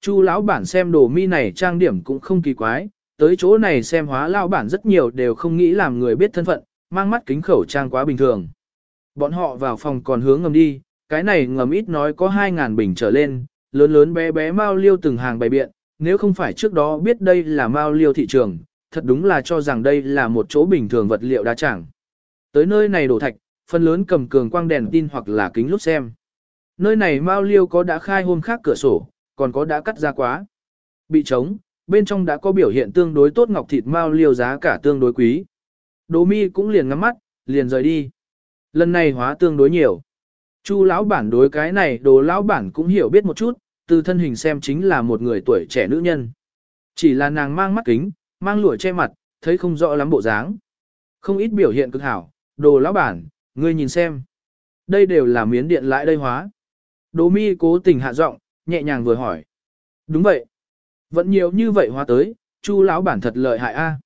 Chu lão bản xem đồ mi này trang điểm cũng không kỳ quái, tới chỗ này xem hóa lão bản rất nhiều đều không nghĩ làm người biết thân phận, mang mắt kính khẩu trang quá bình thường. Bọn họ vào phòng còn hướng ngầm đi, cái này ngầm ít nói có 2.000 bình trở lên, lớn lớn bé bé mao liêu từng hàng bày biện, nếu không phải trước đó biết đây là mao liêu thị trường, thật đúng là cho rằng đây là một chỗ bình thường vật liệu đá chẳng. Tới nơi này đổ thạch, phần lớn cầm cường quang đèn tin hoặc là kính lúp xem. Nơi này mao liêu có đã khai hôm khác cửa sổ, còn có đã cắt ra quá. Bị trống, bên trong đã có biểu hiện tương đối tốt ngọc thịt mao liêu giá cả tương đối quý. Đỗ mi cũng liền ngắm mắt, liền rời đi. Lần này hóa tương đối nhiều. Chu lão bản đối cái này đồ lão bản cũng hiểu biết một chút, từ thân hình xem chính là một người tuổi trẻ nữ nhân. Chỉ là nàng mang mắt kính, mang lụa che mặt, thấy không rõ lắm bộ dáng. Không ít biểu hiện cực hảo, đồ lão bản, ngươi nhìn xem. Đây đều là miến điện lại đây hóa. đỗ mi cố tình hạ giọng, nhẹ nhàng vừa hỏi. Đúng vậy. Vẫn nhiều như vậy hoa tới, chu lão bản thật lợi hại a.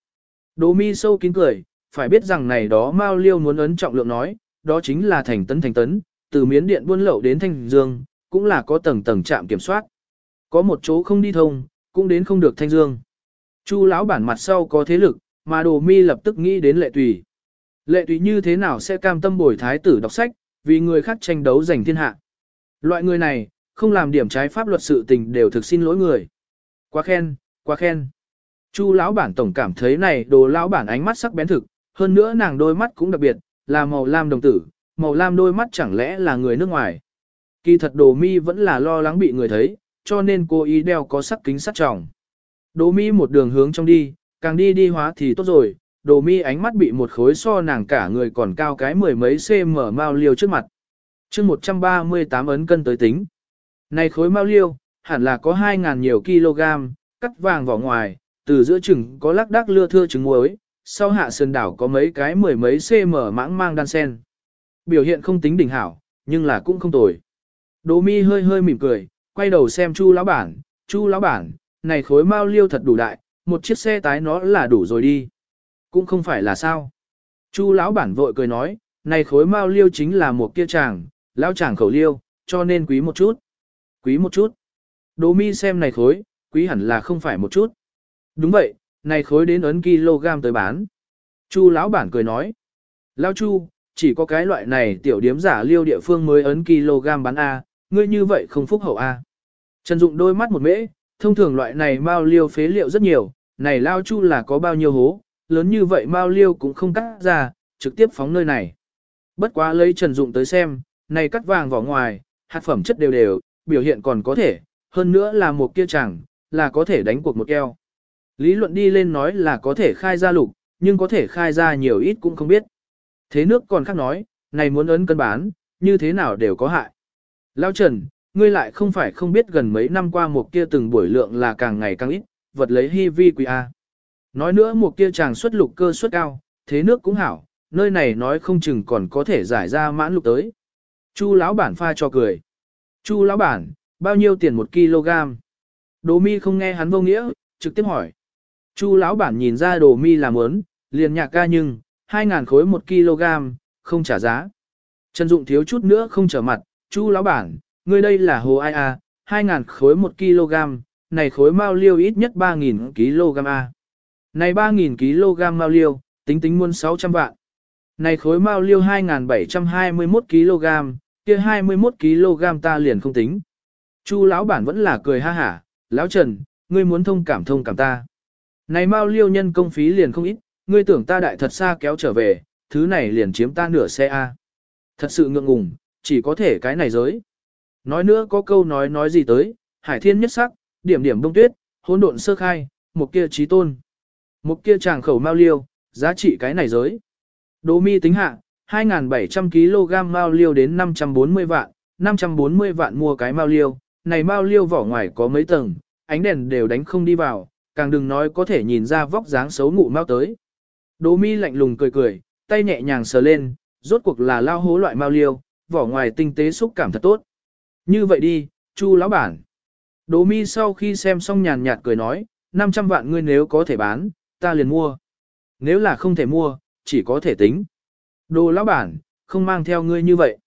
đỗ mi sâu kín cười, phải biết rằng này đó Mao Liêu muốn ấn trọng lượng nói, đó chính là thành tấn thành tấn, từ miến điện buôn lậu đến thanh dương, cũng là có tầng tầng trạm kiểm soát. Có một chỗ không đi thông, cũng đến không được thanh dương. Chu lão bản mặt sau có thế lực, mà đồ mi lập tức nghĩ đến lệ tùy. Lệ tùy như thế nào sẽ cam tâm bồi thái tử đọc sách, vì người khác tranh đấu giành thiên hạ. Loại người này, không làm điểm trái pháp luật sự tình đều thực xin lỗi người. Quá khen, quá khen. Chu lão bản tổng cảm thấy này đồ lão bản ánh mắt sắc bén thực, hơn nữa nàng đôi mắt cũng đặc biệt, là màu lam đồng tử, màu lam đôi mắt chẳng lẽ là người nước ngoài. Kỳ thật đồ mi vẫn là lo lắng bị người thấy, cho nên cô ý đeo có sắc kính sắt trọng. Đồ mi một đường hướng trong đi, càng đi đi hóa thì tốt rồi, đồ mi ánh mắt bị một khối so nàng cả người còn cao cái mười mấy cm mao liều trước mặt. chương 138 ấn cân tới tính. Này khối mao liêu, hẳn là có 2.000 nhiều kg, cắt vàng vỏ ngoài, từ giữa chừng có lắc đắc lưa thưa trứng muối, sau hạ sơn đảo có mấy cái mười mấy cm mãng mang đan sen. Biểu hiện không tính đỉnh hảo, nhưng là cũng không tồi. Đỗ mi hơi hơi mỉm cười, quay đầu xem chu lão bản, chu lão bản, này khối mao liêu thật đủ đại, một chiếc xe tái nó là đủ rồi đi. Cũng không phải là sao. Chu lão bản vội cười nói, này khối mao liêu chính là một kia chàng, lão chàng khẩu liêu, cho nên quý một chút. Quý một chút. Đỗ mi xem này khối, quý hẳn là không phải một chút. Đúng vậy, này khối đến ấn kg tới bán. Chu lão bản cười nói. Lão Chu, chỉ có cái loại này tiểu điếm giả liêu địa phương mới ấn kg bán A, ngươi như vậy không phúc hậu A. Trần Dụng đôi mắt một mễ, thông thường loại này mao liêu phế liệu rất nhiều, này Lão Chu là có bao nhiêu hố, lớn như vậy mao liêu cũng không cắt ra, trực tiếp phóng nơi này. Bất quá lấy Trần Dụng tới xem, này cắt vàng vỏ ngoài, hạt phẩm chất đều đều, biểu hiện còn có thể, hơn nữa là một kia chẳng, là có thể đánh cuộc một keo. Lý luận đi lên nói là có thể khai ra lục, nhưng có thể khai ra nhiều ít cũng không biết. Thế nước còn khác nói, này muốn ấn cân bán, như thế nào đều có hại. Lao Trần, ngươi lại không phải không biết gần mấy năm qua một kia từng buổi lượng là càng ngày càng ít, vật lấy hy vi quý A. Nói nữa một kia chàng xuất lục cơ suất cao, thế nước cũng hảo, nơi này nói không chừng còn có thể giải ra mãn lục tới. Chu lão bản pha cho cười. Chu lão bản, bao nhiêu tiền một kg? Đồ mi không nghe hắn vô nghĩa, trực tiếp hỏi. Chu lão bản nhìn ra đồ mi làm ớn, liền nhạc ca nhưng, 2.000 khối một kg, không trả giá. Trần Dụng thiếu chút nữa không trở mặt, Chu lão bản, ngươi đây là hồ ai à, 2.000 khối một kg, này khối mao liêu ít nhất 3.000 kg a. Này 3.000 kg mao liêu, tính tính muôn 600 vạn. Này khối mao liêu 2.721 kg, kia 21 kg ta liền không tính. Chu lão bản vẫn là cười ha hả, lão Trần, ngươi muốn thông cảm thông cảm ta. Này Mao Liêu nhân công phí liền không ít, ngươi tưởng ta đại thật xa kéo trở về, thứ này liền chiếm ta nửa xe A. Thật sự ngượng ngùng, chỉ có thể cái này giới. Nói nữa có câu nói nói gì tới, hải thiên nhất sắc, điểm điểm đông tuyết, hỗn độn sơ khai, một kia trí tôn. Một kia chàng khẩu Mao Liêu, giá trị cái này giới. Đỗ mi tính hạ, 2.700 kg Mao Liêu đến 540 vạn, 540 vạn mua cái Mao Liêu, này Mao Liêu vỏ ngoài có mấy tầng, ánh đèn đều đánh không đi vào, càng đừng nói có thể nhìn ra vóc dáng xấu ngụ mao tới. Đỗ mi lạnh lùng cười cười, tay nhẹ nhàng sờ lên, rốt cuộc là lao hố loại mao liêu, vỏ ngoài tinh tế xúc cảm thật tốt. Như vậy đi, chu lão bản. Đỗ mi sau khi xem xong nhàn nhạt cười nói, 500 vạn ngươi nếu có thể bán, ta liền mua. Nếu là không thể mua, chỉ có thể tính. Đồ lão bản, không mang theo ngươi như vậy.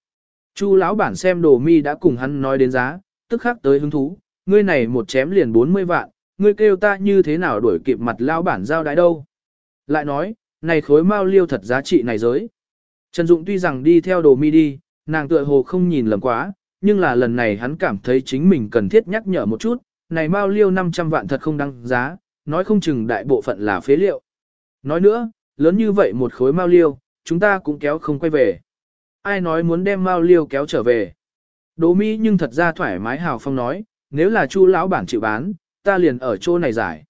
Chu lão bản xem đồ mi đã cùng hắn nói đến giá, tức khắc tới hứng thú, ngươi này một chém liền 40 vạn, ngươi kêu ta như thế nào đuổi kịp mặt lão bản giao đái đâu. Lại nói, này khối mao liêu thật giá trị này giới. Trần Dụng tuy rằng đi theo đồ mi đi, nàng tựa hồ không nhìn lầm quá, nhưng là lần này hắn cảm thấy chính mình cần thiết nhắc nhở một chút, này mao liêu 500 vạn thật không đăng giá, nói không chừng đại bộ phận là phế liệu. Nói nữa, lớn như vậy một khối mao liêu, chúng ta cũng kéo không quay về. Ai nói muốn đem mao liêu kéo trở về. Đỗ mi nhưng thật ra thoải mái hào phong nói, nếu là chu lão bản chịu bán, ta liền ở chỗ này giải.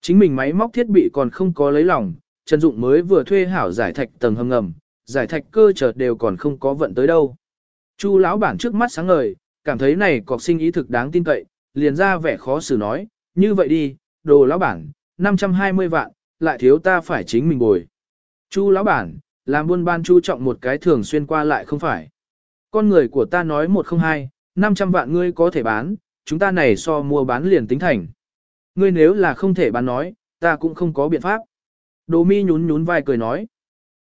Chính mình máy móc thiết bị còn không có lấy lòng, Trần Dụng mới vừa thuê hảo giải thạch tầng hầm ngầm, giải thạch cơ chợt đều còn không có vận tới đâu. Chu lão bản trước mắt sáng ngời, cảm thấy này cọc sinh ý thực đáng tin cậy, liền ra vẻ khó xử nói, như vậy đi, đồ lão bản, 520 vạn, lại thiếu ta phải chính mình bồi. Chu lão bản, làm buôn ban chú trọng một cái thường xuyên qua lại không phải. Con người của ta nói 102, 500 vạn ngươi có thể bán, chúng ta này so mua bán liền tính thành. Ngươi nếu là không thể bán nói, ta cũng không có biện pháp. Đồ mi nhún nhún vai cười nói.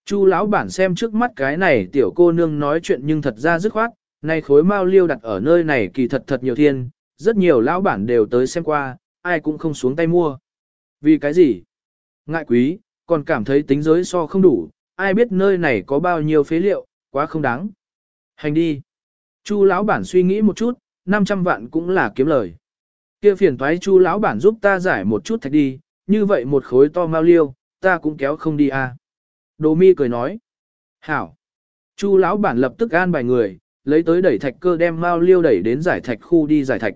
Chu lão bản xem trước mắt cái này tiểu cô nương nói chuyện nhưng thật ra dứt khoát, này khối mao liêu đặt ở nơi này kỳ thật thật nhiều thiên, rất nhiều lão bản đều tới xem qua, ai cũng không xuống tay mua. Vì cái gì? Ngại quý, còn cảm thấy tính giới so không đủ, ai biết nơi này có bao nhiêu phế liệu, quá không đáng. Hành đi. Chu lão bản suy nghĩ một chút, 500 vạn cũng là kiếm lời. Kia phiền toái Chu lão bản giúp ta giải một chút thạch đi, như vậy một khối to mau liêu, ta cũng kéo không đi à. Đồ mi cười nói. Hảo. Chu lão bản lập tức an bài người, lấy tới đẩy thạch cơ đem mau liêu đẩy đến giải thạch khu đi giải thạch.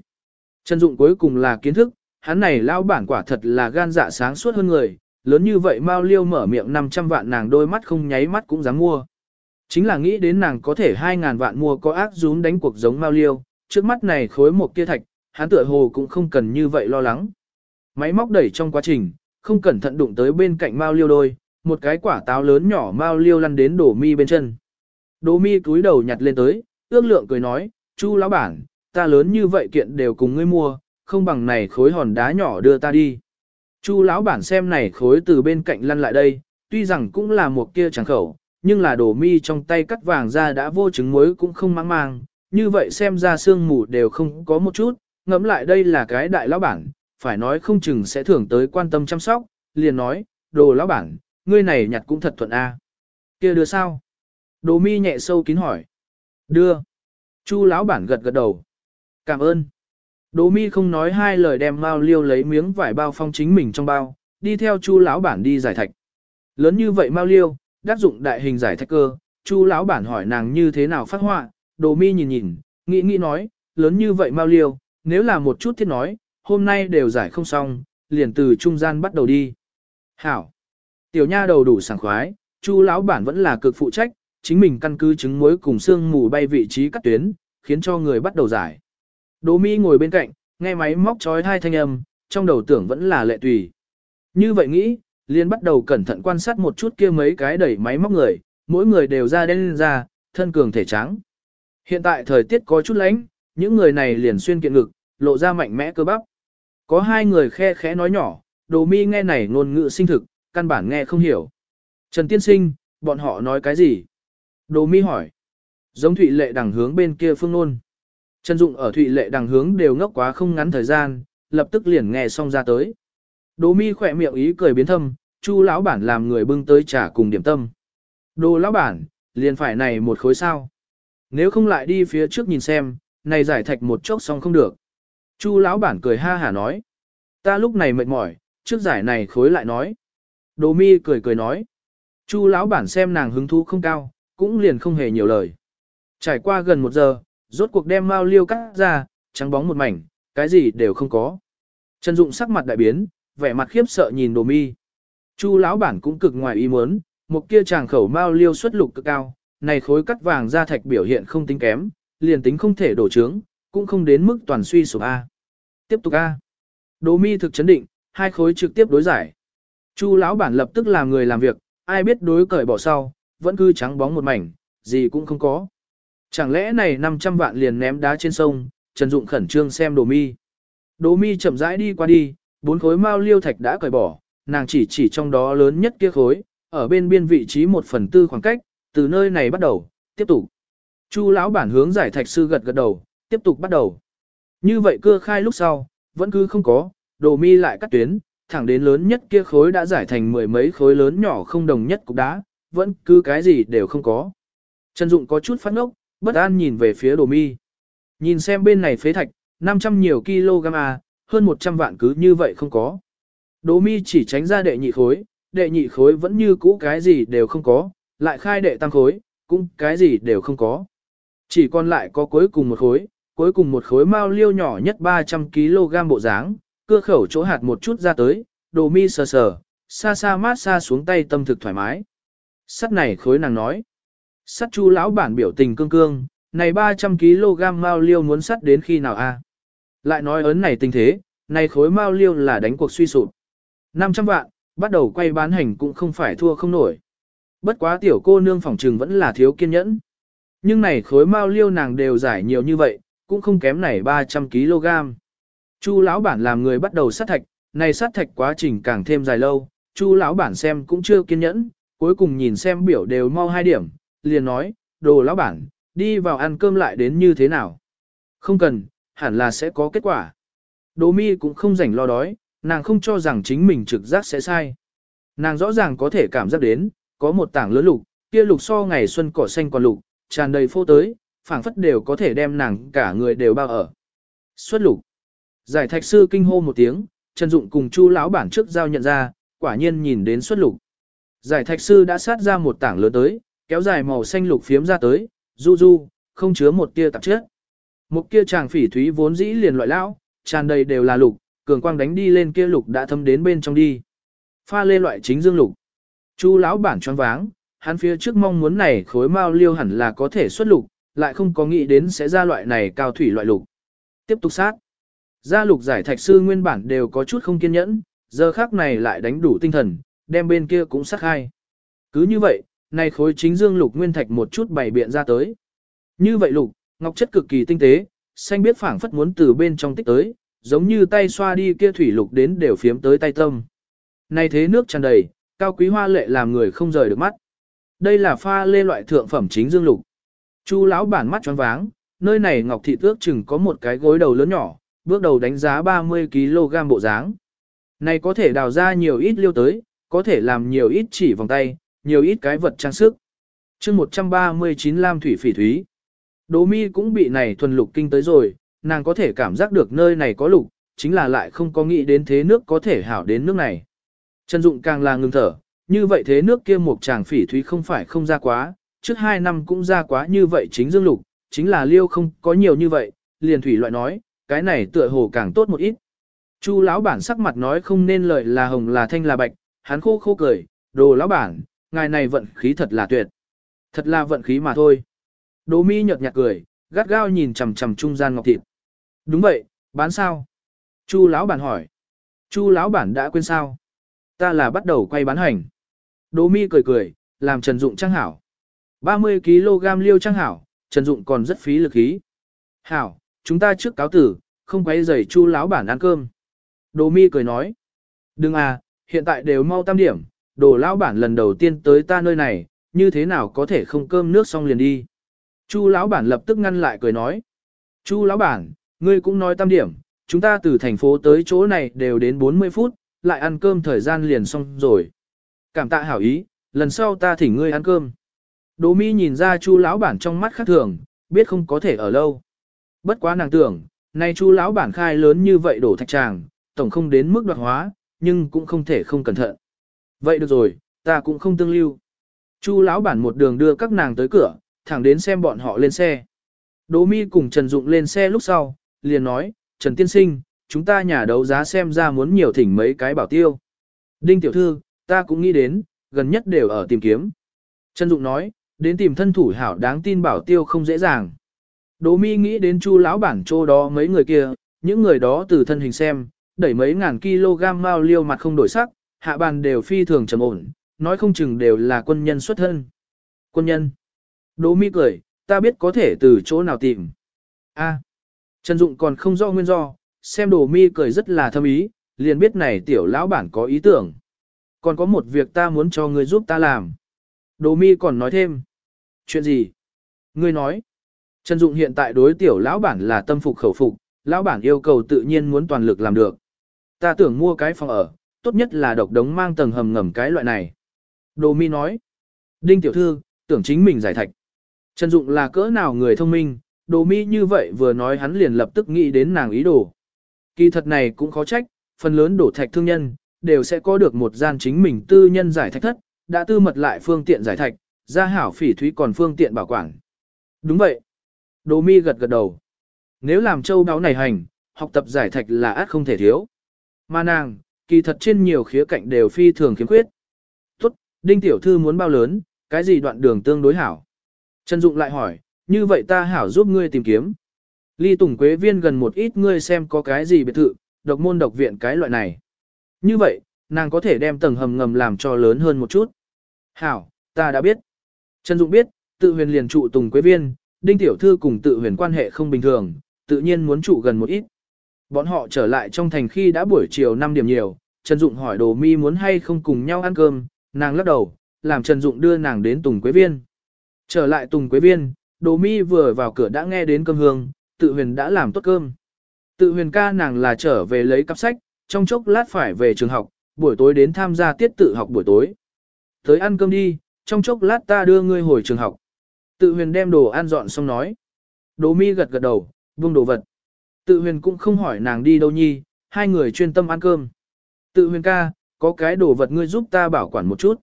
Chân dụng cuối cùng là kiến thức, hắn này lão bản quả thật là gan dạ sáng suốt hơn người, lớn như vậy mao liêu mở miệng 500 vạn nàng đôi mắt không nháy mắt cũng dám mua. Chính là nghĩ đến nàng có thể 2.000 vạn mua có ác rúm đánh cuộc giống mao liêu, trước mắt này khối một kia thạch, hắn tựa hồ cũng không cần như vậy lo lắng. Máy móc đẩy trong quá trình, không cẩn thận đụng tới bên cạnh mao liêu đôi, một cái quả táo lớn nhỏ mao liêu lăn đến đổ mi bên chân. Đỗ mi cúi đầu nhặt lên tới, ước lượng cười nói, chu lão bản, ta lớn như vậy kiện đều cùng ngươi mua, không bằng này khối hòn đá nhỏ đưa ta đi. Chu lão bản xem này khối từ bên cạnh lăn lại đây, tuy rằng cũng là một kia chẳng khẩu, nhưng là Đồ mi trong tay cắt vàng ra đã vô chứng muối cũng không mang mang, như vậy xem ra xương mù đều không có một chút, ngẫm lại đây là cái đại lão bản, phải nói không chừng sẽ thưởng tới quan tâm chăm sóc, liền nói, đồ lão bản, ngươi này nhặt cũng thật thuận a. Kia đưa sao? Đồ mi nhẹ sâu kín hỏi. Đưa. Chu lão bản gật gật đầu. Cảm ơn. Đỗ mi không nói hai lời đem mao liêu lấy miếng vải bao phong chính mình trong bao, đi theo chu lão bản đi giải thạch. Lớn như vậy mao liêu, đáp dụng đại hình giải thạch cơ, chu lão bản hỏi nàng như thế nào phát họa, Đỗ mi nhìn nhìn, nghĩ nghĩ nói, lớn như vậy mao liêu, nếu là một chút thiết nói, hôm nay đều giải không xong, liền từ trung gian bắt đầu đi. Hảo. Tiểu nha đầu đủ sảng khoái, chu lão bản vẫn là cực phụ trách, chính mình căn cứ chứng muối cùng xương mù bay vị trí cắt tuyến, khiến cho người bắt đầu giải. Đỗ Mi ngồi bên cạnh, nghe máy móc chói hai thanh âm, trong đầu tưởng vẫn là lệ tùy. Như vậy nghĩ, liền bắt đầu cẩn thận quan sát một chút kia mấy cái đẩy máy móc người, mỗi người đều da đen lên da, thân cường thể trắng. Hiện tại thời tiết có chút lạnh, những người này liền xuyên kiện ngực, lộ ra mạnh mẽ cơ bắp. Có hai người khe khẽ nói nhỏ, đồ mi nghe này ngôn ngữ sinh thực, căn bản nghe không hiểu. Trần Tiên Sinh, bọn họ nói cái gì? Đồ mi hỏi. Giống Thụy Lệ đằng hướng bên kia phương nôn. Trần Dụng ở Thụy Lệ đằng hướng đều ngốc quá không ngắn thời gian, lập tức liền nghe xong ra tới. Đỗ mi khỏe miệng ý cười biến thâm, chu lão bản làm người bưng tới trả cùng điểm tâm. Đồ lão bản, liền phải này một khối sao. Nếu không lại đi phía trước nhìn xem, này giải thạch một chốc xong không được. Chu lão bản cười ha hả nói. Ta lúc này mệt mỏi, trước giải này khối lại nói. Đồ mi cười cười nói. Chu lão bản xem nàng hứng thú không cao, cũng liền không hề nhiều lời. Trải qua gần một giờ, rốt cuộc đem mao liêu cắt ra, trắng bóng một mảnh, cái gì đều không có. Trần Dụng sắc mặt đại biến, vẻ mặt khiếp sợ nhìn đồ mi. Chu lão bản cũng cực ngoài ý muốn, một kia chàng khẩu mao liêu xuất lục cực cao, này khối cắt vàng ra thạch biểu hiện không tính kém, liền tính không thể đổ trướng, cũng không đến mức toàn suy sụp A. Tiếp tục A. Đồ mi thực chấn định, hai khối trực tiếp đối giải. Chu lão bản lập tức làm người làm việc, ai biết đối cởi bỏ sau, vẫn cứ trắng bóng một mảnh, gì cũng không có. Chẳng lẽ này 500 vạn liền ném đá trên sông, Trần Dụng khẩn trương xem đồ mi. Đồ mi chậm rãi đi qua đi, bốn khối mao liêu thạch đã cởi bỏ, nàng chỉ chỉ trong đó lớn nhất kia khối, ở bên biên vị trí một phần tư khoảng cách, từ nơi này bắt đầu, tiếp tục. Chu lão bản hướng giải thạch sư gật gật đầu, tiếp tục bắt đầu. Như vậy cưa khai lúc sau, vẫn cứ không có, đồ mi lại cắt tuyến, thẳng đến lớn nhất kia khối đã giải thành mười mấy khối lớn nhỏ không đồng nhất cục đá, vẫn cứ cái gì đều không có. Trần Dụng có chút phát ngốc, bất an nhìn về phía đồ mi. Nhìn xem bên này phế thạch, 500 nhiều kg à, hơn 100 vạn cứ như vậy không có. Đồ mi chỉ tránh ra đệ nhị khối, đệ nhị khối vẫn như cũ cái gì đều không có, lại khai đệ tăng khối, cũng cái gì đều không có. Chỉ còn lại có cuối cùng một khối, cuối cùng một khối mao liêu nhỏ nhất 300 kg bộ dáng, cưa khẩu chỗ hạt một chút ra tới, đồ mi sờ sờ, xa xa mát xa xuống tay tâm thực thoải mái. Sắt này khối nàng nói. Sắt chu lão bản biểu tình cương cương, này 300 kg mao liêu muốn sắt đến khi nào a? Lại nói ấn này tình thế, này khối mao liêu là đánh cuộc suy sụp. 500 vạn, bắt đầu quay bán hành cũng không phải thua không nổi. Bất quá tiểu cô nương phòng trừng vẫn là thiếu kiên nhẫn. Nhưng này khối mao liêu nàng đều giải nhiều như vậy, cũng không kém này 300 kg. Chu lão bản làm người bắt đầu sát thạch, này sát thạch quá trình càng thêm dài lâu, Chu lão bản xem cũng chưa kiên nhẫn, cuối cùng nhìn xem biểu đều mau hai điểm, liền nói, đồ lão bản, đi vào ăn cơm lại đến như thế nào. Không cần, hẳn là sẽ có kết quả. Đồ mi cũng không rảnh lo đói, nàng không cho rằng chính mình trực giác sẽ sai. Nàng rõ ràng có thể cảm giác đến, có một tảng lớn lục, kia lục so ngày xuân cỏ xanh còn lục, tràn đầy phô tới, phảng phất đều có thể đem nàng cả người đều bao ở. Xuất lục. Giải thạch sư kinh hô một tiếng, Trần Dụng cùng Chu lão bản trước giao nhận ra, quả nhiên nhìn đến xuất lục. Giải thạch sư đã sát ra một tảng lớn tới, kéo dài màu xanh lục phiếm ra tới, du du, không chứa một tia tạp chất. Một kia chàng phỉ thúy vốn dĩ liền loại lão, tràn đầy đều là lục, cường quang đánh đi lên kia lục đã thâm đến bên trong đi. Pha lê loại chính dương lục. Chu lão bản choáng váng, hắn phía trước mong muốn này khối mao liêu hẳn là có thể xuất lục, lại không có nghĩ đến sẽ ra loại này cao thủy loại lục. Tiếp tục sát. Gia lục giải thạch sư nguyên bản đều có chút không kiên nhẫn, giờ khác này lại đánh đủ tinh thần, đem bên kia cũng sát hai. Cứ như vậy, nay khối chính dương lục nguyên thạch một chút bày biện ra tới. Như vậy lục, ngọc chất cực kỳ tinh tế, xanh biết phảng phất muốn từ bên trong tích tới, giống như tay xoa đi kia thủy lục đến đều phiếm tới tay tâm. nay thế nước tràn đầy, cao quý hoa lệ làm người không rời được mắt. Đây là pha lê loại thượng phẩm chính dương lục. Chu lão bản mắt choáng váng, nơi này ngọc thị tước chừng có một cái gối đầu lớn nhỏ, bước đầu đánh giá 30kg bộ dáng. Này có thể đào ra nhiều ít liêu tới, có thể làm nhiều ít chỉ vòng tay, nhiều ít cái vật trang sức. chương 139 Lam Thủy Phỉ Thúy. Đỗ mi cũng bị này thuần lục kinh tới rồi, nàng có thể cảm giác được nơi này có lục, chính là lại không có nghĩ đến thế nước có thể hảo đến nước này. Trần Dụng càng là ngừng thở, như vậy thế nước kia một chàng phỉ thúy không phải không ra quá, trước hai năm cũng ra quá như vậy chính dương lục, chính là liêu không có nhiều như vậy, liền thủy loại nói, cái này tựa hồ càng tốt một ít. Chu lão bản sắc mặt nói không nên lời là hồng là thanh là bạch, hắn khô khô cười, đồ lão bản, ngài này vận khí thật là tuyệt. Thật là vận khí mà thôi. Đỗ mi nhợt nhạt cười, gắt gao nhìn chằm chằm trung gian ngọc thịt. Đúng vậy, bán sao? Chu lão bản hỏi. Chu lão bản đã quên sao? Ta là bắt đầu quay bán hành. Đỗ mi cười cười, làm Trần Dụng trang hảo. 30 kg liêu trang hảo, Trần Dụng còn rất phí lực khí. Hảo, chúng ta trước cáo tử, không quay rầy chu lão bản ăn cơm. Đỗ mi cười nói. Đừng à, hiện tại đều mau tam điểm, đồ lão bản lần đầu tiên tới ta nơi này, như thế nào có thể không cơm nước xong liền đi. Chu lão bản lập tức ngăn lại cười nói. Chu lão bản, ngươi cũng nói tam điểm, chúng ta từ thành phố tới chỗ này đều đến 40 phút, lại ăn cơm thời gian liền xong rồi. Cảm tạ hảo ý, lần sau ta thỉnh ngươi ăn cơm. Đỗ mi nhìn ra chu lão bản trong mắt khác thường, biết không có thể ở lâu. Bất quá nàng tưởng, nay chu lão bản khai lớn như vậy đổ thạch tràng, tổng không đến mức đoạt hóa, nhưng cũng không thể không cẩn thận. Vậy được rồi, ta cũng không tương lưu. Chu lão bản một đường đưa các nàng tới cửa, thẳng đến xem bọn họ lên xe. Đỗ Mi cùng Trần Dụng lên xe lúc sau, liền nói, Trần Tiên Sinh, chúng ta nhà đấu giá xem ra muốn nhiều thỉnh mấy cái bảo tiêu. Đinh Tiểu Thư, ta cũng nghĩ đến, gần nhất đều ở tìm kiếm. Trần Dụng nói, đến tìm thân thủ hảo đáng tin bảo tiêu không dễ dàng. Đỗ Mi nghĩ đến Chu lão bản chỗ đó mấy người kia, những người đó từ thân hình xem, đẩy mấy ngàn kg mao liêu mặt không đổi sắc, hạ bàn đều phi thường trầm ổn, nói không chừng đều là quân nhân xuất thân. Quân nhân. Đỗ Mi cười, ta biết có thể từ chỗ nào tìm. A. Trần Dụng còn không rõ nguyên do, xem Đỗ Mi cười rất là thâm ý, liền biết này tiểu lão bản có ý tưởng. Còn có một việc ta muốn cho ngươi giúp ta làm. Đỗ Mi còn nói thêm. Chuyện gì? Ngươi nói. Trần Dụng hiện tại đối tiểu lão bản là tâm phục khẩu phục, lão bản yêu cầu tự nhiên muốn toàn lực làm được. Ta tưởng mua cái phòng ở, tốt nhất là độc đống mang tầng hầm ngầm cái loại này. Đồ mi nói. Đinh tiểu thư, tưởng chính mình giải thạch. Trần Dụng là cỡ nào người thông minh, đồ mi như vậy vừa nói hắn liền lập tức nghĩ đến nàng ý đồ. Kỳ thật này cũng khó trách, phần lớn đổ thạch thương nhân, đều sẽ có được một gian chính mình tư nhân giải thạch thất, đã tư mật lại phương tiện giải thạch, ra hảo phỉ thúy còn phương tiện bảo quản. Đúng vậy. Đồ mi gật gật đầu. Nếu làm châu đáo này hành, học tập giải thạch là át không thể thiếu. Mà nàng, kỳ thật trên nhiều khía cạnh đều phi thường khiếm khuyết. Tốt, Đinh Tiểu Thư muốn bao lớn, cái gì đoạn đường tương đối hảo? Trần Dụng lại hỏi, như vậy ta hảo giúp ngươi tìm kiếm. Ly Tùng Quế Viên gần một ít ngươi xem có cái gì biệt thự, độc môn độc viện cái loại này. Như vậy, nàng có thể đem tầng hầm ngầm làm cho lớn hơn một chút. Hảo, ta đã biết. Trần Dụng biết, tự huyền liền trụ Tùng Quế Viên, Đinh Tiểu Thư cùng tự huyền quan hệ không bình thường, tự nhiên muốn trụ gần một ít. Bọn họ trở lại trong thành khi đã buổi chiều 5 điểm nhiều, Trần Dụng hỏi Đồ Mi muốn hay không cùng nhau ăn cơm, nàng lắc đầu, làm Trần Dụng đưa nàng đến Tùng Quế Viên. Trở lại Tùng Quế Viên, Đồ Mi vừa vào cửa đã nghe đến cơm hương, tự huyền đã làm tốt cơm. Tự huyền ca nàng là trở về lấy cặp sách, trong chốc lát phải về trường học, buổi tối đến tham gia tiết tự học buổi tối. Tới ăn cơm đi, trong chốc lát ta đưa ngươi hồi trường học. Tự huyền đem đồ ăn dọn xong nói. Đồ mi gật gật đầu, buông đồ vật. Tự huyền cũng không hỏi nàng đi đâu nhi, hai người chuyên tâm ăn cơm. Tự huyền ca, có cái đồ vật ngươi giúp ta bảo quản một chút.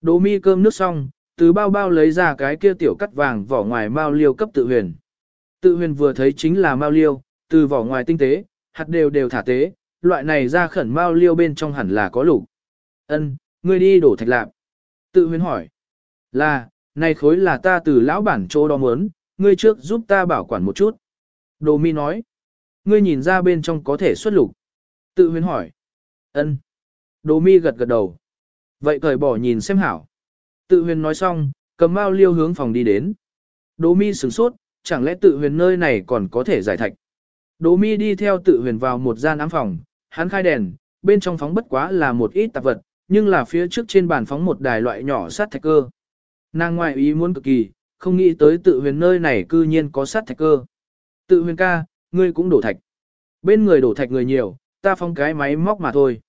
Đồ mi cơm nước xong, từ bao bao lấy ra cái kia tiểu cắt vàng vỏ ngoài mao liêu cấp tự huyền. Tự huyền vừa thấy chính là mao liêu, từ vỏ ngoài tinh tế, hạt đều đều thả tế, loại này ra khẩn mao liêu bên trong hẳn là có lục. Ân, ngươi đi đổ thạch lạp. Tự huyền hỏi. Là, này khối là ta từ lão bản chỗ đó muốn, ngươi trước giúp ta bảo quản một chút. Đồ mi nói. Ngươi nhìn ra bên trong có thể xuất lục. Tự huyền hỏi. Ân. Đồ mi gật gật đầu. Vậy cởi bỏ nhìn xem hảo. Tự huyền nói xong, cầm bao liêu hướng phòng đi đến. Đồ mi sửng sốt, chẳng lẽ tự huyền nơi này còn có thể giải thạch. Đồ mi đi theo tự huyền vào một gian ám phòng, hắn khai đèn, bên trong phóng bất quá là một ít tạp vật, nhưng là phía trước trên bàn phóng một đài loại nhỏ sát thạch cơ. Nàng ngoại ý muốn cực kỳ, không nghĩ tới tự huyền nơi này cư nhiên có sát thạch cơ. Tự huyền ca, ngươi cũng đổ thạch. Bên người đổ thạch người nhiều, ta phong cái máy móc mà thôi.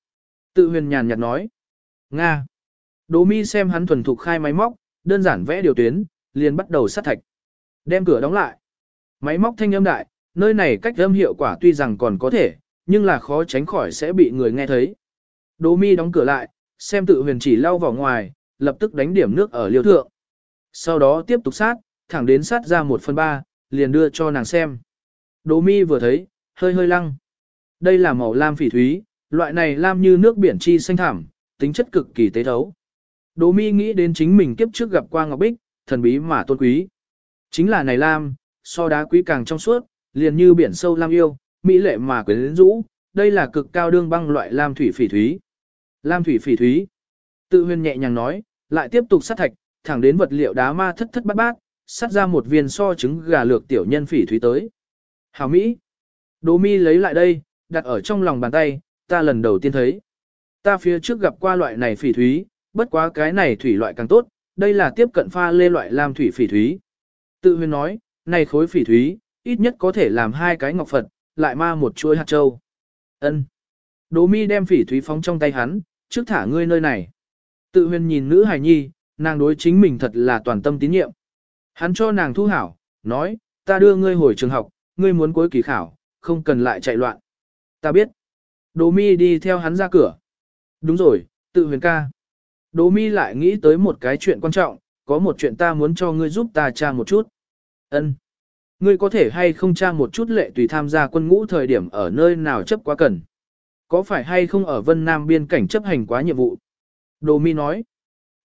Tự huyền nhàn nhạt nói. Nga. Đỗ mi xem hắn thuần thục khai máy móc, đơn giản vẽ điều tuyến, liền bắt đầu sát thạch. Đem cửa đóng lại. Máy móc thanh âm đại, nơi này cách âm hiệu quả tuy rằng còn có thể, nhưng là khó tránh khỏi sẽ bị người nghe thấy. Đỗ mi đóng cửa lại, xem tự huyền chỉ lau vào ngoài, lập tức đánh điểm nước ở liêu thượng. Sau đó tiếp tục sát, thẳng đến sát ra một phần ba, liền đưa cho nàng xem. Đỗ mi vừa thấy, hơi hơi lăng. Đây là màu lam phỉ thúy, loại này lam như nước biển chi xanh thảm, tính chất cực kỳ tế thấu. Đỗ mi nghĩ đến chính mình kiếp trước gặp qua ngọc bích, thần bí mà tôn quý. Chính là này lam, so đá quý càng trong suốt, liền như biển sâu lam yêu, mỹ lệ mà quyến rũ, đây là cực cao đương băng loại lam thủy phỉ thúy. Lam thủy phỉ thúy. Tự huyền nhẹ nhàng nói, lại tiếp tục sát thạch, thẳng đến vật liệu đá ma thất thất bát bát, sát ra một viên so trứng gà lược tiểu nhân phỉ thúy tới. Hảo Mỹ. Đỗ mi lấy lại đây, đặt ở trong lòng bàn tay, ta lần đầu tiên thấy. Ta phía trước gặp qua loại này phỉ thúy, bất quá cái này thủy loại càng tốt, đây là tiếp cận pha lê loại làm thủy phỉ thúy. Tự huyền nói, này khối phỉ thúy, ít nhất có thể làm hai cái ngọc Phật, lại ma một chuỗi hạt châu. Ân. Đỗ mi đem phỉ thúy phóng trong tay hắn, trước thả ngươi nơi này. Tự huyền nhìn nữ hài nhi, nàng đối chính mình thật là toàn tâm tín nhiệm. Hắn cho nàng thu hảo, nói, ta đưa ngươi hồi trường học, ngươi muốn cuối kỳ khảo, không cần lại chạy loạn. Ta biết. Đỗ mi đi theo hắn ra cửa. Đúng rồi, tự huyền ca. Đỗ mi lại nghĩ tới một cái chuyện quan trọng, có một chuyện ta muốn cho ngươi giúp ta tra một chút. Ân. Ngươi có thể hay không tra một chút lệ tùy tham gia quân ngũ thời điểm ở nơi nào chấp quá cần. Có phải hay không ở Vân Nam biên cảnh chấp hành quá nhiệm vụ? Đồ mi nói.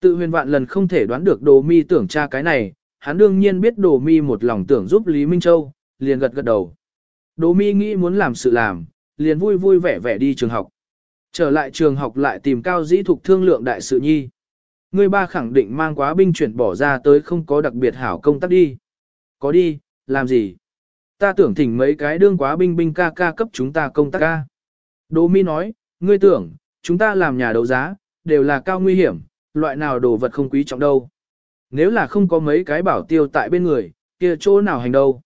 Tự huyền vạn lần không thể đoán được đồ mi tưởng tra cái này, hắn đương nhiên biết đồ mi một lòng tưởng giúp Lý Minh Châu, liền gật gật đầu. Đỗ mi nghĩ muốn làm sự làm, liền vui vui vẻ vẻ đi trường học. Trở lại trường học lại tìm cao dĩ thục thương lượng đại sự nhi. Người ba khẳng định mang quá binh chuyển bỏ ra tới không có đặc biệt hảo công tác đi. Có đi, làm gì? Ta tưởng thỉnh mấy cái đương quá binh binh ca ca cấp chúng ta công tác ca. Đỗ mi nói, ngươi tưởng, chúng ta làm nhà đấu giá, đều là cao nguy hiểm, loại nào đồ vật không quý trọng đâu. Nếu là không có mấy cái bảo tiêu tại bên người, kia chỗ nào hành đâu.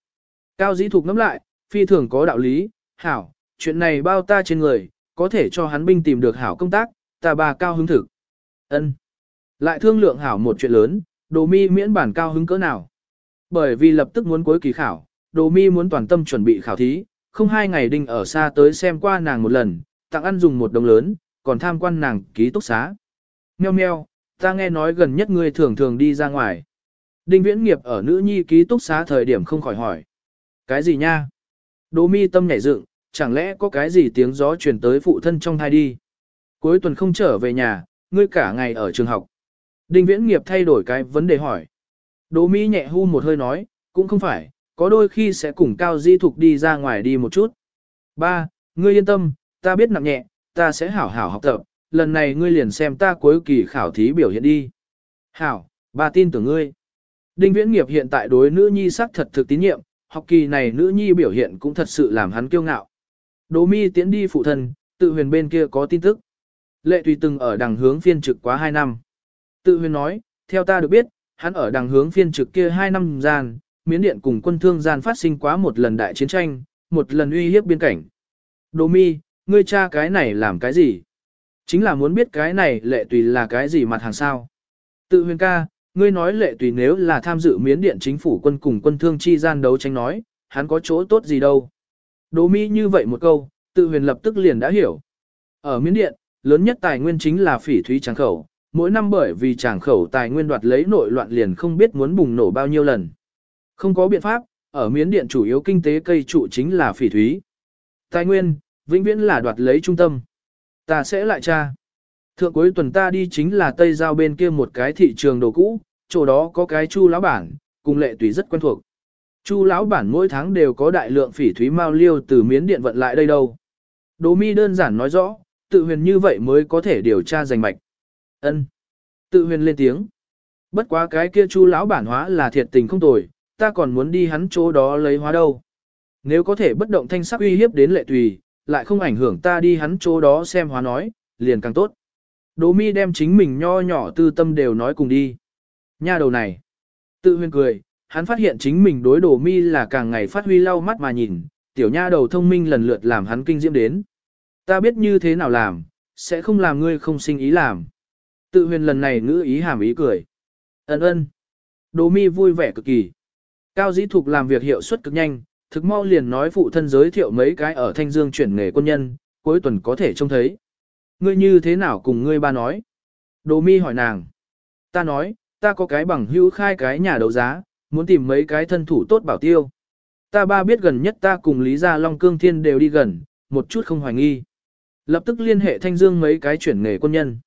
Cao dĩ thục ngắm lại, phi thường có đạo lý, hảo, chuyện này bao ta trên người, có thể cho hắn binh tìm được hảo công tác, ta bà cao hứng thực. ân Lại thương lượng hảo một chuyện lớn, đồ mi miễn bản cao hứng cỡ nào. Bởi vì lập tức muốn cuối kỳ khảo, đồ mi muốn toàn tâm chuẩn bị khảo thí, không hai ngày đinh ở xa tới xem qua nàng một lần, tặng ăn dùng một đồng lớn, còn tham quan nàng ký túc xá. Meo meo, ta nghe nói gần nhất ngươi thường thường đi ra ngoài. Đinh viễn nghiệp ở nữ nhi ký túc xá thời điểm không khỏi hỏi. Cái gì nha? Đỗ mi tâm nhảy dựng, chẳng lẽ có cái gì tiếng gió truyền tới phụ thân trong thai đi. Cuối tuần không trở về nhà, ngươi cả ngày ở trường học. Đinh viễn nghiệp thay đổi cái vấn đề hỏi. Đỗ mi nhẹ hu một hơi nói, cũng không phải, có đôi khi sẽ cùng Cao Di Thục đi ra ngoài đi một chút. Ba, ngươi yên tâm, ta biết nặng nhẹ, ta sẽ hảo hảo học tập, lần này ngươi liền xem ta cuối kỳ khảo thí biểu hiện đi. Hảo, ba tin tưởng ngươi. Đinh Viễn Nghiệp hiện tại đối nữ nhi sắc thật thực tín nhiệm, học kỳ này nữ nhi biểu hiện cũng thật sự làm hắn kiêu ngạo. Đỗ mi tiến đi phụ thân, tự huyền bên kia có tin tức. Lệ tùy từng ở đằng hướng phiên trực quá 2 năm. Tự huyền nói, theo ta được biết, hắn ở đằng hướng phiên trực kia 2 năm gian, miến điện cùng quân thương gian phát sinh quá một lần đại chiến tranh, một lần uy hiếp biên cảnh. Đỗ mi, ngươi cha cái này làm cái gì? Chính là muốn biết cái này lệ tùy là cái gì mặt hàng sao. Tự huyền ca, ngươi nói lệ tùy nếu là tham dự miến điện chính phủ quân cùng quân thương chi gian đấu tranh nói, hắn có chỗ tốt gì đâu. Đỗ Mỹ như vậy một câu, tự huyền lập tức liền đã hiểu. Ở miến điện, lớn nhất tài nguyên chính là phỉ thúy tràng khẩu, mỗi năm bởi vì tràng khẩu tài nguyên đoạt lấy nội loạn liền không biết muốn bùng nổ bao nhiêu lần. Không có biện pháp, ở miến điện chủ yếu kinh tế cây trụ chính là phỉ thúy. Tài nguyên, vĩnh viễn là đoạt lấy trung tâm. Ta sẽ lại tra. Thượng cuối tuần ta đi chính là Tây Giao bên kia một cái thị trường đồ cũ, chỗ đó có cái chu lão bản, cùng lệ tùy rất quen thuộc. Chu lão bản mỗi tháng đều có đại lượng phỉ thúy mao liêu từ miến điện vận lại đây đâu. Đỗ mi đơn giản nói rõ, tự huyền như vậy mới có thể điều tra giành mạch. Ân. Tự huyền lên tiếng. Bất quá cái kia chu lão bản hóa là thiệt tình không tồi, ta còn muốn đi hắn chỗ đó lấy hóa đâu. Nếu có thể bất động thanh sắc uy hiếp đến lệ tùy, lại không ảnh hưởng ta đi hắn chỗ đó xem hóa nói, liền càng tốt. Đỗ mi đem chính mình nho nhỏ tư tâm đều nói cùng đi. Nha đầu này. Tự huyền cười, hắn phát hiện chính mình đối Đỗ mi là càng ngày phát huy lau mắt mà nhìn, tiểu nha đầu thông minh lần lượt làm hắn kinh diễm đến. Ta biết như thế nào làm, sẽ không làm ngươi không sinh ý làm. Tự huyền lần này ngữ ý hàm ý cười. Ấn ơn. Đỗ mi vui vẻ cực kỳ. Cao dĩ thục làm việc hiệu suất cực nhanh, thực mau liền nói phụ thân giới thiệu mấy cái ở Thanh Dương chuyển nghề quân nhân, cuối tuần có thể trông thấy. Ngươi như thế nào cùng ngươi ba nói? Đồ mi hỏi nàng. Ta nói, ta có cái bằng hữu khai cái nhà đấu giá, muốn tìm mấy cái thân thủ tốt bảo tiêu. Ta ba biết gần nhất ta cùng Lý Gia Long Cương Thiên đều đi gần, một chút không hoài nghi. Lập tức liên hệ Thanh Dương mấy cái chuyển nghề quân nhân.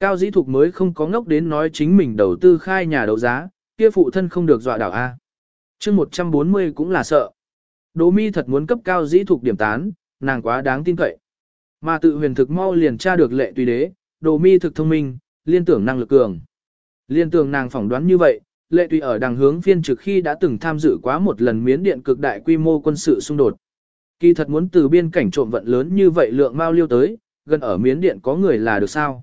Cao dĩ thục mới không có ngốc đến nói chính mình đầu tư khai nhà đấu giá, kia phụ thân không được dọa đảo A. chương 140 cũng là sợ. Đỗ mi thật muốn cấp cao dĩ Thục điểm tán, nàng quá đáng tin cậy. Mà tự huyền thực mau liền tra được lệ tùy đế, đồ mi thực thông minh, liên tưởng năng lực cường. Liên tưởng nàng phỏng đoán như vậy, lệ tùy ở đằng hướng phiên trực khi đã từng tham dự quá một lần miến điện cực đại quy mô quân sự xung đột. Kỳ thật muốn từ biên cảnh trộm vận lớn như vậy lượng mau liêu tới, gần ở miến điện có người là được sao?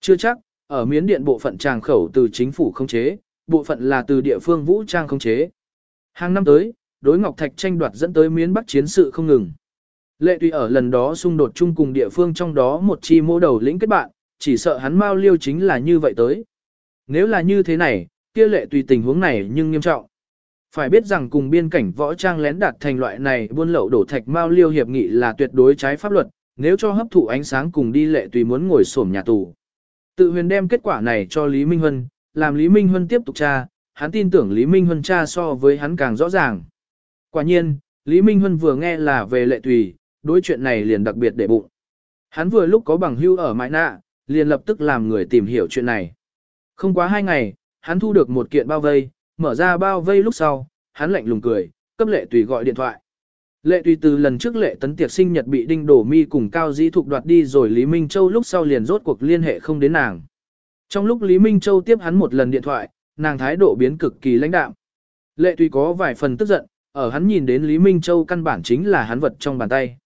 Chưa chắc, ở miến điện bộ phận tràng khẩu từ chính phủ không chế, bộ phận là từ địa phương vũ trang không chế. Hàng năm tới, đối Ngọc Thạch tranh đoạt dẫn tới miến bắc chiến sự không ngừng. Lệ tùy ở lần đó xung đột chung cùng địa phương trong đó một chi mô đầu lĩnh kết bạn, chỉ sợ hắn mau liêu chính là như vậy tới. Nếu là như thế này, kia lệ tùy tình huống này nhưng nghiêm trọng. Phải biết rằng cùng biên cảnh võ trang lén đạt thành loại này buôn lậu đổ thạch mao liêu hiệp nghị là tuyệt đối trái pháp luật, nếu cho hấp thụ ánh sáng cùng đi lệ tùy muốn ngồi sổm nhà tù. Tự huyền đem kết quả này cho Lý Minh Huân, làm Lý Minh Huân tiếp tục tra, hắn tin tưởng Lý Minh Huân tra so với hắn càng rõ ràng. Quả nhiên, Lý Minh Huân vừa nghe là về lệ tùy, đối chuyện này liền đặc biệt để bụng. Hắn vừa lúc có bằng hưu ở Mãi Nạ, liền lập tức làm người tìm hiểu chuyện này. Không quá hai ngày, hắn thu được một kiện bao vây, mở ra bao vây lúc sau, hắn lạnh lùng cười, cấp lệ tùy gọi điện thoại. Lệ tùy từ lần trước lệ tấn tiệc sinh nhật bị đinh đổ mi cùng cao dĩ thục đoạt đi rồi Lý Minh Châu lúc sau liền rốt cuộc liên hệ không đến nàng. Trong lúc Lý Minh Châu tiếp hắn một lần điện thoại, nàng thái độ biến cực kỳ lãnh đạm. Lệ tùy có vài phần tức giận, ở hắn nhìn đến Lý Minh Châu căn bản chính là hắn vật trong bàn tay.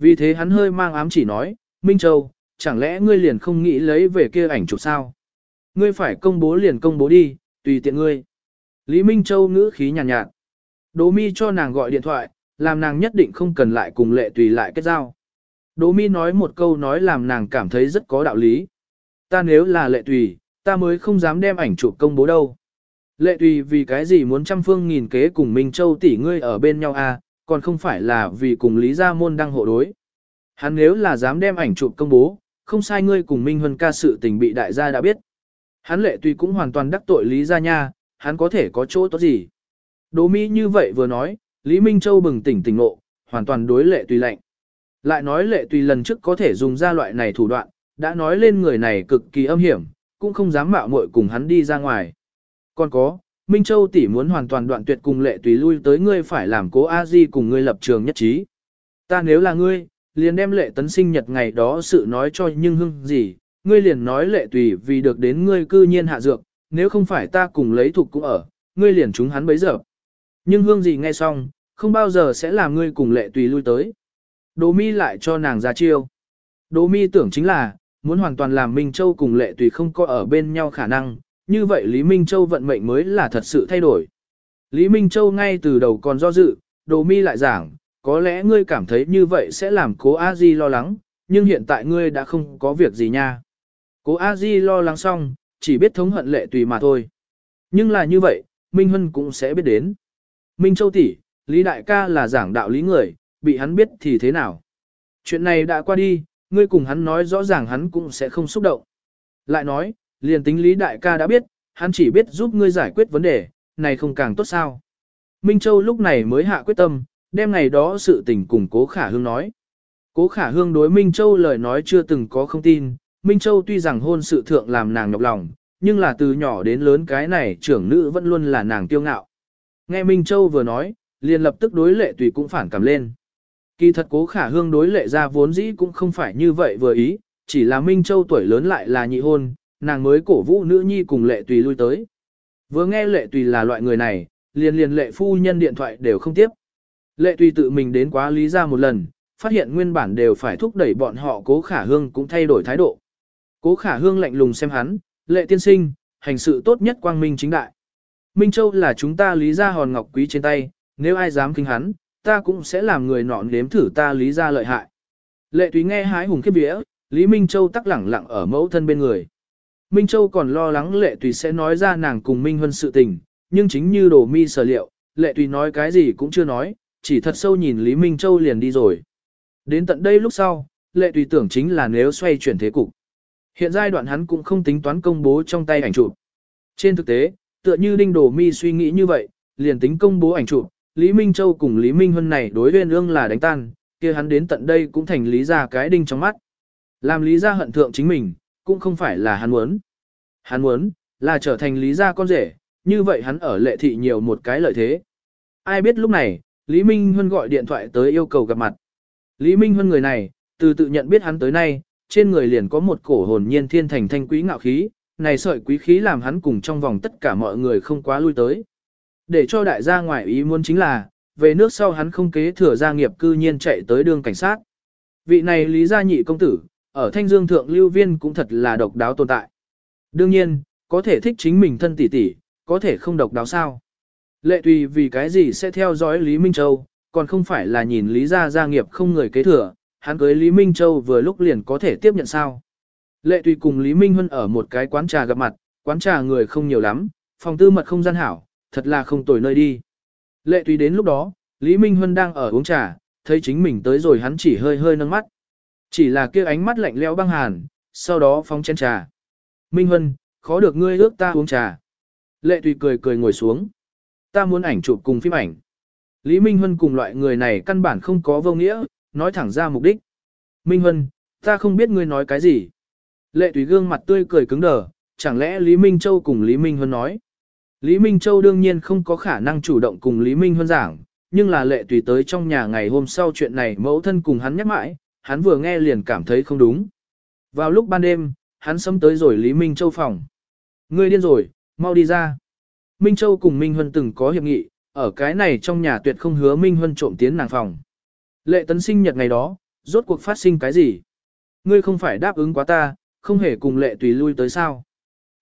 Vì thế hắn hơi mang ám chỉ nói, Minh Châu, chẳng lẽ ngươi liền không nghĩ lấy về kia ảnh chụp sao? Ngươi phải công bố liền công bố đi, tùy tiện ngươi. Lý Minh Châu ngữ khí nhàn nhạt, nhạt. Đỗ mi cho nàng gọi điện thoại, Làm nàng nhất định không cần lại cùng lệ tùy lại kết giao. Đỗ mi nói một câu nói làm nàng cảm thấy rất có đạo lý. Ta nếu là lệ tùy, ta mới không dám đem ảnh chụp công bố đâu. Lệ tùy vì cái gì muốn trăm phương nghìn kế cùng Minh Châu tỷ ngươi ở bên nhau à, còn không phải là vì cùng Lý Gia Môn đang hộ đối. Hắn nếu là dám đem ảnh chụp công bố, không sai ngươi cùng Minh Huân ca sự tình bị đại gia đã biết. Hắn lệ tùy cũng hoàn toàn đắc tội Lý Gia Nha, hắn có thể có chỗ tốt gì. Đỗ Mỹ như vậy vừa nói, Lý Minh Châu bừng tỉnh tỉnh ngộ, hoàn toàn đối lệ tùy lệnh. Lại nói lệ tùy lần trước có thể dùng ra loại này thủ đoạn, đã nói lên người này cực kỳ âm hiểm, cũng không dám mạo muội cùng hắn đi ra ngoài. Còn có, Minh Châu tỷ muốn hoàn toàn đoạn tuyệt cùng lệ tùy lui tới ngươi phải làm cố a di cùng ngươi lập trường nhất trí. Ta nếu là ngươi, liền đem lệ tấn sinh nhật ngày đó sự nói cho nhưng hưng gì, ngươi liền nói lệ tùy vì được đến ngươi cư nhiên hạ dược, nếu không phải ta cùng lấy thuộc cũng ở, ngươi liền chúng hắn bấy giờ. Nhưng hương gì nghe xong, không bao giờ sẽ làm ngươi cùng lệ tùy lui tới. Đỗ mi lại cho nàng ra chiêu. Đỗ mi tưởng chính là, muốn hoàn toàn làm Minh Châu cùng lệ tùy không có ở bên nhau khả năng, như vậy Lý Minh Châu vận mệnh mới là thật sự thay đổi. Lý Minh Châu ngay từ đầu còn do dự, Đỗ mi lại giảng, có lẽ ngươi cảm thấy như vậy sẽ làm cố A Di lo lắng, nhưng hiện tại ngươi đã không có việc gì nha. Cố A Di lo lắng xong, chỉ biết thống hận lệ tùy mà thôi. Nhưng là như vậy, Minh Hân cũng sẽ biết đến. Minh Châu tỷ, Lý Đại ca là giảng đạo lý người, bị hắn biết thì thế nào? Chuyện này đã qua đi, ngươi cùng hắn nói rõ ràng hắn cũng sẽ không xúc động. Lại nói, liền tính Lý Đại ca đã biết, hắn chỉ biết giúp ngươi giải quyết vấn đề, này không càng tốt sao. Minh Châu lúc này mới hạ quyết tâm, đem ngày đó sự tình cùng Cố Khả Hương nói. Cố Khả Hương đối Minh Châu lời nói chưa từng có không tin, Minh Châu tuy rằng hôn sự thượng làm nàng nhọc lòng, nhưng là từ nhỏ đến lớn cái này trưởng nữ vẫn luôn là nàng tiêu ngạo. Nghe Minh Châu vừa nói, liền lập tức đối lệ tùy cũng phản cảm lên. Kỳ thật cố khả hương đối lệ ra vốn dĩ cũng không phải như vậy vừa ý, chỉ là Minh Châu tuổi lớn lại là nhị hôn, nàng mới cổ vũ nữ nhi cùng lệ tùy lui tới. Vừa nghe lệ tùy là loại người này, liền liền lệ phu nhân điện thoại đều không tiếp. Lệ tùy tự mình đến quá lý ra một lần, phát hiện nguyên bản đều phải thúc đẩy bọn họ cố khả hương cũng thay đổi thái độ. Cố khả hương lạnh lùng xem hắn, lệ tiên sinh, hành sự tốt nhất quang minh chính đại. Minh Châu là chúng ta lý ra hòn ngọc quý trên tay, nếu ai dám kinh hắn, ta cũng sẽ làm người nọn nếm thử ta lý ra lợi hại. Lệ tùy nghe hái hùng khiếp vía, Lý Minh Châu tắc lẳng lặng ở mẫu thân bên người. Minh Châu còn lo lắng Lệ Tùy sẽ nói ra nàng cùng Minh Huân sự tình, nhưng chính như đồ mi sở liệu, Lệ Tùy nói cái gì cũng chưa nói, chỉ thật sâu nhìn Lý Minh Châu liền đi rồi. Đến tận đây lúc sau, Lệ Tùy tưởng chính là nếu xoay chuyển thế cục. Hiện giai đoạn hắn cũng không tính toán công bố trong tay ảnh chụp. Trên thực tế, tựa như Đinh Đồ Mi suy nghĩ như vậy, liền tính công bố ảnh chụp, Lý Minh Châu cùng Lý Minh Huân này đối với ương là đánh tan, kia hắn đến tận đây cũng thành lý ra cái đinh trong mắt. Làm lý ra hận thượng chính mình, cũng không phải là hắn muốn. Hắn muốn, là trở thành lý gia con rể, như vậy hắn ở lệ thị nhiều một cái lợi thế. Ai biết lúc này, Lý Minh Huân gọi điện thoại tới yêu cầu gặp mặt. Lý Minh Huân người này, từ tự nhận biết hắn tới nay, trên người liền có một cổ hồn nhiên thiên thành thanh quý ngạo khí, này sợi quý khí làm hắn cùng trong vòng tất cả mọi người không quá lui tới. Để cho đại gia ngoại ý muốn chính là, về nước sau hắn không kế thừa gia nghiệp cư nhiên chạy tới đường cảnh sát. Vị này lý gia nhị công tử, ở thanh dương thượng lưu viên cũng thật là độc đáo tồn tại. Đương nhiên, có thể thích chính mình thân tỷ tỷ, có thể không độc đáo sao. Lệ tùy vì cái gì sẽ theo dõi Lý Minh Châu, còn không phải là nhìn Lý gia gia nghiệp không người kế thừa, hắn cưới Lý Minh Châu vừa lúc liền có thể tiếp nhận sao. Lệ tùy cùng Lý Minh Huân ở một cái quán trà gặp mặt, quán trà người không nhiều lắm, phòng tư mật không gian hảo, thật là không tồi nơi đi. Lệ tùy đến lúc đó, Lý Minh Huân đang ở uống trà, thấy chính mình tới rồi hắn chỉ hơi hơi nâng mắt. Chỉ là kia ánh mắt lạnh lẽo băng hàn, sau đó phóng chén trà. Minh Huân, khó được ngươi ước ta uống trà. Lệ tùy cười cười ngồi xuống. Ta muốn ảnh chụp cùng phim ảnh. Lý Minh Huân cùng loại người này căn bản không có vô nghĩa, nói thẳng ra mục đích. Minh Huân, ta không biết ngươi nói cái gì. Lệ tùy gương mặt tươi cười cứng đờ, chẳng lẽ Lý Minh Châu cùng Lý Minh Huân nói. Lý Minh Châu đương nhiên không có khả năng chủ động cùng Lý Minh Huân giảng, nhưng là lệ tùy tới trong nhà ngày hôm sau chuyện này mẫu thân cùng hắn nhắc mãi, hắn vừa nghe liền cảm thấy không đúng. Vào lúc ban đêm, hắn sớm tới rồi Lý Minh Châu phòng. Ngươi điên rồi, mau đi ra. Minh Châu cùng Minh Huân từng có hiệp nghị, ở cái này trong nhà tuyệt không hứa Minh Huân trộm tiến nàng phòng. Lệ tấn sinh nhật ngày đó, rốt cuộc phát sinh cái gì? Ngươi không phải đáp ứng quá ta, không hề cùng lệ tùy lui tới sao?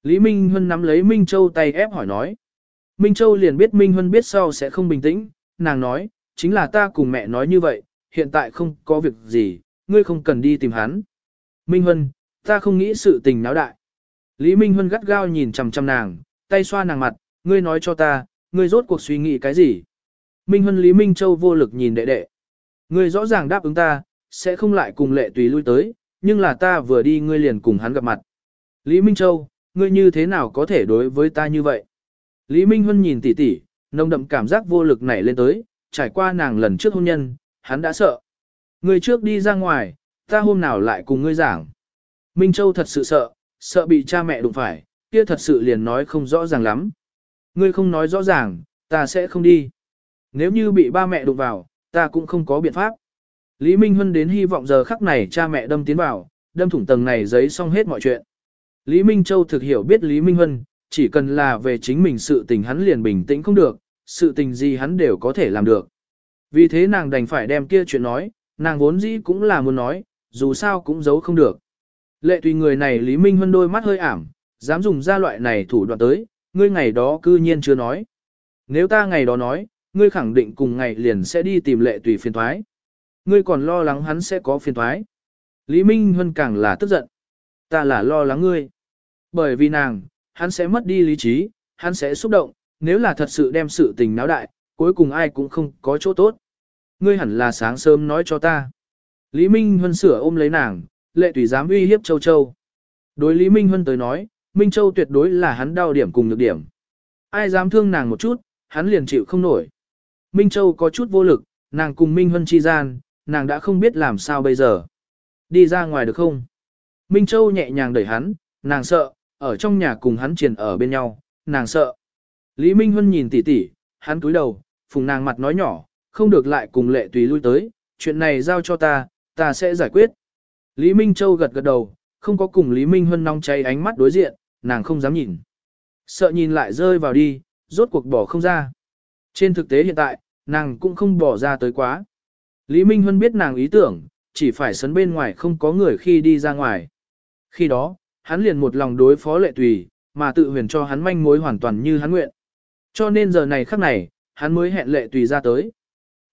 Lý Minh Huân nắm lấy Minh Châu tay ép hỏi nói. Minh Châu liền biết Minh Huân biết sau sẽ không bình tĩnh, nàng nói, chính là ta cùng mẹ nói như vậy, hiện tại không có việc gì, ngươi không cần đi tìm hắn. Minh Huân, ta không nghĩ sự tình náo đại. Lý Minh Huân gắt gao nhìn chằm chằm nàng, tay xoa nàng mặt, ngươi nói cho ta, ngươi rốt cuộc suy nghĩ cái gì? Minh Huân Lý Minh Châu vô lực nhìn đệ đệ. Ngươi rõ ràng đáp ứng ta, sẽ không lại cùng lệ tùy lui tới, nhưng là ta vừa đi ngươi liền cùng hắn gặp mặt. Lý Minh Châu, ngươi như thế nào có thể đối với ta như vậy? Lý Minh Huân nhìn tỉ tỉ, nồng đậm cảm giác vô lực nảy lên tới, trải qua nàng lần trước hôn nhân, hắn đã sợ. Ngươi trước đi ra ngoài, ta hôm nào lại cùng ngươi giảng. Minh Châu thật sự sợ, sợ bị cha mẹ đụng phải, kia thật sự liền nói không rõ ràng lắm. Ngươi không nói rõ ràng, ta sẽ không đi. Nếu như bị ba mẹ đụng vào, ta cũng không có biện pháp. Lý Minh Huân đến hy vọng giờ khắc này cha mẹ đâm tiến vào, đâm thủng tầng này giấy xong hết mọi chuyện. Lý Minh Châu thực hiểu biết Lý Minh Huân, chỉ cần là về chính mình sự tình hắn liền bình tĩnh không được, sự tình gì hắn đều có thể làm được. Vì thế nàng đành phải đem kia chuyện nói, nàng vốn dĩ cũng là muốn nói, dù sao cũng giấu không được. Lệ tùy người này Lý Minh Huân đôi mắt hơi ảm, dám dùng ra loại này thủ đoạn tới, ngươi ngày đó cư nhiên chưa nói. Nếu ta ngày đó nói, ngươi khẳng định cùng ngày liền sẽ đi tìm lệ tùy phiền thoái. Ngươi còn lo lắng hắn sẽ có phiền thoái. Lý Minh Huân càng là tức giận. Ta là lo lắng ngươi. Bởi vì nàng, hắn sẽ mất đi lý trí, hắn sẽ xúc động, nếu là thật sự đem sự tình náo đại, cuối cùng ai cũng không có chỗ tốt. Ngươi hẳn là sáng sớm nói cho ta. Lý Minh Huân sửa ôm lấy nàng, lệ tùy dám uy hiếp Châu Châu. Đối Lý Minh Huân tới nói, Minh Châu tuyệt đối là hắn đau điểm cùng nhược điểm. Ai dám thương nàng một chút, hắn liền chịu không nổi. Minh Châu có chút vô lực, nàng cùng Minh Huân chi gian, nàng đã không biết làm sao bây giờ. Đi ra ngoài được không? Minh Châu nhẹ nhàng đẩy hắn, nàng sợ, ở trong nhà cùng hắn triền ở bên nhau, nàng sợ. Lý Minh Huân nhìn tỉ tỉ, hắn cúi đầu, phùng nàng mặt nói nhỏ, không được lại cùng lệ tùy lui tới, chuyện này giao cho ta, ta sẽ giải quyết. Lý Minh Châu gật gật đầu, không có cùng Lý Minh Huân nóng cháy ánh mắt đối diện, nàng không dám nhìn. Sợ nhìn lại rơi vào đi, rốt cuộc bỏ không ra. Trên thực tế hiện tại, nàng cũng không bỏ ra tới quá. Lý Minh Huân biết nàng ý tưởng, chỉ phải sấn bên ngoài không có người khi đi ra ngoài. Khi đó, hắn liền một lòng đối phó lệ tùy, mà tự huyền cho hắn manh mối hoàn toàn như hắn nguyện. Cho nên giờ này khắc này, hắn mới hẹn lệ tùy ra tới.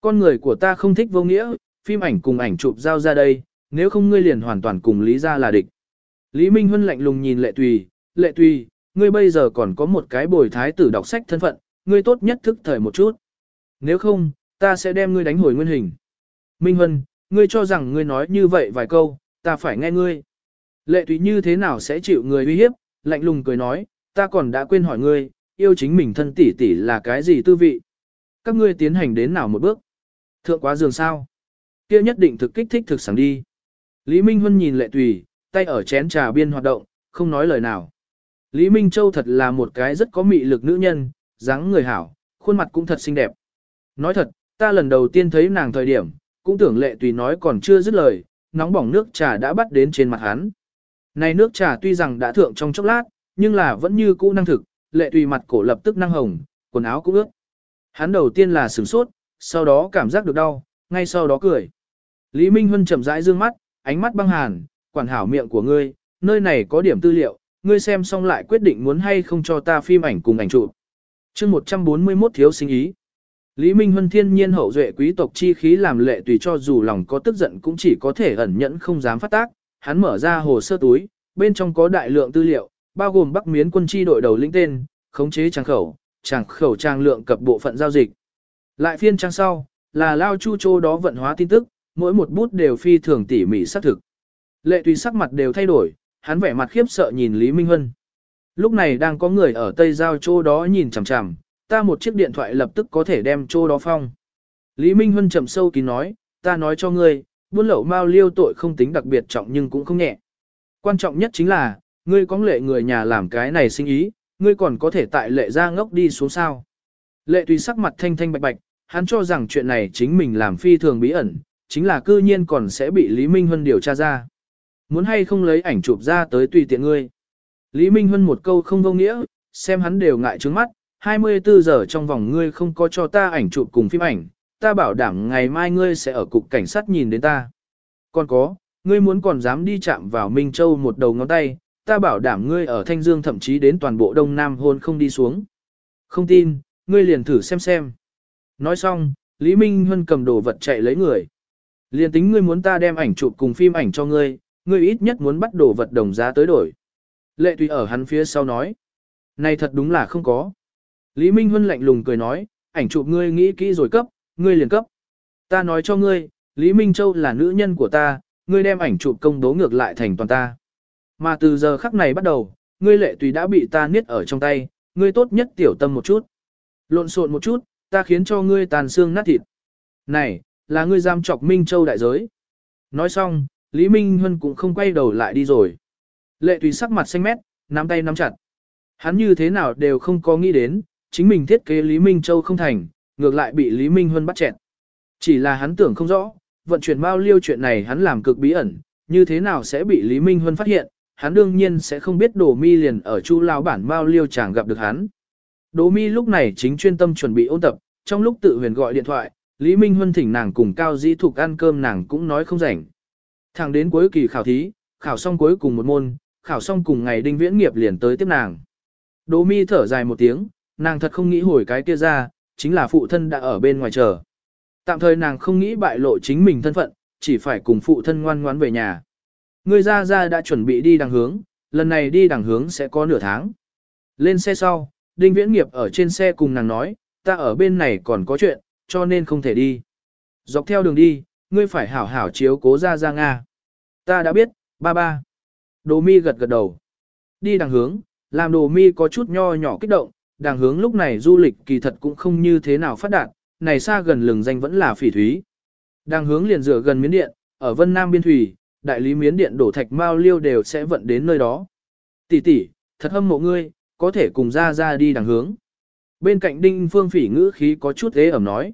Con người của ta không thích vô nghĩa, phim ảnh cùng ảnh chụp giao ra đây, nếu không ngươi liền hoàn toàn cùng Lý ra là địch. Lý Minh Huân lạnh lùng nhìn lệ tùy, lệ tùy, ngươi bây giờ còn có một cái bồi thái tử đọc sách thân phận, ngươi tốt nhất thức thời một chút. Nếu không, ta sẽ đem ngươi đánh hồi nguyên hình. Minh Huân, ngươi cho rằng ngươi nói như vậy vài câu, ta phải nghe ngươi. Lệ tùy như thế nào sẽ chịu người uy hiếp, lạnh lùng cười nói, ta còn đã quên hỏi ngươi, yêu chính mình thân tỷ tỷ là cái gì tư vị. Các ngươi tiến hành đến nào một bước? Thượng quá giường sao? kia nhất định thực kích thích thực sẵn đi. Lý Minh Huân nhìn lệ tùy, tay ở chén trà biên hoạt động, không nói lời nào. Lý Minh Châu thật là một cái rất có mị lực nữ nhân, dáng người hảo, khuôn mặt cũng thật xinh đẹp. Nói thật, ta lần đầu tiên thấy nàng thời điểm, cũng tưởng lệ tùy nói còn chưa dứt lời, nóng bỏng nước trà đã bắt đến trên mặt hắn. Này nước trà tuy rằng đã thượng trong chốc lát, nhưng là vẫn như cũ năng thực, lệ tùy mặt cổ lập tức năng hồng, quần áo cũng ướt. Hắn đầu tiên là sửng sốt, sau đó cảm giác được đau, ngay sau đó cười. Lý Minh Huân chậm rãi dương mắt, ánh mắt băng hàn, quản hảo miệng của ngươi, nơi này có điểm tư liệu, ngươi xem xong lại quyết định muốn hay không cho ta phim ảnh cùng ảnh chụp. Chương 141 thiếu sinh ý. Lý Minh Huân thiên nhiên hậu duệ quý tộc chi khí làm lệ tùy cho dù lòng có tức giận cũng chỉ có thể ẩn nhẫn không dám phát tác, hắn mở ra hồ sơ túi, bên trong có đại lượng tư liệu, bao gồm Bắc Miến quân chi đội đầu lĩnh tên, khống chế trang khẩu, trang khẩu trang lượng cập bộ phận giao dịch. Lại phiên trang sau, là lao chu chô đó vận hóa tin tức, mỗi một bút đều phi thường tỉ mỉ xác thực. Lệ tùy sắc mặt đều thay đổi, hắn vẻ mặt khiếp sợ nhìn Lý Minh Huân. Lúc này đang có người ở Tây Giao chô đó nhìn chằm chằm, ta một chiếc điện thoại lập tức có thể đem chô đó phong. Lý Minh Huân trầm sâu kín nói, ta nói cho ngươi, buôn lậu mao liêu tội không tính đặc biệt trọng nhưng cũng không nhẹ. Quan trọng nhất chính là, ngươi có lệ người nhà làm cái này sinh ý, ngươi còn có thể tại lệ ra ngốc đi xuống sao. Lệ tùy sắc mặt thanh thanh bạch bạch, hắn cho rằng chuyện này chính mình làm phi thường bí ẩn, chính là cư nhiên còn sẽ bị Lý Minh Huân điều tra ra. Muốn hay không lấy ảnh chụp ra tới tùy tiện ngươi. Lý Minh Huân một câu không vô nghĩa, xem hắn đều ngại trướng mắt, 24 giờ trong vòng ngươi không có cho ta ảnh chụp cùng phim ảnh, ta bảo đảm ngày mai ngươi sẽ ở cục cảnh sát nhìn đến ta. Còn có, ngươi muốn còn dám đi chạm vào Minh Châu một đầu ngón tay, ta bảo đảm ngươi ở Thanh Dương thậm chí đến toàn bộ Đông Nam hôn không đi xuống. Không tin, ngươi liền thử xem xem. Nói xong, Lý Minh Huân cầm đồ vật chạy lấy người. Liên tính ngươi muốn ta đem ảnh chụp cùng phim ảnh cho ngươi, ngươi ít nhất muốn bắt đồ vật đồng giá tới đổi. Lệ Tùy ở hắn phía sau nói. Này thật đúng là không có. Lý Minh Huân lạnh lùng cười nói, ảnh chụp ngươi nghĩ kỹ rồi cấp, ngươi liền cấp. Ta nói cho ngươi, Lý Minh Châu là nữ nhân của ta, ngươi đem ảnh chụp công bố ngược lại thành toàn ta. Mà từ giờ khắc này bắt đầu, ngươi lệ tùy đã bị ta niết ở trong tay, ngươi tốt nhất tiểu tâm một chút. Lộn xộn một chút, ta khiến cho ngươi tàn xương nát thịt. Này, là ngươi giam chọc Minh Châu đại giới. Nói xong, Lý Minh Huân cũng không quay đầu lại đi rồi. Lệ tùy sắc mặt xanh mét, nắm tay nắm chặt. Hắn như thế nào đều không có nghĩ đến, chính mình thiết kế Lý Minh Châu không thành, ngược lại bị Lý Minh Huân bắt chẹn. Chỉ là hắn tưởng không rõ, vận chuyển bao liêu chuyện này hắn làm cực bí ẩn, như thế nào sẽ bị Lý Minh Huân phát hiện, hắn đương nhiên sẽ không biết đổ Mi liền ở Chu lão bản bao liêu chẳng gặp được hắn. Đỗ Mi lúc này chính chuyên tâm chuẩn bị ôn tập, trong lúc tự huyền gọi điện thoại, Lý Minh Huân thỉnh nàng cùng Cao Dĩ Thục ăn cơm nàng cũng nói không rảnh. Thẳng đến cuối kỳ khảo thí, khảo xong cuối cùng một môn, khảo xong cùng ngày đinh viễn nghiệp liền tới tiếp nàng. Đỗ mi thở dài một tiếng, nàng thật không nghĩ hồi cái kia ra, chính là phụ thân đã ở bên ngoài chờ. Tạm thời nàng không nghĩ bại lộ chính mình thân phận, chỉ phải cùng phụ thân ngoan ngoãn về nhà. Người ra ra đã chuẩn bị đi đằng hướng, lần này đi đằng hướng sẽ có nửa tháng. Lên xe sau, Đinh Viễn Nghiệp ở trên xe cùng nàng nói, ta ở bên này còn có chuyện, cho nên không thể đi. Dọc theo đường đi, ngươi phải hảo hảo chiếu cố ra ra Nga. Ta đã biết, ba ba. Đồ mi gật gật đầu. Đi đằng hướng, làm đồ mi có chút nho nhỏ kích động, đằng hướng lúc này du lịch kỳ thật cũng không như thế nào phát đạt, này xa gần lừng danh vẫn là phỉ thúy. Đằng hướng liền dựa gần miến điện, ở Vân Nam Biên Thủy, đại lý miến điện đổ thạch mao liêu đều sẽ vận đến nơi đó. Tỷ tỷ, thật hâm mộ ngươi, có thể cùng ra ra đi đằng hướng. Bên cạnh đinh phương phỉ ngữ khí có chút thế ẩm nói.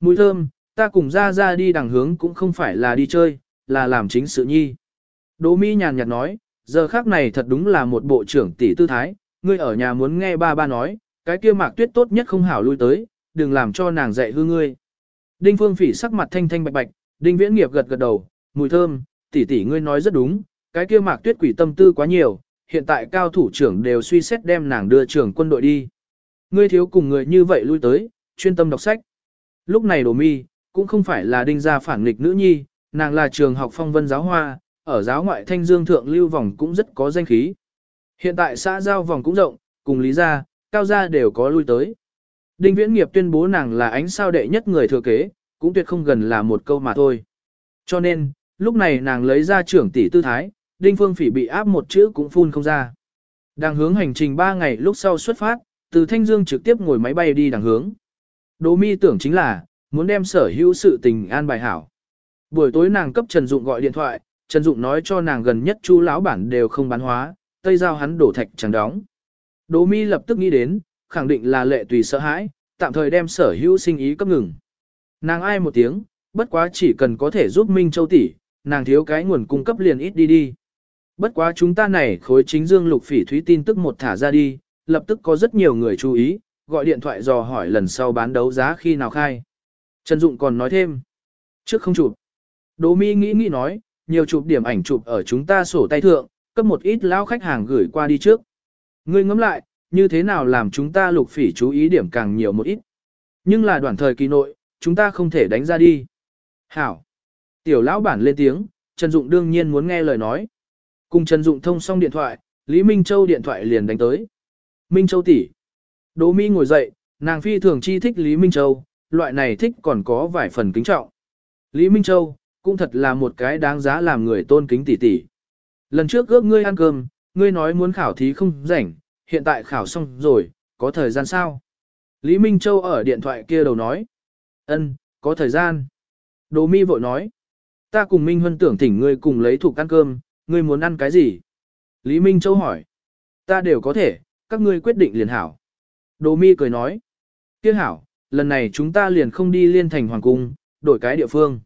Mùi thơm, ta cùng ra ra đi đằng hướng cũng không phải là đi chơi, là làm chính sự nhi. Đỗ mi nhàn nhạt nói, giờ khác này thật đúng là một bộ trưởng tỷ tư thái, ngươi ở nhà muốn nghe ba ba nói, cái kia mạc tuyết tốt nhất không hảo lui tới, đừng làm cho nàng dạy hư ngươi. Đinh phương phỉ sắc mặt thanh thanh bạch bạch, đinh viễn nghiệp gật gật đầu, mùi thơm, tỷ tỷ ngươi nói rất đúng, cái kia mạc tuyết quỷ tâm tư quá nhiều, hiện tại cao thủ trưởng đều suy xét đem nàng đưa trưởng quân đội đi. Ngươi thiếu cùng người như vậy lui tới, chuyên tâm đọc sách. Lúc này đồ mi, cũng không phải là đinh gia phản nghịch nữ nhi, nàng là trường học phong vân giáo hoa, ở giáo ngoại thanh dương thượng lưu vòng cũng rất có danh khí. Hiện tại xã giao vòng cũng rộng, cùng lý gia, cao gia đều có lui tới. Đinh viễn nghiệp tuyên bố nàng là ánh sao đệ nhất người thừa kế, cũng tuyệt không gần là một câu mà thôi. Cho nên, lúc này nàng lấy ra trưởng tỷ tư thái, đinh phương phỉ bị áp một chữ cũng phun không ra. Đang hướng hành trình 3 ngày lúc sau xuất phát, từ Thanh Dương trực tiếp ngồi máy bay đi đằng hướng. Đỗ mi tưởng chính là, muốn đem sở hữu sự tình an bài hảo. Buổi tối nàng cấp Trần Dụng gọi điện thoại, Trần Dụng nói cho nàng gần nhất chu lão bản đều không bán hóa, tây giao hắn đổ thạch chẳng đóng. Đỗ mi lập tức nghĩ đến, khẳng định là lệ tùy sợ hãi, tạm thời đem sở hữu sinh ý cấp ngừng. Nàng ai một tiếng, bất quá chỉ cần có thể giúp Minh Châu tỷ, nàng thiếu cái nguồn cung cấp liền ít đi đi. Bất quá chúng ta này khối chính dương lục phỉ thúy tin tức một thả ra đi, lập tức có rất nhiều người chú ý, gọi điện thoại dò hỏi lần sau bán đấu giá khi nào khai. Trần Dụng còn nói thêm, trước không chụp. Đỗ Mi nghĩ nghĩ nói, nhiều chụp điểm ảnh chụp ở chúng ta sổ tay thượng, cấp một ít lão khách hàng gửi qua đi trước. Ngươi ngẫm lại, như thế nào làm chúng ta lục phỉ chú ý điểm càng nhiều một ít. Nhưng là đoạn thời kỳ nội, chúng ta không thể đánh ra đi. Hảo. Tiểu lão bản lên tiếng, Trần Dụng đương nhiên muốn nghe lời nói. Cùng Trần Dụng thông xong điện thoại, Lý Minh Châu điện thoại liền đánh tới. Minh Châu tỷ. Đỗ Mi ngồi dậy, nàng phi thường chi thích Lý Minh Châu, loại này thích còn có vài phần kính trọng. Lý Minh Châu, cũng thật là một cái đáng giá làm người tôn kính tỷ tỷ. Lần trước ước ngươi ăn cơm, ngươi nói muốn khảo thí không rảnh, hiện tại khảo xong rồi, có thời gian sao? Lý Minh Châu ở điện thoại kia đầu nói. Ân, có thời gian. Đỗ mi vội nói. Ta cùng Minh Huân tưởng thỉnh ngươi cùng lấy thuộc ăn cơm, ngươi muốn ăn cái gì? Lý Minh Châu hỏi. Ta đều có thể, các ngươi quyết định liền hảo. Đỗ mi cười nói. Tiếc hảo, lần này chúng ta liền không đi liên thành hoàng cung, đổi cái địa phương.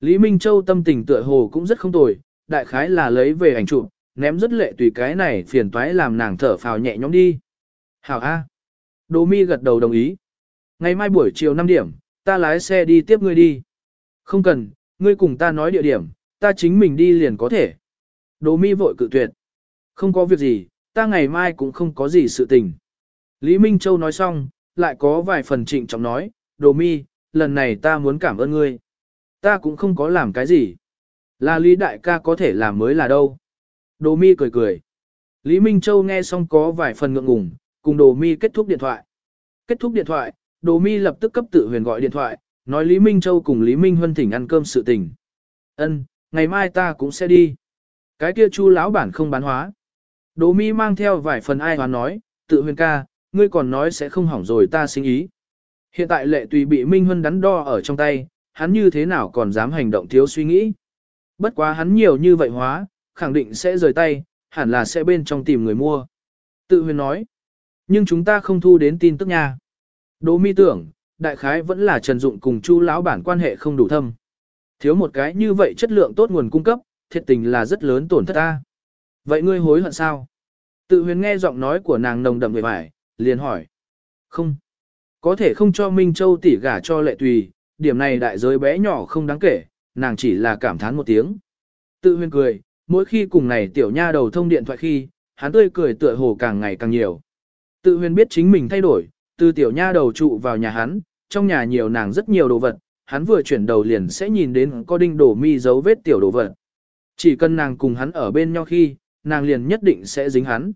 Lý Minh Châu tâm tình tựa hồ cũng rất không tồi, đại khái là lấy về ảnh chụp, ném rất lệ tùy cái này phiền toái làm nàng thở phào nhẹ nhõm đi. Hảo A. Đỗ mi gật đầu đồng ý. Ngày mai buổi chiều 5 điểm, ta lái xe đi tiếp ngươi đi. Không cần, ngươi cùng ta nói địa điểm, ta chính mình đi liền có thể. Đỗ mi vội cự tuyệt. Không có việc gì, ta ngày mai cũng không có gì sự tình. Lý Minh Châu nói xong, lại có vài phần trịnh trọng nói, Đồ mi, lần này ta muốn cảm ơn ngươi. Ta cũng không có làm cái gì. Là Lý đại ca có thể làm mới là đâu. Đồ mi cười cười. Lý Minh Châu nghe xong có vài phần ngượng ngùng, cùng Đồ mi kết thúc điện thoại. Kết thúc điện thoại, Đồ mi lập tức cấp tự huyền gọi điện thoại, nói Lý Minh Châu cùng Lý Minh Huân thỉnh ăn cơm sự tình. Ân, ngày mai ta cũng sẽ đi. Cái kia chu lão bản không bán hóa. Đỗ mi mang theo vài phần ai hoán nói, tự huyền ca, ngươi còn nói sẽ không hỏng rồi ta sinh ý. Hiện tại lệ tùy bị Minh Huân đắn đo ở trong tay, hắn như thế nào còn dám hành động thiếu suy nghĩ. Bất quá hắn nhiều như vậy hóa, khẳng định sẽ rời tay, hẳn là sẽ bên trong tìm người mua. Tự huyền nói, nhưng chúng ta không thu đến tin tức nha. Đỗ mi tưởng, đại khái vẫn là Trần Dụng cùng Chu lão bản quan hệ không đủ thâm. Thiếu một cái như vậy chất lượng tốt nguồn cung cấp, thiệt tình là rất lớn tổn thất ta. Vậy ngươi hối hận sao? Tự huyền nghe giọng nói của nàng nồng đậm người vải, liền hỏi. Không. Có thể không cho Minh Châu tỷ gả cho lệ tùy, điểm này đại giới bé nhỏ không đáng kể, nàng chỉ là cảm thán một tiếng. Tự huyền cười, mỗi khi cùng này tiểu nha đầu thông điện thoại khi, hắn tươi cười tựa hồ càng ngày càng nhiều. Tự huyền biết chính mình thay đổi, từ tiểu nha đầu trụ vào nhà hắn, trong nhà nhiều nàng rất nhiều đồ vật, hắn vừa chuyển đầu liền sẽ nhìn đến có đinh đổ mi dấu vết tiểu đồ vật. Chỉ cần nàng cùng hắn ở bên nhau khi, nàng liền nhất định sẽ dính hắn.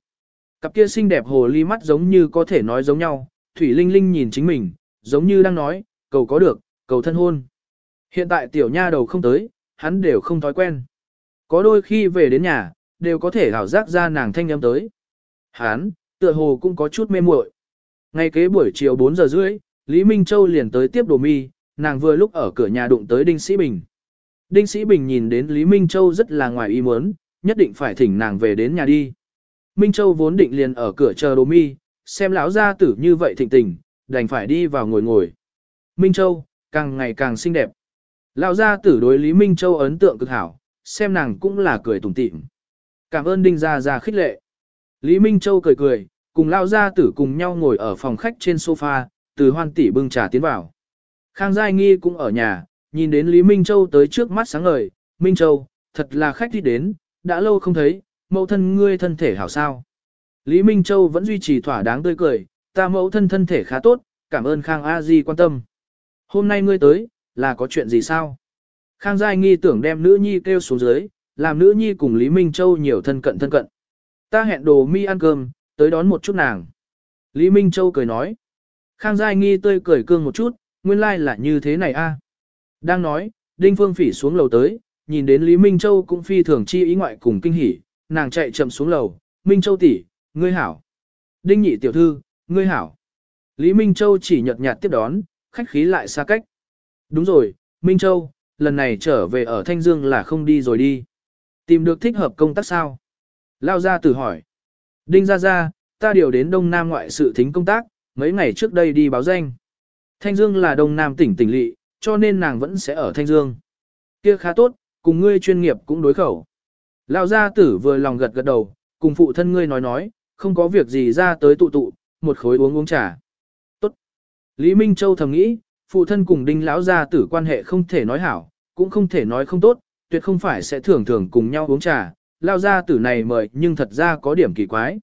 Cặp kia xinh đẹp hồ ly mắt giống như có thể nói giống nhau, Thủy Linh Linh nhìn chính mình, giống như đang nói, cầu có được, cầu thân hôn. Hiện tại tiểu nha đầu không tới, hắn đều không thói quen. Có đôi khi về đến nhà, đều có thể hảo giác ra nàng thanh âm tới. Hắn, tựa hồ cũng có chút mê muội. Ngay kế buổi chiều 4 giờ rưỡi, Lý Minh Châu liền tới tiếp đồ mi, nàng vừa lúc ở cửa nhà đụng tới Đinh Sĩ Bình. Đinh Sĩ Bình nhìn đến Lý Minh Châu rất là ngoài ý muốn, nhất định phải thỉnh nàng về đến nhà đi. Minh Châu vốn định liền ở cửa chờ đồ mi, xem lão gia tử như vậy thịnh tình, đành phải đi vào ngồi ngồi. Minh Châu, càng ngày càng xinh đẹp. Lão gia tử đối Lý Minh Châu ấn tượng cực hảo, xem nàng cũng là cười tủm tỉm. Cảm ơn Đinh gia gia khích lệ. Lý Minh Châu cười cười, cùng lão gia tử cùng nhau ngồi ở phòng khách trên sofa, từ hoan tỷ bưng trà tiến vào. Khang Giai Nghi cũng ở nhà, nhìn đến Lý Minh Châu tới trước mắt sáng ngời, Minh Châu, thật là khách đi đến, đã lâu không thấy, mẫu thân ngươi thân thể hảo sao. Lý Minh Châu vẫn duy trì thỏa đáng tươi cười, ta mẫu thân thân thể khá tốt, cảm ơn Khang A Di quan tâm. Hôm nay ngươi tới, là có chuyện gì sao? Khang Giai nghi tưởng đem nữ nhi kêu xuống dưới, làm nữ nhi cùng Lý Minh Châu nhiều thân cận thân cận. Ta hẹn đồ mi ăn cơm, tới đón một chút nàng. Lý Minh Châu cười nói. Khang Giai nghi tươi cười cương một chút, nguyên lai like là như thế này a. Đang nói, Đinh Phương Phỉ xuống lầu tới, nhìn đến Lý Minh Châu cũng phi thường chi ý ngoại cùng kinh hỉ, nàng chạy chậm xuống lầu, Minh Châu tỷ, ngươi hảo. Đinh nhị tiểu thư, ngươi hảo. Lý Minh Châu chỉ nhợt nhạt tiếp đón, khách khí lại xa cách. Đúng rồi, Minh Châu, lần này trở về ở Thanh Dương là không đi rồi đi. Tìm được thích hợp công tác sao? Lao ra tử hỏi. Đinh ra ra, ta điều đến Đông Nam ngoại sự thính công tác, mấy ngày trước đây đi báo danh. Thanh Dương là Đông Nam tỉnh tỉnh lỵ, cho nên nàng vẫn sẽ ở Thanh Dương. Kia khá tốt, cùng ngươi chuyên nghiệp cũng đối khẩu. Lão gia tử vừa lòng gật gật đầu, cùng phụ thân ngươi nói nói, không có việc gì ra tới tụ tụ, một khối uống uống trà. Tốt. Lý Minh Châu thầm nghĩ, phụ thân cùng đinh lão gia tử quan hệ không thể nói hảo, cũng không thể nói không tốt, tuyệt không phải sẽ thường thường cùng nhau uống trà, lão gia tử này mời nhưng thật ra có điểm kỳ quái.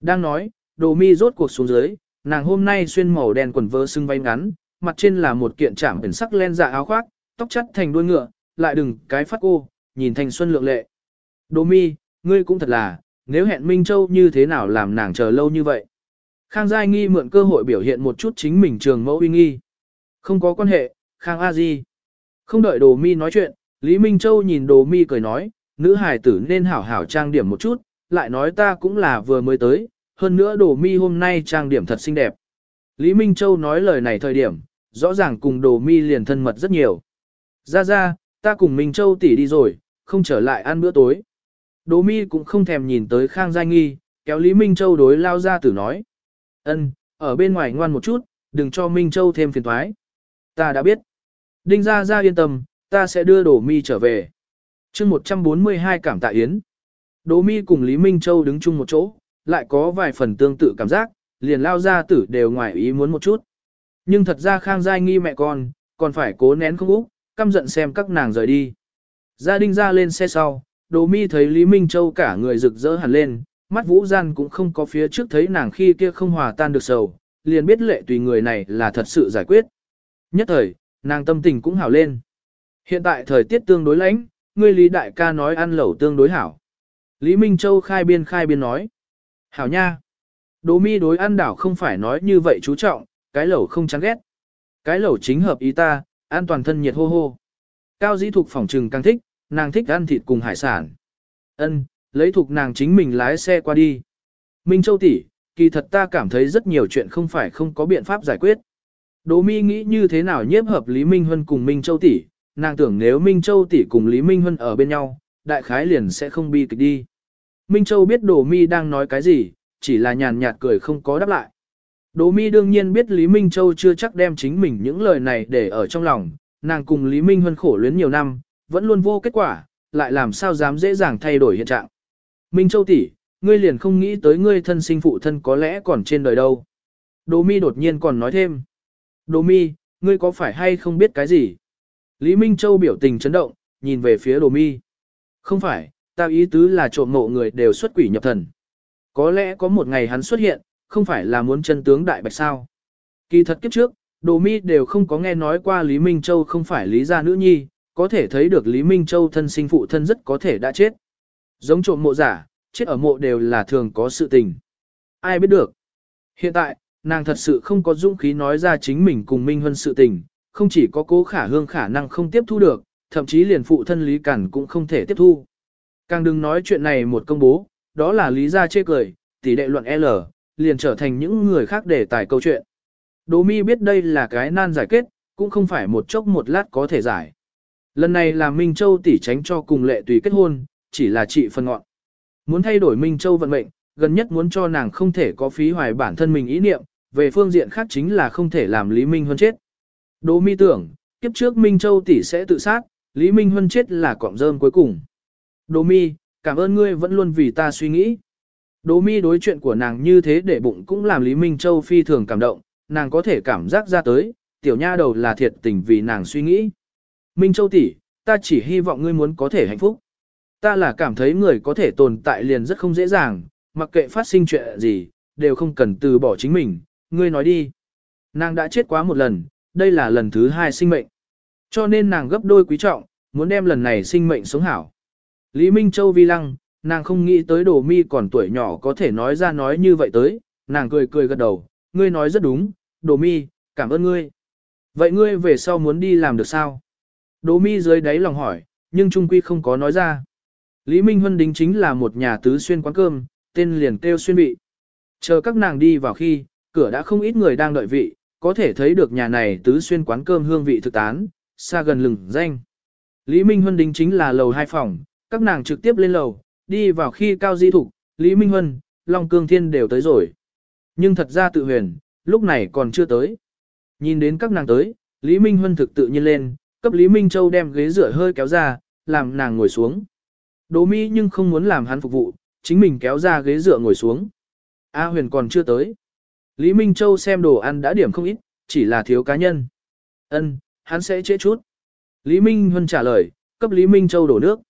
Đang nói, đồ mi rốt cuộc xuống dưới, nàng hôm nay xuyên màu đen quần vớ xưng váy ngắn, mặt trên là một kiện trảm ẩn sắc len dạ áo khoác, tóc chắt thành đuôi ngựa, lại đừng cái phát cô, nhìn thành xuân lượng lệ. Đồ mi, ngươi cũng thật là, nếu hẹn Minh Châu như thế nào làm nàng chờ lâu như vậy. Khang Giai Nghi mượn cơ hội biểu hiện một chút chính mình trường mẫu uy nghi. Không có quan hệ, Khang A Di. Không đợi Đồ Mi nói chuyện, Lý Minh Châu nhìn Đồ Mi cười nói, nữ hài tử nên hảo hảo trang điểm một chút, lại nói ta cũng là vừa mới tới, hơn nữa Đồ Mi hôm nay trang điểm thật xinh đẹp. Lý Minh Châu nói lời này thời điểm, rõ ràng cùng Đồ Mi liền thân mật rất nhiều. Ra ra, ta cùng Minh Châu tỷ đi rồi, không trở lại ăn bữa tối. Đỗ mi cũng không thèm nhìn tới Khang Giai Nghi, kéo Lý Minh Châu đối lao ra tử nói. ân, ở bên ngoài ngoan một chút, đừng cho Minh Châu thêm phiền thoái. Ta đã biết. Đinh ra ra yên tâm, ta sẽ đưa Đỗ mi trở về. chương 142 cảm tạ Yến. Đỗ mi cùng Lý Minh Châu đứng chung một chỗ, lại có vài phần tương tự cảm giác, liền lao ra tử đều ngoài ý muốn một chút. Nhưng thật ra Khang Giai Nghi mẹ con, còn phải cố nén không úc, căm giận xem các nàng rời đi. Gia đình ra lên xe sau, Đồ Mi thấy Lý Minh Châu cả người rực rỡ hẳn lên, mắt vũ gian cũng không có phía trước thấy nàng khi kia không hòa tan được sầu, liền biết lệ tùy người này là thật sự giải quyết. Nhất thời, Nàng tâm tình cũng hảo lên. Hiện tại thời tiết tương đối lạnh, ngươi Lý đại ca nói ăn lẩu tương đối hảo. Lý Minh Châu khai biên khai biên nói. Hảo nha. Đỗ mi đối ăn đảo không phải nói như vậy chú trọng, cái lẩu không chán ghét. Cái lẩu chính hợp ý ta, an toàn thân nhiệt hô hô. Cao dĩ thục phòng trừng càng thích, nàng thích ăn thịt cùng hải sản. Ân, lấy thục nàng chính mình lái xe qua đi. Minh Châu tỷ, kỳ thật ta cảm thấy rất nhiều chuyện không phải không có biện pháp giải quyết. Đỗ Mi nghĩ như thế nào nhiếp hợp Lý Minh Huân cùng Minh Châu tỷ, nàng tưởng nếu Minh Châu tỷ cùng Lý Minh Huân ở bên nhau, đại khái liền sẽ không bi kịch đi. Minh Châu biết Đỗ Mi đang nói cái gì, chỉ là nhàn nhạt cười không có đáp lại. Đỗ Mi đương nhiên biết Lý Minh Châu chưa chắc đem chính mình những lời này để ở trong lòng, nàng cùng Lý Minh Huân khổ luyến nhiều năm, vẫn luôn vô kết quả, lại làm sao dám dễ dàng thay đổi hiện trạng. Minh Châu tỷ, ngươi liền không nghĩ tới ngươi thân sinh phụ thân có lẽ còn trên đời đâu. Đỗ Mi đột nhiên còn nói thêm. Đỗ Mi, ngươi có phải hay không biết cái gì? Lý Minh Châu biểu tình chấn động, nhìn về phía Đỗ Mi. Không phải, tao ý tứ là trộm mộ người đều xuất quỷ nhập thần. Có lẽ có một ngày hắn xuất hiện, không phải là muốn chân tướng đại bạch sao. Kỳ thật kiếp trước, Đồ Mi đều không có nghe nói qua Lý Minh Châu không phải Lý gia nữ nhi, có thể thấy được Lý Minh Châu thân sinh phụ thân rất có thể đã chết. Giống trộm mộ giả, chết ở mộ đều là thường có sự tình. Ai biết được. Hiện tại, nàng thật sự không có dũng khí nói ra chính mình cùng Minh Hân sự tình, không chỉ có cố khả hương khả năng không tiếp thu được, thậm chí liền phụ thân Lý Cẩn cũng không thể tiếp thu. Càng đừng nói chuyện này một công bố, đó là lý gia chê cười, tỷ đệ luận L, liền trở thành những người khác để tài câu chuyện. Đỗ mi biết đây là cái nan giải kết, cũng không phải một chốc một lát có thể giải. Lần này là Minh Châu tỷ tránh cho cùng lệ tùy kết hôn, chỉ là trị phần ngọn. Muốn thay đổi Minh Châu vận mệnh, gần nhất muốn cho nàng không thể có phí hoài bản thân mình ý niệm, về phương diện khác chính là không thể làm Lý Minh Huân chết. Đỗ mi tưởng, kiếp trước Minh Châu tỷ sẽ tự sát, Lý Minh Huân chết là cọng rơm cuối cùng. Đỗ mi, cảm ơn ngươi vẫn luôn vì ta suy nghĩ. Đỗ mi đối chuyện của nàng như thế để bụng cũng làm Lý Minh Châu phi thường cảm động, nàng có thể cảm giác ra tới, tiểu nha đầu là thiệt tình vì nàng suy nghĩ. Minh Châu tỷ, ta chỉ hy vọng ngươi muốn có thể hạnh phúc. Ta là cảm thấy người có thể tồn tại liền rất không dễ dàng, mặc kệ phát sinh chuyện gì, đều không cần từ bỏ chính mình, ngươi nói đi. Nàng đã chết quá một lần, đây là lần thứ hai sinh mệnh. Cho nên nàng gấp đôi quý trọng, muốn đem lần này sinh mệnh sống hảo. Lý Minh Châu vi lăng, nàng không nghĩ tới đồ mi còn tuổi nhỏ có thể nói ra nói như vậy tới, nàng cười cười gật đầu, ngươi nói rất đúng, đồ mi, cảm ơn ngươi. Vậy ngươi về sau muốn đi làm được sao? Đồ mi dưới đáy lòng hỏi, nhưng trung quy không có nói ra. Lý Minh Huân đính chính là một nhà tứ xuyên quán cơm, tên liền kêu xuyên vị. Chờ các nàng đi vào khi, cửa đã không ít người đang đợi vị, có thể thấy được nhà này tứ xuyên quán cơm hương vị thực tán, xa gần lừng danh. Lý Minh Huân đính chính là lầu hai phòng, các nàng trực tiếp lên lầu, đi vào khi Cao Di Thục, Lý Minh Huân, Long Cương Thiên đều tới rồi. Nhưng thật ra tự huyền, lúc này còn chưa tới. Nhìn đến các nàng tới, Lý Minh Huân thực tự nhiên lên, cấp Lý Minh Châu đem ghế rửa hơi kéo ra, làm nàng ngồi xuống. Đỗ Mỹ nhưng không muốn làm hắn phục vụ, chính mình kéo ra ghế dựa ngồi xuống. A huyền còn chưa tới. Lý Minh Châu xem đồ ăn đã điểm không ít, chỉ là thiếu cá nhân. Ân, hắn sẽ trễ chút. Lý Minh Huân trả lời, cấp Lý Minh Châu đổ nước.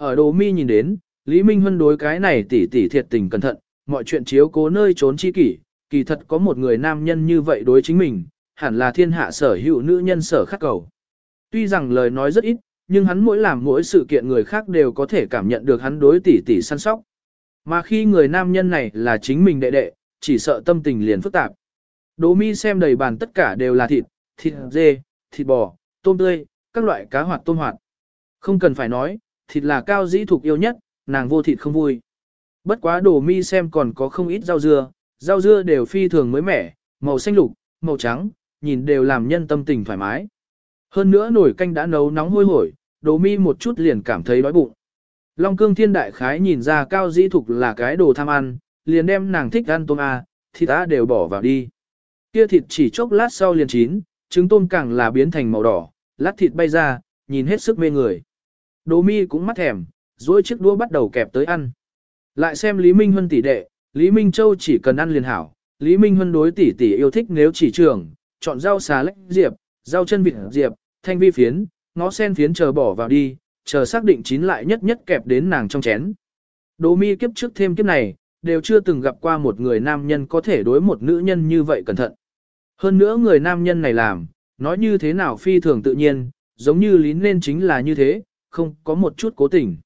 Ở đồ mi nhìn đến, Lý Minh Huân đối cái này tỉ tỉ thiệt tình cẩn thận, mọi chuyện chiếu cố nơi trốn chi kỷ, kỳ thật có một người nam nhân như vậy đối chính mình, hẳn là thiên hạ sở hữu nữ nhân sở khắc cầu. Tuy rằng lời nói rất ít, nhưng hắn mỗi làm mỗi sự kiện người khác đều có thể cảm nhận được hắn đối tỉ tỉ săn sóc. Mà khi người nam nhân này là chính mình đệ đệ, chỉ sợ tâm tình liền phức tạp. Đỗ mi xem đầy bàn tất cả đều là thịt, thịt dê, thịt bò, tôm tươi, các loại cá hoạt tôm hoạt. Không cần phải nói, thịt là cao dĩ thục yêu nhất, nàng vô thịt không vui. Bất quá đồ mi xem còn có không ít rau dưa, rau dưa đều phi thường mới mẻ, màu xanh lục, màu trắng, nhìn đều làm nhân tâm tình thoải mái. Hơn nữa nồi canh đã nấu nóng hôi hổi, đồ mi một chút liền cảm thấy đói bụng. Long cương thiên đại khái nhìn ra cao dĩ thục là cái đồ tham ăn, liền đem nàng thích ăn tôm A, thịt ta đều bỏ vào đi. Kia thịt chỉ chốc lát sau liền chín, trứng tôm càng là biến thành màu đỏ, lát thịt bay ra, nhìn hết sức mê người. Đỗ mi cũng mắt thèm, dối chiếc đũa bắt đầu kẹp tới ăn. Lại xem Lý Minh Huân tỷ đệ, Lý Minh Châu chỉ cần ăn liền hảo. Lý Minh Huân đối tỷ tỷ yêu thích nếu chỉ trường, chọn rau xà lách diệp, rau chân vịt diệp, thanh vi phiến, ngó sen phiến chờ bỏ vào đi, chờ xác định chín lại nhất nhất kẹp đến nàng trong chén. Đỗ mi kiếp trước thêm kiếp này, đều chưa từng gặp qua một người nam nhân có thể đối một nữ nhân như vậy cẩn thận. Hơn nữa người nam nhân này làm, nói như thế nào phi thường tự nhiên, giống như lý nên chính là như thế, không có một chút cố tình.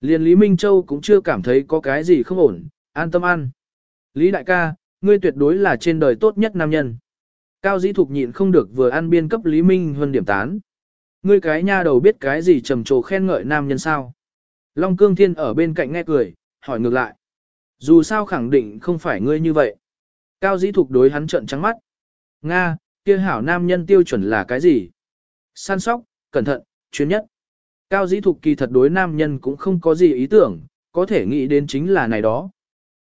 Liền Lý Minh Châu cũng chưa cảm thấy có cái gì không ổn, an tâm ăn. Lý đại ca, ngươi tuyệt đối là trên đời tốt nhất nam nhân. Cao dĩ thục nhịn không được vừa ăn biên cấp Lý Minh Huân điểm tán. Ngươi cái nha đầu biết cái gì trầm trồ khen ngợi nam nhân sao. Long Cương Thiên ở bên cạnh nghe cười, hỏi ngược lại. Dù sao khẳng định không phải ngươi như vậy. Cao dĩ thục đối hắn trợn trắng mắt. Nga, kia hảo nam nhân tiêu chuẩn là cái gì? Săn sóc, cẩn thận, chuyên nhất. Cao dĩ thục kỳ thật đối nam nhân cũng không có gì ý tưởng, có thể nghĩ đến chính là này đó.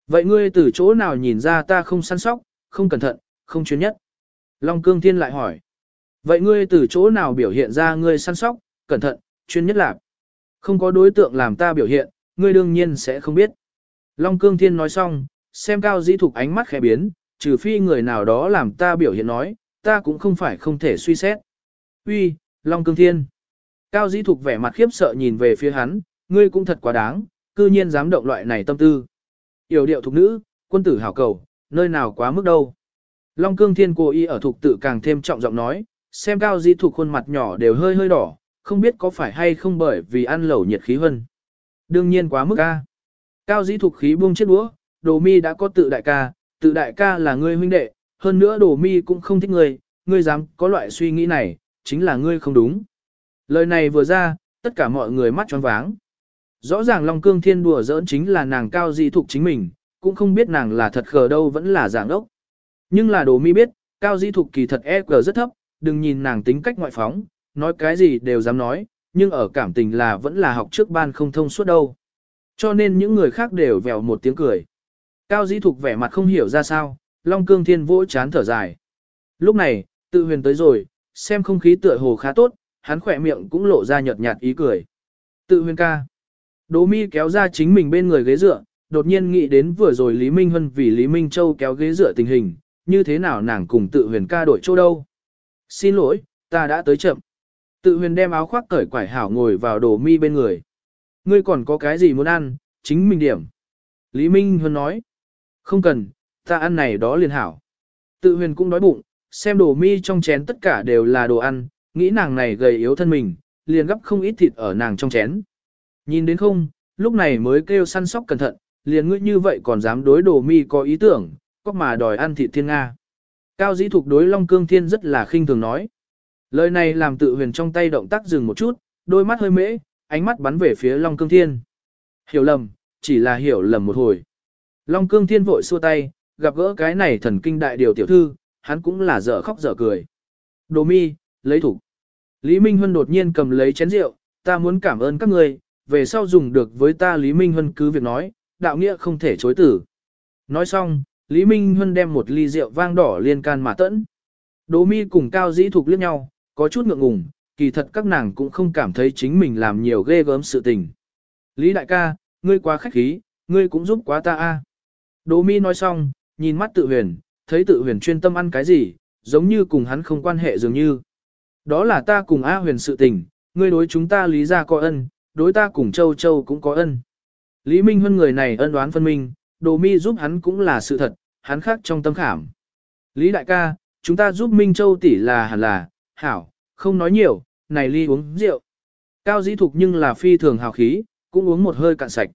Vậy ngươi từ chỗ nào nhìn ra ta không săn sóc, không cẩn thận, không chuyên nhất? Long Cương Thiên lại hỏi. Vậy ngươi từ chỗ nào biểu hiện ra ngươi săn sóc, cẩn thận, chuyên nhất lạc? Không có đối tượng làm ta biểu hiện, ngươi đương nhiên sẽ không biết. Long Cương Thiên nói xong, xem cao dĩ thục ánh mắt khẽ biến, trừ phi người nào đó làm ta biểu hiện nói, ta cũng không phải không thể suy xét. Uy, Long Cương Thiên. Cao dĩ thục vẻ mặt khiếp sợ nhìn về phía hắn, ngươi cũng thật quá đáng, cư nhiên dám động loại này tâm tư. Yểu điệu thục nữ, quân tử hảo cầu, nơi nào quá mức đâu. Long Cương Thiên cố ý ở thục tự càng thêm trọng giọng nói, xem cao dĩ thục khuôn mặt nhỏ đều hơi hơi đỏ, không biết có phải hay không bởi vì ăn lẩu nhiệt khí hơn. Đương nhiên quá mức ca. Cao dĩ thục khí buông chiếc đũa, đồ mi đã có tự đại ca, tự đại ca là ngươi huynh đệ, hơn nữa đồ mi cũng không thích ngươi, ngươi dám có loại suy nghĩ này, chính là ngươi không đúng. Lời này vừa ra, tất cả mọi người mắt tròn váng. Rõ ràng Long Cương Thiên đùa giỡn chính là nàng cao dị thục chính mình, cũng không biết nàng là thật khờ đâu vẫn là giảng ốc. Nhưng là đồ mi biết, cao dị thục kỳ thật EQ rất thấp, đừng nhìn nàng tính cách ngoại phóng, nói cái gì đều dám nói, nhưng ở cảm tình là vẫn là học trước ban không thông suốt đâu. Cho nên những người khác đều vèo một tiếng cười. Cao dĩ thục vẻ mặt không hiểu ra sao, Long Cương Thiên vỗ chán thở dài. Lúc này, tự huyền tới rồi, xem không khí tựa hồ khá tốt, hắn khỏe miệng cũng lộ ra nhợt nhạt ý cười. Tự huyền ca. Đỗ mi kéo ra chính mình bên người ghế dựa, đột nhiên nghĩ đến vừa rồi Lý Minh Hân vì Lý Minh Châu kéo ghế dựa tình hình, như thế nào nàng cùng tự huyền ca đổi chỗ đâu. Xin lỗi, ta đã tới chậm. Tự huyền đem áo khoác cởi quải hảo ngồi vào đồ mi bên người. Ngươi còn có cái gì muốn ăn, chính mình điểm. Lý Minh Hân nói. Không cần, ta ăn này đó liền hảo. Tự huyền cũng đói bụng, xem đồ mi trong chén tất cả đều là đồ ăn, nghĩ nàng này gầy yếu thân mình, liền gấp không ít thịt ở nàng trong chén. Nhìn đến không, lúc này mới kêu săn sóc cẩn thận, liền ngươi như vậy còn dám đối đồ mi có ý tưởng, có mà đòi ăn thịt thiên Nga. Cao dĩ thục đối Long Cương Thiên rất là khinh thường nói. Lời này làm tự huyền trong tay động tác dừng một chút, đôi mắt hơi mễ, ánh mắt bắn về phía Long Cương Thiên. Hiểu lầm, chỉ là hiểu lầm một hồi. Long Cương Thiên vội xua tay, gặp gỡ cái này thần kinh đại điều tiểu thư, hắn cũng là dở khóc dở cười. Đồ mi, lấy thủ. Lý Minh Huân đột nhiên cầm lấy chén rượu, ta muốn cảm ơn các người, về sau dùng được với ta Lý Minh Huân cứ việc nói, đạo nghĩa không thể chối tử. Nói xong, Lý Minh Huân đem một ly rượu vang đỏ liên can mà tẫn. Đỗ mi cùng Cao Dĩ Thục liếc nhau, có chút ngượng ngùng, kỳ thật các nàng cũng không cảm thấy chính mình làm nhiều ghê gớm sự tình. Lý đại ca, ngươi quá khách khí, ngươi cũng giúp quá ta a. Đỗ mi nói xong, nhìn mắt tự huyền, thấy tự huyền chuyên tâm ăn cái gì, giống như cùng hắn không quan hệ dường như. Đó là ta cùng A huyền sự tình, ngươi đối chúng ta lý ra có ân, đối ta cùng châu châu cũng có ân. Lý Minh Huân người này ân đoán phân minh, đồ mi giúp hắn cũng là sự thật, hắn khác trong tâm khảm. Lý đại ca, chúng ta giúp Minh Châu tỷ là hẳn là, hảo, không nói nhiều, này ly uống rượu. Cao dĩ thục nhưng là phi thường hào khí, cũng uống một hơi cạn sạch.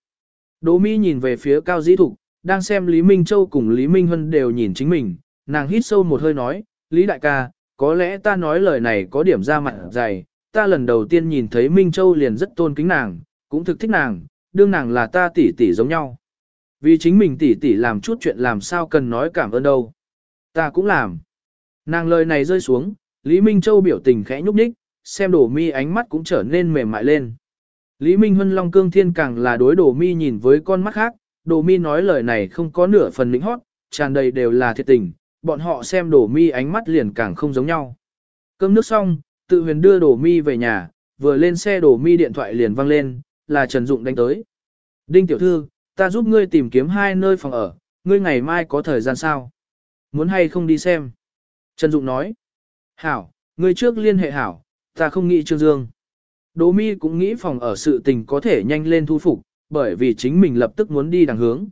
Đỗ mi nhìn về phía cao dĩ thục, đang xem Lý Minh Châu cùng Lý Minh Hân đều nhìn chính mình, nàng hít sâu một hơi nói, Lý đại ca, có lẽ ta nói lời này có điểm ra mặt dày, ta lần đầu tiên nhìn thấy Minh Châu liền rất tôn kính nàng, cũng thực thích nàng, đương nàng là ta tỷ tỷ giống nhau. Vì chính mình tỷ tỷ làm chút chuyện làm sao cần nói cảm ơn đâu. Ta cũng làm. Nàng lời này rơi xuống, Lý Minh Châu biểu tình khẽ nhúc nhích, xem đổ mi ánh mắt cũng trở nên mềm mại lên. Lý Minh Huân Long Cương Thiên càng là đối đổ mi nhìn với con mắt khác, đổ mi nói lời này không có nửa phần lĩnh hót, tràn đầy đều là thiệt tình, bọn họ xem đổ mi ánh mắt liền càng không giống nhau. Cơm nước xong, tự huyền đưa đổ mi về nhà, vừa lên xe đổ mi điện thoại liền vang lên, là Trần Dụng đánh tới. Đinh tiểu thư, ta giúp ngươi tìm kiếm hai nơi phòng ở, ngươi ngày mai có thời gian sao? Muốn hay không đi xem? Trần Dụng nói. Hảo, ngươi trước liên hệ hảo, ta không nghĩ Trương Dương. Đỗ mi cũng nghĩ phòng ở sự tình có thể nhanh lên thu phục, bởi vì chính mình lập tức muốn đi đằng hướng.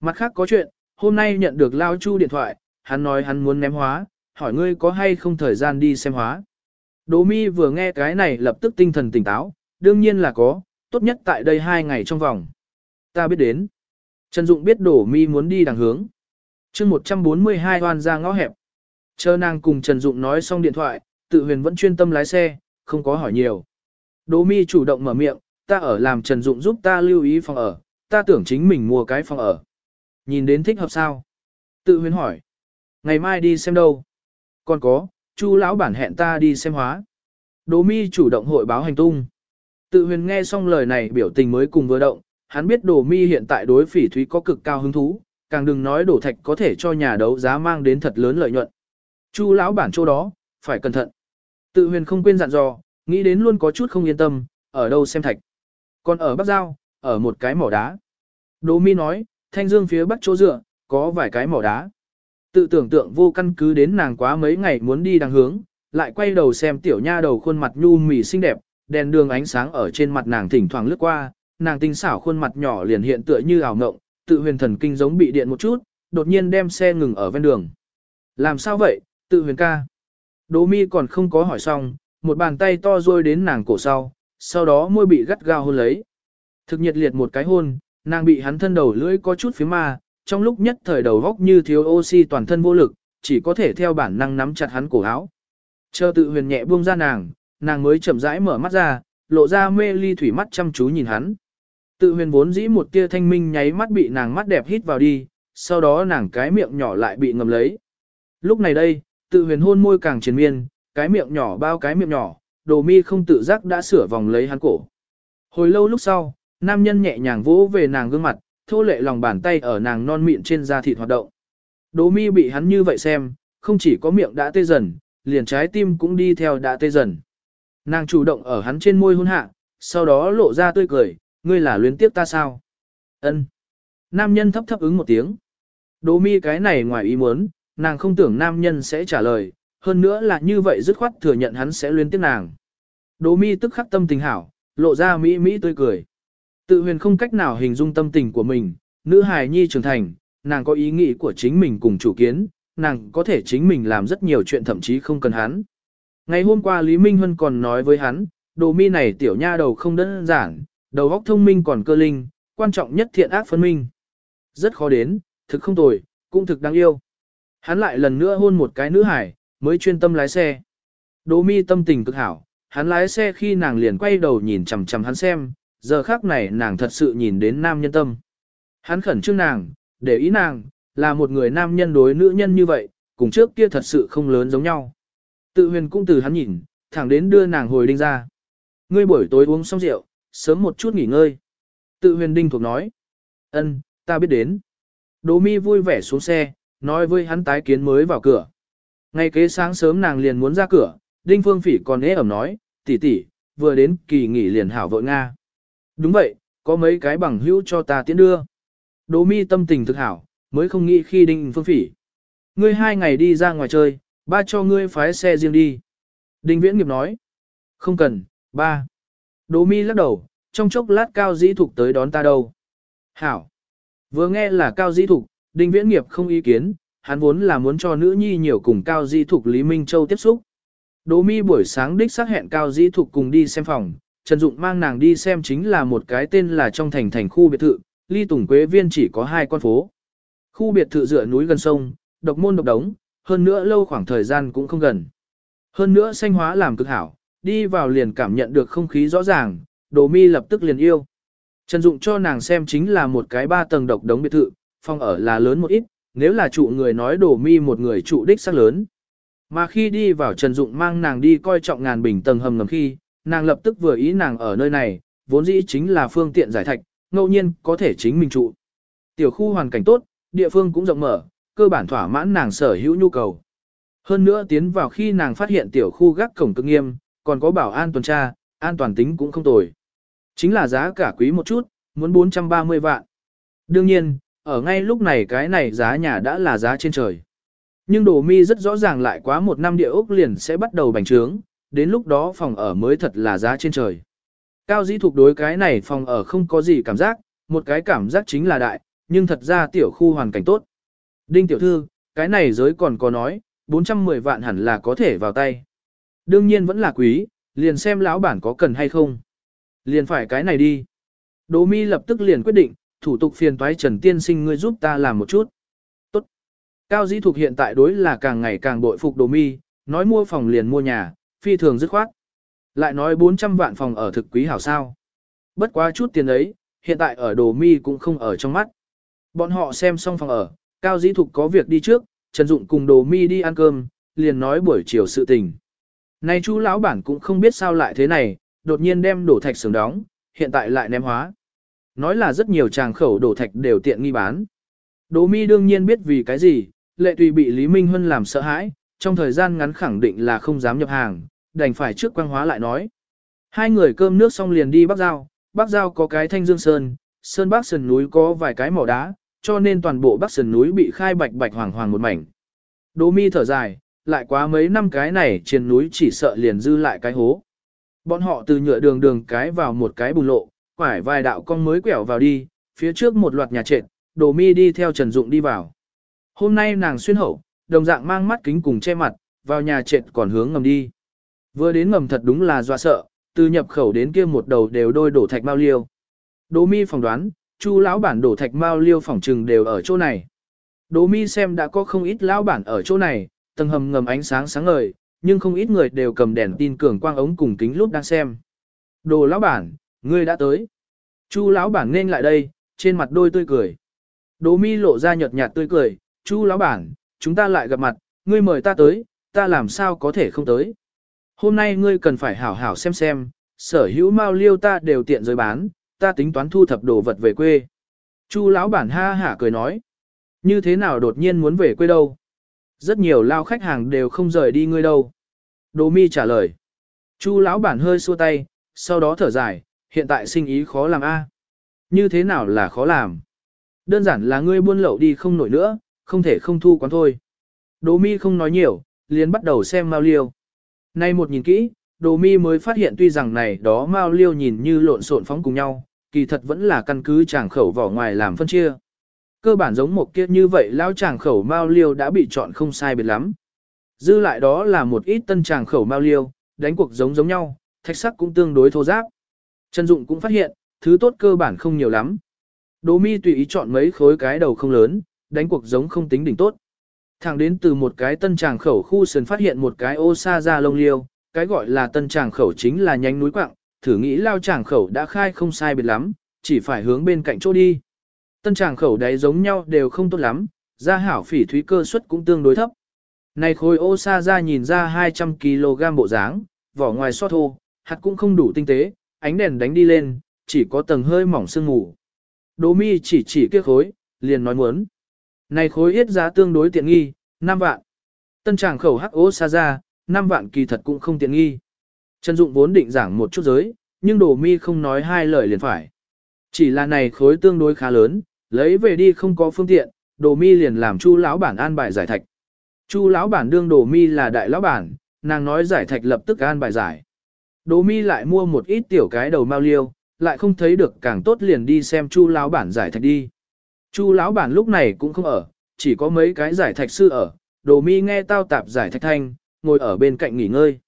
Mặt khác có chuyện, hôm nay nhận được Lao Chu điện thoại, hắn nói hắn muốn ném hóa, hỏi ngươi có hay không thời gian đi xem hóa. Đỗ mi vừa nghe cái này lập tức tinh thần tỉnh táo, đương nhiên là có, tốt nhất tại đây hai ngày trong vòng. Ta biết đến. Trần Dụng biết Đỗ mi muốn đi đằng hướng. chương 142 hoan ra ngõ hẹp. Chờ nàng cùng Trần Dụng nói xong điện thoại, tự huyền vẫn chuyên tâm lái xe, không có hỏi nhiều. Đỗ mi chủ động mở miệng, ta ở làm Trần Dụng giúp ta lưu ý phòng ở, ta tưởng chính mình mua cái phòng ở. Nhìn đến thích hợp sao? Tự huyền hỏi. Ngày mai đi xem đâu? Còn có, chu lão bản hẹn ta đi xem hóa. Đỗ mi chủ động hội báo hành tung. Tự huyền nghe xong lời này biểu tình mới cùng vừa động, hắn biết đồ mi hiện tại đối phỉ thúy có cực cao hứng thú, càng đừng nói đổ thạch có thể cho nhà đấu giá mang đến thật lớn lợi nhuận. Chu lão bản chỗ đó, phải cẩn thận. Tự huyền không quên dặn dò, nghĩ đến luôn có chút không yên tâm, ở đâu xem thạch. Còn ở Bắc Giao, ở một cái mỏ đá. Đỗ mi nói, thanh dương phía bắc chỗ dựa, có vài cái mỏ đá. Tự tưởng tượng vô căn cứ đến nàng quá mấy ngày muốn đi đằng hướng, lại quay đầu xem tiểu nha đầu khuôn mặt nhu mì xinh đẹp, đèn đường ánh sáng ở trên mặt nàng thỉnh thoảng lướt qua, nàng tinh xảo khuôn mặt nhỏ liền hiện tựa như ảo ngộng, tự huyền thần kinh giống bị điện một chút, đột nhiên đem xe ngừng ở ven đường. Làm sao vậy, tự huyền ca? Đỗ mi còn không có hỏi xong, một bàn tay to rôi đến nàng cổ sau, sau đó môi bị gắt gao hôn lấy. Thực nhiệt liệt một cái hôn, nàng bị hắn thân đầu lưỡi có chút phía ma, trong lúc nhất thời đầu góc như thiếu oxy toàn thân vô lực, chỉ có thể theo bản năng nắm chặt hắn cổ áo. Chờ tự huyền nhẹ buông ra nàng, nàng mới chậm rãi mở mắt ra, lộ ra mê ly thủy mắt chăm chú nhìn hắn. Tự huyền vốn dĩ một tia thanh minh nháy mắt bị nàng mắt đẹp hít vào đi, sau đó nàng cái miệng nhỏ lại bị ngầm lấy. Lúc này đây, tự huyền hôn môi càng triền miên, cái miệng nhỏ bao cái miệng nhỏ, đồ mi không tự giác đã sửa vòng lấy hắn cổ. Hồi lâu lúc sau, nam nhân nhẹ nhàng vỗ về nàng gương mặt, thô lệ lòng bàn tay ở nàng non mịn trên da thịt hoạt động. Đỗ mi bị hắn như vậy xem, không chỉ có miệng đã tê dần, liền trái tim cũng đi theo đã tê dần. Nàng chủ động ở hắn trên môi hôn hạ, sau đó lộ ra tươi cười, ngươi là luyến tiếp ta sao? Ân. Nam nhân thấp thấp ứng một tiếng. Đỗ mi cái này ngoài ý muốn, nàng không tưởng nam nhân sẽ trả lời, hơn nữa là như vậy dứt khoát thừa nhận hắn sẽ luyến tiếp nàng. Đỗ mi tức khắc tâm tình hảo, lộ ra mỹ mỹ tươi cười. Tự huyền không cách nào hình dung tâm tình của mình, nữ hài nhi trưởng thành, nàng có ý nghĩ của chính mình cùng chủ kiến, nàng có thể chính mình làm rất nhiều chuyện thậm chí không cần hắn. Ngày hôm qua Lý Minh Huân còn nói với hắn, đồ mi này tiểu nha đầu không đơn giản, đầu óc thông minh còn cơ linh, quan trọng nhất thiện ác phân minh. Rất khó đến, thực không tồi, cũng thực đáng yêu. Hắn lại lần nữa hôn một cái nữ hải, mới chuyên tâm lái xe. Đỗ mi tâm tình cực hảo, hắn lái xe khi nàng liền quay đầu nhìn chằm chằm hắn xem, giờ khác này nàng thật sự nhìn đến nam nhân tâm. Hắn khẩn trương nàng, để ý nàng, là một người nam nhân đối nữ nhân như vậy, cùng trước kia thật sự không lớn giống nhau. Tự huyền cũng từ hắn nhìn, thẳng đến đưa nàng hồi đinh ra. Ngươi buổi tối uống xong rượu, sớm một chút nghỉ ngơi. Tự huyền đinh thuộc nói. ân, ta biết đến. Đỗ mi vui vẻ xuống xe, nói với hắn tái kiến mới vào cửa. Ngay kế sáng sớm nàng liền muốn ra cửa, đinh phương phỉ còn ế ẩm nói, tỷ tỷ, vừa đến kỳ nghỉ liền hảo vội Nga. Đúng vậy, có mấy cái bằng hữu cho ta tiến đưa. Đỗ mi tâm tình thực hảo, mới không nghĩ khi đinh phương phỉ. Ngươi hai ngày đi ra ngoài chơi, ba cho ngươi phái xe riêng đi. Đinh viễn nghiệp nói. Không cần, ba. Đỗ mi lắc đầu, trong chốc lát cao dĩ thục tới đón ta đâu. Hảo. Vừa nghe là cao dĩ thục, đinh viễn nghiệp không ý kiến, hắn vốn là muốn cho nữ nhi nhiều cùng cao dĩ thục Lý Minh Châu tiếp xúc. Đỗ mi buổi sáng đích xác hẹn cao dĩ thục cùng đi xem phòng, Trần Dụng mang nàng đi xem chính là một cái tên là trong thành thành khu biệt thự, ly Tùng Quế Viên chỉ có hai con phố. Khu biệt thự dựa núi gần sông, độc môn độc đống, hơn nữa lâu khoảng thời gian cũng không gần. Hơn nữa xanh hóa làm cực hảo, đi vào liền cảm nhận được không khí rõ ràng, đồ mi lập tức liền yêu. Trần Dụng cho nàng xem chính là một cái ba tầng độc đống biệt thự, phòng ở là lớn một ít, nếu là trụ người nói đồ mi một người trụ đích sắc lớn. Mà khi đi vào Trần Dụng mang nàng đi coi trọng ngàn bình tầng hầm ngầm khi, nàng lập tức vừa ý nàng ở nơi này, vốn dĩ chính là phương tiện giải thạch, ngẫu nhiên có thể chính mình trụ. Tiểu khu hoàn cảnh tốt, địa phương cũng rộng mở, cơ bản thỏa mãn nàng sở hữu nhu cầu. Hơn nữa tiến vào khi nàng phát hiện tiểu khu gác cổng cực nghiêm, còn có bảo an tuần tra, an toàn tính cũng không tồi. Chính là giá cả quý một chút, muốn 430 vạn. Đương nhiên, ở ngay lúc này cái này giá nhà đã là giá trên trời. Nhưng đồ mi rất rõ ràng lại quá một năm địa ốc liền sẽ bắt đầu bành trướng, đến lúc đó phòng ở mới thật là giá trên trời. Cao dĩ thuộc đối cái này phòng ở không có gì cảm giác, một cái cảm giác chính là đại, nhưng thật ra tiểu khu hoàn cảnh tốt. Đinh tiểu thư, cái này giới còn có nói, 410 vạn hẳn là có thể vào tay. Đương nhiên vẫn là quý, liền xem lão bản có cần hay không. Liền phải cái này đi. Đỗ mi lập tức liền quyết định, thủ tục phiền toái Trần Tiên Sinh ngươi giúp ta làm một chút. Tốt. Cao Dĩ Thục hiện tại đối là càng ngày càng bội phục Đỗ mi, nói mua phòng liền mua nhà, phi thường dứt khoát. Lại nói 400 vạn phòng ở thực quý hảo sao. Bất quá chút tiền ấy, hiện tại ở Đồ mi cũng không ở trong mắt. Bọn họ xem xong phòng ở, Cao Dĩ Thục có việc đi trước, Trần Dụng cùng Đồ mi đi ăn cơm, liền nói buổi chiều sự tình. Này chú lão bản cũng không biết sao lại thế này, đột nhiên đem đổ thạch sừng đóng, hiện tại lại ném hóa. Nói là rất nhiều tràng khẩu đổ thạch đều tiện nghi bán. Đỗ mi đương nhiên biết vì cái gì, lệ tùy bị Lý Minh Huân làm sợ hãi, trong thời gian ngắn khẳng định là không dám nhập hàng, đành phải trước quang hóa lại nói. Hai người cơm nước xong liền đi Bắc Giao, Bắc Giao có cái thanh dương sơn, sơn Bắc sườn núi có vài cái mỏ đá, cho nên toàn bộ Bắc sườn núi bị khai bạch bạch hoàng hoàng một mảnh. Đỗ mi thở dài, lại quá mấy năm cái này trên núi chỉ sợ liền dư lại cái hố. Bọn họ từ nhựa đường đường cái vào một cái bùn lộ, quải vài đạo cong mới quẹo vào đi, phía trước một loạt nhà trệt, đồ mi đi theo Trần Dụng đi vào. Hôm nay nàng xuyên hậu, đồng dạng mang mắt kính cùng che mặt, vào nhà trệt còn hướng ngầm đi. Vừa đến ngầm thật đúng là dọa sợ, từ nhập khẩu đến kia một đầu đều đôi đổ thạch mao liêu. Đỗ mi phỏng đoán, chu lão bản đổ thạch mao liêu phỏng trừng đều ở chỗ này. Đỗ mi xem đã có không ít lão bản ở chỗ này, tầng hầm ngầm ánh sáng sáng ngời, nhưng không ít người đều cầm đèn tin cường quang ống cùng kính lúc đang xem. Đồ lão bản, ngươi đã tới. Chu lão bản nên lại đây, trên mặt đôi tươi cười. Đỗ mi lộ ra nhợt nhạt tươi cười, Chu lão bản, chúng ta lại gặp mặt, ngươi mời ta tới, ta làm sao có thể không tới. Hôm nay ngươi cần phải hảo hảo xem xem, sở hữu mao liêu ta đều tiện giới bán, ta tính toán thu thập đồ vật về quê. Chu lão bản ha hả cười nói, như thế nào đột nhiên muốn về quê đâu? Rất nhiều lao khách hàng đều không rời đi ngươi đâu. Đỗ mi trả lời. Chu lão bản hơi xua tay, sau đó thở dài, hiện tại sinh ý khó làm a. À? Như thế nào là khó làm? Đơn giản là ngươi buôn lậu đi không nổi nữa, không thể không thu quán thôi. Đỗ mi không nói nhiều, liền bắt đầu xem mao liêu. Nay một nhìn kỹ, đồ mi mới phát hiện tuy rằng này đó mao liêu nhìn như lộn xộn phóng cùng nhau, kỳ thật vẫn là căn cứ tràng khẩu vỏ ngoài làm phân chia. Cơ bản giống một kiếp như vậy lao tràng khẩu mao liêu đã bị chọn không sai biệt lắm. Dư lại đó là một ít tân tràng khẩu mao liêu, đánh cuộc giống giống nhau, thạch sắc cũng tương đối thô giáp. Trần Dụng cũng phát hiện, thứ tốt cơ bản không nhiều lắm. Đồ mi tùy ý chọn mấy khối cái đầu không lớn, đánh cuộc giống không tính đỉnh tốt. Thẳng đến từ một cái tân tràng khẩu khu sườn phát hiện một cái ô sa ra lông liêu, cái gọi là tân tràng khẩu chính là nhánh núi quạng, thử nghĩ lao tràng khẩu đã khai không sai biệt lắm, chỉ phải hướng bên cạnh chỗ đi. Tân tràng khẩu đáy giống nhau đều không tốt lắm, ra hảo phỉ thúy cơ suất cũng tương đối thấp. Này khối ô sa ra nhìn ra 200kg bộ dáng, vỏ ngoài so thô, hạt cũng không đủ tinh tế, ánh đèn đánh đi lên, chỉ có tầng hơi mỏng sương mù. Đỗ mi chỉ chỉ kia khối, liền nói muốn. Này khối yết giá tương đối tiện nghi, 5 vạn. Tân tràng khẩu hắc ố sa ra, 5 vạn kỳ thật cũng không tiện nghi. Trần Dụng vốn định giảng một chút giới, nhưng đồ mi không nói hai lời liền phải. Chỉ là này khối tương đối khá lớn, lấy về đi không có phương tiện, đồ mi liền làm chu lão bản an bài giải thạch. Chu lão bản đương đồ mi là đại lão bản, nàng nói giải thạch lập tức an bài giải. Đồ mi lại mua một ít tiểu cái đầu mao liêu, lại không thấy được càng tốt liền đi xem chu lão bản giải thạch đi. Chu lão bản lúc này cũng không ở, chỉ có mấy cái giải thạch sư ở, đồ mi nghe tao tạp giải thạch thanh, ngồi ở bên cạnh nghỉ ngơi.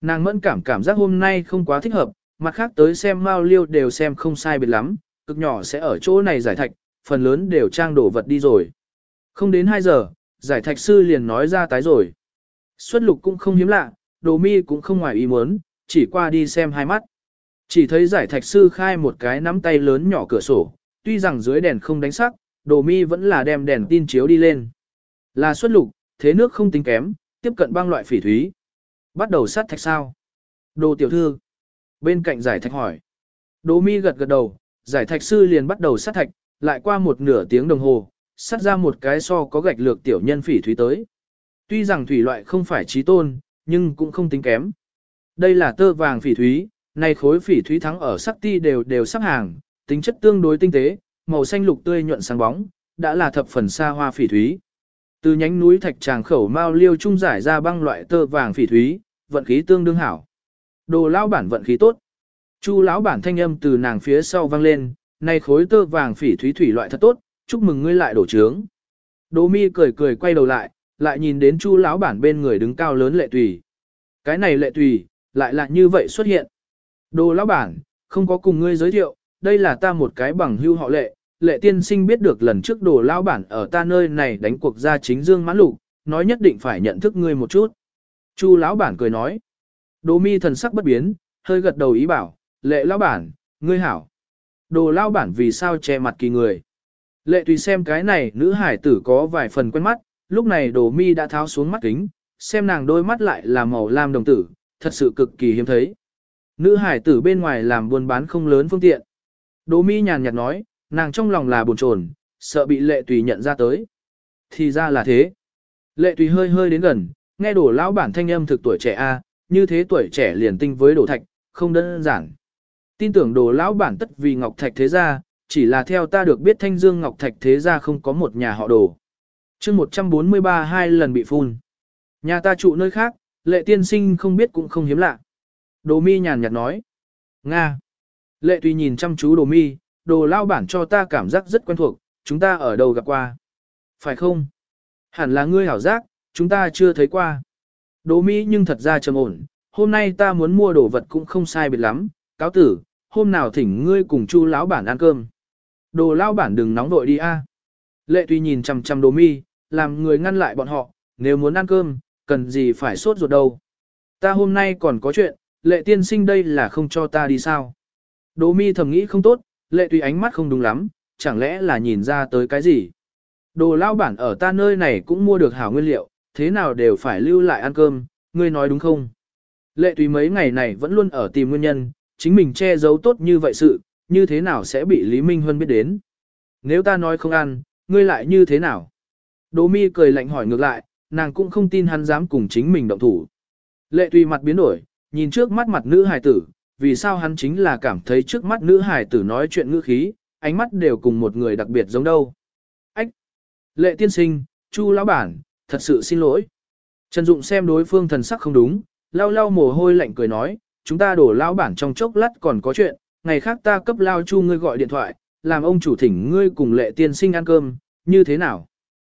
Nàng mẫn cảm cảm giác hôm nay không quá thích hợp, mặt khác tới xem mao liêu đều xem không sai biệt lắm, cực nhỏ sẽ ở chỗ này giải thạch, phần lớn đều trang đổ vật đi rồi. Không đến 2 giờ, giải thạch sư liền nói ra tái rồi. Xuất lục cũng không hiếm lạ, đồ mi cũng không ngoài ý muốn, chỉ qua đi xem hai mắt. Chỉ thấy giải thạch sư khai một cái nắm tay lớn nhỏ cửa sổ, tuy rằng dưới đèn không đánh sắc, đồ mi vẫn là đem đèn tin chiếu đi lên. Là xuất lục, thế nước không tính kém, tiếp cận băng loại phỉ thúy. Bắt đầu sát thạch sao? Đồ tiểu thư. Bên cạnh giải thạch hỏi. Đồ mi gật gật đầu, giải thạch sư liền bắt đầu sát thạch, lại qua một nửa tiếng đồng hồ, sát ra một cái so có gạch lược tiểu nhân phỉ thúy tới. Tuy rằng thủy loại không phải trí tôn, nhưng cũng không tính kém. Đây là tơ vàng phỉ thúy, nay khối phỉ thúy thắng ở sắc ti đều đều sắp hàng, tính chất tương đối tinh tế, màu xanh lục tươi nhuận sáng bóng, đã là thập phần xa hoa phỉ thúy. Từ nhánh núi thạch tràng khẩu mao liêu trung giải ra băng loại tơ vàng phỉ thúy, vận khí tương đương hảo. Đồ lão bản vận khí tốt. Chu lão bản thanh âm từ nàng phía sau vang lên, này khối tơ vàng phỉ thúy thủy loại thật tốt, chúc mừng ngươi lại đổ trướng. Đỗ mi cười cười quay đầu lại, lại nhìn đến chu lão bản bên người đứng cao lớn lệ tùy. Cái này lệ tùy, lại là như vậy xuất hiện. Đồ lão bản, không có cùng ngươi giới thiệu, đây là ta một cái bằng hưu họ lệ, lệ tiên sinh biết được lần trước đồ lão bản ở ta nơi này đánh cuộc ra chính dương mãn lục, nói nhất định phải nhận thức ngươi một chút. Chu lão bản cười nói. Đồ mi thần sắc bất biến, hơi gật đầu ý bảo, lệ lão bản, ngươi hảo. Đồ lão bản vì sao che mặt kỳ người. Lệ tùy xem cái này nữ hải tử có vài phần quen mắt, lúc này đồ mi đã tháo xuống mắt kính, xem nàng đôi mắt lại là màu lam đồng tử, thật sự cực kỳ hiếm thấy. Nữ hải tử bên ngoài làm buôn bán không lớn phương tiện. Đỗ mi nhàn nhạt nói, nàng trong lòng là buồn chồn, sợ bị lệ tùy nhận ra tới. Thì ra là thế. Lệ tùy hơi hơi đến gần, nghe đổ lão bản thanh âm thực tuổi trẻ a, như thế tuổi trẻ liền tinh với đổ thạch, không đơn giản. Tin tưởng đồ lão bản tất vì ngọc thạch thế gia, chỉ là theo ta được biết thanh dương ngọc thạch thế gia không có một nhà họ đồ. chương 143 hai lần bị phun. Nhà ta trụ nơi khác, lệ tiên sinh không biết cũng không hiếm lạ. Đồ mi nhàn nhạt nói. Nga. Lệ tùy nhìn chăm chú đồ mi, đồ lao bản cho ta cảm giác rất quen thuộc, chúng ta ở đâu gặp qua. Phải không? Hẳn là ngươi hảo giác, chúng ta chưa thấy qua. Đồ mi nhưng thật ra trầm ổn, hôm nay ta muốn mua đồ vật cũng không sai biệt lắm, cáo tử, hôm nào thỉnh ngươi cùng chu lão bản ăn cơm. Đồ lao bản đừng nóng vội đi a. Lệ tùy nhìn chằm chằm đồ mi, làm người ngăn lại bọn họ, nếu muốn ăn cơm, cần gì phải sốt ruột đâu. Ta hôm nay còn có chuyện, lệ tiên sinh đây là không cho ta đi sao. Đỗ mi thầm nghĩ không tốt, lệ tùy ánh mắt không đúng lắm, chẳng lẽ là nhìn ra tới cái gì. Đồ lao bản ở ta nơi này cũng mua được hảo nguyên liệu, thế nào đều phải lưu lại ăn cơm, ngươi nói đúng không? Lệ tùy mấy ngày này vẫn luôn ở tìm nguyên nhân, chính mình che giấu tốt như vậy sự, như thế nào sẽ bị Lý Minh Huân biết đến? Nếu ta nói không ăn, ngươi lại như thế nào? Đỗ mi cười lạnh hỏi ngược lại, nàng cũng không tin hắn dám cùng chính mình động thủ. Lệ tùy mặt biến đổi, nhìn trước mắt mặt nữ hài tử, vì sao hắn chính là cảm thấy trước mắt nữ hài tử nói chuyện ngữ khí, ánh mắt đều cùng một người đặc biệt giống đâu. Ách! Lệ tiên sinh, chu lão bản, thật sự xin lỗi. Trần Dụng xem đối phương thần sắc không đúng, lau lau mồ hôi lạnh cười nói, chúng ta đổ lão bản trong chốc lát còn có chuyện, ngày khác ta cấp lao chu ngươi gọi điện thoại, làm ông chủ thỉnh ngươi cùng lệ tiên sinh ăn cơm, như thế nào?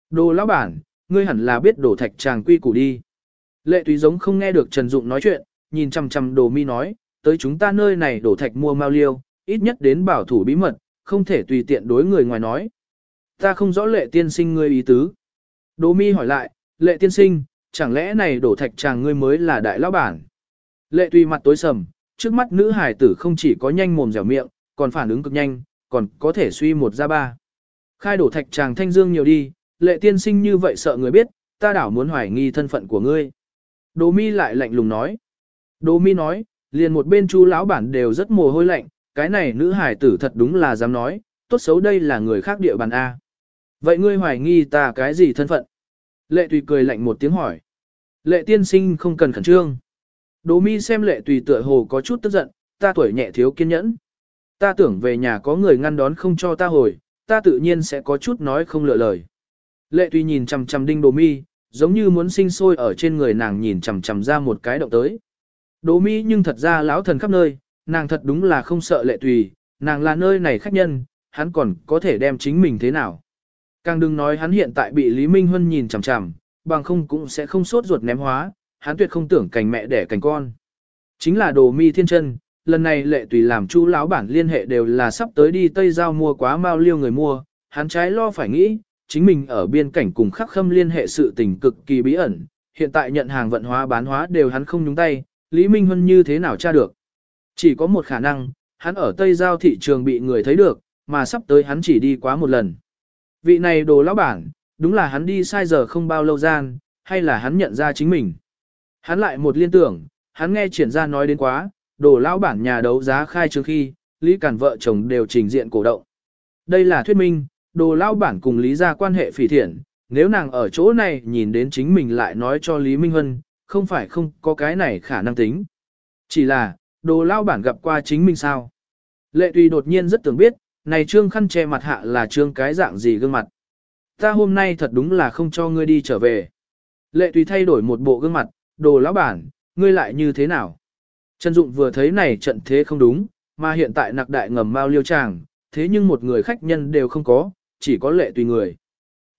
Đồ lão bản, ngươi hẳn là biết đổ thạch tràng quy củ đi. Lệ tùy giống không nghe được Trần Dụng nói chuyện, nhìn chằm chằm đồ mi nói, tới chúng ta nơi này đổ thạch mua mao liêu, ít nhất đến bảo thủ bí mật, không thể tùy tiện đối người ngoài nói. Ta không rõ lệ tiên sinh ngươi ý tứ. Đỗ mi hỏi lại, lệ tiên sinh, chẳng lẽ này đổ thạch chàng ngươi mới là đại lão bản? Lệ tùy mặt tối sầm, trước mắt nữ hải tử không chỉ có nhanh mồm dẻo miệng, còn phản ứng cực nhanh, còn có thể suy một ra ba. Khai đổ thạch chàng thanh dương nhiều đi, lệ tiên sinh như vậy sợ người biết, ta đảo muốn hoài nghi thân phận của ngươi. Đỗ mi lại lạnh lùng nói. Đỗ mi nói, liền một bên chu lão bản đều rất mồ hôi lạnh, cái này nữ hải tử thật đúng là dám nói, tốt xấu đây là người khác địa bàn A. Vậy ngươi hoài nghi ta cái gì thân phận? Lệ tùy cười lạnh một tiếng hỏi. Lệ tiên sinh không cần khẩn trương. Đồ mi xem lệ tùy tựa hồ có chút tức giận, ta tuổi nhẹ thiếu kiên nhẫn. Ta tưởng về nhà có người ngăn đón không cho ta hồi, ta tự nhiên sẽ có chút nói không lựa lời. Lệ tùy nhìn chằm chằm đinh đồ mi, giống như muốn sinh sôi ở trên người nàng nhìn chằm chằm ra một cái động tới. Đỗ Mỹ nhưng thật ra lão thần khắp nơi, nàng thật đúng là không sợ lệ tùy, nàng là nơi này khách nhân, hắn còn có thể đem chính mình thế nào. Càng đừng nói hắn hiện tại bị Lý Minh Huân nhìn chằm chằm, bằng không cũng sẽ không sốt ruột ném hóa, hắn tuyệt không tưởng cành mẹ đẻ cành con. Chính là đồ mi thiên chân, lần này lệ tùy làm chú lão bản liên hệ đều là sắp tới đi Tây Giao mua quá mao liêu người mua, hắn trái lo phải nghĩ, chính mình ở biên cảnh cùng khắc khâm liên hệ sự tình cực kỳ bí ẩn, hiện tại nhận hàng vận hóa bán hóa đều hắn không nhúng tay, Lý Minh Huân như thế nào tra được. Chỉ có một khả năng, hắn ở Tây Giao thị trường bị người thấy được, mà sắp tới hắn chỉ đi quá một lần. Vị này đồ lão bản, đúng là hắn đi sai giờ không bao lâu gian, hay là hắn nhận ra chính mình. Hắn lại một liên tưởng, hắn nghe triển ra nói đến quá, đồ lão bản nhà đấu giá khai trương khi, Lý Cản vợ chồng đều trình diện cổ động. Đây là thuyết minh, đồ lão bản cùng Lý gia quan hệ phỉ thiện, nếu nàng ở chỗ này nhìn đến chính mình lại nói cho Lý Minh Hân, không phải không có cái này khả năng tính. Chỉ là, đồ lão bản gặp qua chính mình sao. Lệ tùy đột nhiên rất tưởng biết, này trương khăn che mặt hạ là trương cái dạng gì gương mặt. Ta hôm nay thật đúng là không cho ngươi đi trở về. Lệ tùy thay đổi một bộ gương mặt, đồ lão bản, ngươi lại như thế nào? Trần Dụng vừa thấy này trận thế không đúng, mà hiện tại nặc đại ngầm mau liêu tràng, thế nhưng một người khách nhân đều không có, chỉ có lệ tùy người.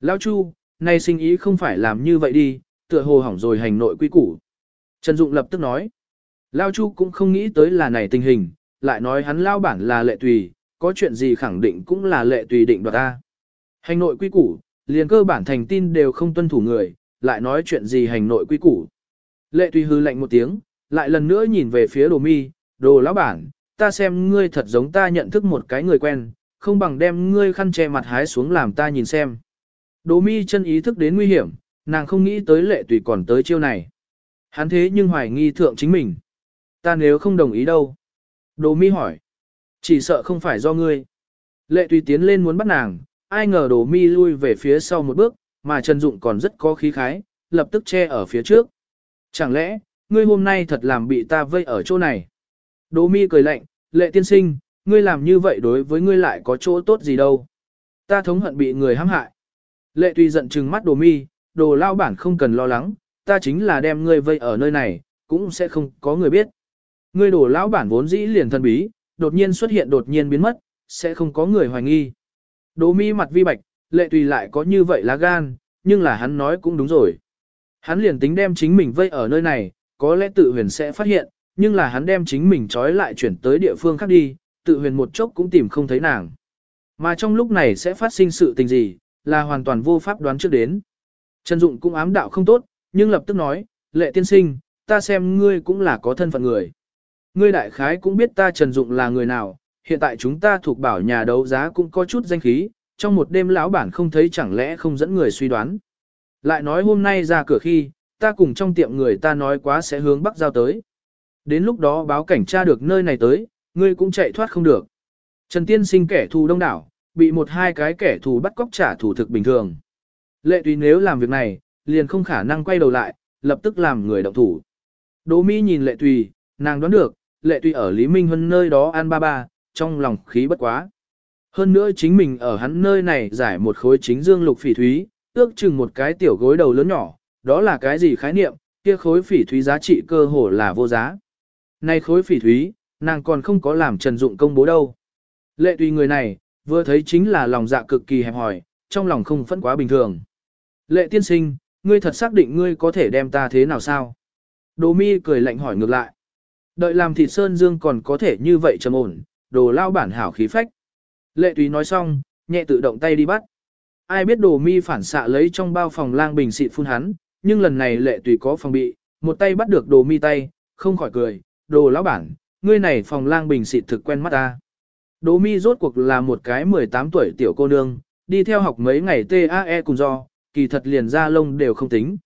Lão Chu, nay sinh ý không phải làm như vậy đi, tựa hồ hỏng rồi hành nội quy củ. Trần Dụng lập tức nói, Lao Chu cũng không nghĩ tới là này tình hình, lại nói hắn lao bản là lệ tùy, có chuyện gì khẳng định cũng là lệ tùy định đoạt ta. Hành nội quy củ, liền cơ bản thành tin đều không tuân thủ người, lại nói chuyện gì hành nội quy củ. Lệ tùy hư lạnh một tiếng, lại lần nữa nhìn về phía đồ mi, đồ lão bản, ta xem ngươi thật giống ta nhận thức một cái người quen, không bằng đem ngươi khăn che mặt hái xuống làm ta nhìn xem. Đồ mi chân ý thức đến nguy hiểm, nàng không nghĩ tới lệ tùy còn tới chiêu này. Hắn thế nhưng hoài nghi thượng chính mình. Ta nếu không đồng ý đâu. Đồ mi hỏi. Chỉ sợ không phải do ngươi. Lệ tùy tiến lên muốn bắt nàng, ai ngờ đồ mi lui về phía sau một bước, mà Trần Dụng còn rất có khí khái, lập tức che ở phía trước. Chẳng lẽ, ngươi hôm nay thật làm bị ta vây ở chỗ này? Đồ mi cười lạnh, lệ tiên sinh, ngươi làm như vậy đối với ngươi lại có chỗ tốt gì đâu. Ta thống hận bị người hãm hại. Lệ tùy giận trừng mắt đồ mi, đồ lao bản không cần lo lắng, ta chính là đem ngươi vây ở nơi này, cũng sẽ không có người biết. Ngươi đồ lão bản vốn dĩ liền thân bí, đột nhiên xuất hiện đột nhiên biến mất, sẽ không có người hoài nghi. Đồ mi mặt vi bạch, lệ tùy lại có như vậy lá gan, nhưng là hắn nói cũng đúng rồi. Hắn liền tính đem chính mình vây ở nơi này, có lẽ tự huyền sẽ phát hiện, nhưng là hắn đem chính mình trói lại chuyển tới địa phương khác đi, tự huyền một chốc cũng tìm không thấy nàng. Mà trong lúc này sẽ phát sinh sự tình gì, là hoàn toàn vô pháp đoán trước đến. Trần Dụng cũng ám đạo không tốt, nhưng lập tức nói, lệ tiên sinh, ta xem ngươi cũng là có thân phận người. Ngươi đại khái cũng biết ta Trần Dụng là người nào, hiện tại chúng ta thuộc bảo nhà đấu giá cũng có chút danh khí, trong một đêm lão bản không thấy chẳng lẽ không dẫn người suy đoán. Lại nói hôm nay ra cửa khi, ta cùng trong tiệm người ta nói quá sẽ hướng bắc giao tới. Đến lúc đó báo cảnh tra được nơi này tới, ngươi cũng chạy thoát không được. Trần Tiên sinh kẻ thù đông đảo, bị một hai cái kẻ thù bắt cóc trả thù thực bình thường. Lệ tùy nếu làm việc này, liền không khả năng quay đầu lại, lập tức làm người động thủ. Đỗ Mỹ nhìn lệ tùy, nàng đoán được, lệ tùy ở Lý Minh Huân nơi đó ăn ba ba, trong lòng khí bất quá. Hơn nữa chính mình ở hắn nơi này giải một khối chính dương lục phỉ thúy, ước chừng một cái tiểu gối đầu lớn nhỏ, đó là cái gì khái niệm, kia khối phỉ thúy giá trị cơ hồ là vô giá. Nay khối phỉ thúy, nàng còn không có làm trần dụng công bố đâu. Lệ tùy người này, vừa thấy chính là lòng dạ cực kỳ hẹp hòi, trong lòng không phẫn quá bình thường. Lệ tiên sinh, ngươi thật xác định ngươi có thể đem ta thế nào sao? Đồ mi cười lạnh hỏi ngược lại. Đợi làm thịt sơn dương còn có thể như vậy trầm ổn, đồ lao bản hảo khí phách. Lệ Túy nói xong, nhẹ tự động tay đi bắt. Ai biết đồ mi phản xạ lấy trong bao phòng lang bình xịt phun hắn, nhưng lần này lệ tùy có phòng bị, một tay bắt được đồ mi tay, không khỏi cười, đồ lão bản, ngươi này phòng lang bình xịt thực quen mắt ta. Đồ mi rốt cuộc là một cái 18 tuổi tiểu cô nương, đi theo học mấy ngày TAE cùng do, kỳ thật liền ra lông đều không tính.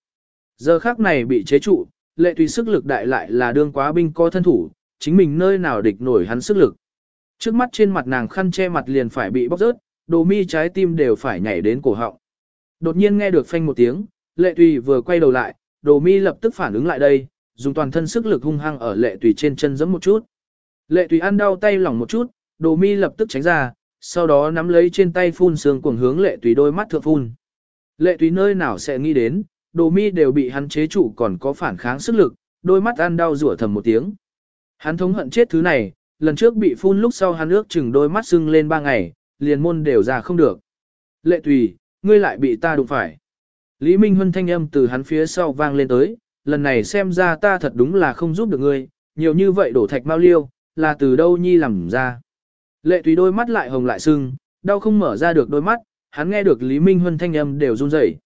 Giờ khác này bị chế trụ, lệ tùy sức lực đại lại là đương quá binh co thân thủ, chính mình nơi nào địch nổi hắn sức lực. Trước mắt trên mặt nàng khăn che mặt liền phải bị bóc rớt, đồ mi trái tim đều phải nhảy đến cổ họng. Đột nhiên nghe được phanh một tiếng, lệ tùy vừa quay đầu lại, đồ mi lập tức phản ứng lại đây, dùng toàn thân sức lực hung hăng ở lệ tùy trên chân giẫm một chút. Lệ tùy ăn đau tay lỏng một chút, đồ mi lập tức tránh ra, sau đó nắm lấy trên tay phun sương cuồng hướng lệ tùy đôi mắt thượng phun. Lệ Thúy nơi nào sẽ nghĩ đến, đồ mi đều bị hắn chế trụ còn có phản kháng sức lực, đôi mắt ăn đau rủa thầm một tiếng. Hắn thống hận chết thứ này, lần trước bị phun lúc sau hắn ước chừng đôi mắt sưng lên ba ngày, liền môn đều ra không được. Lệ tùy, ngươi lại bị ta đụng phải. Lý Minh Huân thanh âm từ hắn phía sau vang lên tới, lần này xem ra ta thật đúng là không giúp được ngươi, nhiều như vậy đổ thạch mau liêu, là từ đâu nhi làm ra. Lệ tùy đôi mắt lại hồng lại sưng, đau không mở ra được đôi mắt, hắn nghe được Lý Minh Huân thanh âm đều run rẩy.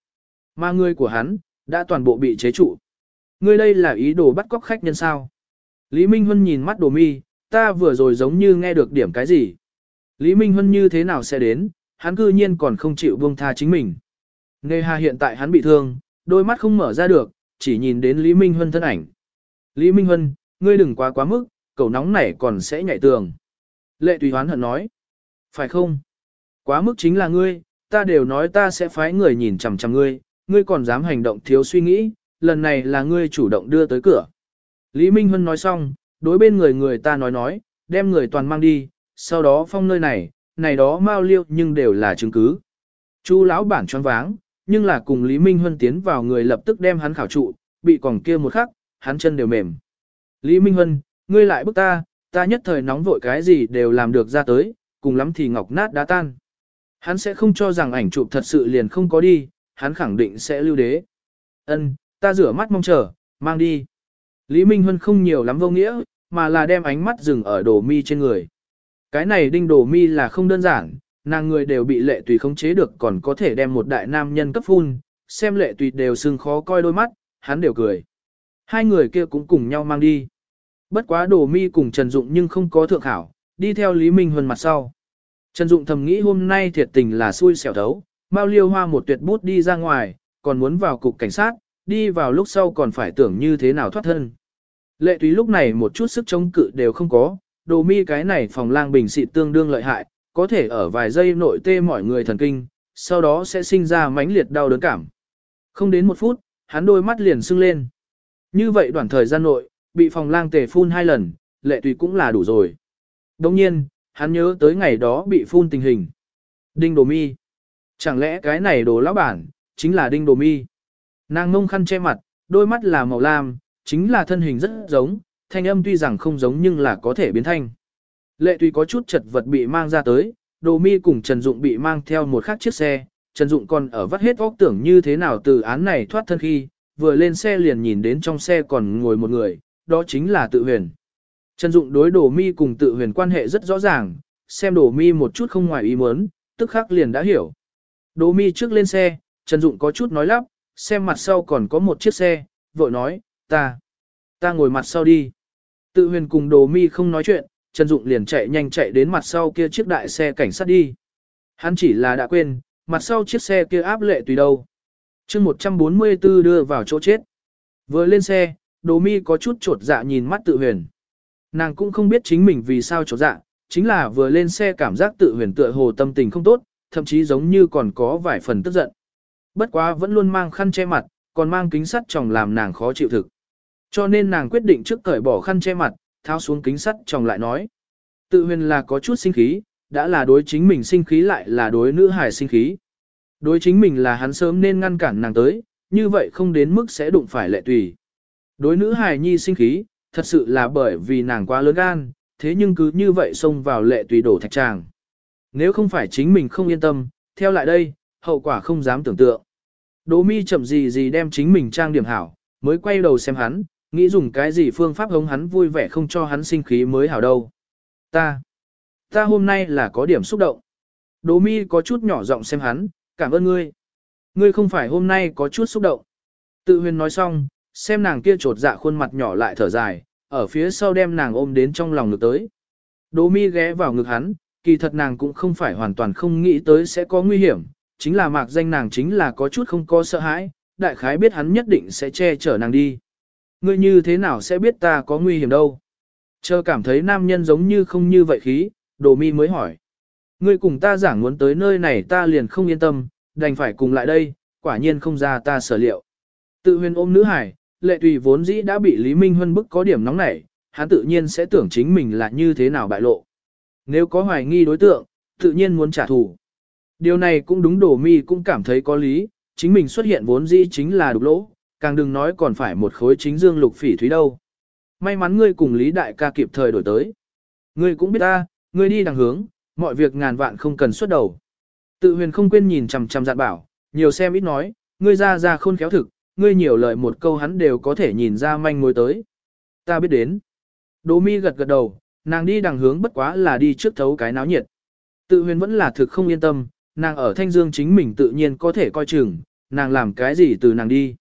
Mà người của hắn, đã toàn bộ bị chế trụ. Ngươi đây là ý đồ bắt cóc khách nhân sao? Lý Minh Huân nhìn mắt đồ mi, ta vừa rồi giống như nghe được điểm cái gì. Lý Minh Huân như thế nào sẽ đến, hắn cư nhiên còn không chịu buông tha chính mình. Nề hà hiện tại hắn bị thương, đôi mắt không mở ra được, chỉ nhìn đến Lý Minh Huân thân ảnh. Lý Minh Huân, ngươi đừng quá quá mức, cầu nóng này còn sẽ nhảy tường. Lệ tùy hoán hận nói. Phải không? Quá mức chính là ngươi, ta đều nói ta sẽ phái người nhìn chằm chằm ngươi, ngươi còn dám hành động thiếu suy nghĩ, lần này là ngươi chủ động đưa tới cửa. Lý Minh Hân nói xong, đối bên người người ta nói nói, đem người toàn mang đi, sau đó phong nơi này, này đó mau liêu nhưng đều là chứng cứ. Chu lão bản choáng váng, nhưng là cùng Lý Minh Hân tiến vào người lập tức đem hắn khảo trụ, bị còn kia một khắc, hắn chân đều mềm. Lý Minh Hân, ngươi lại bức ta, ta nhất thời nóng vội cái gì đều làm được ra tới, cùng lắm thì ngọc nát đá tan. Hắn sẽ không cho rằng ảnh chụp thật sự liền không có đi, hắn khẳng định sẽ lưu đế. Ân, ta rửa mắt mong chờ, mang đi. Lý Minh Huân không nhiều lắm vô nghĩa, mà là đem ánh mắt dừng ở đồ mi trên người. Cái này đinh đồ mi là không đơn giản, nàng người đều bị lệ tùy khống chế được còn có thể đem một đại nam nhân cấp phun, xem lệ tùy đều sưng khó coi đôi mắt, hắn đều cười. Hai người kia cũng cùng nhau mang đi. Bất quá đồ mi cùng Trần Dụng nhưng không có thượng hảo, đi theo Lý Minh Huân mặt sau. Trần Dụng thầm nghĩ hôm nay thiệt tình là xui xẻo thấu, Mao Liêu Hoa một tuyệt bút đi ra ngoài, còn muốn vào cục cảnh sát, đi vào lúc sau còn phải tưởng như thế nào thoát thân. Lệ túy lúc này một chút sức chống cự đều không có, đồ mi cái này phòng lang bình xịt tương đương lợi hại, có thể ở vài giây nội tê mọi người thần kinh, sau đó sẽ sinh ra mãnh liệt đau đớn cảm. Không đến một phút, hắn đôi mắt liền sưng lên. Như vậy đoạn thời gian nội, bị phòng lang tề phun hai lần, lệ tùy cũng là đủ rồi. Đồng nhiên, hắn nhớ tới ngày đó bị phun tình hình. Đinh đồ mi. Chẳng lẽ cái này đồ lão bản, chính là đinh đồ mi. Nàng mông khăn che mặt, đôi mắt là màu lam, chính là thân hình rất giống, thanh âm tuy rằng không giống nhưng là có thể biến thanh. Lệ tuy có chút chật vật bị mang ra tới, đồ mi cùng Trần Dụng bị mang theo một khác chiếc xe, Trần Dụng còn ở vắt hết óc tưởng như thế nào từ án này thoát thân khi, vừa lên xe liền nhìn đến trong xe còn ngồi một người, đó chính là tự huyền. Trần Dụng đối đồ mi cùng tự huyền quan hệ rất rõ ràng, xem đồ mi một chút không ngoài ý muốn, tức khắc liền đã hiểu. Đồ mi trước lên xe, Trần Dụng có chút nói lắp, xem mặt sau còn có một chiếc xe, vội nói, ta, ta ngồi mặt sau đi. Tự huyền cùng đồ mi không nói chuyện, Trần Dụng liền chạy nhanh chạy đến mặt sau kia chiếc đại xe cảnh sát đi. Hắn chỉ là đã quên, mặt sau chiếc xe kia áp lệ tùy đâu. chương 144 đưa vào chỗ chết. Vừa lên xe, đồ mi có chút trột dạ nhìn mắt tự huyền. Nàng cũng không biết chính mình vì sao trột dạ, chính là vừa lên xe cảm giác tự huyền tựa hồ tâm tình không tốt, thậm chí giống như còn có vài phần tức giận. Bất quá vẫn luôn mang khăn che mặt, còn mang kính sắt tròng làm nàng khó chịu thực. Cho nên nàng quyết định trước cởi bỏ khăn che mặt, tháo xuống kính sắt tròng lại nói. Tự huyền là có chút sinh khí, đã là đối chính mình sinh khí lại là đối nữ hải sinh khí. Đối chính mình là hắn sớm nên ngăn cản nàng tới, như vậy không đến mức sẽ đụng phải lệ tùy. Đối nữ hải nhi sinh khí, thật sự là bởi vì nàng quá lớn gan, thế nhưng cứ như vậy xông vào lệ tùy đổ thạch tràng. Nếu không phải chính mình không yên tâm, theo lại đây, hậu quả không dám tưởng tượng. Đỗ mi chậm gì gì đem chính mình trang điểm hảo, mới quay đầu xem hắn, nghĩ dùng cái gì phương pháp hống hắn vui vẻ không cho hắn sinh khí mới hảo đâu. Ta, ta hôm nay là có điểm xúc động. Đỗ mi có chút nhỏ giọng xem hắn, cảm ơn ngươi. Ngươi không phải hôm nay có chút xúc động. Tự huyền nói xong, xem nàng kia trột dạ khuôn mặt nhỏ lại thở dài, ở phía sau đem nàng ôm đến trong lòng ngực tới. Đỗ mi ghé vào ngực hắn, kỳ thật nàng cũng không phải hoàn toàn không nghĩ tới sẽ có nguy hiểm, chính là mạc danh nàng chính là có chút không có sợ hãi, đại khái biết hắn nhất định sẽ che chở nàng đi. Ngươi như thế nào sẽ biết ta có nguy hiểm đâu? Chờ cảm thấy nam nhân giống như không như vậy khí, đồ mi mới hỏi. Ngươi cùng ta giảng muốn tới nơi này ta liền không yên tâm, đành phải cùng lại đây, quả nhiên không ra ta sở liệu. Tự huyền ôm nữ hải, lệ tùy vốn dĩ đã bị Lý Minh Huân bức có điểm nóng nảy, hắn tự nhiên sẽ tưởng chính mình là như thế nào bại lộ. Nếu có hoài nghi đối tượng, tự nhiên muốn trả thù. Điều này cũng đúng đổ mi cũng cảm thấy có lý, chính mình xuất hiện vốn dĩ chính là đục lỗ, càng đừng nói còn phải một khối chính dương lục phỉ thúy đâu. May mắn ngươi cùng Lý Đại ca kịp thời đổi tới. Ngươi cũng biết ta, ngươi đi đằng hướng, mọi việc ngàn vạn không cần xuất đầu. Tự huyền không quên nhìn chằm chằm dặn bảo, nhiều xem ít nói, ngươi ra ra khôn khéo thực, ngươi nhiều lời một câu hắn đều có thể nhìn ra manh mối tới. Ta biết đến. Đỗ mi gật gật đầu, nàng đi đằng hướng bất quá là đi trước thấu cái náo nhiệt. Tự huyền vẫn là thực không yên tâm, nàng ở Thanh Dương chính mình tự nhiên có thể coi chừng, nàng làm cái gì từ nàng đi.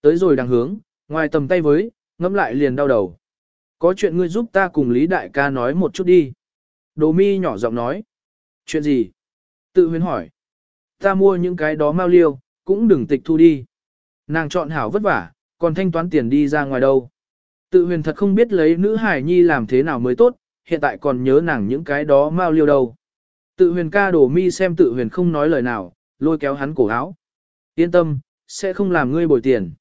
Tới rồi đằng hướng, ngoài tầm tay với, ngẫm lại liền đau đầu. Có chuyện ngươi giúp ta cùng Lý Đại ca nói một chút đi. Đỗ mi nhỏ giọng nói. Chuyện gì? Tự huyền hỏi. Ta mua những cái đó mau liêu, cũng đừng tịch thu đi. Nàng chọn hảo vất vả, còn thanh toán tiền đi ra ngoài đâu. Tự huyền thật không biết lấy nữ hải nhi làm thế nào mới tốt, hiện tại còn nhớ nàng những cái đó mau liêu đâu. Tự huyền ca đổ mi xem tự huyền không nói lời nào, lôi kéo hắn cổ áo. Yên tâm, sẽ không làm ngươi bồi tiền.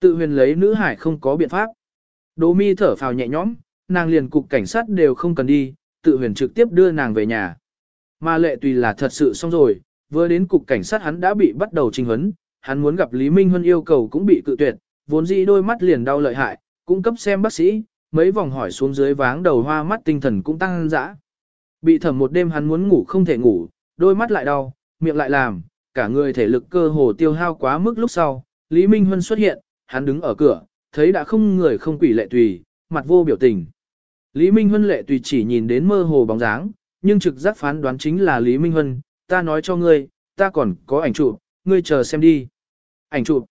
Tự huyền lấy nữ hải không có biện pháp. Đỗ mi thở phào nhẹ nhõm, nàng liền cục cảnh sát đều không cần đi, tự huyền trực tiếp đưa nàng về nhà. Mà lệ tùy là thật sự xong rồi, vừa đến cục cảnh sát hắn đã bị bắt đầu trình huấn, hắn muốn gặp Lý Minh Huân yêu cầu cũng bị cự tuyệt, vốn dĩ đôi mắt liền đau lợi hại, cung cấp xem bác sĩ, mấy vòng hỏi xuống dưới váng đầu hoa mắt tinh thần cũng tăng dã. Bị thẩm một đêm hắn muốn ngủ không thể ngủ, đôi mắt lại đau, miệng lại làm, cả người thể lực cơ hồ tiêu hao quá mức lúc sau, Lý Minh Huân xuất hiện, hắn đứng ở cửa, thấy đã không người không quỷ lệ tùy, mặt vô biểu tình. Lý Minh Huân lệ tùy chỉ nhìn đến mơ hồ bóng dáng, nhưng trực giác phán đoán chính là Lý Minh Huân, ta nói cho ngươi, ta còn có ảnh chụp, ngươi chờ xem đi. Ảnh chụp,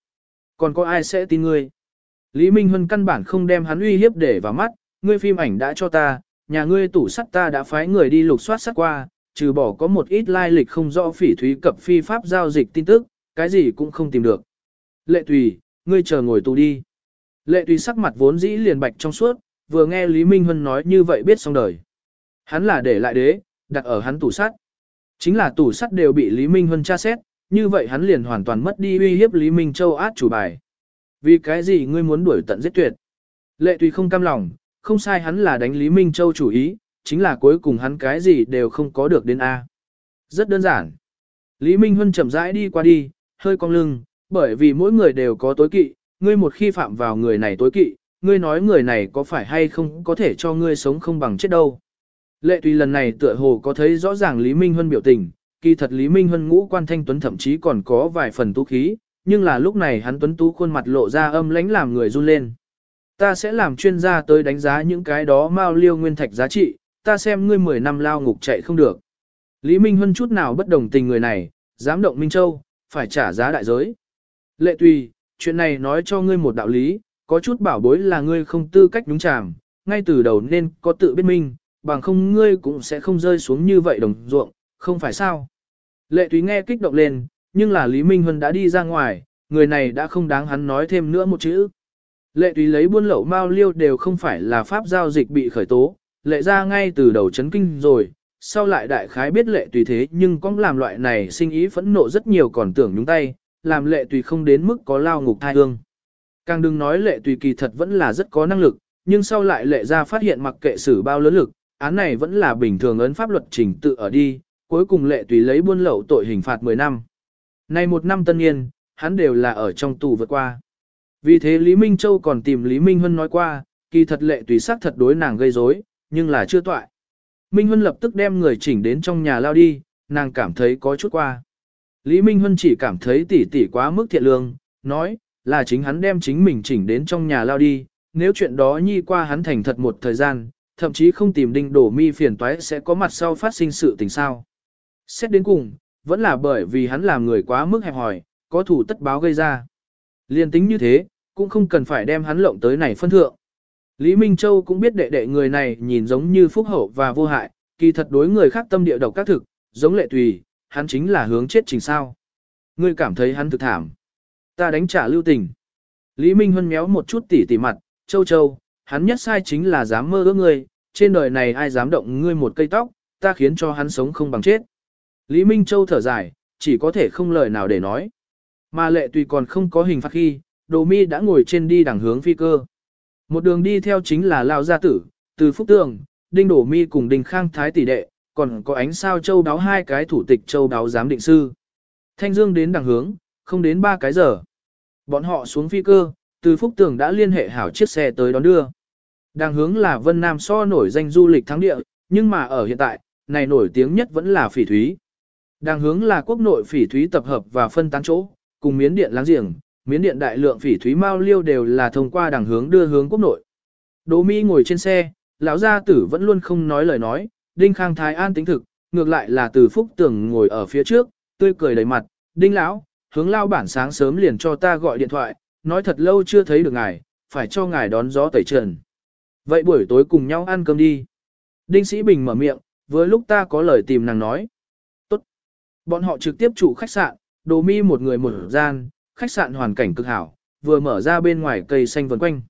còn có ai sẽ tin ngươi? Lý Minh Huân căn bản không đem hắn uy hiếp để vào mắt, ngươi phim ảnh đã cho ta, nhà ngươi tủ sắt ta đã phái người đi lục soát sắt qua, trừ bỏ có một ít lai lịch không rõ phỉ thúy cập phi pháp giao dịch tin tức, cái gì cũng không tìm được. Lệ Tùy, ngươi chờ ngồi tù đi. Lệ Tùy sắc mặt vốn dĩ liền bạch trong suốt, vừa nghe Lý Minh Huân nói như vậy biết xong đời. Hắn là để lại đế, đặt ở hắn tủ sắt. Chính là tủ sắt đều bị Lý Minh Huân tra xét, như vậy hắn liền hoàn toàn mất đi uy hiếp Lý Minh Châu át chủ bài. Vì cái gì ngươi muốn đuổi tận giết tuyệt? Lệ Tùy không cam lòng, không sai hắn là đánh Lý Minh Châu chủ ý, chính là cuối cùng hắn cái gì đều không có được đến A. Rất đơn giản. Lý Minh Huân chậm rãi đi qua đi, hơi cong lưng, bởi vì mỗi người đều có tối kỵ, ngươi một khi phạm vào người này tối kỵ, ngươi nói người này có phải hay không có thể cho ngươi sống không bằng chết đâu. Lệ tùy lần này tựa hồ có thấy rõ ràng Lý Minh Huân biểu tình, kỳ thật Lý Minh Hân ngũ quan thanh tuấn thậm chí còn có vài phần tú khí, nhưng là lúc này hắn tuấn tú khuôn mặt lộ ra âm lãnh làm người run lên. Ta sẽ làm chuyên gia tới đánh giá những cái đó mao liêu nguyên thạch giá trị, ta xem ngươi 10 năm lao ngục chạy không được. Lý Minh Hân chút nào bất đồng tình người này, dám động Minh Châu, phải trả giá đại giới. Lệ tùy, chuyện này nói cho ngươi một đạo lý, có chút bảo bối là ngươi không tư cách đúng chàm, ngay từ đầu nên có tự biết minh, bằng không ngươi cũng sẽ không rơi xuống như vậy đồng ruộng, không phải sao. Lệ Thúy nghe kích động lên, nhưng là Lý Minh Huân đã đi ra ngoài, người này đã không đáng hắn nói thêm nữa một chữ. Lệ Thúy lấy buôn lậu mao liêu đều không phải là pháp giao dịch bị khởi tố, lệ ra ngay từ đầu chấn kinh rồi, sau lại đại khái biết lệ tùy thế nhưng cũng làm loại này sinh ý phẫn nộ rất nhiều còn tưởng nhúng tay, làm lệ tùy không đến mức có lao ngục thai hương. Càng đừng nói lệ tùy kỳ thật vẫn là rất có năng lực, nhưng sau lại lệ ra phát hiện mặc kệ xử bao lớn lực, án này vẫn là bình thường ấn pháp luật trình tự ở đi, cuối cùng lệ tùy lấy buôn lậu tội hình phạt 10 năm. Nay một năm tân niên, hắn đều là ở trong tù vượt qua. Vì thế Lý Minh Châu còn tìm Lý Minh Huân nói qua, kỳ thật lệ tùy sắc thật đối nàng gây rối, nhưng là chưa toại. Minh Huân lập tức đem người chỉnh đến trong nhà lao đi, nàng cảm thấy có chút qua. Lý Minh Huân chỉ cảm thấy tỉ tỉ quá mức thiện lương, nói, là chính hắn đem chính mình chỉnh đến trong nhà lao đi, nếu chuyện đó nhi qua hắn thành thật một thời gian, thậm chí không tìm đinh đổ mi phiền toái sẽ có mặt sau phát sinh sự tình sao. Xét đến cùng, vẫn là bởi vì hắn làm người quá mức hẹp hòi, có thủ tất báo gây ra. Liên tính như thế, cũng không cần phải đem hắn lộng tới này phân thượng. Lý Minh Châu cũng biết đệ đệ người này nhìn giống như phúc hậu và vô hại, kỳ thật đối người khác tâm địa độc các thực, giống lệ tùy, hắn chính là hướng chết trình sao. Ngươi cảm thấy hắn thực thảm. Ta đánh trả lưu tình. Lý Minh Huân méo một chút tỉ tỉ mặt, châu châu, hắn nhất sai chính là dám mơ ước ngươi, trên đời này ai dám động ngươi một cây tóc, ta khiến cho hắn sống không bằng chết. Lý Minh Châu thở dài, chỉ có thể không lời nào để nói. Mà lệ tùy còn không có hình phạt khi, đồ mi đã ngồi trên đi đằng hướng phi cơ. Một đường đi theo chính là Lao Gia Tử, từ Phúc Tường, Đinh Đổ Mi cùng Đinh Khang Thái tỷ đệ, còn có ánh sao châu đáo hai cái thủ tịch châu đáo giám định sư. Thanh Dương đến đằng hướng, không đến ba cái giờ. Bọn họ xuống phi cơ, từ Phúc Tường đã liên hệ hảo chiếc xe tới đón đưa. Đằng hướng là Vân Nam so nổi danh du lịch thắng địa, nhưng mà ở hiện tại, này nổi tiếng nhất vẫn là phỉ thúy đang hướng là quốc nội phỉ thúy tập hợp và phân tán chỗ, cùng miến điện láng giềng, miến điện đại lượng phỉ thúy mao liêu đều là thông qua đằng hướng đưa hướng quốc nội. Đỗ Mi ngồi trên xe, lão gia tử vẫn luôn không nói lời nói, Đinh Khang Thái an tính thực, ngược lại là từ phúc tưởng ngồi ở phía trước, tươi cười đầy mặt, Đinh lão, hướng lao bản sáng sớm liền cho ta gọi điện thoại, nói thật lâu chưa thấy được ngài, phải cho ngài đón gió tẩy trần. Vậy buổi tối cùng nhau ăn cơm đi. Đinh Sĩ Bình mở miệng, với lúc ta có lời tìm nàng nói. Bọn họ trực tiếp chủ khách sạn, đồ mi một người một gian, khách sạn hoàn cảnh cực hảo, vừa mở ra bên ngoài cây xanh vần quanh.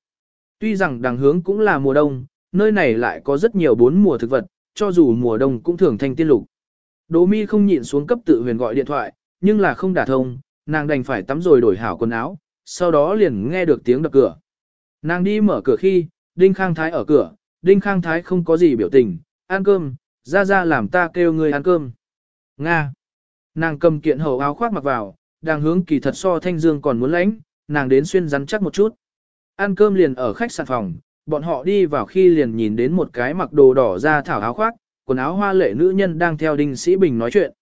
Tuy rằng đằng hướng cũng là mùa đông, nơi này lại có rất nhiều bốn mùa thực vật, cho dù mùa đông cũng thường thanh tiên lục. Đỗ mi không nhịn xuống cấp tự huyền gọi điện thoại, nhưng là không đả thông, nàng đành phải tắm rồi đổi hảo quần áo, sau đó liền nghe được tiếng đập cửa. Nàng đi mở cửa khi, Đinh Khang Thái ở cửa, Đinh Khang Thái không có gì biểu tình, ăn cơm, ra ra làm ta kêu người ăn cơm. Nga. Nàng cầm kiện hầu áo khoác mặc vào, đang hướng kỳ thật so thanh dương còn muốn lãnh, nàng đến xuyên rắn chắc một chút. Ăn cơm liền ở khách sạn phòng, bọn họ đi vào khi liền nhìn đến một cái mặc đồ đỏ ra thảo áo khoác, quần áo hoa lệ nữ nhân đang theo đinh sĩ bình nói chuyện.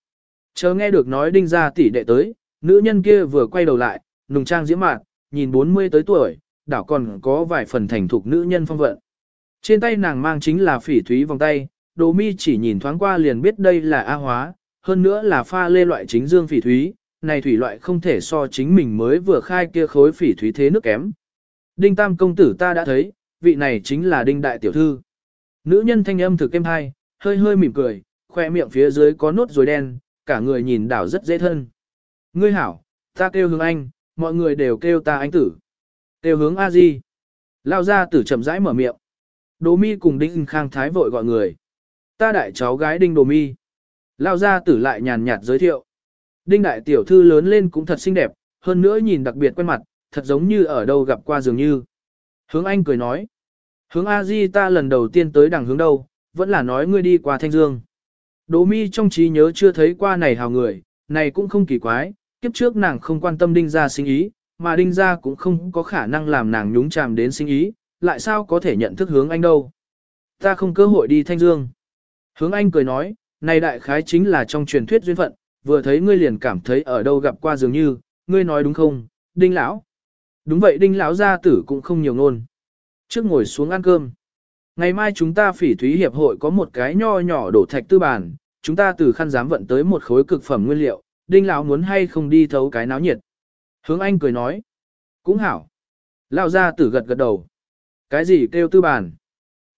Chờ nghe được nói đinh ra tỷ đệ tới, nữ nhân kia vừa quay đầu lại, nùng trang diễm mạn, nhìn 40 tới tuổi, đảo còn có vài phần thành thục nữ nhân phong vận. Trên tay nàng mang chính là phỉ thúy vòng tay, đồ mi chỉ nhìn thoáng qua liền biết đây là A hóa, hơn nữa là pha lê loại chính dương phỉ thúy, này thủy loại không thể so chính mình mới vừa khai kia khối phỉ thúy thế nước kém. Đinh tam công tử ta đã thấy, vị này chính là đinh đại tiểu thư. Nữ nhân thanh âm thực êm hai, hơi hơi mỉm cười, khoe miệng phía dưới có nốt ruồi đen, cả người nhìn đảo rất dễ thân. Ngươi hảo, ta kêu hướng anh, mọi người đều kêu ta anh tử. Kêu hướng a di. Lao ra tử chậm rãi mở miệng. Đồ mi cùng đinh khang thái vội gọi người. Ta đại cháu gái đinh đồ mi. Lao gia tử lại nhàn nhạt giới thiệu. Đinh đại tiểu thư lớn lên cũng thật xinh đẹp, hơn nữa nhìn đặc biệt quen mặt, thật giống như ở đâu gặp qua dường như. Hướng anh cười nói. Hướng A Di ta lần đầu tiên tới đằng hướng đâu, vẫn là nói ngươi đi qua Thanh Dương. Đỗ mi trong trí nhớ chưa thấy qua này hào người, này cũng không kỳ quái, kiếp trước nàng không quan tâm đinh gia sinh ý, mà đinh gia cũng không có khả năng làm nàng nhúng chàm đến sinh ý, lại sao có thể nhận thức hướng anh đâu. Ta không cơ hội đi Thanh Dương. Hướng anh cười nói, này đại khái chính là trong truyền thuyết duyên phận, vừa thấy ngươi liền cảm thấy ở đâu gặp qua dường như, ngươi nói đúng không, đinh lão. Đúng vậy đinh lão gia tử cũng không nhiều ngôn. Trước ngồi xuống ăn cơm. Ngày mai chúng ta phỉ thúy hiệp hội có một cái nho nhỏ đổ thạch tư bản, chúng ta từ khăn giám vận tới một khối cực phẩm nguyên liệu, đinh lão muốn hay không đi thấu cái náo nhiệt. Hướng anh cười nói. Cũng hảo. Lão gia tử gật gật đầu. Cái gì kêu tư bản?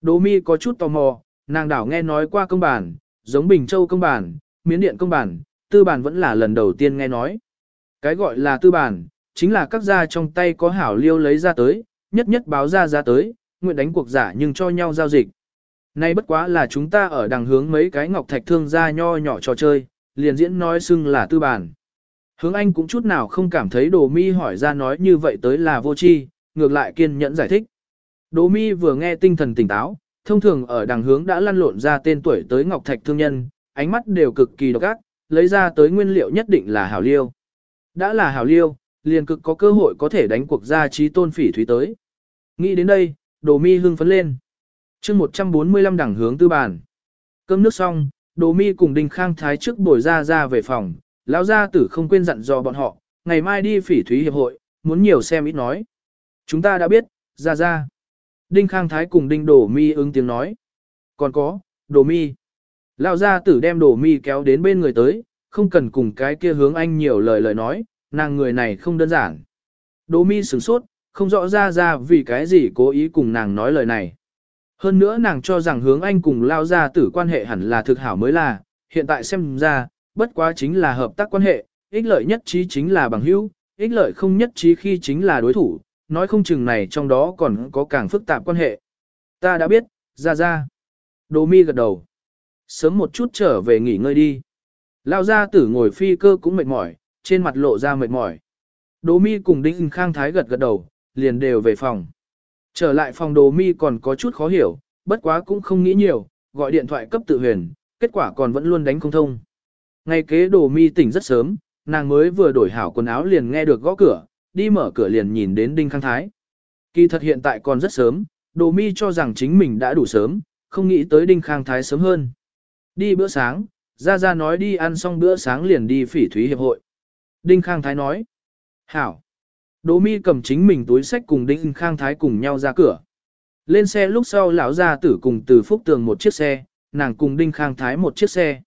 Đỗ mi có chút tò mò, nàng đảo nghe nói qua công bản, giống Bình Châu công bản, Miến Điện công bản, tư bản vẫn là lần đầu tiên nghe nói. Cái gọi là tư bản, chính là các gia trong tay có hảo liêu lấy ra tới, nhất nhất báo ra ra tới, nguyện đánh cuộc giả nhưng cho nhau giao dịch. Nay bất quá là chúng ta ở đằng hướng mấy cái ngọc thạch thương gia nho nhỏ trò chơi, liền diễn nói xưng là tư bản. Hướng anh cũng chút nào không cảm thấy đồ mi hỏi ra nói như vậy tới là vô tri, ngược lại kiên nhẫn giải thích. Đồ mi vừa nghe tinh thần tỉnh táo, thông thường ở đằng hướng đã lăn lộn ra tên tuổi tới ngọc thạch thương nhân, ánh mắt đều cực kỳ độc ác, lấy ra tới nguyên liệu nhất định là hảo liêu. Đã là hảo liêu, liền cực có cơ hội có thể đánh cuộc ra trí tôn phỉ thúy tới. Nghĩ đến đây, đồ mi hưng phấn lên. chương 145 đẳng hướng tư bản. Cơm nước xong, đồ mi cùng đinh khang thái trước bồi ra ra về phòng, lão gia tử không quên dặn dò bọn họ, ngày mai đi phỉ thúy hiệp hội, muốn nhiều xem ít nói. Chúng ta đã biết, ra ra. Đinh khang thái cùng đinh Đổ mi ứng tiếng nói. Còn có, Đổ mi. Lão gia tử đem Đổ mi kéo đến bên người tới, không cần cùng cái kia hướng anh nhiều lời lời nói, nàng người này không đơn giản. Đổ mi sửng sốt, không rõ ra ra vì cái gì cố ý cùng nàng nói lời này. Hơn nữa nàng cho rằng hướng anh cùng lao gia tử quan hệ hẳn là thực hảo mới là, hiện tại xem ra, bất quá chính là hợp tác quan hệ, ích lợi nhất trí chính là bằng hữu, ích lợi không nhất trí khi chính là đối thủ, nói không chừng này trong đó còn có càng phức tạp quan hệ. Ta đã biết, ra ra. Đồ mi gật đầu. Sớm một chút trở về nghỉ ngơi đi. Lao gia tử ngồi phi cơ cũng mệt mỏi, trên mặt lộ ra mệt mỏi. Đồ mi cùng Đinh Khang Thái gật gật đầu, liền đều về phòng. Trở lại phòng đồ mi còn có chút khó hiểu, bất quá cũng không nghĩ nhiều, gọi điện thoại cấp tự huyền, kết quả còn vẫn luôn đánh không thông. Ngày kế đồ mi tỉnh rất sớm, nàng mới vừa đổi hảo quần áo liền nghe được gõ cửa, đi mở cửa liền nhìn đến Đinh Khang Thái. Kỳ thật hiện tại còn rất sớm, đồ mi cho rằng chính mình đã đủ sớm, không nghĩ tới Đinh Khang Thái sớm hơn. Đi bữa sáng, ra ra nói đi ăn xong bữa sáng liền đi phỉ thúy hiệp hội. Đinh Khang Thái nói, hảo. Đỗ mi cầm chính mình túi sách cùng Đinh Khang Thái cùng nhau ra cửa. Lên xe lúc sau lão gia tử cùng từ phúc tường một chiếc xe, nàng cùng Đinh Khang Thái một chiếc xe.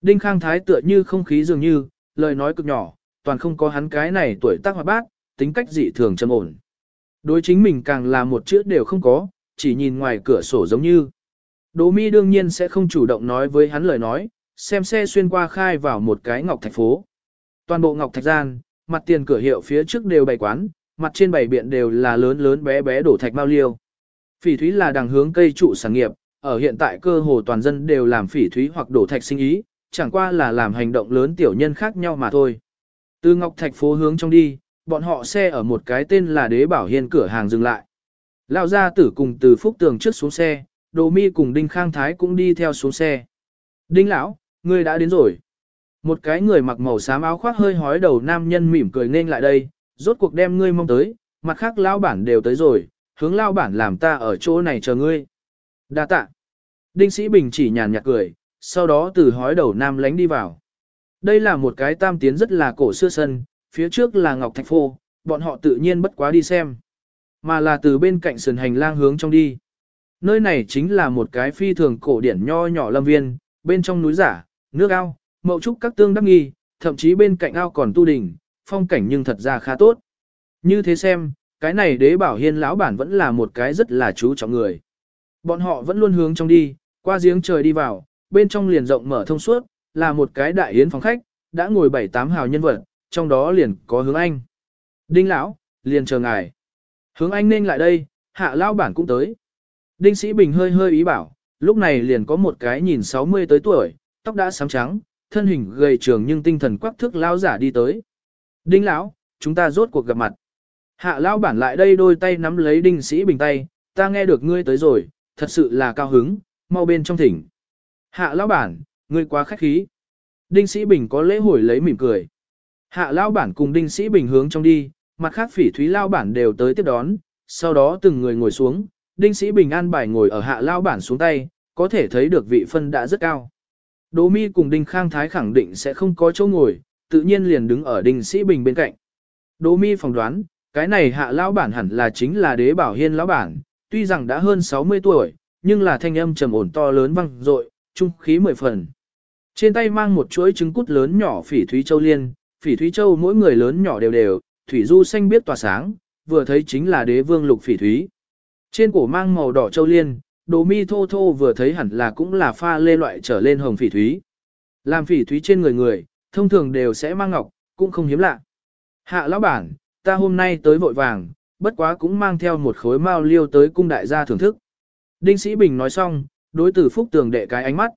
Đinh Khang Thái tựa như không khí dường như, lời nói cực nhỏ, toàn không có hắn cái này tuổi tác hoạt bát, tính cách dị thường trầm ổn. Đối chính mình càng là một chữ đều không có, chỉ nhìn ngoài cửa sổ giống như. Đỗ mi đương nhiên sẽ không chủ động nói với hắn lời nói, xem xe xuyên qua khai vào một cái ngọc thạch phố. Toàn bộ ngọc thạch gian, mặt tiền cửa hiệu phía trước đều bày quán, mặt trên bày biện đều là lớn lớn bé bé đổ thạch bao liêu. Phỉ thúy là đằng hướng cây trụ sản nghiệp, ở hiện tại cơ hồ toàn dân đều làm phỉ thúy hoặc đổ thạch sinh ý, chẳng qua là làm hành động lớn tiểu nhân khác nhau mà thôi. Từ Ngọc Thạch phố hướng trong đi, bọn họ xe ở một cái tên là Đế Bảo Hiên cửa hàng dừng lại. Lão gia tử cùng từ Phúc Tường trước xuống xe, Đồ Mi cùng Đinh Khang Thái cũng đi theo xuống xe. Đinh lão, ngươi đã đến rồi. Một cái người mặc màu xám áo khoác hơi hói đầu nam nhân mỉm cười nên lại đây, rốt cuộc đem ngươi mong tới, mặt khác lao bản đều tới rồi, hướng lao bản làm ta ở chỗ này chờ ngươi. Đa tạ. Đinh sĩ bình chỉ nhàn nhạt cười, sau đó từ hói đầu nam lánh đi vào. Đây là một cái tam tiến rất là cổ xưa sân, phía trước là Ngọc Thạch Phô, bọn họ tự nhiên bất quá đi xem. Mà là từ bên cạnh sườn hành lang hướng trong đi. Nơi này chính là một cái phi thường cổ điển nho nhỏ lâm viên, bên trong núi giả, nước ao, mậu trúc các tương đắc nghi, thậm chí bên cạnh ao còn tu đỉnh, phong cảnh nhưng thật ra khá tốt. Như thế xem, cái này đế bảo hiên lão bản vẫn là một cái rất là chú trọng người. Bọn họ vẫn luôn hướng trong đi, qua giếng trời đi vào, bên trong liền rộng mở thông suốt, là một cái đại yến phòng khách, đã ngồi bảy tám hào nhân vật, trong đó liền có hướng anh. Đinh lão, liền chờ ngài. Hướng anh nên lại đây, hạ lão bản cũng tới. Đinh sĩ bình hơi hơi ý bảo, lúc này liền có một cái nhìn 60 tới tuổi, tóc đã sáng trắng, thân hình gầy trường nhưng tinh thần quắc thước lao giả đi tới. Đinh lão, chúng ta rốt cuộc gặp mặt. Hạ lão bản lại đây đôi tay nắm lấy đinh sĩ bình tay, ta nghe được ngươi tới rồi, thật sự là cao hứng, mau bên trong thỉnh. Hạ lão bản, ngươi quá khách khí. Đinh sĩ bình có lễ hồi lấy mỉm cười. Hạ lão bản cùng đinh sĩ bình hướng trong đi, mặt khác phỉ thúy lão bản đều tới tiếp đón, sau đó từng người ngồi xuống, đinh sĩ bình an bài ngồi ở hạ lão bản xuống tay, có thể thấy được vị phân đã rất cao. Đỗ mi cùng đinh khang thái khẳng định sẽ không có chỗ ngồi, tự nhiên liền đứng ở đinh sĩ bình bên cạnh. Đỗ mi phỏng đoán, cái này hạ lão bản hẳn là chính là đế bảo hiên lão bản, tuy rằng đã hơn 60 tuổi, nhưng là thanh âm trầm ổn to lớn vang dội, trung khí mười phần. Trên tay mang một chuỗi trứng cút lớn nhỏ phỉ thúy châu liên, phỉ thúy châu mỗi người lớn nhỏ đều đều, thủy du xanh biết tỏa sáng, vừa thấy chính là đế vương lục phỉ thúy. Trên cổ mang màu đỏ châu liên, đồ mi thô thô vừa thấy hẳn là cũng là pha lê loại trở lên hồng phỉ thúy. Làm phỉ thúy trên người người, thông thường đều sẽ mang ngọc, cũng không hiếm lạ. Hạ lão bản, ta hôm nay tới vội vàng, bất quá cũng mang theo một khối mao liêu tới cung đại gia thưởng thức. Đinh Sĩ Bình nói xong, đối tử Phúc Tường đệ cái ánh mắt.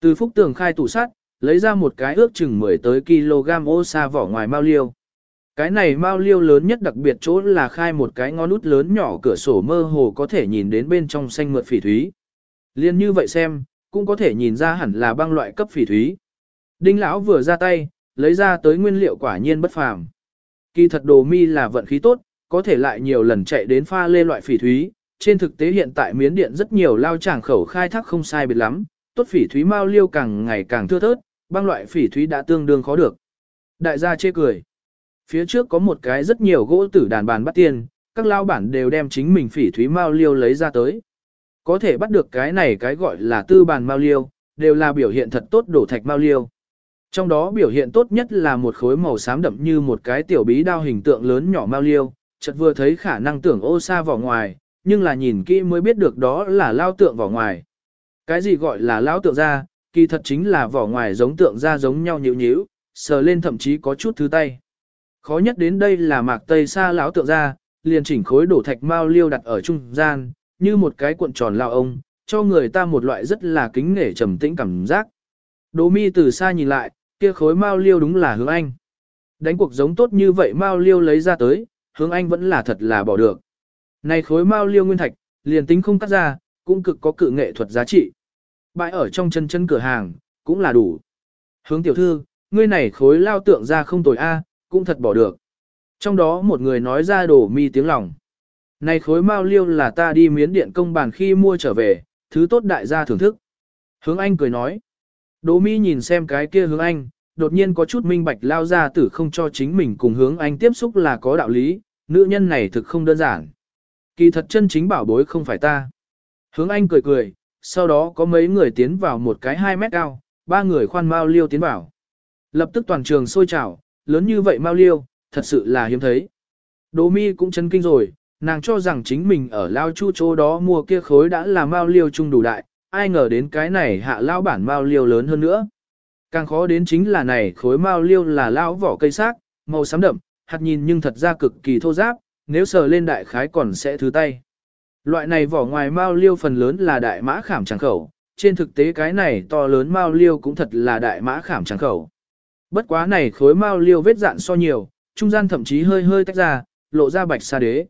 Từ Phúc Tường khai tủ sắt, lấy ra một cái ước chừng 10 tới kg ô sa vỏ ngoài mao liêu. Cái này mao liêu lớn nhất đặc biệt chỗ là khai một cái ngón nút lớn nhỏ cửa sổ mơ hồ có thể nhìn đến bên trong xanh mượt phỉ thúy. Liên như vậy xem, cũng có thể nhìn ra hẳn là băng loại cấp phỉ thúy. Đinh lão vừa ra tay, lấy ra tới nguyên liệu quả nhiên bất phàm. Kỳ thật đồ mi là vận khí tốt, có thể lại nhiều lần chạy đến pha lê loại phỉ thúy, trên thực tế hiện tại miến điện rất nhiều lao tràng khẩu khai thác không sai biệt lắm, tốt phỉ thúy mao liêu càng ngày càng thưa thớt, băng loại phỉ thúy đã tương đương khó được. Đại gia chê cười. Phía trước có một cái rất nhiều gỗ tử đàn bàn bắt tiền, các lao bản đều đem chính mình phỉ thúy mao liêu lấy ra tới. Có thể bắt được cái này cái gọi là tư bàn mao liêu, đều là biểu hiện thật tốt đổ thạch mao liêu. Trong đó biểu hiện tốt nhất là một khối màu xám đậm như một cái tiểu bí đao hình tượng lớn nhỏ mao liêu, chợt vừa thấy khả năng tưởng ô xa vỏ ngoài, nhưng là nhìn kỹ mới biết được đó là lao tượng vỏ ngoài. Cái gì gọi là lão tượng ra, kỳ thật chính là vỏ ngoài giống tượng ra giống nhau nhịu nhíu, sờ lên thậm chí có chút thứ tay. Khó nhất đến đây là mạc tây xa lão tượng ra, liền chỉnh khối đổ thạch mao liêu đặt ở trung gian, như một cái cuộn tròn lao ông, cho người ta một loại rất là kính nể trầm tĩnh cảm giác. Đỗ mi từ xa nhìn lại, kia khối mao liêu đúng là hướng anh. Đánh cuộc giống tốt như vậy mao liêu lấy ra tới, hướng anh vẫn là thật là bỏ được. Này khối mao liêu nguyên thạch, liền tính không cắt ra, cũng cực có cự nghệ thuật giá trị. Bãi ở trong chân chân cửa hàng, cũng là đủ. Hướng tiểu thư, ngươi này khối lao tượng ra không tồi a, cũng thật bỏ được. Trong đó một người nói ra đổ mi tiếng lòng. Này khối mao liêu là ta đi miến điện công bàn khi mua trở về, thứ tốt đại gia thưởng thức. Hướng anh cười nói. Đỗ mi nhìn xem cái kia hướng anh, đột nhiên có chút minh bạch lao ra tử không cho chính mình cùng hướng anh tiếp xúc là có đạo lý, nữ nhân này thực không đơn giản. Kỳ thật chân chính bảo bối không phải ta. Hướng anh cười cười, sau đó có mấy người tiến vào một cái 2 mét cao, ba người khoan mao liêu tiến vào. Lập tức toàn trường sôi trào, lớn như vậy mao liêu, thật sự là hiếm thấy. Đỗ mi cũng chấn kinh rồi, nàng cho rằng chính mình ở lao chu chỗ đó mua kia khối đã là mao liêu chung đủ đại, ai ngờ đến cái này hạ lao bản mao liêu lớn hơn nữa. Càng khó đến chính là này khối mao liêu là lao vỏ cây xác, màu xám đậm, hạt nhìn nhưng thật ra cực kỳ thô giáp, nếu sờ lên đại khái còn sẽ thứ tay. Loại này vỏ ngoài mao liêu phần lớn là đại mã khảm tràng khẩu, trên thực tế cái này to lớn mao liêu cũng thật là đại mã khảm tràng khẩu. Bất quá này khối mao liêu vết dạn so nhiều, trung gian thậm chí hơi hơi tách ra, lộ ra bạch sa đế.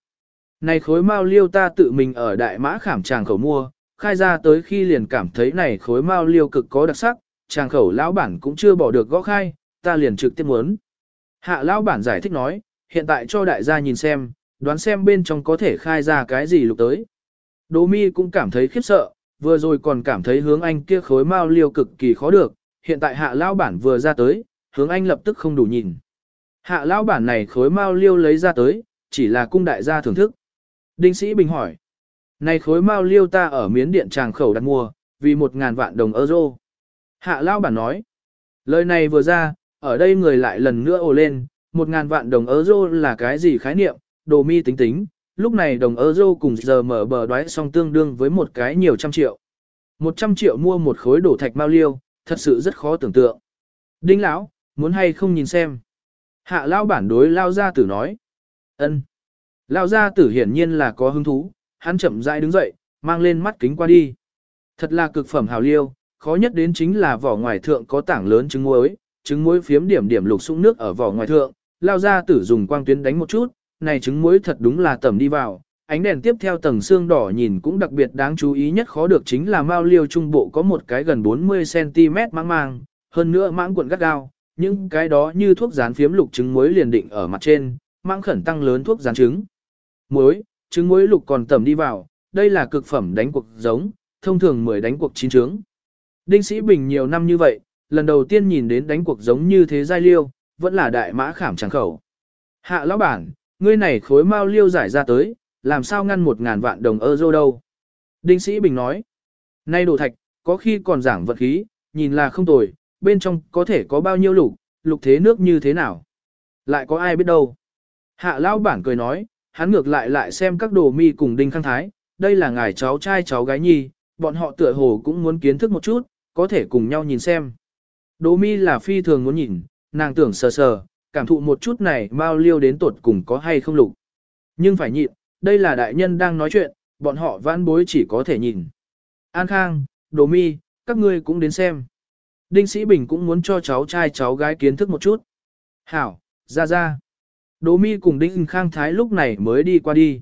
Này khối mao liêu ta tự mình ở đại mã khảm tràng khẩu mua, khai ra tới khi liền cảm thấy này khối mao liêu cực có đặc sắc, tràng khẩu lão bản cũng chưa bỏ được gõ khai, ta liền trực tiếp muốn. Hạ lão bản giải thích nói, hiện tại cho đại gia nhìn xem, đoán xem bên trong có thể khai ra cái gì lục tới. Đỗ mi cũng cảm thấy khiếp sợ, vừa rồi còn cảm thấy hướng anh kia khối mao liêu cực kỳ khó được, hiện tại hạ lao bản vừa ra tới, hướng anh lập tức không đủ nhìn. Hạ lao bản này khối mao liêu lấy ra tới, chỉ là cung đại gia thưởng thức. Đinh sĩ bình hỏi. Này khối mao liêu ta ở miến điện tràng khẩu đặt mua, vì một ngàn vạn đồng euro. Hạ lao bản nói. Lời này vừa ra, ở đây người lại lần nữa ồ lên, một ngàn vạn đồng euro là cái gì khái niệm, đồ mi tính tính, lúc này đồng euro cùng giờ mở bờ đoái song tương đương với một cái nhiều trăm triệu. Một trăm triệu mua một khối đổ thạch mao liêu, thật sự rất khó tưởng tượng. Đinh lão, muốn hay không nhìn xem. Hạ lao bản đối lao gia tử nói. ân. Lao gia tử hiển nhiên là có hứng thú, hắn chậm rãi đứng dậy, mang lên mắt kính qua đi. Thật là cực phẩm hào liêu, khó nhất đến chính là vỏ ngoài thượng có tảng lớn trứng muối, trứng muối phiếm điểm điểm lục sũng nước ở vỏ ngoài thượng, lao gia tử dùng quang tuyến đánh một chút, này trứng muối thật đúng là tẩm đi vào. Ánh đèn tiếp theo tầng xương đỏ nhìn cũng đặc biệt đáng chú ý nhất khó được chính là mao liêu trung bộ có một cái gần 40cm mang mang, hơn nữa mãng cuộn gắt gao, những cái đó như thuốc dán phiếm lục trứng muối liền định ở mặt trên, mang khẩn tăng lớn thuốc dán trứng. Muối, trứng muối lục còn tẩm đi vào, đây là cực phẩm đánh cuộc giống, thông thường 10 đánh cuộc chín trứng. Đinh Sĩ Bình nhiều năm như vậy, lần đầu tiên nhìn đến đánh cuộc giống như thế giai liêu, vẫn là đại mã khảm tràng khẩu. Hạ lão bản, ngươi này khối mao liêu giải ra tới, làm sao ngăn một ngàn vạn đồng euro đâu. Đinh Sĩ Bình nói, nay đồ thạch, có khi còn giảng vật khí, nhìn là không tồi, bên trong có thể có bao nhiêu lục, lục thế nước như thế nào. Lại có ai biết đâu. Hạ lão bản cười nói, hắn ngược lại lại xem các đồ mi cùng Đinh Khang Thái, đây là ngài cháu trai cháu gái nhi, bọn họ tựa hồ cũng muốn kiến thức một chút, có thể cùng nhau nhìn xem. Đồ mi là phi thường muốn nhìn, nàng tưởng sờ sờ, cảm thụ một chút này bao liêu đến tột cùng có hay không lục. Nhưng phải nhịn, đây là đại nhân đang nói chuyện, bọn họ vãn bối chỉ có thể nhìn. An Khang, Đồ Mi, các ngươi cũng đến xem. Đinh Sĩ Bình cũng muốn cho cháu trai cháu gái kiến thức một chút. Hảo, ra ra. Đồ Mi cùng Đinh Khang Thái lúc này mới đi qua đi.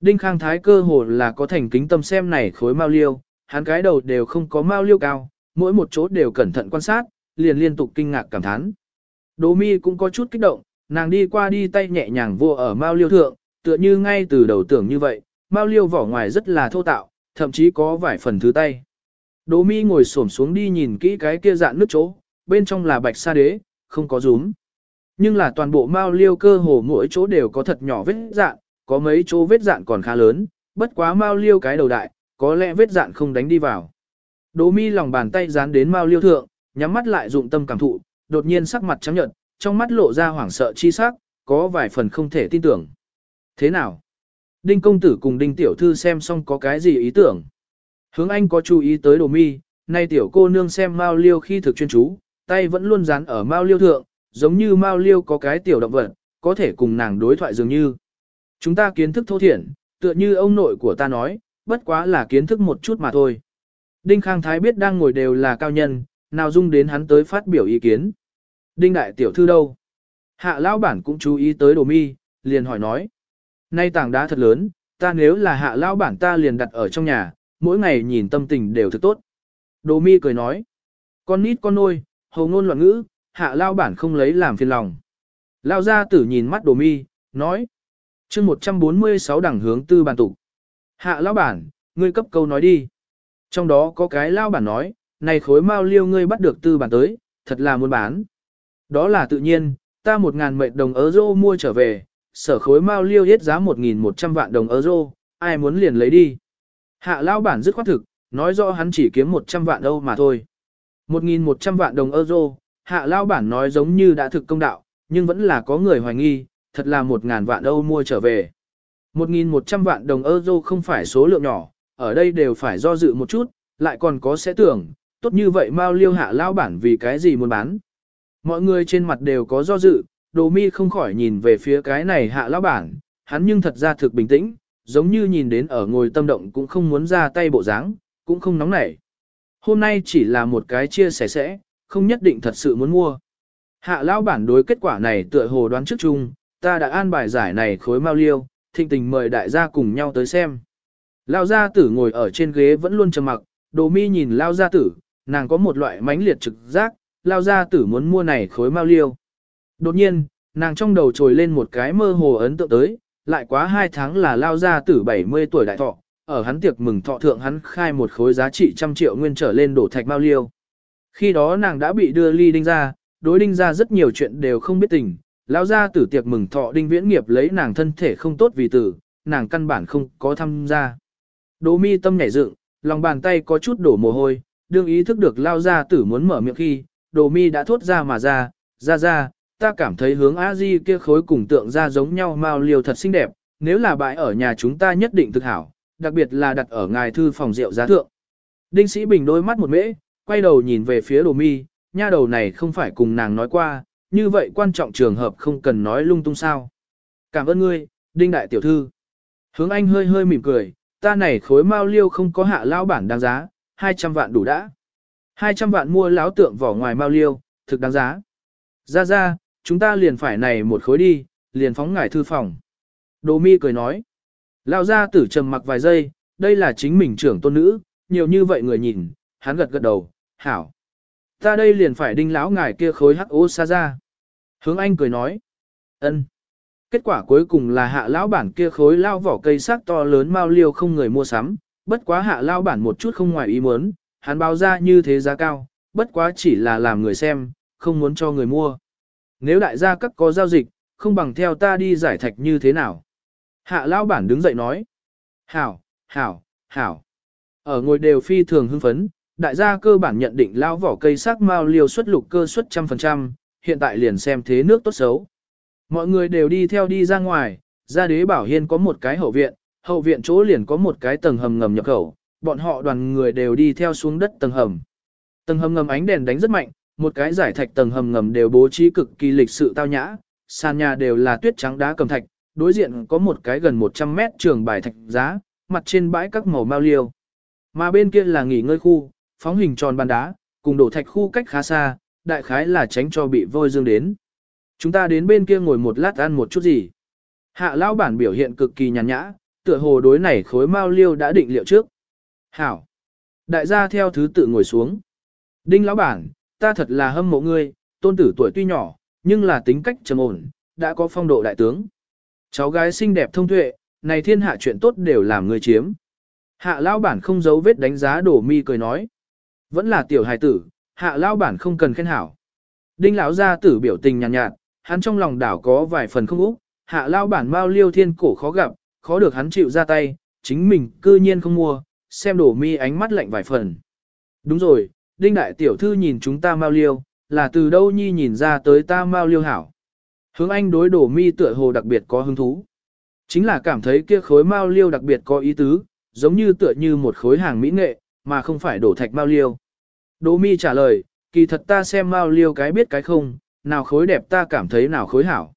Đinh Khang Thái cơ hồ là có thành kính tâm xem này khối mao liêu, hắn cái đầu đều không có mao liêu cao, mỗi một chỗ đều cẩn thận quan sát, liền liên tục kinh ngạc cảm thán. Đỗ mi cũng có chút kích động, nàng đi qua đi tay nhẹ nhàng vô ở mao liêu thượng, tựa như ngay từ đầu tưởng như vậy, mao liêu vỏ ngoài rất là thô tạo, thậm chí có vài phần thứ tay. Đỗ mi ngồi xổm xuống đi nhìn kỹ cái kia dạng nước chỗ, bên trong là bạch sa đế, không có rúm. Nhưng là toàn bộ mao liêu cơ hồ mỗi chỗ đều có thật nhỏ vết dạng, có mấy chỗ vết dạng còn khá lớn, bất quá mao liêu cái đầu đại, có lẽ vết dạng không đánh đi vào. Đỗ mi lòng bàn tay dán đến mao liêu thượng, nhắm mắt lại dụng tâm cảm thụ, đột nhiên sắc mặt trắng nhợt, trong mắt lộ ra hoảng sợ chi sắc, có vài phần không thể tin tưởng. Thế nào? Đinh công tử cùng đinh tiểu thư xem xong có cái gì ý tưởng? Hướng anh có chú ý tới đồ mi, nay tiểu cô nương xem mao liêu khi thực chuyên chú, tay vẫn luôn dán ở mao liêu thượng, giống như mao liêu có cái tiểu động vật, có thể cùng nàng đối thoại dường như. Chúng ta kiến thức thô thiển, tựa như ông nội của ta nói, bất quá là kiến thức một chút mà thôi. Đinh Khang Thái biết đang ngồi đều là cao nhân, nào dung đến hắn tới phát biểu ý kiến. Đinh đại tiểu thư đâu? Hạ lão bản cũng chú ý tới đồ mi, liền hỏi nói. Nay tảng đá thật lớn, ta nếu là hạ lão bản ta liền đặt ở trong nhà, mỗi ngày nhìn tâm tình đều thật tốt. Đồ mi cười nói. Con nít con nôi, hầu ngôn loạn ngữ, hạ lão bản không lấy làm phiền lòng. Lao gia tử nhìn mắt đồ mi, nói. chương 146 đẳng hướng tư bàn tụ. Hạ lão bản, ngươi cấp câu nói đi. Trong đó có cái lao bản nói, này khối mao liêu ngươi bắt được tư bản tới, thật là muốn bán. Đó là tự nhiên, ta 1.000 mệnh đồng euro mua trở về, sở khối mao liêu hết giá 1.100 vạn đồng euro, ai muốn liền lấy đi. Hạ lao bản dứt khoát thực, nói rõ hắn chỉ kiếm 100 vạn đâu mà thôi. 1.100 vạn đồng euro, hạ lao bản nói giống như đã thực công đạo, nhưng vẫn là có người hoài nghi, thật là 1.000 vạn đâu mua trở về. 1.100 vạn đồng euro không phải số lượng nhỏ, ở đây đều phải do dự một chút, lại còn có sẽ tưởng, tốt như vậy Mao Liêu hạ lao bản vì cái gì muốn bán. Mọi người trên mặt đều có do dự, đồ mi không khỏi nhìn về phía cái này hạ Lão bản, hắn nhưng thật ra thực bình tĩnh, giống như nhìn đến ở ngồi tâm động cũng không muốn ra tay bộ dáng, cũng không nóng nảy. Hôm nay chỉ là một cái chia sẻ sẽ, không nhất định thật sự muốn mua. Hạ Lão bản đối kết quả này tựa hồ đoán trước chung, ta đã an bài giải này khối mau Liêu, thịnh tình mời đại gia cùng nhau tới xem. Lao gia tử ngồi ở trên ghế vẫn luôn trầm mặc, đồ mi nhìn Lao gia tử, nàng có một loại mãnh liệt trực giác, Lao gia tử muốn mua này khối mao liêu. Đột nhiên, nàng trong đầu trồi lên một cái mơ hồ ấn tượng tới, lại quá hai tháng là Lao gia tử 70 tuổi đại thọ, ở hắn tiệc mừng thọ thượng hắn khai một khối giá trị trăm triệu nguyên trở lên đổ thạch mao liêu. Khi đó nàng đã bị đưa ly đinh ra, đối đinh ra rất nhiều chuyện đều không biết tình. Lão gia tử tiệc mừng thọ đinh viễn nghiệp lấy nàng thân thể không tốt vì tử, nàng căn bản không có tham gia. Đỗ mi tâm nhảy dựng, lòng bàn tay có chút đổ mồ hôi, đương ý thức được lao gia tử muốn mở miệng khi, đồ mi đã thốt ra mà ra, ra ra, ta cảm thấy hướng a di kia khối cùng tượng ra giống nhau mao liều thật xinh đẹp, nếu là bãi ở nhà chúng ta nhất định thực hảo, đặc biệt là đặt ở ngài thư phòng rượu giá thượng. Đinh sĩ bình đôi mắt một mễ, quay đầu nhìn về phía đồ mi, nha đầu này không phải cùng nàng nói qua, như vậy quan trọng trường hợp không cần nói lung tung sao. Cảm ơn ngươi, đinh đại tiểu thư. Hướng anh hơi hơi mỉm cười, ta này khối mao liêu không có hạ lao bản đáng giá, 200 vạn đủ đã. 200 vạn mua láo tượng vỏ ngoài mao liêu, thực đáng giá. Ra ra, chúng ta liền phải này một khối đi, liền phóng ngải thư phòng. Đồ mi cười nói. Lao ra tử trầm mặc vài giây, đây là chính mình trưởng tôn nữ, nhiều như vậy người nhìn, hắn gật gật đầu, hảo. Ta đây liền phải đinh lão ngài kia khối hắc ô xa ra. Hướng anh cười nói. ân. Kết quả cuối cùng là hạ lão bản kia khối lao vỏ cây sắc to lớn mau liêu không người mua sắm, bất quá hạ lao bản một chút không ngoài ý muốn, hắn báo ra như thế giá cao, bất quá chỉ là làm người xem, không muốn cho người mua. Nếu đại gia các có giao dịch, không bằng theo ta đi giải thạch như thế nào. Hạ Lão bản đứng dậy nói. Hảo, hảo, hảo. Ở ngồi đều phi thường hưng phấn, đại gia cơ bản nhận định lao vỏ cây sắc mao liều xuất lục cơ suất trăm phần trăm, hiện tại liền xem thế nước tốt xấu. Mọi người đều đi theo đi ra ngoài, gia đế bảo hiên có một cái hậu viện, hậu viện chỗ liền có một cái tầng hầm ngầm nhập khẩu, bọn họ đoàn người đều đi theo xuống đất tầng hầm. Tầng hầm ngầm ánh đèn đánh rất mạnh, một cái giải thạch tầng hầm ngầm đều bố trí cực kỳ lịch sự tao nhã, sàn nhà đều là tuyết trắng đá cầm thạch, đối diện có một cái gần 100 mét trường bài thạch giá, mặt trên bãi các màu mao liêu. Mà bên kia là nghỉ ngơi khu, phóng hình tròn bàn đá, cùng đổ thạch khu cách khá xa, đại khái là tránh cho bị vôi dương đến. Chúng ta đến bên kia ngồi một lát ăn một chút gì. Hạ lão bản biểu hiện cực kỳ nhàn nhã, tựa hồ đối này khối mao liêu đã định liệu trước. Hảo. Đại gia theo thứ tự ngồi xuống. Đinh lão bản, ta thật là hâm mộ ngươi, tôn tử tuổi tuy nhỏ, nhưng là tính cách trầm ổn, đã có phong độ đại tướng. Cháu gái xinh đẹp thông tuệ, này thiên hạ chuyện tốt đều làm ngươi chiếm. Hạ lão bản không giấu vết đánh giá đổ mi cười nói. Vẫn là tiểu hài tử, hạ lão bản không cần khen hảo. Đinh lão gia tử biểu tình nhàn nhạt, nhạt, hắn trong lòng đảo có vài phần không úc, hạ lão bản mao liêu thiên cổ khó gặp, khó được hắn chịu ra tay, chính mình cư nhiên không mua, xem đổ mi ánh mắt lạnh vài phần. Đúng rồi, đinh đại tiểu thư nhìn chúng ta mau liêu, là từ đâu nhi nhìn ra tới ta mau liêu hảo. Hướng anh đối đổ mi tựa hồ đặc biệt có hứng thú. Chính là cảm thấy kia khối mau liêu đặc biệt có ý tứ, giống như tựa như một khối hàng mỹ nghệ, mà không phải đổ thạch mau liêu. Đỗ mi trả lời, kỳ thật ta xem mau liêu cái biết cái không, nào khối đẹp ta cảm thấy nào khối hảo.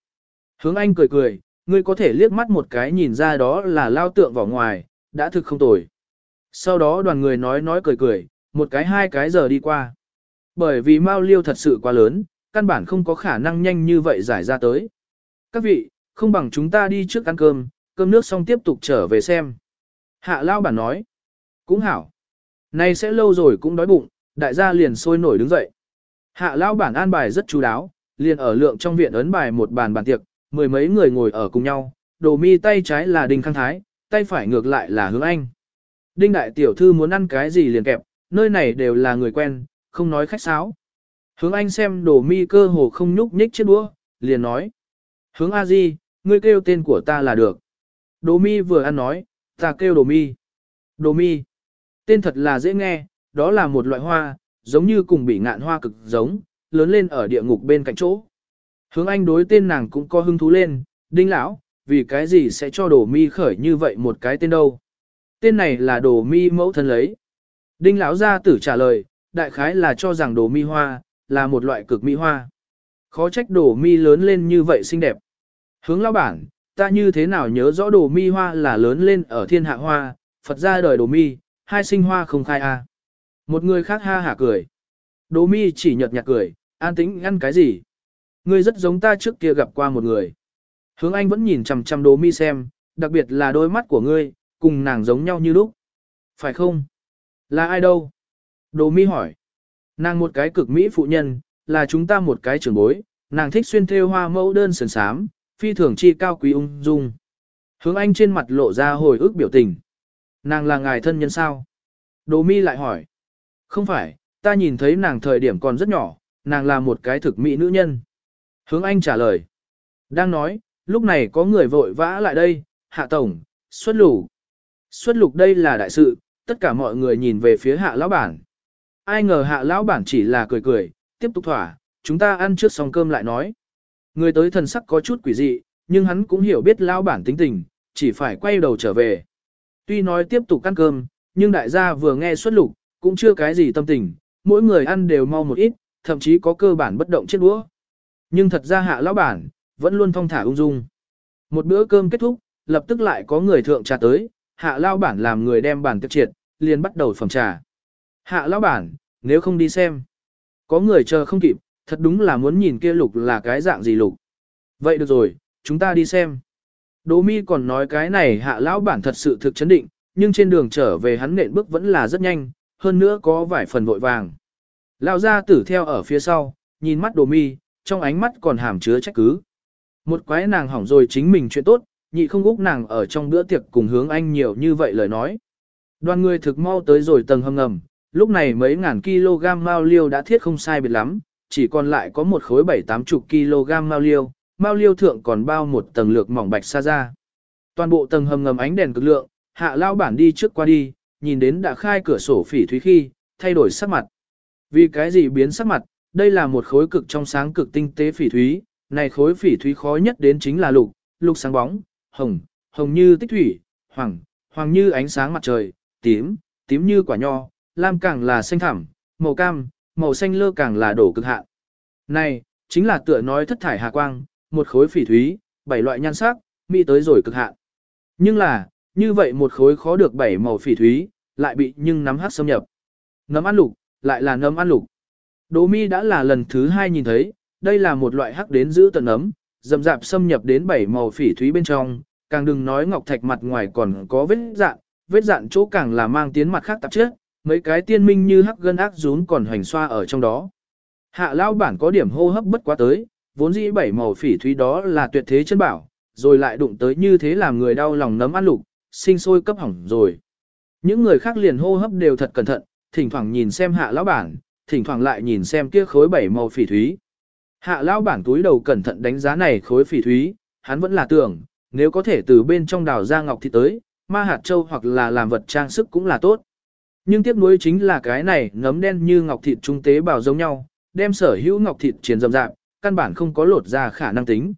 Hướng anh cười cười, ngươi có thể liếc mắt một cái nhìn ra đó là lao tượng vào ngoài, đã thực không tồi. Sau đó đoàn người nói nói cười cười, một cái hai cái giờ đi qua. Bởi vì Mao Liêu thật sự quá lớn, căn bản không có khả năng nhanh như vậy giải ra tới. Các vị, không bằng chúng ta đi trước ăn cơm, cơm nước xong tiếp tục trở về xem. Hạ Lao bản nói, cũng hảo. Nay sẽ lâu rồi cũng đói bụng, đại gia liền sôi nổi đứng dậy. Hạ Lao bản an bài rất chú đáo, liền ở lượng trong viện ấn bài một bàn bàn tiệc, mười mấy người ngồi ở cùng nhau, đồ mi tay trái là Đinh Khang Thái, tay phải ngược lại là Hướng Anh. Đinh đại tiểu thư muốn ăn cái gì liền kẹp, nơi này đều là người quen, không nói khách sáo. Hướng anh xem đồ mi cơ hồ không nhúc nhích chiếc đũa, liền nói. Hướng a di, ngươi kêu tên của ta là được. Đồ mi vừa ăn nói, ta kêu đồ mi. Đồ mi. Tên thật là dễ nghe, đó là một loại hoa, giống như cùng bị ngạn hoa cực giống, lớn lên ở địa ngục bên cạnh chỗ. Hướng anh đối tên nàng cũng có hứng thú lên, đinh lão, vì cái gì sẽ cho đồ mi khởi như vậy một cái tên đâu. Tên này là đồ mi mẫu thân lấy. Đinh lão gia tử trả lời, đại khái là cho rằng đồ mi hoa, là một loại cực mỹ hoa. Khó trách đồ mi lớn lên như vậy xinh đẹp. Hướng lão bản, ta như thế nào nhớ rõ đồ mi hoa là lớn lên ở thiên hạ hoa, Phật ra đời đồ mi, hai sinh hoa không khai a. Một người khác ha hả cười. Đồ mi chỉ nhợt nhạt cười, an tĩnh ngăn cái gì. Ngươi rất giống ta trước kia gặp qua một người. Hướng anh vẫn nhìn chằm chằm đồ mi xem, đặc biệt là đôi mắt của ngươi, cùng nàng giống nhau như lúc. Phải không? Là ai đâu? Đồ mi hỏi. Nàng một cái cực mỹ phụ nhân, là chúng ta một cái trưởng bối, nàng thích xuyên thêu hoa mẫu đơn sườn sám, phi thường chi cao quý ung dung. Hướng anh trên mặt lộ ra hồi ức biểu tình. Nàng là ngài thân nhân sao? Đồ mi lại hỏi. Không phải, ta nhìn thấy nàng thời điểm còn rất nhỏ, nàng là một cái thực mỹ nữ nhân. Hướng anh trả lời. Đang nói, lúc này có người vội vã lại đây, hạ tổng, xuất lủ. Xuất lục đây là đại sự, tất cả mọi người nhìn về phía hạ lão bản. Ai ngờ hạ lão bản chỉ là cười cười, tiếp tục thỏa, chúng ta ăn trước xong cơm lại nói. Người tới thần sắc có chút quỷ dị, nhưng hắn cũng hiểu biết lão bản tính tình, chỉ phải quay đầu trở về. Tuy nói tiếp tục ăn cơm, nhưng đại gia vừa nghe xuất lục, cũng chưa cái gì tâm tình, mỗi người ăn đều mau một ít, thậm chí có cơ bản bất động chết đũa. Nhưng thật ra hạ lão bản, vẫn luôn thong thả ung dung. Một bữa cơm kết thúc, lập tức lại có người thượng trà tới, hạ lão bản làm người đem bản tiệc triệt, liền bắt đầu phẩm trà. Hạ lão bản, nếu không đi xem. Có người chờ không kịp, thật đúng là muốn nhìn kia lục là cái dạng gì lục. Vậy được rồi, chúng ta đi xem. Đỗ mi còn nói cái này hạ lão bản thật sự thực chấn định, nhưng trên đường trở về hắn nện bước vẫn là rất nhanh, hơn nữa có vài phần vội vàng. Lão gia tử theo ở phía sau, nhìn mắt đồ mi, trong ánh mắt còn hàm chứa trách cứ. Một quái nàng hỏng rồi chính mình chuyện tốt, nhị không úc nàng ở trong bữa tiệc cùng hướng anh nhiều như vậy lời nói. Đoàn người thực mau tới rồi tầng hầm ngầm, lúc này mấy ngàn kg mao liêu đã thiết không sai biệt lắm, chỉ còn lại có một khối bảy tám chục kg mao liêu, mao liêu thượng còn bao một tầng lược mỏng bạch sa ra. Toàn bộ tầng hầm ngầm ánh đèn cực lượng, hạ lao bản đi trước qua đi, nhìn đến đã khai cửa sổ phỉ thúy khi, thay đổi sắc mặt. Vì cái gì biến sắc mặt, đây là một khối cực trong sáng cực tinh tế phỉ thúy, này khối phỉ thúy khó nhất đến chính là lục, lục sáng bóng, hồng, hồng như tích thủy, hoàng, hoàng như ánh sáng mặt trời, tím, tím như quả nho, lam càng là xanh thẳm, màu cam, màu xanh lơ càng là đổ cực hạn. Này, chính là tựa nói thất thải hà quang, một khối phỉ thúy, bảy loại nhan sắc, mỹ tới rồi cực hạn. Nhưng là, như vậy một khối khó được bảy màu phỉ thúy, lại bị nhưng nắm hát xâm nhập. Nấm ăn lục, lại là nấm ăn lục. Đỗ mi đã là lần thứ hai nhìn thấy, đây là một loại hắc đến giữ tận nấm, dầm dạp xâm nhập đến bảy màu phỉ thúy bên trong, càng đừng nói ngọc thạch mặt ngoài còn có vết dạn, vết dạn chỗ càng là mang tiến mặt khác tạp chất, mấy cái tiên minh như hắc gân ác rún còn hoành xoa ở trong đó. Hạ lao bản có điểm hô hấp bất quá tới, vốn dĩ bảy màu phỉ thúy đó là tuyệt thế chân bảo, rồi lại đụng tới như thế làm người đau lòng nấm ăn lục, sinh sôi cấp hỏng rồi. Những người khác liền hô hấp đều thật cẩn thận, thỉnh thoảng nhìn xem hạ lão bản, thỉnh thoảng lại nhìn xem kia khối bảy màu phỉ thúy. Hạ lão bản túi đầu cẩn thận đánh giá này khối phỉ thúy, hắn vẫn là tưởng, nếu có thể từ bên trong đào ra ngọc thì tới, ma hạt châu hoặc là làm vật trang sức cũng là tốt. Nhưng tiếc nuối chính là cái này ngấm đen như ngọc thịt trung tế bào giống nhau, đem sở hữu ngọc thịt chiến rầm rạp, căn bản không có lột ra khả năng tính.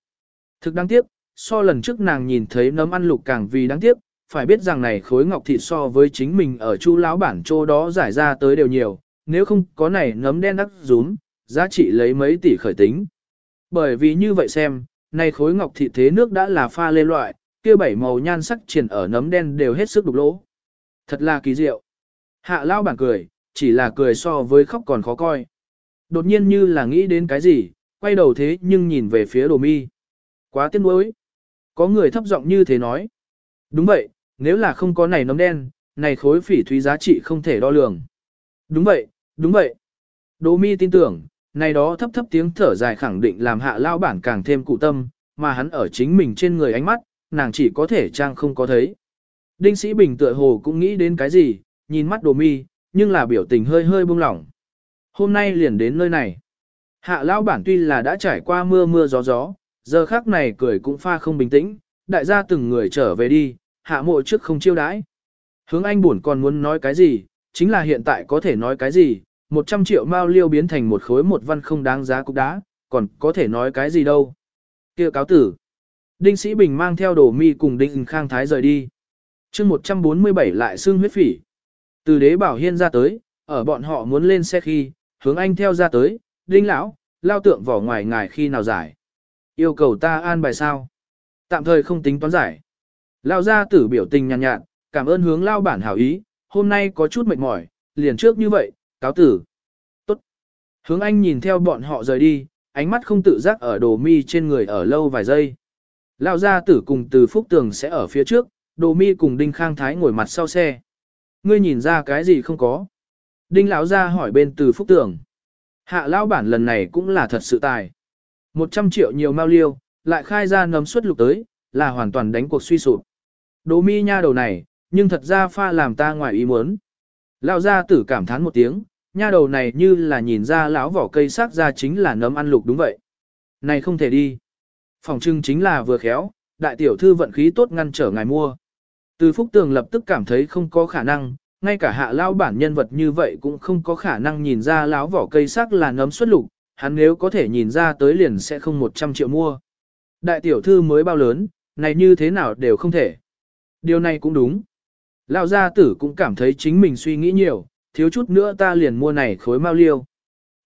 Thực đáng tiếc, so lần trước nàng nhìn thấy nấm ăn lục càng vì đáng tiếc, phải biết rằng này khối ngọc thịt so với chính mình ở chu lão bản chỗ đó giải ra tới đều nhiều, nếu không có này nấm đen đắc rúm, giá trị lấy mấy tỷ khởi tính. Bởi vì như vậy xem, nay khối ngọc thị thế nước đã là pha lê loại, kia bảy màu nhan sắc triển ở nấm đen đều hết sức đục lỗ. Thật là kỳ diệu. Hạ lao bản cười, chỉ là cười so với khóc còn khó coi. Đột nhiên như là nghĩ đến cái gì, quay đầu thế nhưng nhìn về phía đồ mi. Quá tiếc nuối. Có người thấp giọng như thế nói. Đúng vậy, nếu là không có này nấm đen, này khối phỉ thúy giá trị không thể đo lường. Đúng vậy, đúng vậy. Đỗ mi tin tưởng, này đó thấp thấp tiếng thở dài khẳng định làm hạ lao bản càng thêm cụ tâm, mà hắn ở chính mình trên người ánh mắt, nàng chỉ có thể trang không có thấy. Đinh sĩ bình tựa hồ cũng nghĩ đến cái gì, nhìn mắt đồ mi, nhưng là biểu tình hơi hơi buông lỏng. Hôm nay liền đến nơi này. Hạ lao bản tuy là đã trải qua mưa mưa gió gió, giờ khác này cười cũng pha không bình tĩnh, đại gia từng người trở về đi, hạ mộ trước không chiêu đãi. Hướng anh buồn còn muốn nói cái gì, chính là hiện tại có thể nói cái gì, 100 triệu mao liêu biến thành một khối một văn không đáng giá cục đá, còn có thể nói cái gì đâu. kia cáo tử. Đinh Sĩ Bình mang theo đồ mi cùng Đinh Khang Thái rời đi. chương 147 lại xương huyết phỉ. Từ đế bảo hiên ra tới, ở bọn họ muốn lên xe khi, hướng anh theo ra tới, Đinh Lão, lao tượng vỏ ngoài ngài khi nào giải. Yêu cầu ta an bài sao? Tạm thời không tính toán giải. Lao gia tử biểu tình nhàn nhạt, nhạt, cảm ơn hướng lao bản hảo ý, hôm nay có chút mệt mỏi, liền trước như vậy, cáo tử. Tốt. Hướng anh nhìn theo bọn họ rời đi, ánh mắt không tự giác ở đồ mi trên người ở lâu vài giây. Lao gia tử cùng từ phúc tường sẽ ở phía trước, đồ mi cùng đinh khang thái ngồi mặt sau xe. Ngươi nhìn ra cái gì không có? Đinh lão gia hỏi bên từ phúc tường. Hạ lão bản lần này cũng là thật sự tài. 100 triệu nhiều mao liêu, lại khai ra nấm suất lục tới, là hoàn toàn đánh cuộc suy sụp. Đồ mi nha đầu này, nhưng thật ra pha làm ta ngoài ý muốn. Lão gia tử cảm thán một tiếng, nha đầu này như là nhìn ra lão vỏ cây xác ra chính là nấm ăn lục đúng vậy. Này không thể đi. Phòng trưng chính là vừa khéo, đại tiểu thư vận khí tốt ngăn trở ngài mua. Từ Phúc Tường lập tức cảm thấy không có khả năng, ngay cả hạ lao bản nhân vật như vậy cũng không có khả năng nhìn ra lão vỏ cây sắc là nấm xuất lục, hắn nếu có thể nhìn ra tới liền sẽ không 100 triệu mua. Đại tiểu thư mới bao lớn, này như thế nào đều không thể. Điều này cũng đúng. Lão gia tử cũng cảm thấy chính mình suy nghĩ nhiều, thiếu chút nữa ta liền mua này khối mao liêu.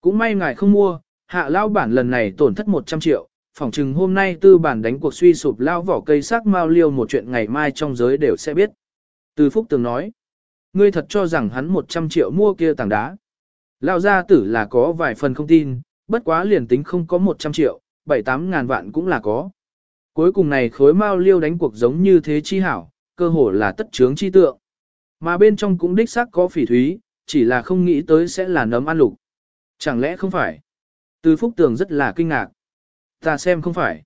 Cũng may ngài không mua, hạ lao bản lần này tổn thất 100 triệu, phỏng chừng hôm nay tư bản đánh cuộc suy sụp lao vỏ cây sắc mao liêu một chuyện ngày mai trong giới đều sẽ biết. Từ Phúc Tường nói, ngươi thật cho rằng hắn 100 triệu mua kia tảng đá. Lao gia tử là có vài phần không tin, bất quá liền tính không có 100 triệu, 7-8 ngàn vạn cũng là có. Cuối cùng này khối mao liêu đánh cuộc giống như thế chi hảo, cơ hồ là tất trướng chi tượng. Mà bên trong cũng đích xác có phỉ thúy, chỉ là không nghĩ tới sẽ là nấm ăn lục. Chẳng lẽ không phải? Từ Phúc Tường rất là kinh ngạc. Ta xem không phải.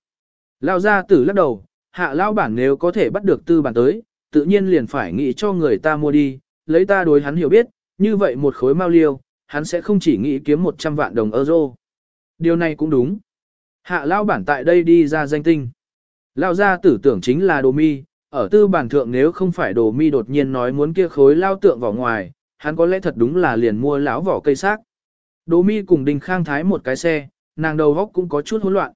Lao gia tử lắc đầu, hạ lao bản nếu có thể bắt được tư bản tới, tự nhiên liền phải nghĩ cho người ta mua đi, lấy ta đối hắn hiểu biết, như vậy một khối mao liêu, hắn sẽ không chỉ nghĩ kiếm 100 vạn đồng euro. Điều này cũng đúng. Hạ lao bản tại đây đi ra danh tinh. Lao gia tử tưởng chính là đồ mi, ở tư bản thượng nếu không phải đồ mi đột nhiên nói muốn kia khối lao tượng vào ngoài, hắn có lẽ thật đúng là liền mua lão vỏ cây xác. Đồ mi cùng Đinh Khang Thái một cái xe, nàng đầu góc cũng có chút hỗn loạn.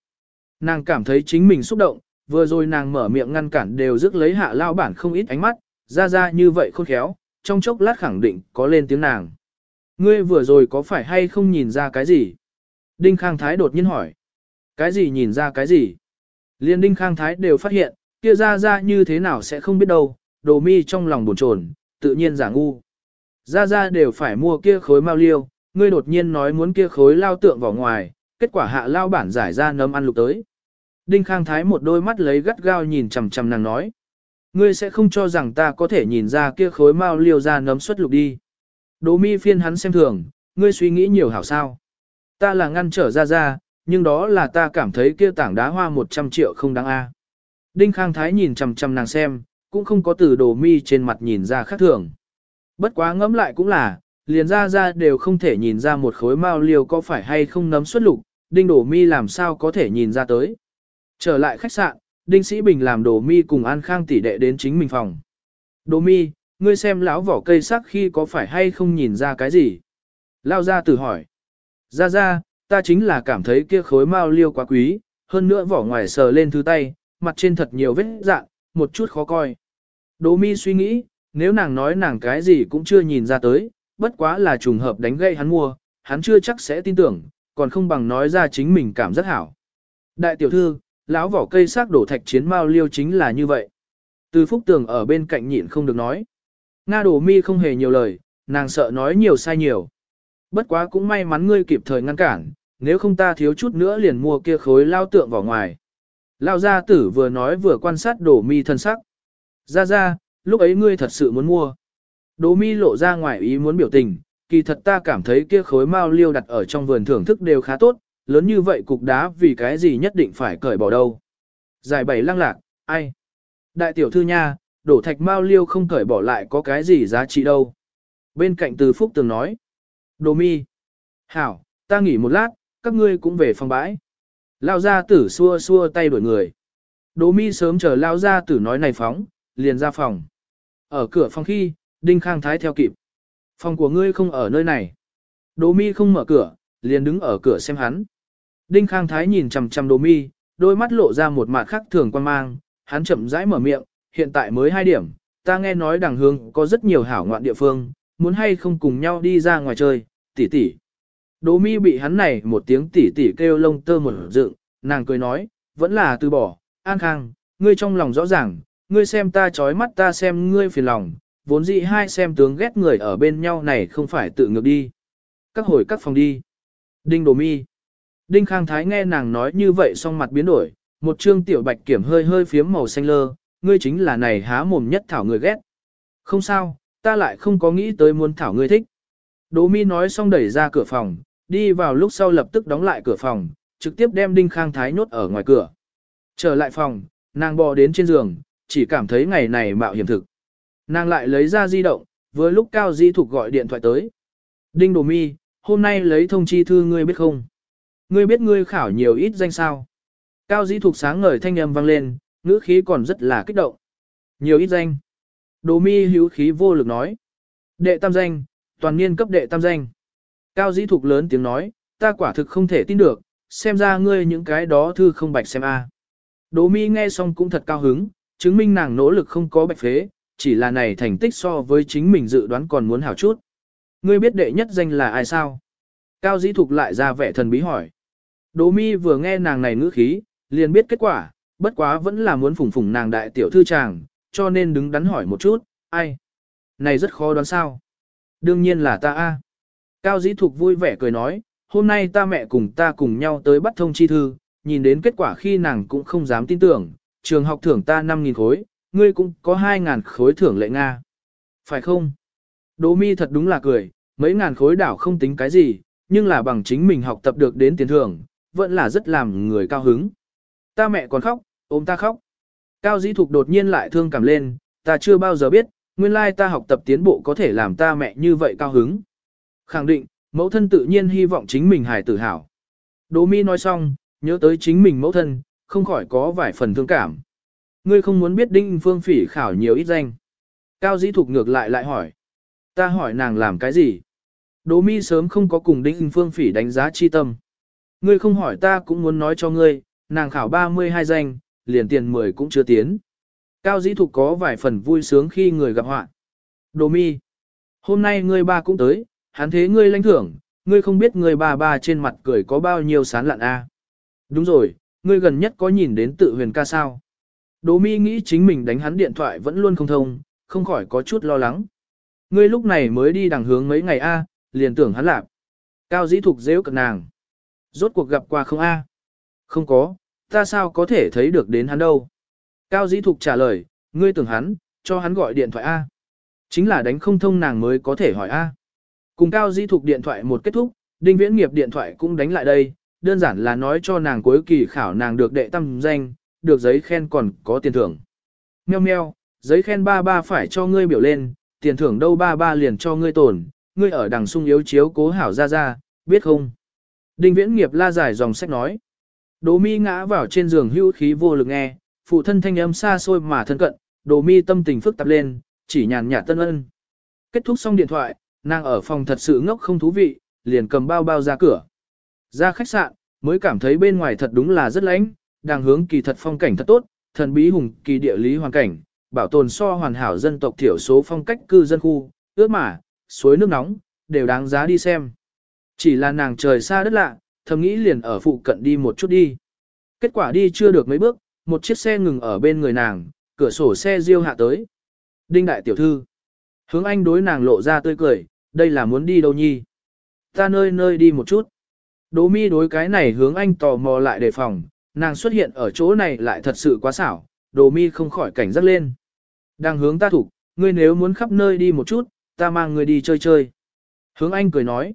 Nàng cảm thấy chính mình xúc động, vừa rồi nàng mở miệng ngăn cản đều rước lấy hạ lao bản không ít ánh mắt, ra ra như vậy khôn khéo, trong chốc lát khẳng định có lên tiếng nàng. Ngươi vừa rồi có phải hay không nhìn ra cái gì? Đinh Khang Thái đột nhiên hỏi. Cái gì nhìn ra cái gì? Liên Đinh Khang Thái đều phát hiện, kia ra ra như thế nào sẽ không biết đâu, đồ mi trong lòng buồn chồn, tự nhiên giả ngu. Ra ra đều phải mua kia khối mau liêu, ngươi đột nhiên nói muốn kia khối lao tượng vào ngoài, kết quả hạ lao bản giải ra nấm ăn lục tới. Đinh Khang Thái một đôi mắt lấy gắt gao nhìn chằm chằm nàng nói. Ngươi sẽ không cho rằng ta có thể nhìn ra kia khối mau liêu ra nấm xuất lục đi. Đỗ mi phiên hắn xem thường, ngươi suy nghĩ nhiều hảo sao. Ta là ngăn trở ra ra, nhưng đó là ta cảm thấy kia tảng đá hoa 100 triệu không đáng a. Đinh Khang Thái nhìn chằm chằm nàng xem, cũng không có từ đồ mi trên mặt nhìn ra khác thường. Bất quá ngẫm lại cũng là, liền ra ra đều không thể nhìn ra một khối mao liêu có phải hay không nấm xuất lục, đinh đổ mi làm sao có thể nhìn ra tới. Trở lại khách sạn, đinh sĩ bình làm đồ mi cùng an khang tỷ đệ đến chính mình phòng. Đồ mi, ngươi xem lão vỏ cây sắc khi có phải hay không nhìn ra cái gì? Lao ra tử hỏi. Ra ra, ta chính là cảm thấy kia khối mao liêu quá quý, hơn nữa vỏ ngoài sờ lên thứ tay, mặt trên thật nhiều vết dạng, một chút khó coi. Đỗ mi suy nghĩ, nếu nàng nói nàng cái gì cũng chưa nhìn ra tới, bất quá là trùng hợp đánh gây hắn mua, hắn chưa chắc sẽ tin tưởng, còn không bằng nói ra chính mình cảm rất hảo. Đại tiểu thư, lão vỏ cây xác đổ thạch chiến mao liêu chính là như vậy. Từ phúc tường ở bên cạnh nhịn không được nói. Nga đổ mi không hề nhiều lời, nàng sợ nói nhiều sai nhiều. Bất quá cũng may mắn ngươi kịp thời ngăn cản, nếu không ta thiếu chút nữa liền mua kia khối lao tượng vào ngoài. Lao gia tử vừa nói vừa quan sát đổ mi thân sắc. Ra ra, lúc ấy ngươi thật sự muốn mua. Đỗ mi lộ ra ngoài ý muốn biểu tình, kỳ thật ta cảm thấy kia khối mao liêu đặt ở trong vườn thưởng thức đều khá tốt, lớn như vậy cục đá vì cái gì nhất định phải cởi bỏ đâu. Giải bảy lăng lạc, ai? Đại tiểu thư nha, đổ thạch mao liêu không cởi bỏ lại có cái gì giá trị đâu. Bên cạnh từ phúc tường nói. Đồ mi. Hảo, ta nghỉ một lát, các ngươi cũng về phòng bãi. Lao gia tử xua xua tay đuổi người. Đỗ mi sớm chờ lao gia tử nói này phóng, liền ra phòng. Ở cửa phòng khi, Đinh Khang Thái theo kịp. Phòng của ngươi không ở nơi này. Đỗ mi không mở cửa, liền đứng ở cửa xem hắn. Đinh Khang Thái nhìn chằm chằm Đỗ mi, đôi mắt lộ ra một mặt khác thường quan mang, hắn chậm rãi mở miệng, hiện tại mới hai điểm, ta nghe nói đằng hương có rất nhiều hảo ngoạn địa phương, muốn hay không cùng nhau đi ra ngoài chơi, tỷ tỷ. Đỗ mi bị hắn này một tiếng tỉ tỉ kêu lông tơ một dựng, nàng cười nói, vẫn là từ bỏ, an khang, ngươi trong lòng rõ ràng, ngươi xem ta chói mắt ta xem ngươi phiền lòng, vốn dĩ hai xem tướng ghét người ở bên nhau này không phải tự ngược đi. Các hồi các phòng đi. Đinh Đồ Mi. Đinh Khang Thái nghe nàng nói như vậy xong mặt biến đổi, một trương tiểu bạch kiểm hơi hơi phiếm màu xanh lơ, ngươi chính là này há mồm nhất thảo người ghét. Không sao, ta lại không có nghĩ tới muốn thảo ngươi thích. Đỗ Mi nói xong đẩy ra cửa phòng, đi vào lúc sau lập tức đóng lại cửa phòng, trực tiếp đem Đinh Khang Thái nhốt ở ngoài cửa. Trở lại phòng, nàng bò đến trên giường, chỉ cảm thấy ngày này mạo hiểm thực. Nàng lại lấy ra di động, vừa lúc Cao Di Thục gọi điện thoại tới. Đinh Đồ Mi, hôm nay lấy thông chi thư ngươi biết không? Ngươi biết ngươi khảo nhiều ít danh sao? Cao Di thục sáng ngời thanh âm vang lên, ngữ khí còn rất là kích động. Nhiều ít danh. Đồ mi hữu khí vô lực nói. Đệ tam danh, toàn niên cấp đệ tam danh. Cao dĩ thục lớn tiếng nói, ta quả thực không thể tin được, xem ra ngươi những cái đó thư không bạch xem a. À. Đỗ mi nghe xong cũng thật cao hứng, chứng minh nàng nỗ lực không có bạch phế, chỉ là này thành tích so với chính mình dự đoán còn muốn hảo chút. Ngươi biết đệ nhất danh là ai sao? Cao dĩ thục lại ra vẻ thần bí hỏi. Đỗ mi vừa nghe nàng này ngữ khí, liền biết kết quả, bất quá vẫn là muốn phủng phủng nàng đại tiểu thư chàng, cho nên đứng đắn hỏi một chút, ai? Này rất khó đoán sao? Đương nhiên là ta a. Cao dĩ thục vui vẻ cười nói, hôm nay ta mẹ cùng ta cùng nhau tới bắt thông chi thư, nhìn đến kết quả khi nàng cũng không dám tin tưởng, trường học thưởng ta 5.000 khối, ngươi cũng có 2.000 khối thưởng lệ Nga. Phải không? Đỗ mi thật đúng là cười, mấy ngàn khối đảo không tính cái gì, nhưng là bằng chính mình học tập được đến tiền thưởng, vẫn là rất làm người cao hứng. Ta mẹ còn khóc, ôm ta khóc. Cao dĩ thục đột nhiên lại thương cảm lên, ta chưa bao giờ biết, nguyên lai ta học tập tiến bộ có thể làm ta mẹ như vậy cao hứng. Khẳng định, mẫu thân tự nhiên hy vọng chính mình hài tử hảo. Đỗ mi nói xong, nhớ tới chính mình mẫu thân, không khỏi có vài phần thương cảm. Ngươi không muốn biết đinh phương phỉ khảo nhiều ít danh. Cao dĩ thục ngược lại lại hỏi. Ta hỏi nàng làm cái gì? Đỗ mi sớm không có cùng đinh phương phỉ đánh giá chi tâm. Ngươi không hỏi ta cũng muốn nói cho ngươi, nàng khảo 32 danh, liền tiền 10 cũng chưa tiến. Cao dĩ thục có vài phần vui sướng khi người gặp họa. Đỗ mi, hôm nay ngươi ba cũng tới, hắn thế ngươi lãnh thưởng, ngươi không biết ngươi ba ba trên mặt cười có bao nhiêu sán lạn a. À? Đúng rồi, ngươi gần nhất có nhìn đến tự huyền ca sao. Đỗ mi nghĩ chính mình đánh hắn điện thoại vẫn luôn không thông, không khỏi có chút lo lắng. Ngươi lúc này mới đi đằng hướng mấy ngày a, à, liền tưởng hắn lạp. Cao dĩ thục dễ cận nàng. Rốt cuộc gặp qua không a? À? Không có, ta sao có thể thấy được đến hắn đâu. Cao dĩ thục trả lời, ngươi tưởng hắn, cho hắn gọi điện thoại a. Chính là đánh không thông nàng mới có thể hỏi a. Cùng Cao dĩ thục điện thoại một kết thúc, đinh viễn nghiệp điện thoại cũng đánh lại đây, đơn giản là nói cho nàng cuối kỳ khảo nàng được đệ tâm danh, được giấy khen còn có tiền thưởng. Meo meo, giấy khen ba ba phải cho ngươi biểu lên, tiền thưởng đâu ba ba liền cho ngươi tổn, ngươi ở đằng sung yếu chiếu cố hảo ra ra, biết không? Đinh viễn nghiệp la giải dòng sách nói. Đỗ mi ngã vào trên giường hữu khí vô lực nghe, phụ thân thanh âm xa xôi mà thân cận, Đỗ mi tâm tình phức tạp lên, chỉ nhàn nhạt tân ân. Kết thúc xong điện thoại, nàng ở phòng thật sự ngốc không thú vị, liền cầm bao bao ra cửa. Ra khách sạn, mới cảm thấy bên ngoài thật đúng là rất lạnh, đang hướng kỳ thật phong cảnh thật tốt, thần bí hùng kỳ địa lý hoàn cảnh, bảo tồn so hoàn hảo dân tộc thiểu số phong cách cư dân khu, ước mà, suối nước nóng, đều đáng giá đi xem. Chỉ là nàng trời xa đất lạ, thầm nghĩ liền ở phụ cận đi một chút đi. Kết quả đi chưa được mấy bước, một chiếc xe ngừng ở bên người nàng, cửa sổ xe riêu hạ tới. Đinh đại tiểu thư. Hướng anh đối nàng lộ ra tươi cười, đây là muốn đi đâu nhi. Ta nơi nơi đi một chút. Đỗ mi đối cái này hướng anh tò mò lại đề phòng, nàng xuất hiện ở chỗ này lại thật sự quá xảo, Đỗ mi không khỏi cảnh giác lên. Đang hướng ta thủ, ngươi nếu muốn khắp nơi đi một chút, ta mang ngươi đi chơi chơi. Hướng anh cười nói.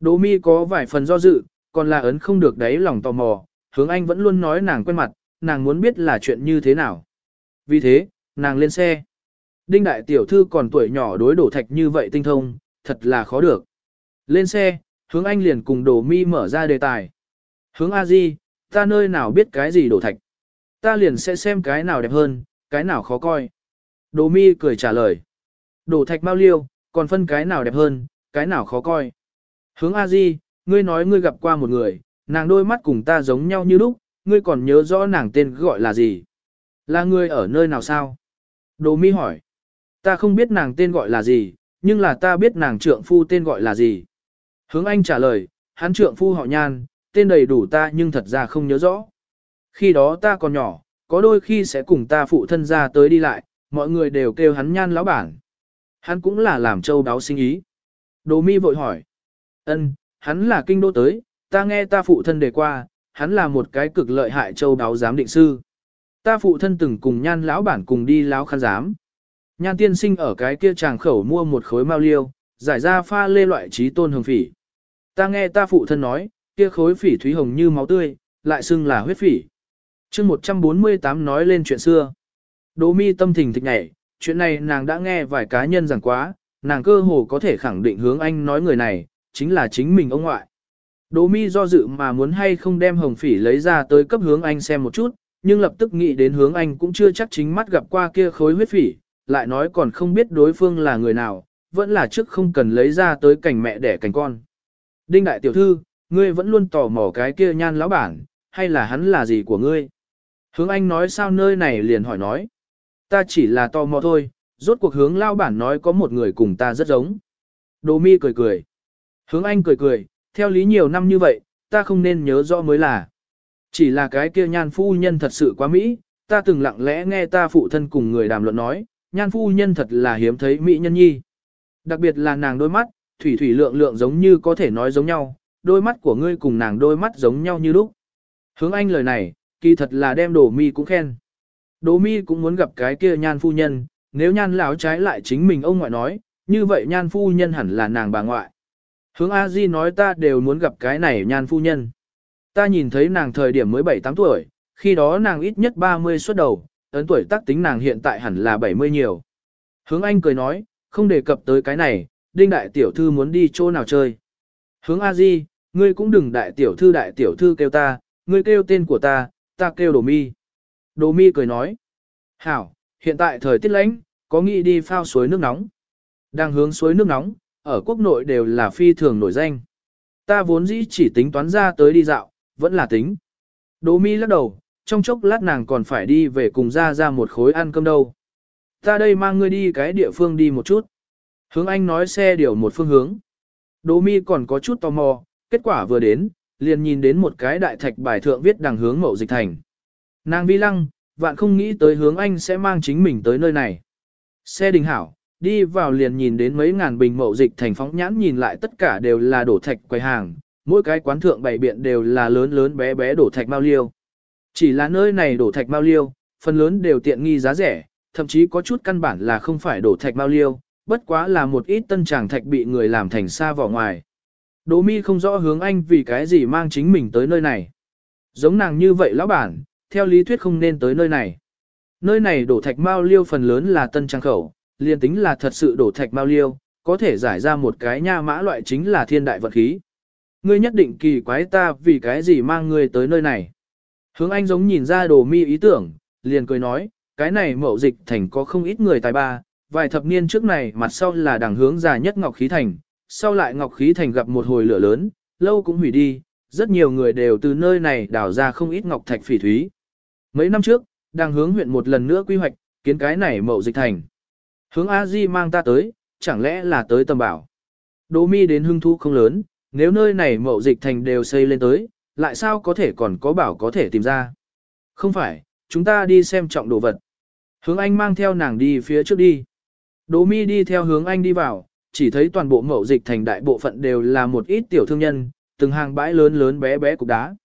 Đỗ mi có vài phần do dự, còn là ấn không được đấy lòng tò mò, hướng anh vẫn luôn nói nàng quen mặt, nàng muốn biết là chuyện như thế nào. Vì thế, nàng lên xe. Đinh đại tiểu thư còn tuổi nhỏ đối đổ thạch như vậy tinh thông, thật là khó được. Lên xe, hướng anh liền cùng đồ mi mở ra đề tài. Hướng a di, ta nơi nào biết cái gì đổ thạch. Ta liền sẽ xem cái nào đẹp hơn, cái nào khó coi. Đồ mi cười trả lời. Đổ thạch bao liêu, còn phân cái nào đẹp hơn, cái nào khó coi. Hướng a di, ngươi nói ngươi gặp qua một người, nàng đôi mắt cùng ta giống nhau như lúc, ngươi còn nhớ rõ nàng tên gọi là gì? Là ngươi ở nơi nào sao? Đồ mi hỏi. Ta không biết nàng tên gọi là gì, nhưng là ta biết nàng trượng phu tên gọi là gì. Hướng anh trả lời, hắn trượng phu họ nhan, tên đầy đủ ta nhưng thật ra không nhớ rõ. Khi đó ta còn nhỏ, có đôi khi sẽ cùng ta phụ thân ra tới đi lại, mọi người đều kêu hắn nhan lão bản. Hắn cũng là làm châu đáo sinh ý. Đồ mi vội hỏi. ân, hắn là kinh đô tới, ta nghe ta phụ thân đề qua, hắn là một cái cực lợi hại châu đáo giám định sư. Ta phụ thân từng cùng nhan lão bản cùng đi lão khăn giám. Nhan tiên sinh ở cái kia tràng khẩu mua một khối mao liêu, giải ra pha lê loại trí tôn hồng phỉ. Ta nghe ta phụ thân nói, kia khối phỉ thúy hồng như máu tươi, lại xưng là huyết phỉ. chương 148 nói lên chuyện xưa. Đỗ mi tâm thình thịch nhảy, chuyện này nàng đã nghe vài cá nhân giảng quá, nàng cơ hồ có thể khẳng định hướng anh nói người này, chính là chính mình ông ngoại. Đỗ mi do dự mà muốn hay không đem hồng phỉ lấy ra tới cấp hướng anh xem một chút, nhưng lập tức nghĩ đến hướng anh cũng chưa chắc chính mắt gặp qua kia khối huyết phỉ, lại nói còn không biết đối phương là người nào, vẫn là trước không cần lấy ra tới cảnh mẹ đẻ cảnh con. Đinh đại tiểu thư, ngươi vẫn luôn tò mò cái kia nhan lão bản, hay là hắn là gì của ngươi? Hướng anh nói sao nơi này liền hỏi nói. Ta chỉ là tò mò thôi, rốt cuộc hướng lao bản nói có một người cùng ta rất giống. Đồ mi cười cười. Hướng anh cười cười, theo lý nhiều năm như vậy, ta không nên nhớ rõ mới là. Chỉ là cái kia nhan phu nhân thật sự quá mỹ, ta từng lặng lẽ nghe ta phụ thân cùng người đàm luận nói, nhan phu nhân thật là hiếm thấy mỹ nhân nhi. Đặc biệt là nàng đôi mắt, thủy thủy lượng lượng giống như có thể nói giống nhau, đôi mắt của ngươi cùng nàng đôi mắt giống nhau như lúc. Hướng anh lời này, kỳ thật là đem đồ mi cũng khen. Đồ mi cũng muốn gặp cái kia nhan phu nhân, nếu nhan lão trái lại chính mình ông ngoại nói, như vậy nhan phu nhân hẳn là nàng bà ngoại. Hướng A Di nói ta đều muốn gặp cái này nhan phu nhân. Ta nhìn thấy nàng thời điểm mới 7-8 tuổi, khi đó nàng ít nhất 30 xuất đầu, ấn tuổi tác tính nàng hiện tại hẳn là 70 nhiều. Hướng Anh cười nói, không đề cập tới cái này, đinh đại tiểu thư muốn đi chỗ nào chơi. Hướng A Di, ngươi cũng đừng đại tiểu thư đại tiểu thư kêu ta, ngươi kêu tên của ta, ta kêu Đồ Mi. Đồ Mi cười nói, hảo, hiện tại thời tiết lạnh, có nghĩ đi phao suối nước nóng. Đang hướng suối nước nóng, ở quốc nội đều là phi thường nổi danh. Ta vốn dĩ chỉ tính toán ra tới đi dạo, vẫn là tính. đồ mi lắc đầu, trong chốc lát nàng còn phải đi về cùng ra ra một khối ăn cơm đâu. Ta đây mang ngươi đi cái địa phương đi một chút. Hướng anh nói xe điều một phương hướng. Đỗ mi còn có chút tò mò, kết quả vừa đến, liền nhìn đến một cái đại thạch bài thượng viết đằng hướng mậu dịch thành. Nàng vi lăng, vạn không nghĩ tới hướng anh sẽ mang chính mình tới nơi này. Xe đình hảo, đi vào liền nhìn đến mấy ngàn bình mậu dịch thành phóng nhãn nhìn lại tất cả đều là đổ thạch quầy hàng, mỗi cái quán thượng bày biện đều là lớn lớn bé bé đổ thạch bao liêu. Chỉ là nơi này đổ thạch bao liêu, phần lớn đều tiện nghi giá rẻ, thậm chí có chút căn bản là không phải đổ thạch bao liêu, bất quá là một ít tân tràng thạch bị người làm thành xa vỏ ngoài. Đỗ mi không rõ hướng anh vì cái gì mang chính mình tới nơi này. Giống nàng như vậy lão bản, theo lý thuyết không nên tới nơi này. Nơi này đổ thạch mao liêu phần lớn là tân trang khẩu, liền tính là thật sự đổ thạch mao liêu, có thể giải ra một cái nha mã loại chính là thiên đại vật khí. Ngươi nhất định kỳ quái ta vì cái gì mang ngươi tới nơi này. Hướng anh giống nhìn ra đồ mi ý tưởng, liền cười nói, cái này mậu dịch thành có không ít người tài ba, vài thập niên trước này mặt sau là đằng hướng già nhất Ngọc Khí Thành, sau lại Ngọc Khí Thành gặp một hồi lửa lớn, lâu cũng hủy đi, rất nhiều người đều từ nơi này đào ra không ít Ngọc Thạch phỉ thúy. Mấy năm trước, đảng hướng huyện một lần nữa quy hoạch, kiến cái này mậu dịch thành. Hướng A Di mang ta tới, chẳng lẽ là tới tầm bảo. Đỗ mi đến hưng thu không lớn, nếu nơi này mậu dịch thành đều xây lên tới, lại sao có thể còn có bảo có thể tìm ra. Không phải, chúng ta đi xem trọng đồ vật. Hướng anh mang theo nàng đi phía trước đi. Đỗ mi đi theo hướng anh đi vào, chỉ thấy toàn bộ mậu dịch thành đại bộ phận đều là một ít tiểu thương nhân, từng hàng bãi lớn lớn bé bé cục đá.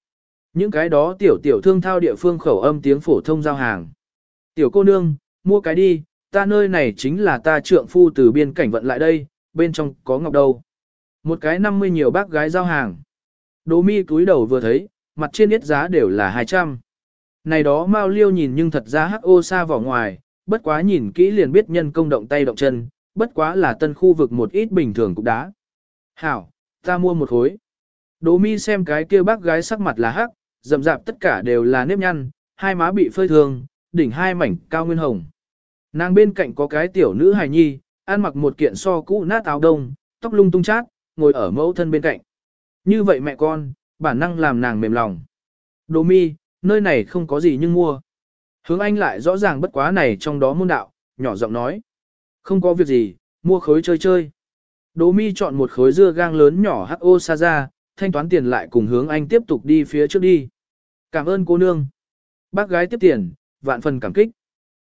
Những cái đó tiểu tiểu thương thao địa phương khẩu âm tiếng phổ thông giao hàng. Tiểu cô nương, mua cái đi, ta nơi này chính là ta trượng phu từ biên cảnh vận lại đây, bên trong có ngọc đâu. Một cái 50 nhiều bác gái giao hàng. Đỗ mi cúi đầu vừa thấy, mặt trên ít giá đều là 200. Này đó Mao Liêu nhìn nhưng thật ra hắc ô xa vào ngoài, bất quá nhìn kỹ liền biết nhân công động tay động chân, bất quá là tân khu vực một ít bình thường cục đá. Hảo, ta mua một khối. Đỗ mi xem cái kia bác gái sắc mặt là hắc, rậm rạp tất cả đều là nếp nhăn, hai má bị phơi thương, đỉnh hai mảnh cao nguyên hồng. Nàng bên cạnh có cái tiểu nữ hài nhi, ăn mặc một kiện so cũ nát áo đông, tóc lung tung chát, ngồi ở mẫu thân bên cạnh. Như vậy mẹ con, bản năng làm nàng mềm lòng. Đồ mi, nơi này không có gì nhưng mua. Hướng anh lại rõ ràng bất quá này trong đó môn đạo, nhỏ giọng nói. Không có việc gì, mua khối chơi chơi. Đồ mi chọn một khối dưa gang lớn nhỏ H.O. sa ra, thanh toán tiền lại cùng hướng anh tiếp tục đi phía trước đi. Cảm ơn cô nương. Bác gái tiếp tiền, vạn phần cảm kích.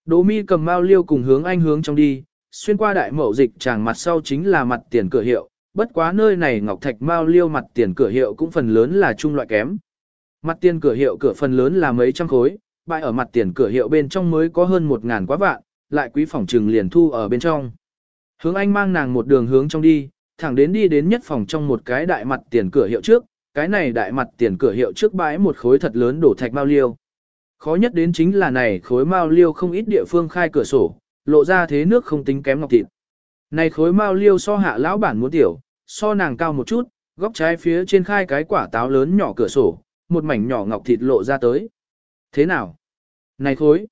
Đỗ mi cầm mao liêu cùng hướng anh hướng trong đi, xuyên qua đại mậu dịch tràng mặt sau chính là mặt tiền cửa hiệu, bất quá nơi này ngọc thạch mao liêu mặt tiền cửa hiệu cũng phần lớn là trung loại kém. Mặt tiền cửa hiệu cửa phần lớn là mấy trăm khối, bại ở mặt tiền cửa hiệu bên trong mới có hơn một ngàn quá vạn, lại quý phòng trừng liền thu ở bên trong. Hướng anh mang nàng một đường hướng trong đi, thẳng đến đi đến nhất phòng trong một cái đại mặt tiền cửa hiệu trước, cái này đại mặt tiền cửa hiệu trước bãi một khối thật lớn đổ thạch mao liêu. Khó nhất đến chính là này khối mao liêu không ít địa phương khai cửa sổ, lộ ra thế nước không tính kém ngọc thịt. Này khối mao liêu so hạ lão bản muốn tiểu, so nàng cao một chút, góc trái phía trên khai cái quả táo lớn nhỏ cửa sổ, một mảnh nhỏ ngọc thịt lộ ra tới. Thế nào? Này khối.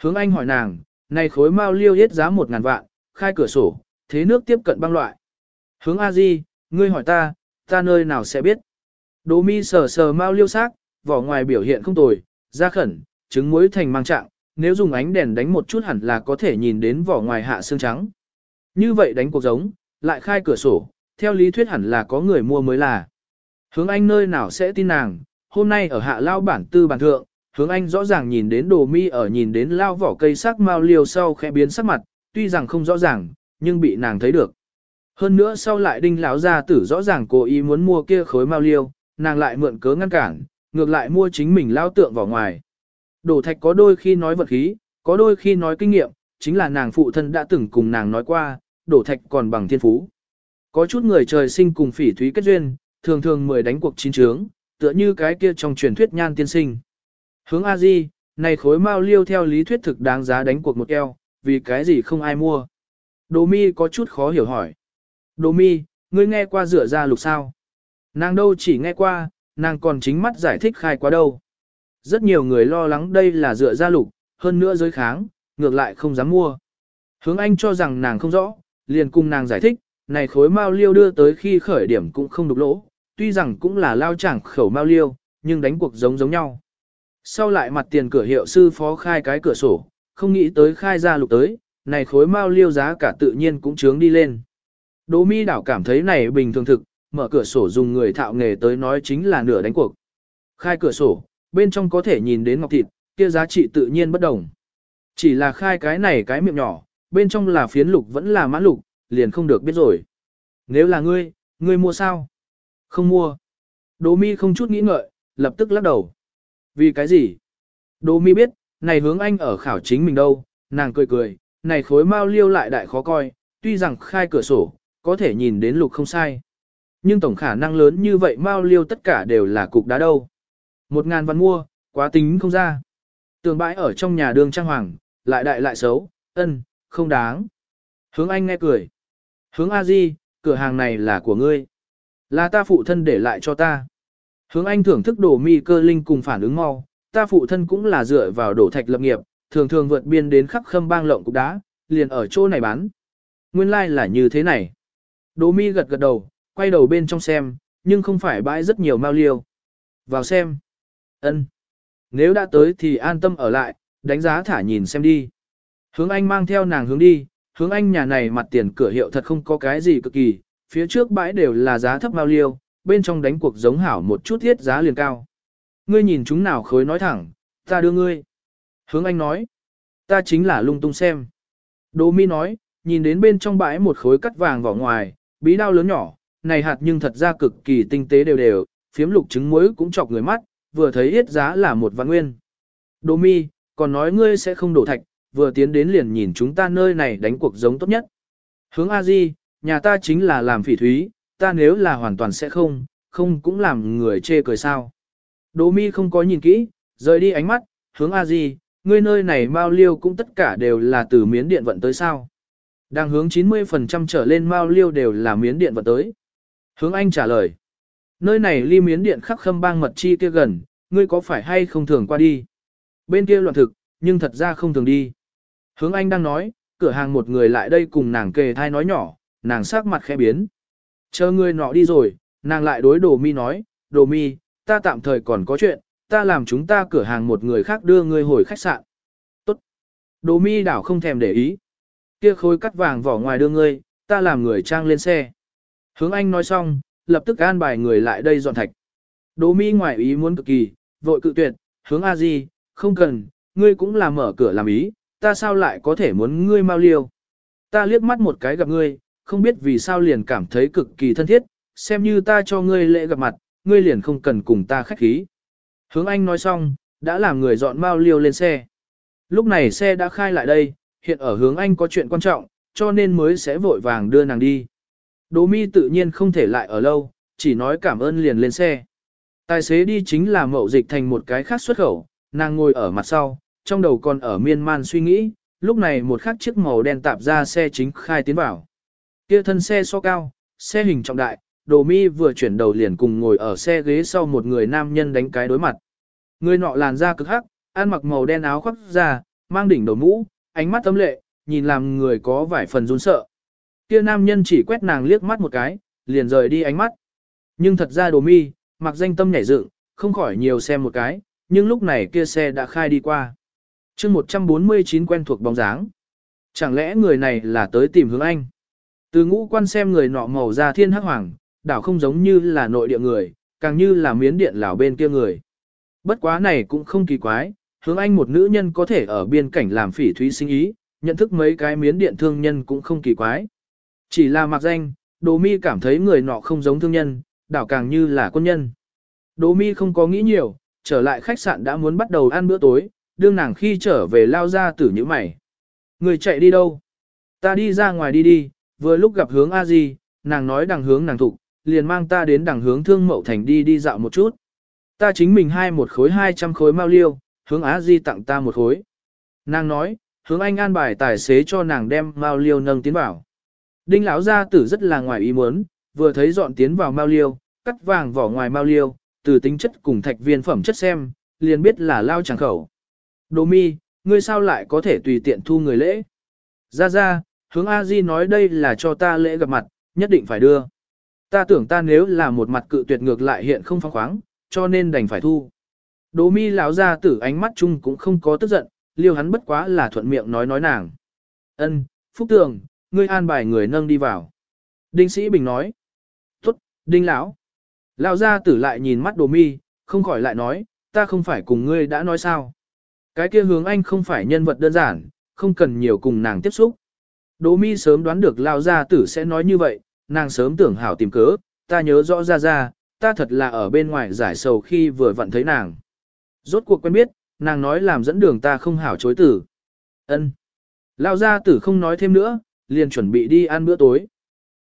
Hướng anh hỏi nàng, này khối mau liêu hết giá một ngàn vạn, khai cửa sổ, thế nước tiếp cận băng loại. Hướng A Di, ngươi hỏi ta, ta nơi nào sẽ biết. Đỗ mi sờ sờ mau liêu xác, vỏ ngoài biểu hiện không tồi, da khẩn, trứng muối thành mang trạng, nếu dùng ánh đèn đánh một chút hẳn là có thể nhìn đến vỏ ngoài hạ xương trắng. Như vậy đánh cuộc giống, lại khai cửa sổ, theo lý thuyết hẳn là có người mua mới là. Hướng anh nơi nào sẽ tin nàng, hôm nay ở hạ lao bản tư bản thượng, hướng anh rõ ràng nhìn đến đồ mi ở nhìn đến lao vỏ cây sắc mao liều sau khẽ biến sắc mặt, tuy rằng không rõ ràng, nhưng bị nàng thấy được. Hơn nữa sau lại đinh lão gia tử rõ ràng cố ý muốn mua kia khối mao liêu, nàng lại mượn cớ ngăn cản, ngược lại mua chính mình lao tượng vào ngoài. Đổ thạch có đôi khi nói vật khí, có đôi khi nói kinh nghiệm, chính là nàng phụ thân đã từng cùng nàng nói qua, đổ thạch còn bằng thiên phú. Có chút người trời sinh cùng phỉ thúy kết duyên, thường thường mười đánh cuộc chín trướng, tựa như cái kia trong truyền thuyết nhan tiên sinh. Hướng A Di, này khối mao liêu theo lý thuyết thực đáng giá đánh cuộc một eo, vì cái gì không ai mua. Đồ mi có chút khó hiểu hỏi. Đồ mi, ngươi nghe qua rửa ra lục sao? Nàng đâu chỉ nghe qua, nàng còn chính mắt giải thích khai quá đâu. Rất nhiều người lo lắng đây là dựa ra lục, hơn nữa giới kháng, ngược lại không dám mua. Hướng Anh cho rằng nàng không rõ, liền cùng nàng giải thích, này khối mao liêu đưa tới khi khởi điểm cũng không đục lỗ, tuy rằng cũng là lao chẳng khẩu mao liêu, nhưng đánh cuộc giống giống nhau. Sau lại mặt tiền cửa hiệu sư phó khai cái cửa sổ, không nghĩ tới khai ra lục tới, này khối mao liêu giá cả tự nhiên cũng trướng đi lên. Đỗ mi đảo cảm thấy này bình thường thực, mở cửa sổ dùng người thạo nghề tới nói chính là nửa đánh cuộc. Khai cửa sổ, bên trong có thể nhìn đến ngọc thịt, kia giá trị tự nhiên bất đồng. Chỉ là khai cái này cái miệng nhỏ, bên trong là phiến lục vẫn là mãn lục, liền không được biết rồi. Nếu là ngươi, ngươi mua sao? Không mua. Đỗ mi không chút nghĩ ngợi, lập tức lắc đầu. Vì cái gì? Đỗ mi biết, này hướng anh ở khảo chính mình đâu, nàng cười cười, này khối mau liêu lại đại khó coi, tuy rằng khai cửa sổ, có thể nhìn đến lục không sai. Nhưng tổng khả năng lớn như vậy mau liêu tất cả đều là cục đá đâu. Một ngàn văn mua, quá tính không ra. Tường bãi ở trong nhà đường trang hoàng, lại đại lại xấu, ân, không đáng. Hướng anh nghe cười. Hướng a di, cửa hàng này là của ngươi. Là ta phụ thân để lại cho ta. Hướng anh thưởng thức đồ mi cơ linh cùng phản ứng mau, ta phụ thân cũng là dựa vào đổ thạch lập nghiệp, thường thường vượt biên đến khắp khâm bang lộng cục đá, liền ở chỗ này bán. Nguyên lai like là như thế này. Đỗ mi gật gật đầu, quay đầu bên trong xem, nhưng không phải bãi rất nhiều mao liêu. Vào xem. ân Nếu đã tới thì an tâm ở lại, đánh giá thả nhìn xem đi. Hướng anh mang theo nàng hướng đi, hướng anh nhà này mặt tiền cửa hiệu thật không có cái gì cực kỳ, phía trước bãi đều là giá thấp bao liêu, bên trong đánh cuộc giống hảo một chút thiết giá liền cao. Ngươi nhìn chúng nào khối nói thẳng, ta đưa ngươi. Hướng anh nói, ta chính là lung tung xem. Đỗ mi nói, nhìn đến bên trong bãi một khối cắt vàng vỏ ngoài, bí đao lớn nhỏ, này hạt nhưng thật ra cực kỳ tinh tế đều đều, phiếm lục trứng muối cũng chọc người mắt, vừa thấy thiết giá là một vạn nguyên. Đỗ mi, còn nói ngươi sẽ không đổ thạch, vừa tiến đến liền nhìn chúng ta nơi này đánh cuộc giống tốt nhất. Hướng A Di, nhà ta chính là làm phỉ thúy, ta nếu là hoàn toàn sẽ không, không cũng làm người chê cười sao. Đỗ mi không có nhìn kỹ, rời đi ánh mắt, hướng A Di, ngươi nơi này mao liêu cũng tất cả đều là từ miến điện vận tới sao. Đang hướng 90% trở lên mao liêu đều là miến điện vận tới. Hướng Anh trả lời. Nơi này ly miến điện khắc khâm bang mật chi kia gần, ngươi có phải hay không thường qua đi? Bên kia loạn thực, nhưng thật ra không thường đi. Hướng Anh đang nói, cửa hàng một người lại đây cùng nàng kề thai nói nhỏ, nàng sắc mặt khẽ biến. Chờ người nọ đi rồi, nàng lại đối đồ mi nói, đồ mi, ta tạm thời còn có chuyện, ta làm chúng ta cửa hàng một người khác đưa ngươi hồi khách sạn. Tốt. Đồ mi đảo không thèm để ý. Kia khối cắt vàng vỏ ngoài đưa ngươi, ta làm người trang lên xe. Hướng Anh nói xong, lập tức an bài người lại đây dọn thạch. Đồ mi ngoài ý muốn cực kỳ, vội cự tuyệt, hướng A Di, không cần, ngươi cũng là mở cửa làm ý, ta sao lại có thể muốn ngươi mau liêu. Ta liếc mắt một cái gặp ngươi, không biết vì sao liền cảm thấy cực kỳ thân thiết, xem như ta cho ngươi lễ gặp mặt, ngươi liền không cần cùng ta khách khí. Hướng Anh nói xong, đã làm người dọn mau liêu lên xe. Lúc này xe đã khai lại đây, hiện ở hướng Anh có chuyện quan trọng, cho nên mới sẽ vội vàng đưa nàng đi. Đỗ mi tự nhiên không thể lại ở lâu, chỉ nói cảm ơn liền lên xe. Tài xế đi chính là mậu dịch thành một cái khác xuất khẩu, nàng ngồi ở mặt sau, trong đầu còn ở miên man suy nghĩ, lúc này một khắc chiếc màu đen tạp ra xe chính khai tiến vào. Kia thân xe so cao, xe hình trọng đại, đồ mi vừa chuyển đầu liền cùng ngồi ở xe ghế sau một người nam nhân đánh cái đối mặt. Người nọ làn da cực hắc, ăn mặc màu đen áo khoác da, mang đỉnh đầu mũ, ánh mắt tâm lệ, nhìn làm người có vài phần run sợ. Kia nam nhân chỉ quét nàng liếc mắt một cái, liền rời đi ánh mắt. Nhưng thật ra đồ mi, mặc danh tâm nhảy dựng, không khỏi nhiều xem một cái, nhưng lúc này kia xe đã khai đi qua chương 149 quen thuộc bóng dáng. Chẳng lẽ người này là tới tìm hướng anh? Từ ngũ quan xem người nọ màu da thiên hắc hoàng, đảo không giống như là nội địa người, càng như là miến điện lào bên kia người. Bất quá này cũng không kỳ quái, hướng anh một nữ nhân có thể ở biên cảnh làm phỉ thúy sinh ý, nhận thức mấy cái miến điện thương nhân cũng không kỳ quái. Chỉ là mặc danh, đồ mi cảm thấy người nọ không giống thương nhân, đảo càng như là quân nhân. Đồ mi không có nghĩ nhiều, trở lại khách sạn đã muốn bắt đầu ăn bữa tối, đương nàng khi trở về lao ra tử như mày. Người chạy đi đâu? Ta đi ra ngoài đi đi, vừa lúc gặp hướng a di, nàng nói đằng hướng nàng thục, liền mang ta đến đằng hướng thương mậu thành đi đi dạo một chút. Ta chính mình hai một khối hai trăm khối mao liêu, hướng a di tặng ta một khối. Nàng nói, hướng anh an bài tài xế cho nàng đem mao liêu nâng tiến vào. Đinh lão gia tử rất là ngoài ý muốn, vừa thấy dọn tiến vào mao liêu, cắt vàng vỏ ngoài mao liêu, từ tính chất cùng thạch viên phẩm chất xem, liền biết là lao chẳng khẩu. Đồ mi, ngươi sao lại có thể tùy tiện thu người lễ? Ra ra, hướng A Di nói đây là cho ta lễ gặp mặt, nhất định phải đưa. Ta tưởng ta nếu là một mặt cự tuyệt ngược lại hiện không phong khoáng, cho nên đành phải thu. Đồ mi lão ra tử ánh mắt chung cũng không có tức giận, liêu hắn bất quá là thuận miệng nói nói nàng. Ân, Phúc Tường, ngươi an bài người nâng đi vào. Đinh Sĩ Bình nói. Tốt, Đinh Lão. Lão gia tử lại nhìn mắt đồ mi, không khỏi lại nói, ta không phải cùng ngươi đã nói sao. Cái kia hướng anh không phải nhân vật đơn giản, không cần nhiều cùng nàng tiếp xúc. Đỗ mi sớm đoán được Lão gia tử sẽ nói như vậy, nàng sớm tưởng hảo tìm cớ, ta nhớ rõ ra ra, ta thật là ở bên ngoài giải sầu khi vừa vặn thấy nàng. Rốt cuộc quen biết, nàng nói làm dẫn đường ta không hảo chối tử. Ân. Lão gia tử không nói thêm nữa, liền chuẩn bị đi ăn bữa tối.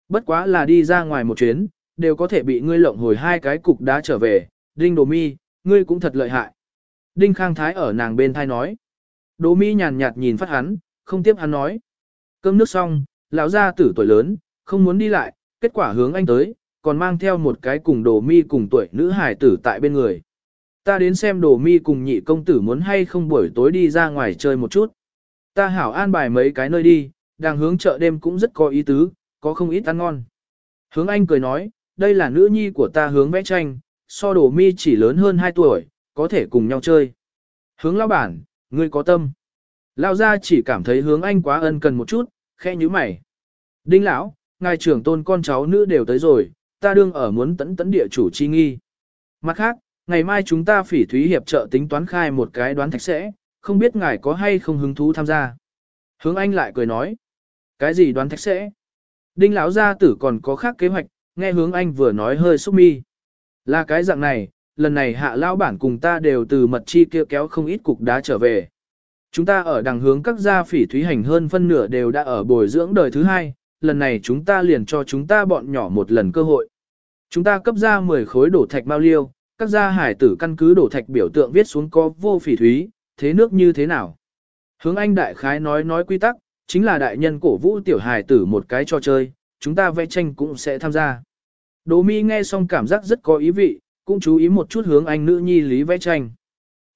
Bất quá là đi ra ngoài một chuyến, đều có thể bị ngươi lộng hồi hai cái cục đá trở về, Đinh Đồ Mi, ngươi cũng thật lợi hại. Đinh Khang Thái ở nàng bên thai nói. Đỗ Mi nhàn nhạt nhìn phát hắn, không tiếp hắn nói. Cơm nước xong, lão gia tử tuổi lớn, không muốn đi lại, kết quả hướng anh tới, còn mang theo một cái cùng Đỗ Mi cùng tuổi nữ hải tử tại bên người. Ta đến xem Đỗ Mi cùng nhị công tử muốn hay không buổi tối đi ra ngoài chơi một chút. Ta hảo an bài mấy cái nơi đi, đang hướng chợ đêm cũng rất có ý tứ, có không ít ăn ngon. Hướng anh cười nói, đây là nữ nhi của ta hướng vẽ tranh, so Đỗ mi chỉ lớn hơn 2 tuổi, có thể cùng nhau chơi. Hướng lao bản, ngươi có tâm. Lao ra chỉ cảm thấy hướng anh quá ân cần một chút, khẽ như mày. Đinh lão, ngài trưởng tôn con cháu nữ đều tới rồi, ta đương ở muốn tấn tấn địa chủ chi nghi. Mặt khác, ngày mai chúng ta phỉ thúy hiệp trợ tính toán khai một cái đoán thạch sẽ, không biết ngài có hay không hứng thú tham gia. Hướng anh lại cười nói. Cái gì đoán thạch sẽ? Đinh lão gia tử còn có khác kế hoạch, nghe hướng anh vừa nói hơi xúc mi. Là cái dạng này, lần này hạ lão bản cùng ta đều từ mật chi kia kéo không ít cục đá trở về. Chúng ta ở đằng hướng các gia phỉ thúy hành hơn phân nửa đều đã ở bồi dưỡng đời thứ hai, lần này chúng ta liền cho chúng ta bọn nhỏ một lần cơ hội. Chúng ta cấp ra 10 khối đổ thạch bao liêu, các gia hải tử căn cứ đổ thạch biểu tượng viết xuống có vô phỉ thúy, thế nước như thế nào. Hướng anh đại khái nói nói quy tắc, chính là đại nhân cổ vũ tiểu hải tử một cái trò chơi, chúng ta vẽ tranh cũng sẽ tham gia. Đỗ mi nghe xong cảm giác rất có ý vị, cũng chú ý một chút hướng anh nữ nhi lý vẽ tranh.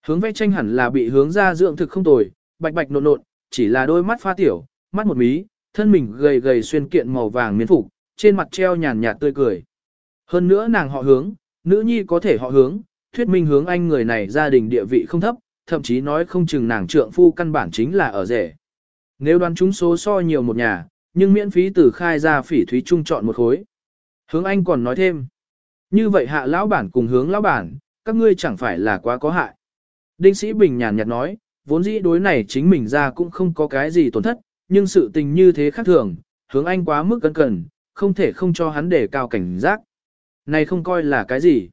Hướng vẽ tranh hẳn là bị hướng ra dưỡng thực không tồi, bạch bạch nộn nộn, chỉ là đôi mắt pha tiểu, mắt một mí, thân mình gầy gầy xuyên kiện màu vàng miến phục, trên mặt treo nhàn nhạt tươi cười. Hơn nữa nàng họ hướng, nữ nhi có thể họ hướng, thuyết minh hướng anh người này gia đình địa vị không thấp, thậm chí nói không chừng nàng trượng phu căn bản chính là ở rể. Nếu đoán chúng số so nhiều một nhà, nhưng miễn phí từ khai ra phỉ thúy trung chọn một khối. Hướng Anh còn nói thêm. Như vậy hạ lão bản cùng hướng lão bản, các ngươi chẳng phải là quá có hại. Đinh Sĩ Bình nhàn nhạt nói, vốn dĩ đối này chính mình ra cũng không có cái gì tổn thất, nhưng sự tình như thế khác thường, hướng Anh quá mức cẩn cẩn, không thể không cho hắn để cao cảnh giác. Này không coi là cái gì.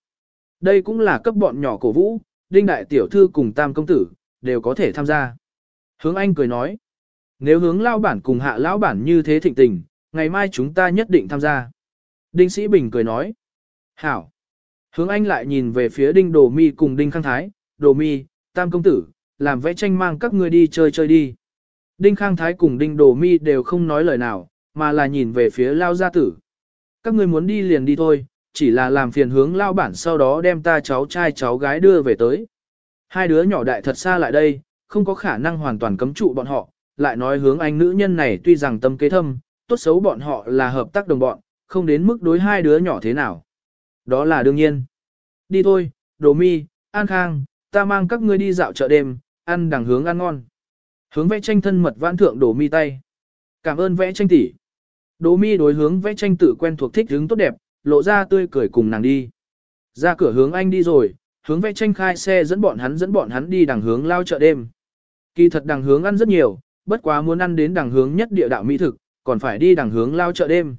Đây cũng là cấp bọn nhỏ cổ vũ, Đinh Đại Tiểu Thư cùng Tam Công Tử, đều có thể tham gia. Hướng Anh cười nói, nếu hướng lao bản cùng hạ lão bản như thế thịnh tình, ngày mai chúng ta nhất định tham gia. Đinh Sĩ Bình cười nói. Hảo. Hướng anh lại nhìn về phía đinh đồ mi cùng đinh khang thái, đồ mi, tam công tử, làm vẽ tranh mang các ngươi đi chơi chơi đi. Đinh khang thái cùng đinh đồ mi đều không nói lời nào, mà là nhìn về phía lao gia tử. Các ngươi muốn đi liền đi thôi, chỉ là làm phiền hướng lao bản sau đó đem ta cháu trai cháu gái đưa về tới. Hai đứa nhỏ đại thật xa lại đây, không có khả năng hoàn toàn cấm trụ bọn họ, lại nói hướng anh nữ nhân này tuy rằng tâm kế thâm, tốt xấu bọn họ là hợp tác đồng bọn, không đến mức đối hai đứa nhỏ thế nào. Đó là đương nhiên. Đi thôi, Đồ Mi, An Khang, ta mang các ngươi đi dạo chợ đêm, ăn đằng hướng ăn ngon. Hướng vẽ tranh thân mật vãn thượng Đồ Mi tay. Cảm ơn vẽ tranh tỷ. Đồ Mi đối hướng vẽ tranh tự quen thuộc thích hướng tốt đẹp, lộ ra tươi cười cùng nàng đi. Ra cửa hướng anh đi rồi, hướng vẽ tranh khai xe dẫn bọn hắn dẫn bọn hắn đi đằng hướng lao chợ đêm. Kỳ thật đằng hướng ăn rất nhiều, bất quá muốn ăn đến đằng hướng nhất địa đạo mỹ thực, còn phải đi đằng hướng lao chợ đêm.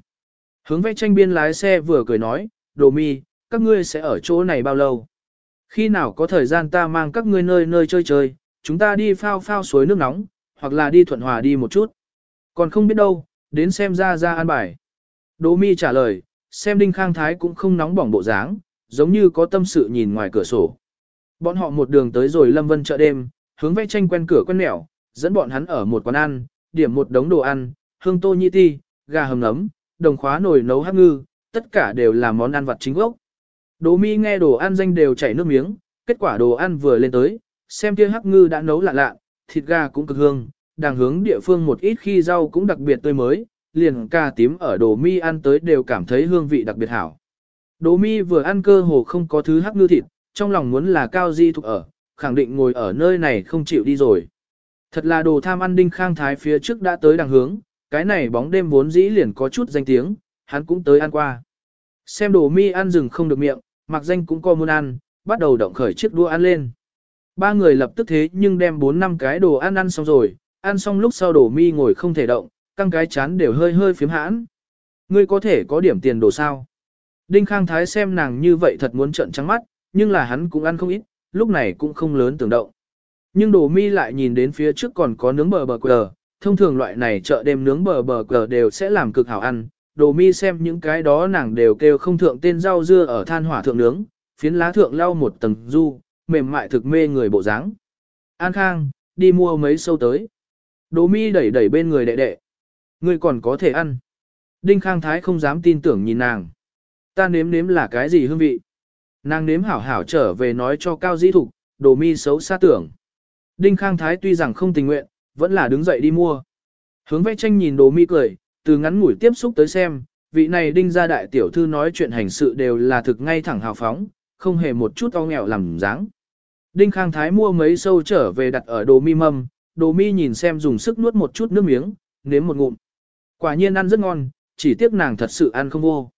Hướng vẽ tranh biên lái xe vừa cười nói, đồ mi, các ngươi sẽ ở chỗ này bao lâu? Khi nào có thời gian ta mang các ngươi nơi nơi chơi chơi, chúng ta đi phao phao suối nước nóng, hoặc là đi thuận hòa đi một chút. Còn không biết đâu, đến xem ra ra an bài. Đỗ mi trả lời, xem Đinh Khang Thái cũng không nóng bỏng bộ dáng, giống như có tâm sự nhìn ngoài cửa sổ. Bọn họ một đường tới rồi Lâm Vân chợ đêm, hướng vẽ tranh quen cửa quen mẹo, dẫn bọn hắn ở một quán ăn, điểm một đống đồ ăn, hương tô nhị ti, gà hầm nấm, đồng khóa nồi nấu hắc ngư, tất cả đều là món ăn vặt chính gốc. Đỗ mi nghe đồ ăn danh đều chảy nước miếng, kết quả đồ ăn vừa lên tới, xem kia hắc ngư đã nấu lạ lạ, thịt gà cũng cực hương, đang hướng địa phương một ít khi rau cũng đặc biệt tươi mới, liền cà tím ở đồ mi ăn tới đều cảm thấy hương vị đặc biệt hảo. Đỗ mi vừa ăn cơ hồ không có thứ hắc ngư thịt, trong lòng muốn là cao di thuộc ở, khẳng định ngồi ở nơi này không chịu đi rồi. Thật là đồ tham ăn đinh khang thái phía trước đã tới đằng hướng, cái này bóng đêm vốn dĩ liền có chút danh tiếng, hắn cũng tới ăn qua. Xem đồ mi ăn rừng không được miệng, mặc danh cũng có muốn ăn, bắt đầu động khởi chiếc đua ăn lên. Ba người lập tức thế nhưng đem bốn năm cái đồ ăn ăn xong rồi, ăn xong lúc sau đồ mi ngồi không thể động, căng cái chán đều hơi hơi phiếm hãn. Ngươi có thể có điểm tiền đồ sao? Đinh Khang Thái xem nàng như vậy thật muốn trợn trắng mắt, nhưng là hắn cũng ăn không ít, lúc này cũng không lớn tưởng động. Nhưng đồ mi lại nhìn đến phía trước còn có nướng bờ bờ quờ, thông thường loại này chợ đêm nướng bờ bờ quờ đều sẽ làm cực hảo ăn. Đồ mi xem những cái đó nàng đều kêu không thượng tên rau dưa ở than hỏa thượng nướng, phiến lá thượng lau một tầng du, mềm mại thực mê người bộ dáng. An Khang, đi mua mấy sâu tới. Đồ mi đẩy đẩy bên người đệ đệ. Ngươi còn có thể ăn. Đinh Khang Thái không dám tin tưởng nhìn nàng. Ta nếm nếm là cái gì hương vị. Nàng nếm hảo hảo trở về nói cho Cao Dĩ Thục, đồ mi xấu xa tưởng. Đinh Khang Thái tuy rằng không tình nguyện, vẫn là đứng dậy đi mua. Hướng vẽ tranh nhìn đồ mi cười, từ ngắn ngủi tiếp xúc tới xem, vị này đinh gia đại tiểu thư nói chuyện hành sự đều là thực ngay thẳng hào phóng, không hề một chút o nghèo làm dáng. Đinh Khang Thái mua mấy sâu trở về đặt ở đồ mi mâm, đồ mi nhìn xem dùng sức nuốt một chút nước miếng, nếm một ngụm. Quả nhiên ăn rất ngon, chỉ tiếc nàng thật sự ăn không vô.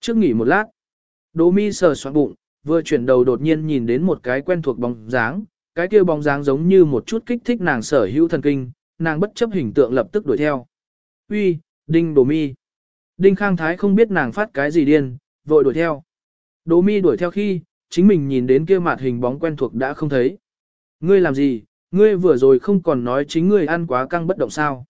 Trước nghỉ một lát, đồ mi sờ soạn bụng, vừa chuyển đầu đột nhiên nhìn đến một cái quen thuộc bóng dáng, cái kia bóng dáng giống như một chút kích thích nàng sở hữu thần kinh, nàng bất chấp hình tượng lập tức đuổi theo. Uy, Đinh Đồ Mi. Đinh Khang Thái không biết nàng phát cái gì điên, vội đuổi theo. Đồ Mi đuổi theo khi, chính mình nhìn đến kia mặt hình bóng quen thuộc đã không thấy. Ngươi làm gì, ngươi vừa rồi không còn nói chính ngươi ăn quá căng bất động sao.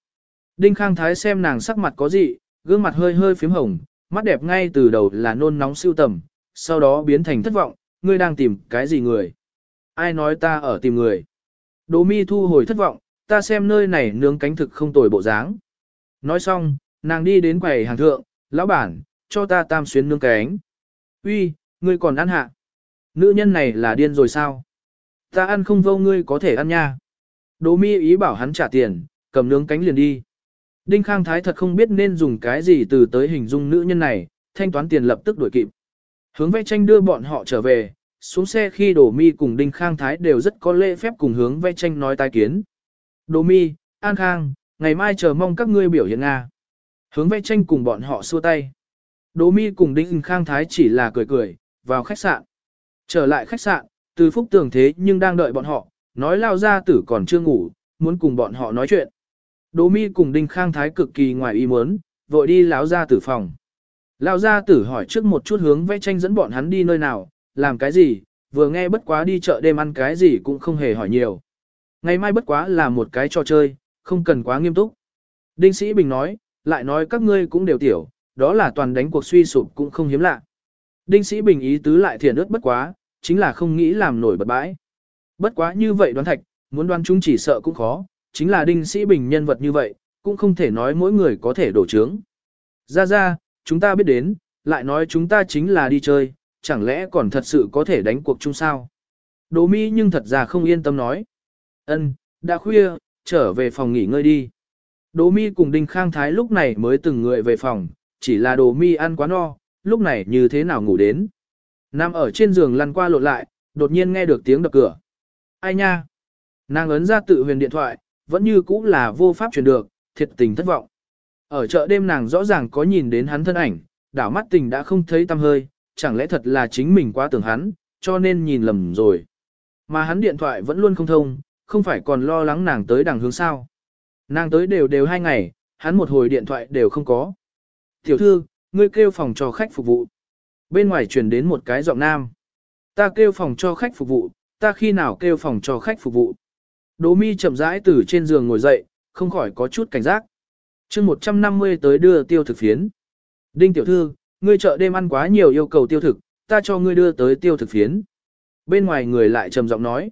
Đinh Khang Thái xem nàng sắc mặt có gì, gương mặt hơi hơi phím hồng, mắt đẹp ngay từ đầu là nôn nóng siêu tầm, sau đó biến thành thất vọng, ngươi đang tìm cái gì người. Ai nói ta ở tìm người. Đỗ mi thu hồi thất vọng, ta xem nơi này nướng cánh thực không tồi bộ dáng. Nói xong, nàng đi đến quầy hàng thượng, lão bản, cho ta tam xuyến nướng cánh. Uy, ngươi còn ăn hạ. Nữ nhân này là điên rồi sao? Ta ăn không vô ngươi có thể ăn nha. Đỗ mi ý bảo hắn trả tiền, cầm nướng cánh liền đi. Đinh Khang Thái thật không biết nên dùng cái gì từ tới hình dung nữ nhân này, thanh toán tiền lập tức đuổi kịp. Hướng vẽ tranh đưa bọn họ trở về, xuống xe khi Đỗ Mi cùng Đinh Khang Thái đều rất có lễ phép cùng hướng vẽ tranh nói tai kiến. Đỗ Mi, An Khang, ngày mai chờ mong các ngươi biểu hiện Nga. Hướng vẽ tranh cùng bọn họ xua tay. Đỗ Mi cùng Đinh Khang Thái chỉ là cười cười, vào khách sạn. Trở lại khách sạn, từ phúc tưởng thế nhưng đang đợi bọn họ, nói lao ra tử còn chưa ngủ, muốn cùng bọn họ nói chuyện. Đỗ Mi cùng Đinh Khang Thái cực kỳ ngoài ý muốn, vội đi lão ra tử phòng. Lão gia tử hỏi trước một chút hướng vẽ tranh dẫn bọn hắn đi nơi nào, làm cái gì, vừa nghe bất quá đi chợ đêm ăn cái gì cũng không hề hỏi nhiều. Ngày mai bất quá là một cái trò chơi, không cần quá nghiêm túc. Đinh Sĩ Bình nói, lại nói các ngươi cũng đều tiểu, đó là toàn đánh cuộc suy sụp cũng không hiếm lạ. Đinh Sĩ Bình ý tứ lại thiền ướt bất quá, chính là không nghĩ làm nổi bật bãi. Bất quá như vậy đoán thạch, muốn đoán chúng chỉ sợ cũng khó, chính là Đinh Sĩ Bình nhân vật như vậy, cũng không thể nói mỗi người có thể đổ trướng. Ra ra, chúng ta biết đến, lại nói chúng ta chính là đi chơi, chẳng lẽ còn thật sự có thể đánh cuộc chung sao? Đỗ mi nhưng thật ra không yên tâm nói. Ân, đã khuya, trở về phòng nghỉ ngơi đi. Đỗ mi cùng Đinh Khang Thái lúc này mới từng người về phòng, chỉ là Đỗ mi ăn quá no, lúc này như thế nào ngủ đến. Nam ở trên giường lăn qua lộn lại, đột nhiên nghe được tiếng đập cửa. Ai nha? Nàng ấn ra tự huyền điện thoại, vẫn như cũ là vô pháp truyền được, thiệt tình thất vọng. Ở chợ đêm nàng rõ ràng có nhìn đến hắn thân ảnh, đảo mắt tình đã không thấy tâm hơi, chẳng lẽ thật là chính mình quá tưởng hắn, cho nên nhìn lầm rồi. Mà hắn điện thoại vẫn luôn không thông, không phải còn lo lắng nàng tới đằng hướng sao. Nàng tới đều đều hai ngày, hắn một hồi điện thoại đều không có. Tiểu thư, ngươi kêu phòng cho khách phục vụ. Bên ngoài truyền đến một cái giọng nam. Ta kêu phòng cho khách phục vụ, ta khi nào kêu phòng cho khách phục vụ. Đỗ mi chậm rãi từ trên giường ngồi dậy, không khỏi có chút cảnh giác. chương 150 tới đưa tiêu thực phiến. Đinh tiểu thư, ngươi chợ đêm ăn quá nhiều yêu cầu tiêu thực, ta cho ngươi đưa tới tiêu thực phiến. Bên ngoài người lại trầm giọng nói.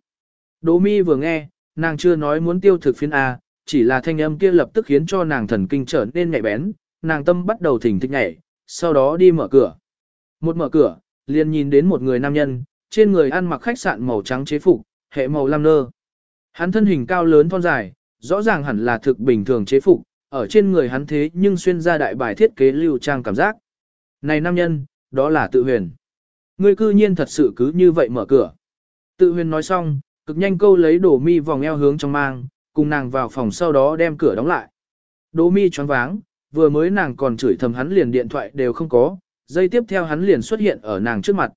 Đỗ mi vừa nghe, nàng chưa nói muốn tiêu thực phiến à? Chỉ là thanh âm kia lập tức khiến cho nàng thần kinh trở nên nhạy bén, nàng tâm bắt đầu thỉnh thịch nhảy, sau đó đi mở cửa. Một mở cửa, liền nhìn đến một người nam nhân, trên người ăn mặc khách sạn màu trắng chế phục, hệ màu lam nơ. Hắn thân hình cao lớn thon dài, rõ ràng hẳn là thực bình thường chế phục, ở trên người hắn thế nhưng xuyên ra đại bài thiết kế lưu trang cảm giác. Này nam nhân, đó là tự huyền. Ngươi cư nhiên thật sự cứ như vậy mở cửa. Tự huyền nói xong, cực nhanh câu lấy đổ mi vòng eo hướng trong mang, cùng nàng vào phòng sau đó đem cửa đóng lại. Đỗ mi choáng váng, vừa mới nàng còn chửi thầm hắn liền điện thoại đều không có, giây tiếp theo hắn liền xuất hiện ở nàng trước mặt.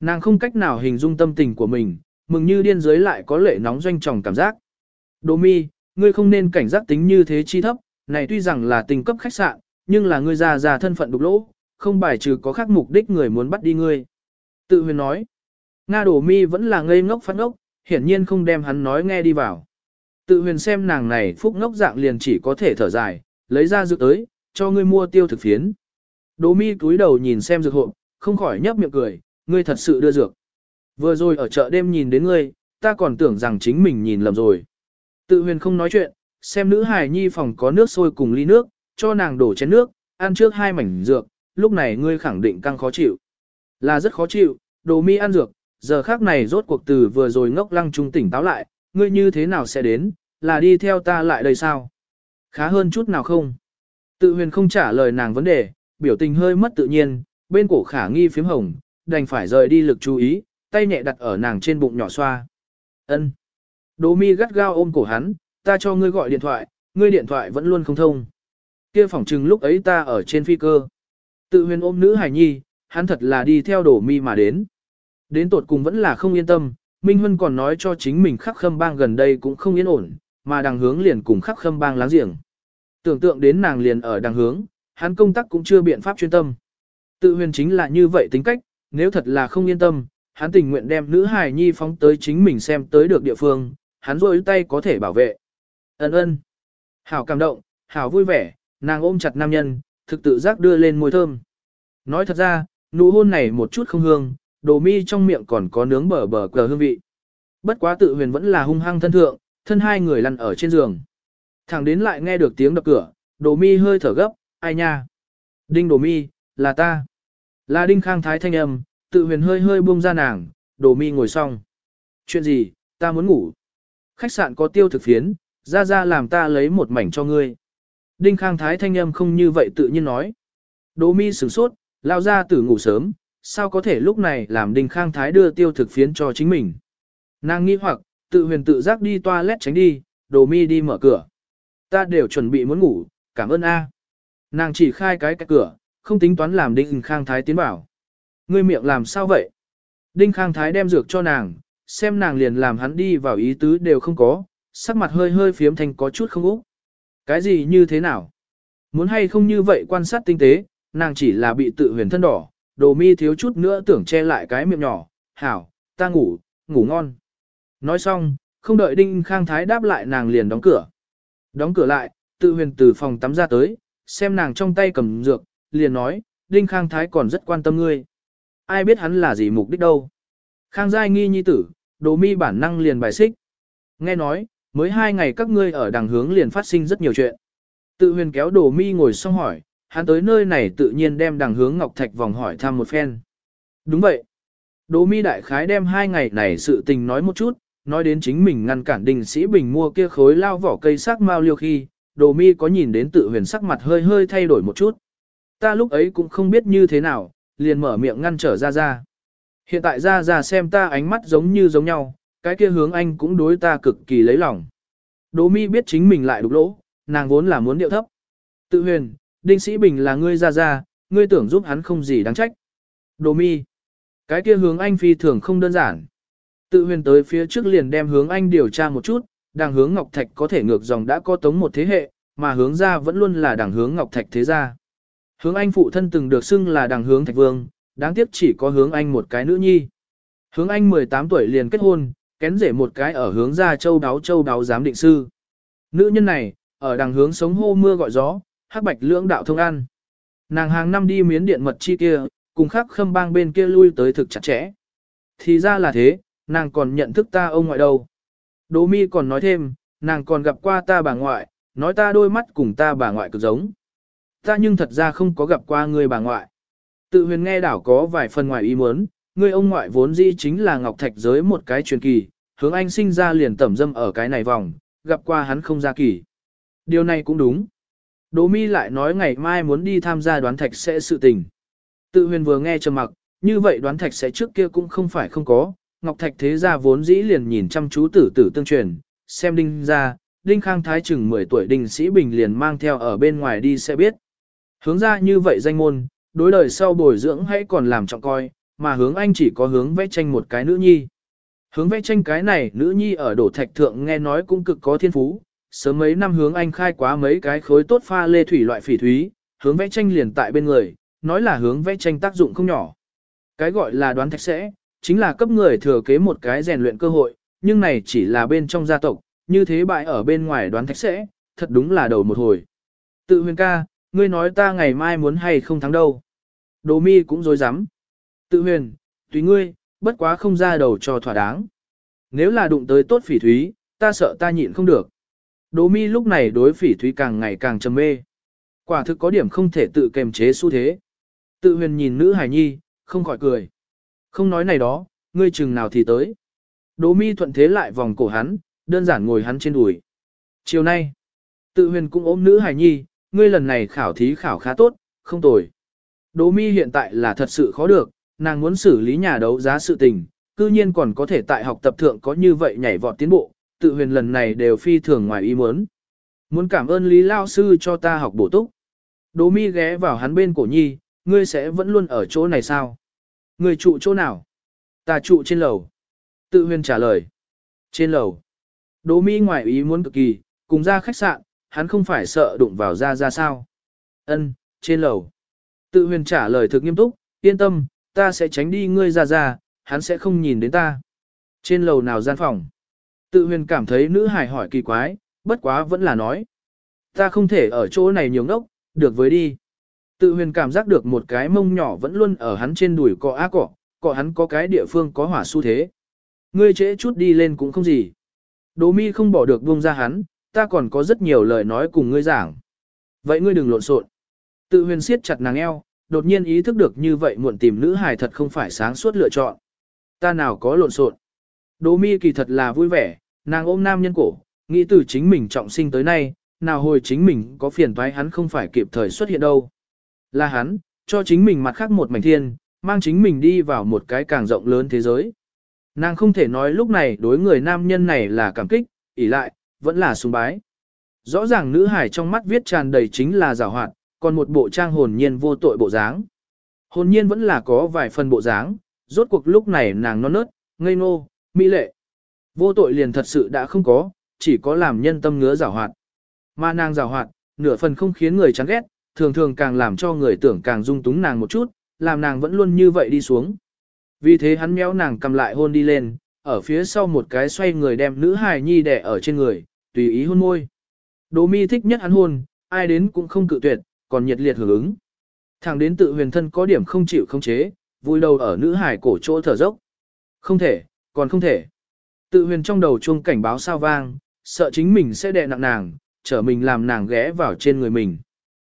Nàng không cách nào hình dung tâm tình của mình, mừng như điên giới lại có lệ nóng doanh tròng cảm giác. Đỗ mi, ngươi không nên cảnh giác tính như thế chi thấp, này tuy rằng là tình cấp khách sạn, nhưng là ngươi già già thân phận đục lỗ, không bài trừ có khác mục đích người muốn bắt đi ngươi. Tự huyền nói, Nga đổ mi vẫn là ngây ngốc phát ngốc, hiển nhiên không đem hắn nói nghe đi vào. Tự huyền xem nàng này phúc ngốc dạng liền chỉ có thể thở dài, lấy ra dược tới, cho ngươi mua tiêu thực phiến. Đỗ mi cúi đầu nhìn xem dược hộp, không khỏi nhấp miệng cười, ngươi thật sự đưa dược. Vừa rồi ở chợ đêm nhìn đến ngươi, ta còn tưởng rằng chính mình nhìn lầm rồi. Tự huyền không nói chuyện, xem nữ hài nhi phòng có nước sôi cùng ly nước, cho nàng đổ chén nước, ăn trước hai mảnh dược, lúc này ngươi khẳng định căng khó chịu. Là rất khó chịu, đồ mi ăn dược, giờ khác này rốt cuộc từ vừa rồi ngốc lăng trung tỉnh táo lại, ngươi như thế nào sẽ đến, là đi theo ta lại đây sao? Khá hơn chút nào không? Tự huyền không trả lời nàng vấn đề, biểu tình hơi mất tự nhiên, bên cổ khả nghi phím hồng, đành phải rời đi lực chú ý, tay nhẹ đặt ở nàng trên bụng nhỏ xoa. Ân. Đỗ mi gắt gao ôm cổ hắn, ta cho ngươi gọi điện thoại, ngươi điện thoại vẫn luôn không thông. Kia phỏng chừng lúc ấy ta ở trên phi cơ. Tự huyền ôm nữ hải nhi, hắn thật là đi theo đổ mi mà đến. Đến tột cùng vẫn là không yên tâm, Minh Huân còn nói cho chính mình khắc khâm bang gần đây cũng không yên ổn, mà đằng hướng liền cùng khắc khâm bang láng giềng. Tưởng tượng đến nàng liền ở đằng hướng, hắn công tác cũng chưa biện pháp chuyên tâm. Tự huyền chính là như vậy tính cách, nếu thật là không yên tâm, hắn tình nguyện đem nữ hài nhi phóng tới chính mình xem tới được địa phương, hắn rôi tay có thể bảo vệ. Ấn ơn. Hảo cảm động, hảo vui vẻ, nàng ôm chặt nam nhân, thực tự giác đưa lên môi thơm. Nói thật ra, nụ hôn này một chút không hương, đồ mi trong miệng còn có nướng bờ bờ cờ hương vị. Bất quá tự huyền vẫn là hung hăng thân thượng, thân hai người lăn ở trên giường. Thẳng đến lại nghe được tiếng đập cửa, đồ mi hơi thở gấp, ai nha. Đinh đồ mi, là ta. Là đinh khang thái thanh âm, tự huyền hơi hơi buông ra nàng, đồ mi ngồi xong. Chuyện gì, ta muốn ngủ. Khách sạn có tiêu thực phiến, ra ra làm ta lấy một mảnh cho ngươi. Đinh khang thái thanh âm không như vậy tự nhiên nói. Đồ mi sửng sốt, lao ra tử ngủ sớm, sao có thể lúc này làm đinh khang thái đưa tiêu thực phiến cho chính mình. Nàng nghĩ hoặc, tự huyền tự giác đi toilet tránh đi, đồ mi đi mở cửa. Ta đều chuẩn bị muốn ngủ, cảm ơn A. Nàng chỉ khai cái cái cửa, không tính toán làm đinh khang thái tiến bảo. Ngươi miệng làm sao vậy? Đinh khang thái đem dược cho nàng, xem nàng liền làm hắn đi vào ý tứ đều không có, sắc mặt hơi hơi phiếm thành có chút không úc. Cái gì như thế nào? Muốn hay không như vậy quan sát tinh tế, nàng chỉ là bị tự huyền thân đỏ, đồ mi thiếu chút nữa tưởng che lại cái miệng nhỏ, hảo, ta ngủ, ngủ ngon. Nói xong, không đợi Đinh Khang Thái đáp lại nàng liền đóng cửa. Đóng cửa lại, tự huyền từ phòng tắm ra tới, xem nàng trong tay cầm dược, liền nói, Đinh Khang Thái còn rất quan tâm ngươi. Ai biết hắn là gì mục đích đâu. Khang Giai nghi nhi tử, đồ mi bản năng liền bài xích. Nghe nói, mới hai ngày các ngươi ở đằng hướng liền phát sinh rất nhiều chuyện. Tự huyền kéo đồ mi ngồi xong hỏi, hắn tới nơi này tự nhiên đem đằng hướng Ngọc Thạch vòng hỏi thăm một phen. Đúng vậy. Đỗ mi đại khái đem hai ngày này sự tình nói một chút, nói đến chính mình ngăn cản đình sĩ bình mua kia khối lao vỏ cây sắc mao liêu khi, Đỗ mi có nhìn đến tự huyền sắc mặt hơi hơi thay đổi một chút. Ta lúc ấy cũng không biết như thế nào, liền mở miệng ngăn trở ra ra. Hiện tại ra ra xem ta ánh mắt giống như giống nhau, cái kia hướng anh cũng đối ta cực kỳ lấy lòng. Đỗ mi biết chính mình lại đục lỗ, nàng vốn là muốn điệu thấp. Tự huyền, đinh sĩ bình là ngươi ra ra, ngươi tưởng giúp hắn không gì đáng trách. Đồ mi, cái kia hướng anh phi thường không đơn giản. Tự huyền tới phía trước liền đem hướng anh điều tra một chút, đàng hướng Ngọc Thạch có thể ngược dòng đã có tống một thế hệ, mà hướng ra vẫn luôn là đàng hướng Ngọc Thạch thế gia. Hướng anh phụ thân từng được xưng là đàng hướng Thạch Vương, đáng tiếc chỉ có hướng anh một cái nữ nhi. Hướng anh 18 tuổi liền kết hôn, kén rể một cái ở hướng ra châu đáo châu đáo giám định sư. Nữ nhân này, ở đàng hướng sống hô mưa gọi gió, hắc bạch lưỡng đạo thông ăn. Nàng hàng năm đi miến điện mật chi kia, cùng khắc khâm bang bên kia lui tới thực chặt chẽ. Thì ra là thế, nàng còn nhận thức ta ông ngoại đâu. Đỗ mi còn nói thêm, nàng còn gặp qua ta bà ngoại, nói ta đôi mắt cùng ta bà ngoại cực giống. Ta nhưng thật ra không có gặp qua người bà ngoại. Tự huyền nghe đảo có vài phần ngoài ý muốn, người ông ngoại vốn dĩ chính là Ngọc Thạch giới một cái truyền kỳ, hướng anh sinh ra liền tẩm dâm ở cái này vòng, gặp qua hắn không ra kỳ. Điều này cũng đúng. Đỗ mi lại nói ngày mai muốn đi tham gia đoán thạch sẽ sự tình. Tự huyền vừa nghe trầm mặc, như vậy đoán thạch sẽ trước kia cũng không phải không có, Ngọc Thạch thế gia vốn dĩ liền nhìn chăm chú tử tử tương truyền, xem đinh ra, đinh khang thái chừng 10 tuổi đinh sĩ bình liền mang theo ở bên ngoài đi sẽ biết. Hướng ra như vậy danh môn, đối đời sau bồi dưỡng hãy còn làm trọng coi, mà hướng anh chỉ có hướng vẽ tranh một cái nữ nhi. Hướng vẽ tranh cái này nữ nhi ở đổ thạch thượng nghe nói cũng cực có thiên phú, sớm mấy năm hướng anh khai quá mấy cái khối tốt pha lê thủy loại phỉ thúy, hướng vẽ tranh liền tại bên người, nói là hướng vẽ tranh tác dụng không nhỏ. Cái gọi là đoán thạch sẽ, chính là cấp người thừa kế một cái rèn luyện cơ hội, nhưng này chỉ là bên trong gia tộc, như thế bại ở bên ngoài đoán thạch sẽ, thật đúng là đầu một hồi. Tự huyền ca, ngươi nói ta ngày mai muốn hay không thắng đâu. Đồ mi cũng dối rắm Tự huyền, tùy ngươi, bất quá không ra đầu cho thỏa đáng. Nếu là đụng tới tốt phỉ thúy, ta sợ ta nhịn không được. Đỗ mi lúc này đối phỉ thúy càng ngày càng trầm mê. Quả thực có điểm không thể tự kềm chế xu thế. Tự huyền nhìn nữ hải nhi, không khỏi cười. Không nói này đó, ngươi chừng nào thì tới. Đỗ mi thuận thế lại vòng cổ hắn, đơn giản ngồi hắn trên đùi. Chiều nay, tự huyền cũng ôm nữ hài nhi, ngươi lần này khảo thí khảo khá tốt, không tồi. Đỗ mi hiện tại là thật sự khó được, nàng muốn xử lý nhà đấu giá sự tình, cư nhiên còn có thể tại học tập thượng có như vậy nhảy vọt tiến bộ, tự huyền lần này đều phi thường ngoài ý muốn. Muốn cảm ơn Lý Lao Sư cho ta học bổ túc. Đỗ mi ghé vào hắn bên cổ nhi, ngươi sẽ vẫn luôn ở chỗ này sao? Người trụ chỗ nào? Ta trụ trên lầu. Tự huyền trả lời. Trên lầu. Đỗ Mi ngoài ý muốn cực kỳ, cùng ra khách sạn, hắn không phải sợ đụng vào ra ra sao. Ân, trên lầu. Tự huyền trả lời thực nghiêm túc, yên tâm, ta sẽ tránh đi ngươi ra ra, hắn sẽ không nhìn đến ta. Trên lầu nào gian phòng? Tự huyền cảm thấy nữ hài hỏi kỳ quái, bất quá vẫn là nói. Ta không thể ở chỗ này nhiều ngốc, được với đi. Tự huyền cảm giác được một cái mông nhỏ vẫn luôn ở hắn trên đùi cọ á cọ, cọ hắn có cái địa phương có hỏa xu thế. Ngươi trễ chút đi lên cũng không gì. Đỗ mi không bỏ được buông ra hắn, ta còn có rất nhiều lời nói cùng ngươi giảng. Vậy ngươi đừng lộn xộn. Tự huyền siết chặt nàng eo, đột nhiên ý thức được như vậy muộn tìm nữ hài thật không phải sáng suốt lựa chọn. Ta nào có lộn xộn. Đỗ mi kỳ thật là vui vẻ, nàng ôm nam nhân cổ, nghĩ từ chính mình trọng sinh tới nay, nào hồi chính mình có phiền toái hắn không phải kịp thời xuất hiện đâu. Là hắn, cho chính mình mặt khác một mảnh thiên, mang chính mình đi vào một cái càng rộng lớn thế giới. Nàng không thể nói lúc này đối người nam nhân này là cảm kích, ỷ lại, vẫn là sùng bái. Rõ ràng nữ hải trong mắt viết tràn đầy chính là rào hoạt, còn một bộ trang hồn nhiên vô tội bộ dáng. Hồn nhiên vẫn là có vài phần bộ dáng, rốt cuộc lúc này nàng non nớt, ngây ngô, mỹ lệ. Vô tội liền thật sự đã không có, chỉ có làm nhân tâm ngứa rào hoạt. Mà nàng rào hoạt, nửa phần không khiến người chán ghét, thường thường càng làm cho người tưởng càng dung túng nàng một chút, làm nàng vẫn luôn như vậy đi xuống. Vì thế hắn méo nàng cầm lại hôn đi lên, ở phía sau một cái xoay người đem nữ hài nhi đẻ ở trên người, tùy ý hôn môi. Đỗ mi thích nhất hắn hôn, ai đến cũng không cự tuyệt, còn nhiệt liệt hưởng ứng. thằng đến tự huyền thân có điểm không chịu không chế, vui đầu ở nữ hài cổ chỗ thở dốc. Không thể, còn không thể. Tự huyền trong đầu chuông cảnh báo sao vang, sợ chính mình sẽ đè nặng nàng, trở mình làm nàng ghé vào trên người mình.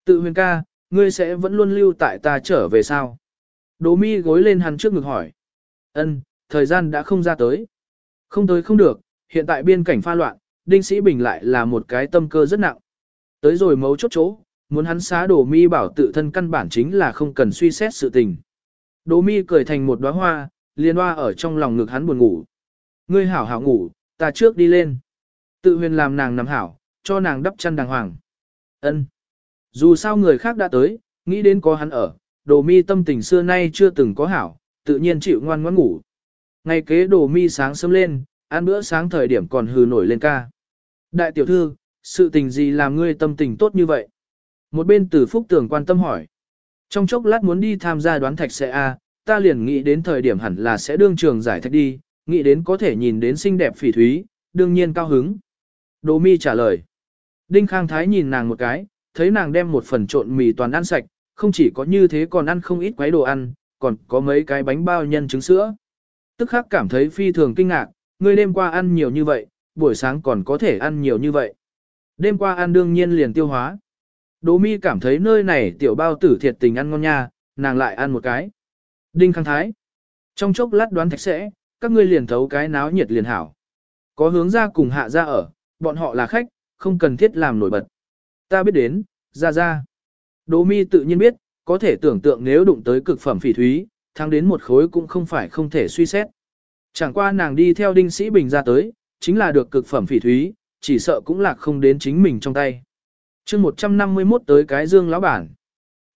Tự huyền ca, ngươi sẽ vẫn luôn lưu tại ta trở về sao? Đỗ mi gối lên hắn trước ngực hỏi. Ân, thời gian đã không ra tới. Không tới không được, hiện tại biên cảnh pha loạn, Đinh Sĩ Bình lại là một cái tâm cơ rất nặng. Tới rồi mấu chốt chỗ, muốn hắn xá Đỗ mi bảo tự thân căn bản chính là không cần suy xét sự tình. Đỗ mi cười thành một đóa hoa, liên hoa ở trong lòng ngực hắn buồn ngủ. Ngươi hảo hảo ngủ, ta trước đi lên. Tự huyền làm nàng nằm hảo, cho nàng đắp chăn đàng hoàng. Ân. Dù sao người khác đã tới, nghĩ đến có hắn ở, đồ mi tâm tình xưa nay chưa từng có hảo, tự nhiên chịu ngoan ngoãn ngủ. Ngày kế đồ mi sáng sớm lên, ăn bữa sáng thời điểm còn hừ nổi lên ca. Đại tiểu thư, sự tình gì làm ngươi tâm tình tốt như vậy? Một bên tử phúc tưởng quan tâm hỏi. Trong chốc lát muốn đi tham gia đoán thạch sẽ A, ta liền nghĩ đến thời điểm hẳn là sẽ đương trường giải thạch đi, nghĩ đến có thể nhìn đến xinh đẹp phỉ thúy, đương nhiên cao hứng. Đỗ mi trả lời. Đinh Khang Thái nhìn nàng một cái, thấy nàng đem một phần trộn mì toàn ăn sạch, không chỉ có như thế còn ăn không ít quái đồ ăn, còn có mấy cái bánh bao nhân trứng sữa. Tức khắc cảm thấy phi thường kinh ngạc, ngươi đêm qua ăn nhiều như vậy, buổi sáng còn có thể ăn nhiều như vậy. Đêm qua ăn đương nhiên liền tiêu hóa. Đỗ mi cảm thấy nơi này tiểu bao tử thiệt tình ăn ngon nha, nàng lại ăn một cái. Đinh Khang Thái. Trong chốc lát đoán thạch sẽ, các ngươi liền thấu cái náo nhiệt liền hảo. Có hướng ra cùng hạ ra ở, bọn họ là khách, không cần thiết làm nổi bật. Ta biết đến, ra ra. Đỗ mi tự nhiên biết, có thể tưởng tượng nếu đụng tới cực phẩm phỉ thúy, thắng đến một khối cũng không phải không thể suy xét. Chẳng qua nàng đi theo đinh sĩ bình ra tới, chính là được cực phẩm phỉ thúy, chỉ sợ cũng là không đến chính mình trong tay. chương 151 tới cái dương lão bản.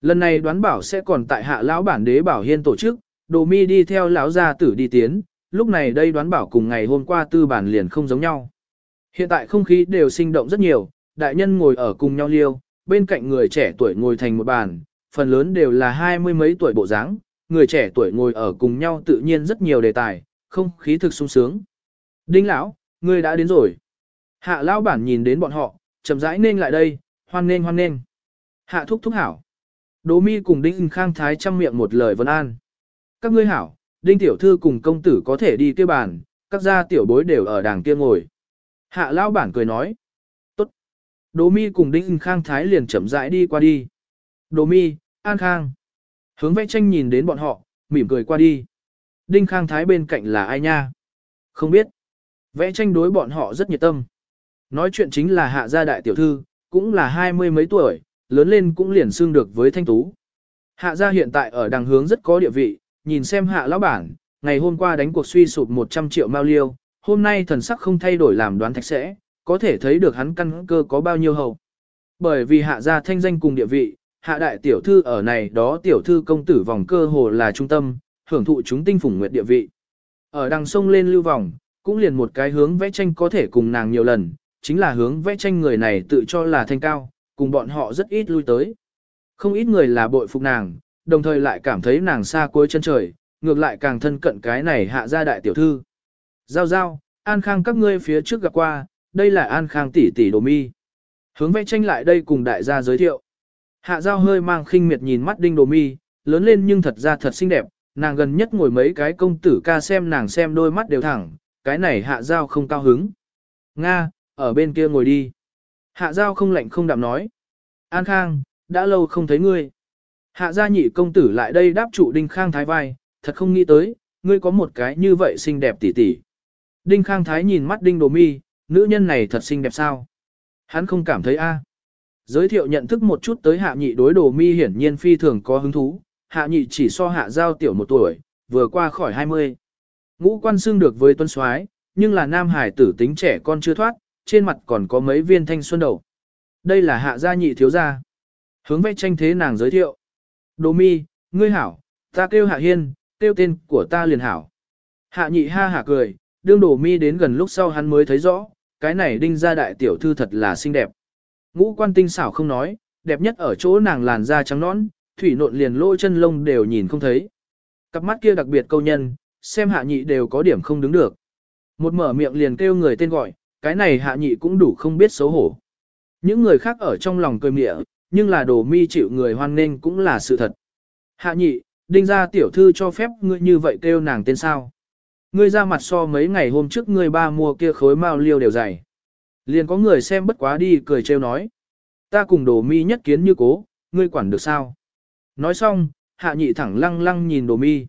Lần này đoán bảo sẽ còn tại hạ lão bản đế bảo hiên tổ chức, đồ mi đi theo lão gia tử đi tiến, lúc này đây đoán bảo cùng ngày hôm qua tư bản liền không giống nhau. Hiện tại không khí đều sinh động rất nhiều, đại nhân ngồi ở cùng nhau liêu, bên cạnh người trẻ tuổi ngồi thành một bàn, phần lớn đều là hai mươi mấy tuổi bộ dáng, người trẻ tuổi ngồi ở cùng nhau tự nhiên rất nhiều đề tài, không khí thực sung sướng. Đinh lão, ngươi đã đến rồi. Hạ lão bản nhìn đến bọn họ, chậm rãi nên lại đây, hoan nên hoan nên. Hạ thúc thúc hảo. Đỗ mi cùng Đinh Khang Thái chăm miệng một lời vân an. Các ngươi hảo, Đinh tiểu thư cùng công tử có thể đi kia bàn, các gia tiểu bối đều ở đàng kia ngồi. Hạ lão bản cười nói. Tốt. Đỗ mi cùng Đinh Khang Thái liền chậm rãi đi qua đi. Đỗ mi, An Khang. Hướng vẽ tranh nhìn đến bọn họ, mỉm cười qua đi. Đinh Khang Thái bên cạnh là ai nha? Không biết. Vẽ tranh đối bọn họ rất nhiệt tâm. Nói chuyện chính là hạ gia đại tiểu thư, cũng là hai mươi mấy tuổi, lớn lên cũng liền xương được với thanh tú. Hạ gia hiện tại ở đằng hướng rất có địa vị, nhìn xem hạ lão bản, ngày hôm qua đánh cuộc suy sụp 100 triệu mao liêu, hôm nay thần sắc không thay đổi làm đoán thạch sẽ, có thể thấy được hắn căn cơ có bao nhiêu hậu. Bởi vì hạ gia thanh danh cùng địa vị, hạ đại tiểu thư ở này đó tiểu thư công tử vòng cơ hồ là trung tâm, hưởng thụ chúng tinh phủng nguyệt địa vị. Ở đằng sông lên lưu vòng, cũng liền một cái hướng vẽ tranh có thể cùng nàng nhiều lần, chính là hướng vẽ tranh người này tự cho là thanh cao, cùng bọn họ rất ít lui tới. Không ít người là bội phục nàng, đồng thời lại cảm thấy nàng xa cuối chân trời, ngược lại càng thân cận cái này hạ gia đại tiểu thư. Giao giao, An Khang các ngươi phía trước gặp qua, đây là An Khang tỷ tỷ đồ mi. Hướng vẽ tranh lại đây cùng đại gia giới thiệu. Hạ giao hơi mang khinh miệt nhìn mắt đinh đồ mi, lớn lên nhưng thật ra thật xinh đẹp, nàng gần nhất ngồi mấy cái công tử ca xem nàng xem đôi mắt đều thẳng, cái này hạ giao không cao hứng. Nga, ở bên kia ngồi đi. Hạ giao không lạnh không đạm nói. An Khang, đã lâu không thấy ngươi. Hạ gia nhị công tử lại đây đáp trụ Đinh Khang Thái vai, thật không nghĩ tới, ngươi có một cái như vậy xinh đẹp tỉ tỉ. Đinh Khang Thái nhìn mắt Đinh Đồ Mi, nữ nhân này thật xinh đẹp sao? Hắn không cảm thấy a. Giới thiệu nhận thức một chút tới hạ nhị đối Đồ Mi hiển nhiên phi thường có hứng thú, hạ nhị chỉ so hạ giao tiểu một tuổi, vừa qua khỏi 20. Ngũ quan xương được với tuân soái, nhưng là nam hải tử tính trẻ con chưa thoát, trên mặt còn có mấy viên thanh xuân đầu. Đây là hạ gia nhị thiếu gia. Hướng vẽ tranh thế nàng giới thiệu. Đồ mi, ngươi hảo, ta kêu hạ hiên, kêu tên của ta liền hảo. Hạ nhị ha hả cười, đương đồ mi đến gần lúc sau hắn mới thấy rõ, cái này đinh gia đại tiểu thư thật là xinh đẹp. Ngũ quan tinh xảo không nói, đẹp nhất ở chỗ nàng làn da trắng nõn, thủy nộn liền lỗ chân lông đều nhìn không thấy. Cặp mắt kia đặc biệt câu nhân, xem hạ nhị đều có điểm không đứng được. Một mở miệng liền kêu người tên gọi, cái này hạ nhị cũng đủ không biết xấu hổ. Những người khác ở trong lòng cười mịa, nhưng là đồ mi chịu người hoan nghênh cũng là sự thật. Hạ nhị, đinh ra tiểu thư cho phép ngươi như vậy kêu nàng tên sao. Ngươi ra mặt so mấy ngày hôm trước ngươi ba mua kia khối mao liêu đều dày. Liền có người xem bất quá đi cười trêu nói. Ta cùng đồ mi nhất kiến như cố, ngươi quản được sao? Nói xong, hạ nhị thẳng lăng lăng nhìn đồ mi.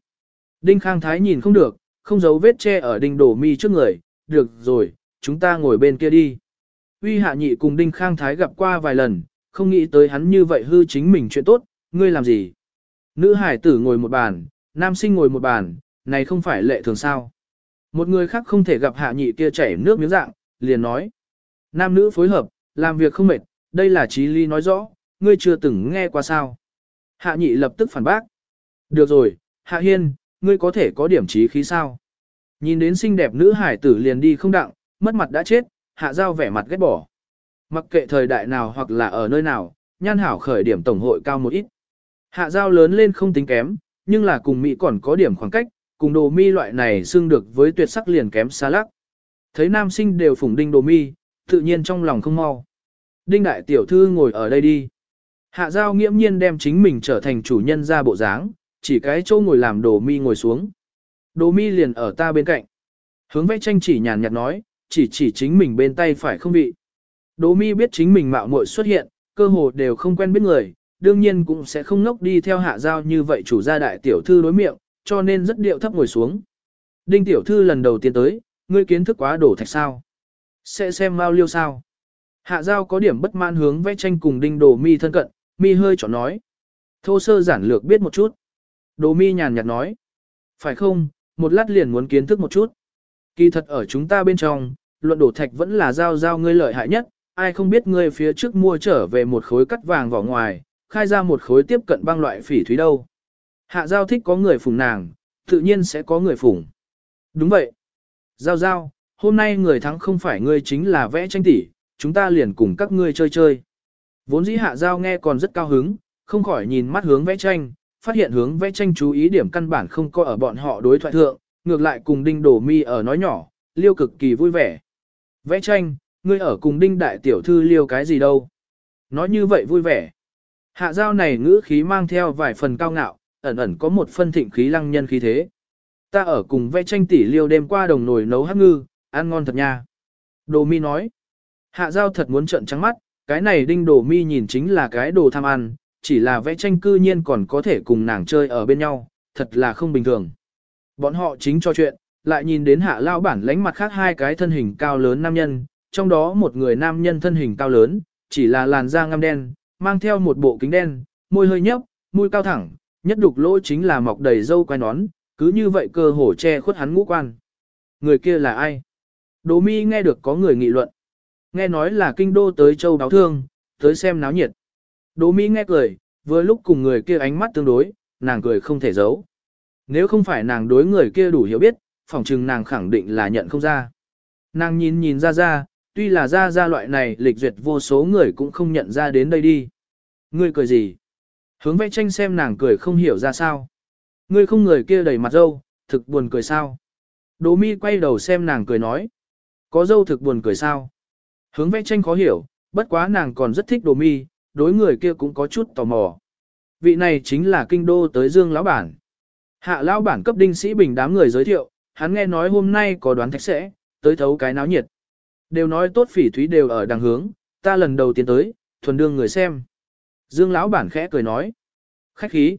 Đinh Khang Thái nhìn không được, không giấu vết che ở đinh đồ mi trước người, được rồi, chúng ta ngồi bên kia đi. Uy hạ nhị cùng đinh Khang Thái gặp qua vài lần, không nghĩ tới hắn như vậy hư chính mình chuyện tốt, ngươi làm gì? Nữ hải tử ngồi một bàn, nam sinh ngồi một bàn, này không phải lệ thường sao. Một người khác không thể gặp hạ nhị kia chảy nước miếng dạng, liền nói. Nam nữ phối hợp, làm việc không mệt, đây là trí ly nói rõ, ngươi chưa từng nghe qua sao. Hạ nhị lập tức phản bác. Được rồi, hạ hiên, ngươi có thể có điểm trí khí sao. Nhìn đến xinh đẹp nữ hải tử liền đi không đặng, mất mặt đã chết, hạ giao vẻ mặt ghét bỏ. Mặc kệ thời đại nào hoặc là ở nơi nào, nhan hảo khởi điểm tổng hội cao một ít. Hạ giao lớn lên không tính kém, nhưng là cùng Mỹ còn có điểm khoảng cách, cùng đồ mi loại này xưng được với tuyệt sắc liền kém xa lắc. Thấy nam sinh đều phủng đinh đồ mi, tự nhiên trong lòng không mau. Đinh đại tiểu thư ngồi ở đây đi. Hạ giao nghiễm nhiên đem chính mình trở thành chủ nhân ra bộ dáng, chỉ cái chỗ ngồi làm đồ mi ngồi xuống. Đồ mi liền ở ta bên cạnh. Hướng vẽ tranh chỉ nhàn nhạt nói, chỉ chỉ chính mình bên tay phải không vị. Đỗ mi biết chính mình mạo muội xuất hiện, cơ hồ đều không quen biết người, đương nhiên cũng sẽ không ngốc đi theo hạ giao như vậy chủ gia đại tiểu thư đối miệng, cho nên rất điệu thấp ngồi xuống. Đinh tiểu thư lần đầu tiên tới, ngươi kiến thức quá đổ thạch sao? Sẽ xem mau liêu sao? Hạ giao có điểm bất mãn hướng vẽ tranh cùng đinh đồ mi thân cận, mi hơi chọn nói. Thô sơ giản lược biết một chút. Đồ mi nhàn nhạt nói. Phải không, một lát liền muốn kiến thức một chút. Kỳ thật ở chúng ta bên trong, luận đổ thạch vẫn là giao giao ngươi lợi hại nhất, ai không biết ngươi phía trước mua trở về một khối cắt vàng vỏ ngoài, khai ra một khối tiếp cận băng loại phỉ thúy đâu. Hạ giao thích có người phùng nàng, tự nhiên sẽ có người phùng. Đúng vậy. Giao giao, hôm nay người thắng không phải ngươi chính là vẽ tranh tỷ, chúng ta liền cùng các ngươi chơi chơi. Vốn dĩ hạ giao nghe còn rất cao hứng, không khỏi nhìn mắt hướng vẽ tranh, phát hiện hướng vẽ tranh chú ý điểm căn bản không có ở bọn họ đối thoại thượng, ngược lại cùng đinh đổ mi ở nói nhỏ, liêu cực kỳ vui vẻ. Vẽ tranh, ngươi ở cùng đinh đại tiểu thư liêu cái gì đâu. Nói như vậy vui vẻ. Hạ giao này ngữ khí mang theo vài phần cao ngạo, ẩn ẩn có một phân thịnh khí lăng nhân khí thế. Ta ở cùng vẽ tranh tỷ liêu đêm qua đồng nồi nấu hắc ngư, ăn ngon thật nha. Đồ mi nói. Hạ giao thật muốn trợn trắng mắt, cái này đinh đồ mi nhìn chính là cái đồ tham ăn, chỉ là vẽ tranh cư nhiên còn có thể cùng nàng chơi ở bên nhau, thật là không bình thường. Bọn họ chính cho chuyện, lại nhìn đến hạ lao bản lánh mặt khác hai cái thân hình cao lớn nam nhân, trong đó một người nam nhân thân hình cao lớn, chỉ là làn da ngăm đen, mang theo một bộ kính đen, môi hơi nhấp, mũi cao thẳng, nhất đục lỗ chính là mọc đầy râu quai nón, cứ như vậy cơ hồ che khuất hắn ngũ quan. Người kia là ai? Đỗ mi nghe được có người nghị luận. Nghe nói là kinh đô tới châu đáo thương, tới xem náo nhiệt. Đỗ mi nghe cười, vừa lúc cùng người kia ánh mắt tương đối, nàng cười không thể giấu. Nếu không phải nàng đối người kia đủ hiểu biết, phỏng chừng nàng khẳng định là nhận không ra. Nàng nhìn nhìn ra ra, tuy là ra ra loại này lịch duyệt vô số người cũng không nhận ra đến đây đi. Ngươi cười gì? Hướng vẽ tranh xem nàng cười không hiểu ra sao. Ngươi không người kia đầy mặt dâu, thực buồn cười sao? Đỗ mi quay đầu xem nàng cười nói. Có dâu thực buồn cười sao? Hướng vẽ tranh khó hiểu, bất quá nàng còn rất thích đồ mi, đối người kia cũng có chút tò mò. Vị này chính là kinh đô tới Dương lão bản. Hạ lão bản cấp đinh sĩ bình đám người giới thiệu, hắn nghe nói hôm nay có đoán thạch sẽ, tới thấu cái náo nhiệt. Đều nói tốt phỉ thúy đều ở đằng hướng, ta lần đầu tiên tới, thuần đương người xem. Dương lão bản khẽ cười nói. Khách khí.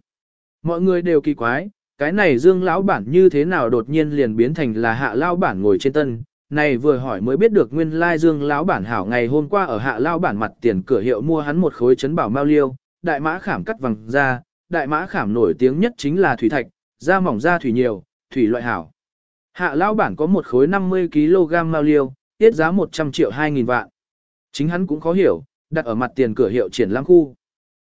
Mọi người đều kỳ quái, cái này Dương lão bản như thế nào đột nhiên liền biến thành là hạ lão bản ngồi trên tân. Này vừa hỏi mới biết được nguyên lai Dương lão bản hảo ngày hôm qua ở hạ lão bản mặt tiền cửa hiệu mua hắn một khối chấn bảo mao liêu, đại mã khảm cắt vàng ra, đại mã khảm nổi tiếng nhất chính là thủy thạch, da mỏng da thủy nhiều, thủy loại hảo. Hạ lão bản có một khối 50 kg mao liêu, tiết giá 100 triệu 2.000 vạn. Chính hắn cũng khó hiểu, đặt ở mặt tiền cửa hiệu triển lãm khu.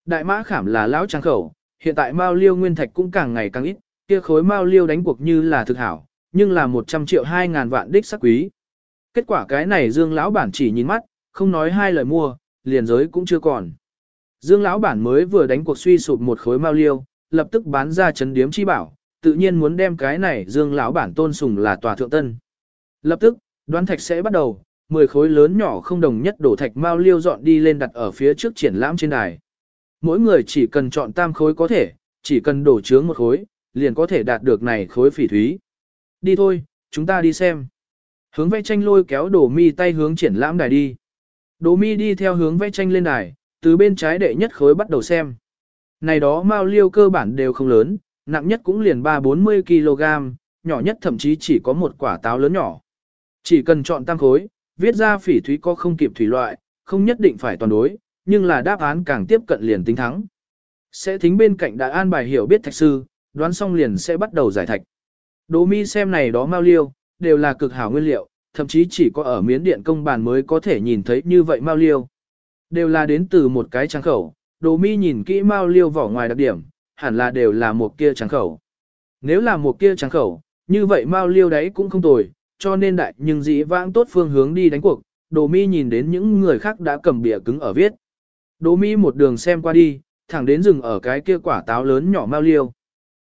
Đại mã khảm là lão trang khẩu, hiện tại mao liêu nguyên thạch cũng càng ngày càng ít, kia khối mao liêu đánh cuộc như là thực hảo, nhưng là 100 triệu 2.000 vạn đích sắc quý. Kết quả cái này Dương lão bản chỉ nhìn mắt, không nói hai lời mua, liền giới cũng chưa còn. Dương lão bản mới vừa đánh cuộc suy sụp một khối mao liêu, lập tức bán ra chấn điếm chi bảo, tự nhiên muốn đem cái này Dương lão bản tôn sùng là tòa thượng tân. Lập tức, đoán thạch sẽ bắt đầu, 10 khối lớn nhỏ không đồng nhất đổ thạch mao liêu dọn đi lên đặt ở phía trước triển lãm trên đài. Mỗi người chỉ cần chọn tam khối có thể, chỉ cần đổ chướng một khối, liền có thể đạt được này khối phỉ thúy. Đi thôi, chúng ta đi xem. Hướng vẽ tranh lôi kéo đổ mi tay hướng triển lãm đài đi. Đỗ mi đi theo hướng vẽ tranh lên đài, từ bên trái đệ nhất khối bắt đầu xem. Này đó mao liêu cơ bản đều không lớn, nặng nhất cũng liền 3-40 kg, nhỏ nhất thậm chí chỉ có một quả táo lớn nhỏ. Chỉ cần chọn tam khối, viết ra phỉ thúy có không kịp thủy loại, không nhất định phải toàn đối, nhưng là đáp án càng tiếp cận liền tính thắng. Sẽ thính bên cạnh đã an bài hiểu biết thạch sư, đoán xong liền sẽ bắt đầu giải thạch. Đỗ mi xem này đó mau liêu, đều là cực hảo nguyên liệu, thậm chí chỉ có ở miến điện công bàn mới có thể nhìn thấy như vậy mau liêu. Đều là đến từ một cái trang khẩu, Đỗ mi nhìn kỹ mau liêu vỏ ngoài đặc điểm, hẳn là đều là một kia trắng khẩu. Nếu là một kia trắng khẩu, như vậy mao liêu đấy cũng không tồi, cho nên đại nhưng dĩ vãng tốt phương hướng đi đánh cuộc, Đồ Mi nhìn đến những người khác đã cầm bìa cứng ở viết. Đồ Mi một đường xem qua đi, thẳng đến rừng ở cái kia quả táo lớn nhỏ mao liêu.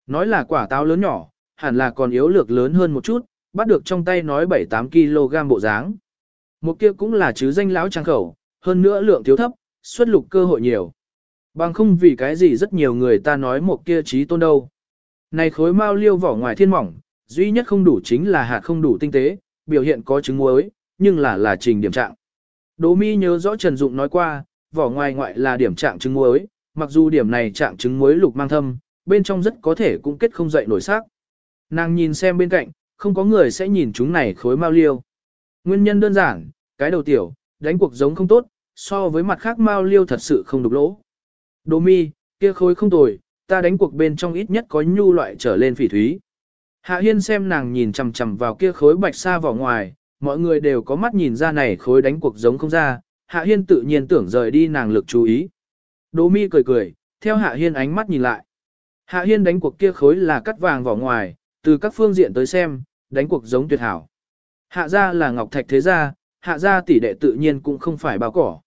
Nói là quả táo lớn nhỏ, hẳn là còn yếu lược lớn hơn một chút, bắt được trong tay nói 7-8 kg bộ dáng. Một kia cũng là chứ danh lão trang khẩu, hơn nữa lượng thiếu thấp, xuất lục cơ hội nhiều. Bằng không vì cái gì rất nhiều người ta nói một kia trí tôn đâu. Này khối mao liêu vỏ ngoài thiên mỏng, duy nhất không đủ chính là hạt không đủ tinh tế, biểu hiện có chứng muối, nhưng là là trình điểm trạng. Đỗ mi nhớ rõ Trần Dụng nói qua, vỏ ngoài ngoại là điểm trạng trứng muối, mặc dù điểm này trạng trứng muối lục mang thâm, bên trong rất có thể cũng kết không dậy nổi sắc. Nàng nhìn xem bên cạnh, không có người sẽ nhìn chúng này khối mao liêu. Nguyên nhân đơn giản, cái đầu tiểu, đánh cuộc giống không tốt, so với mặt khác mao liêu thật sự không đục lỗ. Đỗ mi, kia khối không tồi, ta đánh cuộc bên trong ít nhất có nhu loại trở lên phỉ thúy. Hạ Hiên xem nàng nhìn chằm chằm vào kia khối bạch sa vỏ ngoài, mọi người đều có mắt nhìn ra này khối đánh cuộc giống không ra, Hạ Hiên tự nhiên tưởng rời đi nàng lực chú ý. Đỗ mi cười cười, theo Hạ Hiên ánh mắt nhìn lại. Hạ Hiên đánh cuộc kia khối là cắt vàng vỏ ngoài, từ các phương diện tới xem, đánh cuộc giống tuyệt hảo. Hạ gia là ngọc thạch thế gia, hạ gia tỷ đệ tự nhiên cũng không phải bao cỏ.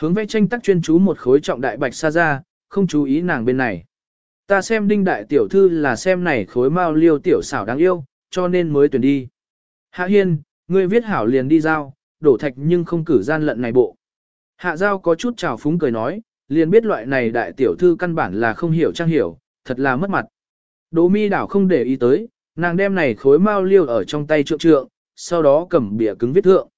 Hướng vẽ tranh tắc chuyên chú một khối trọng đại bạch sa ra, không chú ý nàng bên này. Ta xem đinh đại tiểu thư là xem này khối mao liêu tiểu xảo đáng yêu, cho nên mới tuyển đi. Hạ hiên, ngươi viết hảo liền đi giao, đổ thạch nhưng không cử gian lận này bộ. Hạ giao có chút trào phúng cười nói, liền biết loại này đại tiểu thư căn bản là không hiểu trang hiểu, thật là mất mặt. Đỗ mi đảo không để ý tới, nàng đem này khối mao liêu ở trong tay trượng trượng, sau đó cầm bìa cứng viết thượng.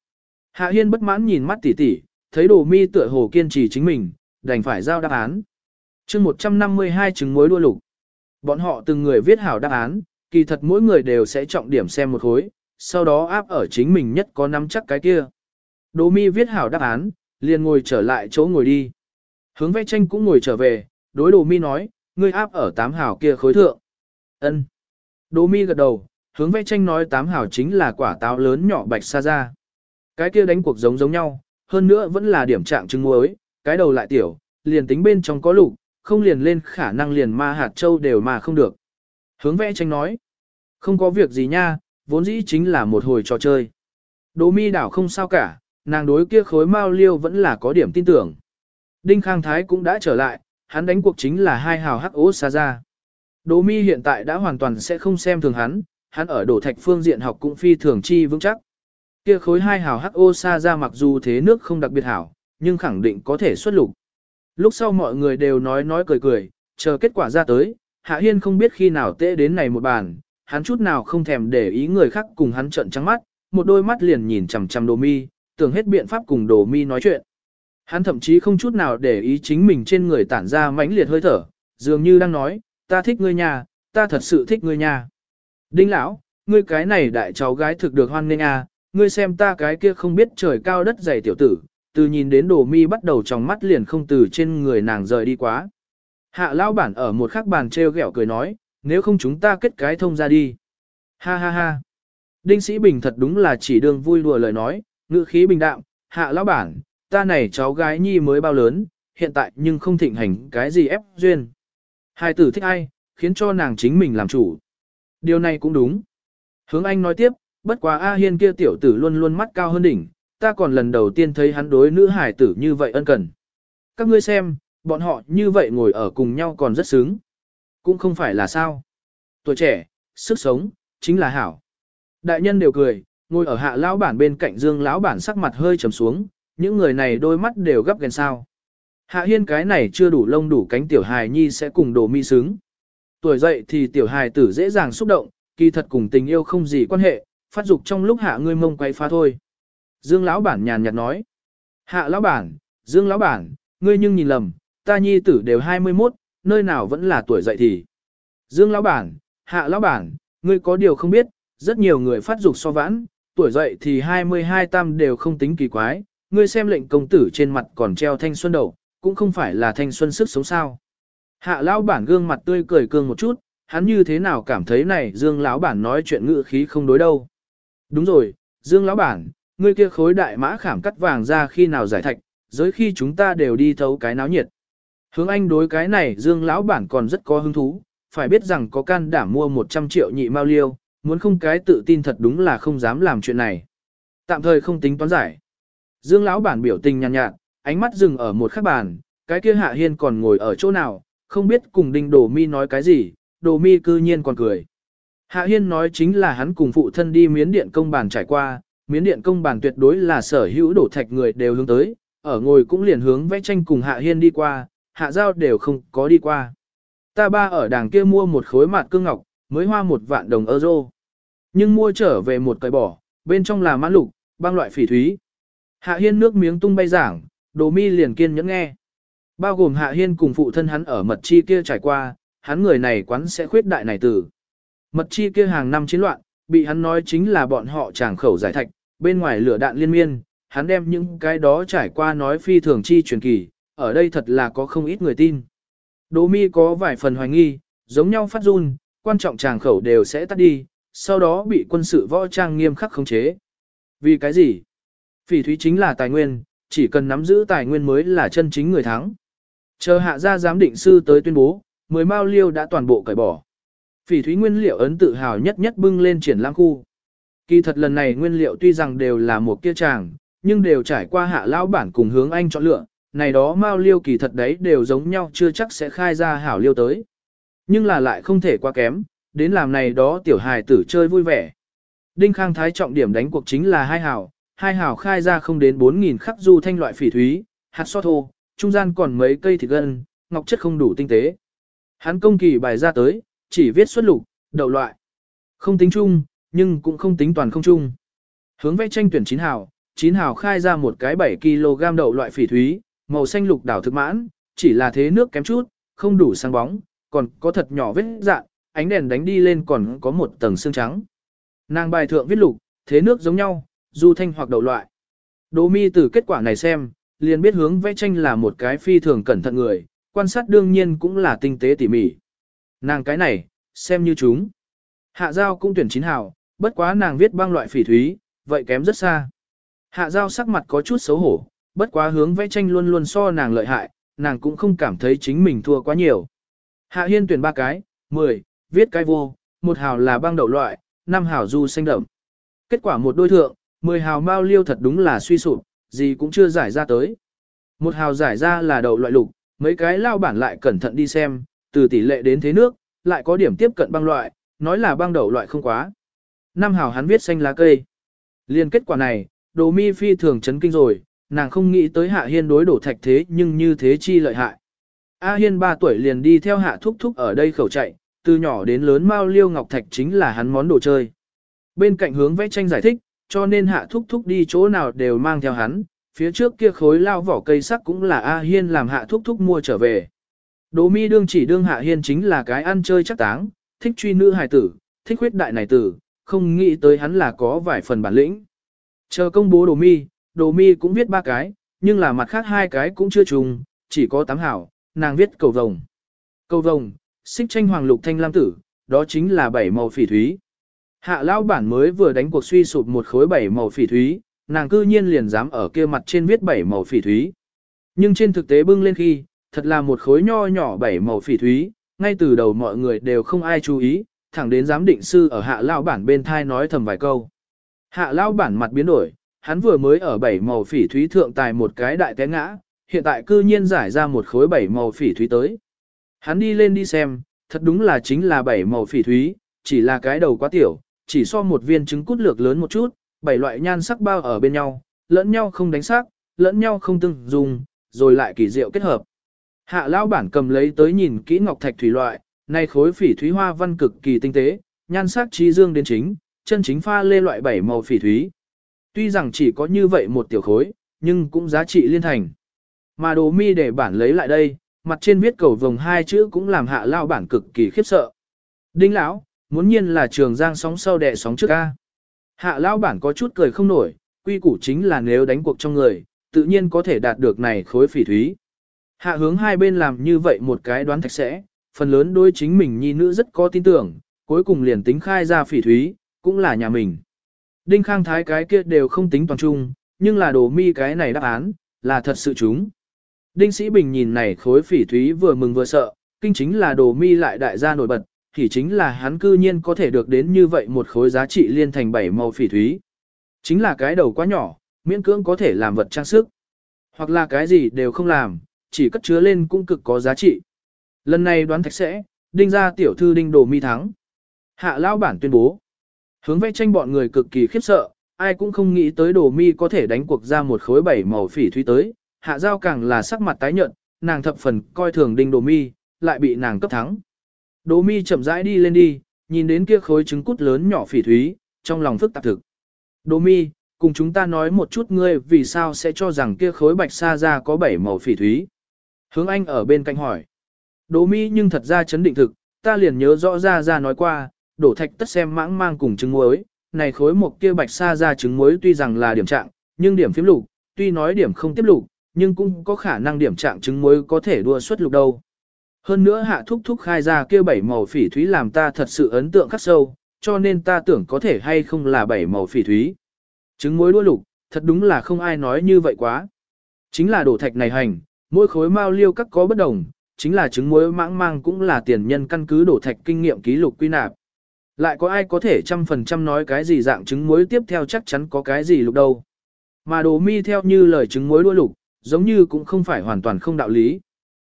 Hạ hiên bất mãn nhìn mắt tỉ tỉ, thấy đồ mi tựa hồ kiên trì chính mình, đành phải giao đáp án chương 152 chứng mối đua lục. Bọn họ từng người viết hảo đáp án, kỳ thật mỗi người đều sẽ trọng điểm xem một khối, sau đó áp ở chính mình nhất có nắm chắc cái kia. Đỗ mi viết hảo đáp án, liền ngồi trở lại chỗ ngồi đi. Hướng vẽ tranh cũng ngồi trở về, đối đồ mi nói, ngươi áp ở tám hảo kia khối thượng. ân Đỗ mi gật đầu, hướng vẽ tranh nói tám hảo chính là quả táo lớn nhỏ bạch sa ra. Cái kia đánh cuộc giống giống nhau, hơn nữa vẫn là điểm trạng trứng muối, cái đầu lại tiểu, liền tính bên trong có lục, không liền lên khả năng liền ma hạt châu đều mà không được. Hướng vẽ tranh nói, không có việc gì nha, vốn dĩ chính là một hồi trò chơi. Đỗ mi đảo không sao cả, nàng đối kia khối mao liêu vẫn là có điểm tin tưởng. Đinh Khang Thái cũng đã trở lại, hắn đánh cuộc chính là hai hào hắc ố xa ra. Đỗ mi hiện tại đã hoàn toàn sẽ không xem thường hắn, hắn ở đổ thạch phương diện học cũng phi thường chi vững chắc. Kia khối hai hào hắc ô sa ra mặc dù thế nước không đặc biệt hảo, nhưng khẳng định có thể xuất lục. Lúc sau mọi người đều nói nói cười cười, chờ kết quả ra tới, Hạ Hiên không biết khi nào tệ đến này một bàn, hắn chút nào không thèm để ý người khác cùng hắn trợn trắng mắt, một đôi mắt liền nhìn chằm chằm đồ mi, tưởng hết biện pháp cùng đồ mi nói chuyện. Hắn thậm chí không chút nào để ý chính mình trên người tản ra mãnh liệt hơi thở, dường như đang nói, ta thích ngươi nhà, ta thật sự thích ngươi nhà. Đinh lão, ngươi cái này đại cháu gái thực được hoan nghênh à, ngươi xem ta cái kia không biết trời cao đất dày tiểu tử, từ nhìn đến đồ mi bắt đầu trong mắt liền không từ trên người nàng rời đi quá. Hạ lao bản ở một khắc bàn treo gẹo cười nói, nếu không chúng ta kết cái thông ra đi. Ha ha ha. Đinh sĩ bình thật đúng là chỉ đương vui đùa lời nói, ngữ khí bình đạm, hạ lão bản, ta này cháu gái nhi mới bao lớn, hiện tại nhưng không thịnh hành cái gì ép duyên. Hai tử thích ai, khiến cho nàng chính mình làm chủ. Điều này cũng đúng. Hướng anh nói tiếp, bất quá A Hiên kia tiểu tử luôn luôn mắt cao hơn đỉnh, ta còn lần đầu tiên thấy hắn đối nữ hải tử như vậy ân cần. Các ngươi xem, bọn họ như vậy ngồi ở cùng nhau còn rất sướng. Cũng không phải là sao. Tuổi trẻ, sức sống, chính là hảo. Đại nhân đều cười, ngồi ở hạ lão bản bên cạnh dương lão bản sắc mặt hơi trầm xuống, những người này đôi mắt đều gấp gần sao. Hạ hiên cái này chưa đủ lông đủ cánh tiểu hài nhi sẽ cùng đồ mi sướng. Tuổi dậy thì tiểu hài tử dễ dàng xúc động, kỳ thật cùng tình yêu không gì quan hệ, phát dục trong lúc hạ ngươi mông quay phá thôi. Dương lão bản nhàn nhạt nói. Hạ lão bản, Dương lão bản, ngươi nhưng nhìn lầm, ta nhi tử đều 21, nơi nào vẫn là tuổi dậy thì. Dương lão bản, hạ lão bản, ngươi có điều không biết, rất nhiều người phát dục so vãn, tuổi dậy thì 22 tam đều không tính kỳ quái, ngươi xem lệnh công tử trên mặt còn treo thanh xuân đầu, cũng không phải là thanh xuân sức sống sao. Hạ lão bản gương mặt tươi cười cương một chút, hắn như thế nào cảm thấy này Dương lão bản nói chuyện ngữ khí không đối đâu. Đúng rồi, Dương lão bản, ngươi kia khối đại mã khảm cắt vàng ra khi nào giải thạch, giới khi chúng ta đều đi thấu cái náo nhiệt. Hướng anh đối cái này Dương lão bản còn rất có hứng thú, phải biết rằng có can đảm mua 100 triệu nhị mao liêu, muốn không cái tự tin thật đúng là không dám làm chuyện này. Tạm thời không tính toán giải. Dương lão bản biểu tình nhàn nhạt, nhạt, ánh mắt dừng ở một khắc bàn, cái kia Hạ Hiên còn ngồi ở chỗ nào, không biết cùng Đinh Đồ Mi nói cái gì, Đồ Mi cư nhiên còn cười. Hạ Hiên nói chính là hắn cùng phụ thân đi miến điện công bàn trải qua, miến điện công bàn tuyệt đối là sở hữu đổ thạch người đều hướng tới, ở ngồi cũng liền hướng vẽ tranh cùng Hạ Hiên đi qua, Hạ Giao đều không có đi qua. Ta ba ở đàng kia mua một khối mạt cương ngọc, mới hoa một vạn đồng euro. Nhưng mua trở về một cởi bỏ, bên trong là mãn lục, băng loại phỉ thúy. Hạ Hiên nước miếng tung bay giảng, đồ mi liền kiên nhẫn nghe. Bao gồm Hạ Hiên cùng phụ thân hắn ở mật chi kia trải qua, hắn người này quán sẽ khuyết đại này tử. Mật chi kia hàng năm chiến loạn, bị hắn nói chính là bọn họ tràng khẩu giải thạch, bên ngoài lửa đạn liên miên, hắn đem những cái đó trải qua nói phi thường chi truyền kỳ, ở đây thật là có không ít người tin. Đỗ mi có vài phần hoài nghi, giống nhau phát run, quan trọng tràng khẩu đều sẽ tắt đi, sau đó bị quân sự võ trang nghiêm khắc khống chế. Vì cái gì? Phỉ thúy chính là tài nguyên, chỉ cần nắm giữ tài nguyên mới là chân chính người thắng. Chờ hạ gia giám định sư tới tuyên bố, mười mao liêu đã toàn bộ cởi bỏ. Phỉ thúy nguyên liệu ấn tự hào nhất nhất bưng lên triển lãm khu. Kỳ thật lần này nguyên liệu tuy rằng đều là một kia chàng nhưng đều trải qua hạ lão bản cùng hướng anh chọn lựa, này đó mao liêu kỳ thật đấy đều giống nhau chưa chắc sẽ khai ra hảo liêu tới. Nhưng là lại không thể quá kém, đến làm này đó tiểu hài tử chơi vui vẻ. Đinh Khang Thái trọng điểm đánh cuộc chính là hai hảo, hai hảo khai ra không đến 4.000 khắc du thanh loại phỉ thúy, hạt so thô, trung gian còn mấy cây thịt gân, ngọc chất không đủ tinh tế. Hắn công kỳ bài ra tới, chỉ viết xuất lục, đậu loại. Không tính chung, nhưng cũng không tính toàn không chung. Hướng vẽ tranh tuyển 9 hảo, 9 hảo khai ra một cái 7 kg đậu loại phỉ thúy, màu xanh lục đảo thực mãn, chỉ là thế nước kém chút, không đủ sáng bóng, còn có thật nhỏ vết dạng, ánh đèn đánh đi lên còn có một tầng xương trắng. Nàng bài thượng viết lục, thế nước giống nhau, du thanh hoặc đậu loại. Đỗ mi từ kết quả này xem, liền biết hướng vẽ tranh là một cái phi thường cẩn thận người, quan sát đương nhiên cũng là tinh tế tỉ mỉ. Nàng cái này, xem như chúng. Hạ giao cũng tuyển chín hào, bất quá nàng viết băng loại phỉ thúy, vậy kém rất xa. Hạ giao sắc mặt có chút xấu hổ, bất quá hướng vẽ tranh luôn luôn so nàng lợi hại, nàng cũng không cảm thấy chính mình thua quá nhiều. Hạ hiên tuyển ba cái, 10, viết cái vô, một hào là băng đậu loại, năm hào du xanh đậm. Kết quả một đôi thượng, 10 hào mao liêu thật đúng là suy sụp, gì cũng chưa giải ra tới. Một hào giải ra là đậu loại lục, mấy cái lao bản lại cẩn thận đi xem, từ tỷ lệ đến thế nước, lại có điểm tiếp cận băng loại, nói là băng đầu loại không quá. Năm hào hắn viết xanh lá cây. Liên kết quả này, đồ mi phi thường chấn kinh rồi, nàng không nghĩ tới hạ hiên đối đổ thạch thế nhưng như thế chi lợi hại. A hiên 3 tuổi liền đi theo hạ thúc thúc ở đây khẩu chạy, từ nhỏ đến lớn mao liêu ngọc thạch chính là hắn món đồ chơi. Bên cạnh hướng vẽ tranh giải thích, cho nên hạ thúc thúc đi chỗ nào đều mang theo hắn, phía trước kia khối lao vỏ cây sắc cũng là A hiên làm hạ thúc thúc mua trở về. Đỗ mi đương chỉ đương hạ hiên chính là cái ăn chơi chắc táng, thích truy nữ hài tử, thích huyết đại này tử, không nghĩ tới hắn là có vài phần bản lĩnh. Chờ công bố đồ mi, đồ mi cũng viết ba cái, nhưng là mặt khác hai cái cũng chưa trùng, chỉ có tám hảo, nàng viết cầu vồng. Cầu vồng, xích tranh hoàng lục thanh lam tử, đó chính là bảy màu phỉ thúy. Hạ lão bản mới vừa đánh cuộc suy sụp một khối bảy màu phỉ thúy, nàng cư nhiên liền dám ở kia mặt trên viết bảy màu phỉ thúy. Nhưng trên thực tế bưng lên khi, thật là một khối nho nhỏ bảy màu phỉ thúy, ngay từ đầu mọi người đều không ai chú ý, thẳng đến giám định sư ở hạ lao bản bên thai nói thầm vài câu. Hạ lao bản mặt biến đổi, hắn vừa mới ở bảy màu phỉ thúy thượng tài một cái đại té ngã, hiện tại cư nhiên giải ra một khối bảy màu phỉ thúy tới. Hắn đi lên đi xem, thật đúng là chính là bảy màu phỉ thúy, chỉ là cái đầu quá tiểu, chỉ so một viên trứng cút lược lớn một chút, bảy loại nhan sắc bao ở bên nhau, lẫn nhau không đánh sắc, lẫn nhau không tương dùng, rồi lại kỳ diệu kết hợp. Hạ lão bản cầm lấy tới nhìn kỹ ngọc thạch thủy loại, này khối phỉ thúy hoa văn cực kỳ tinh tế, nhan sắc trí dương đến chính, chân chính pha lê loại bảy màu phỉ thúy. Tuy rằng chỉ có như vậy một tiểu khối, nhưng cũng giá trị liên thành. Mà đồ mi để bản lấy lại đây, mặt trên viết cầu vồng hai chữ cũng làm hạ Lão bản cực kỳ khiếp sợ. Đinh lão, muốn nhiên là trường giang sóng sau đẻ sóng trước ca. Hạ Lão bản có chút cười không nổi, quy củ chính là nếu đánh cuộc trong người, tự nhiên có thể đạt được này khối phỉ thúy. Hạ hướng hai bên làm như vậy một cái đoán thạch sẽ, phần lớn đối chính mình nhi nữ rất có tin tưởng, cuối cùng liền tính khai ra phỉ thúy, cũng là nhà mình. Đinh Khang Thái cái kia đều không tính toàn trung, nhưng là đồ mi cái này đáp án, là thật sự chúng. Đinh Sĩ Bình nhìn này khối phỉ thúy vừa mừng vừa sợ, kinh chính là đồ mi lại đại gia nổi bật, thì chính là hắn cư nhiên có thể được đến như vậy một khối giá trị liên thành bảy màu phỉ thúy. Chính là cái đầu quá nhỏ, miễn cưỡng có thể làm vật trang sức. Hoặc là cái gì đều không làm, chỉ cất chứa lên cũng cực có giá trị. Lần này đoán thạch sẽ, đinh ra tiểu thư đinh đồ mi thắng. Hạ lao bản tuyên bố. Hướng vẽ tranh bọn người cực kỳ khiếp sợ, ai cũng không nghĩ tới đồ mi có thể đánh cuộc ra một khối bảy màu phỉ thúy tới. Hạ giao càng là sắc mặt tái nhợt, nàng thập phần coi thường đinh đồ mi, lại bị nàng cấp thắng. Đồ mi chậm rãi đi lên đi, nhìn đến kia khối trứng cút lớn nhỏ phỉ thúy, trong lòng phức tạp thực. Đồ mi, cùng chúng ta nói một chút ngươi vì sao sẽ cho rằng kia khối bạch sa ra có bảy màu phỉ thúy. Hướng anh ở bên cạnh hỏi. Đỗ mi nhưng thật ra chấn định thực, ta liền nhớ rõ ra ra nói qua, đổ thạch tất xem mãng mang cùng trứng muối, này khối một kia bạch sa ra trứng muối tuy rằng là điểm trạng, nhưng điểm phím lục, tuy nói điểm không tiếp lục, nhưng cũng có khả năng điểm trạng trứng muối có thể đua xuất lục đâu. Hơn nữa hạ thúc thúc khai ra kia bảy màu phỉ thúy làm ta thật sự ấn tượng khắc sâu, cho nên ta tưởng có thể hay không là bảy màu phỉ thúy. Trứng muối đua lục, thật đúng là không ai nói như vậy quá. Chính là đổ thạch này hành, mỗi khối mao liêu các có bất đồng, chính là trứng muối mãng mang cũng là tiền nhân căn cứ đổ thạch kinh nghiệm ký lục quy nạp. Lại có ai có thể trăm phần trăm nói cái gì dạng trứng muối tiếp theo chắc chắn có cái gì lục đâu. Mà đồ mi theo như lời trứng muối đua lục, giống như cũng không phải hoàn toàn không đạo lý.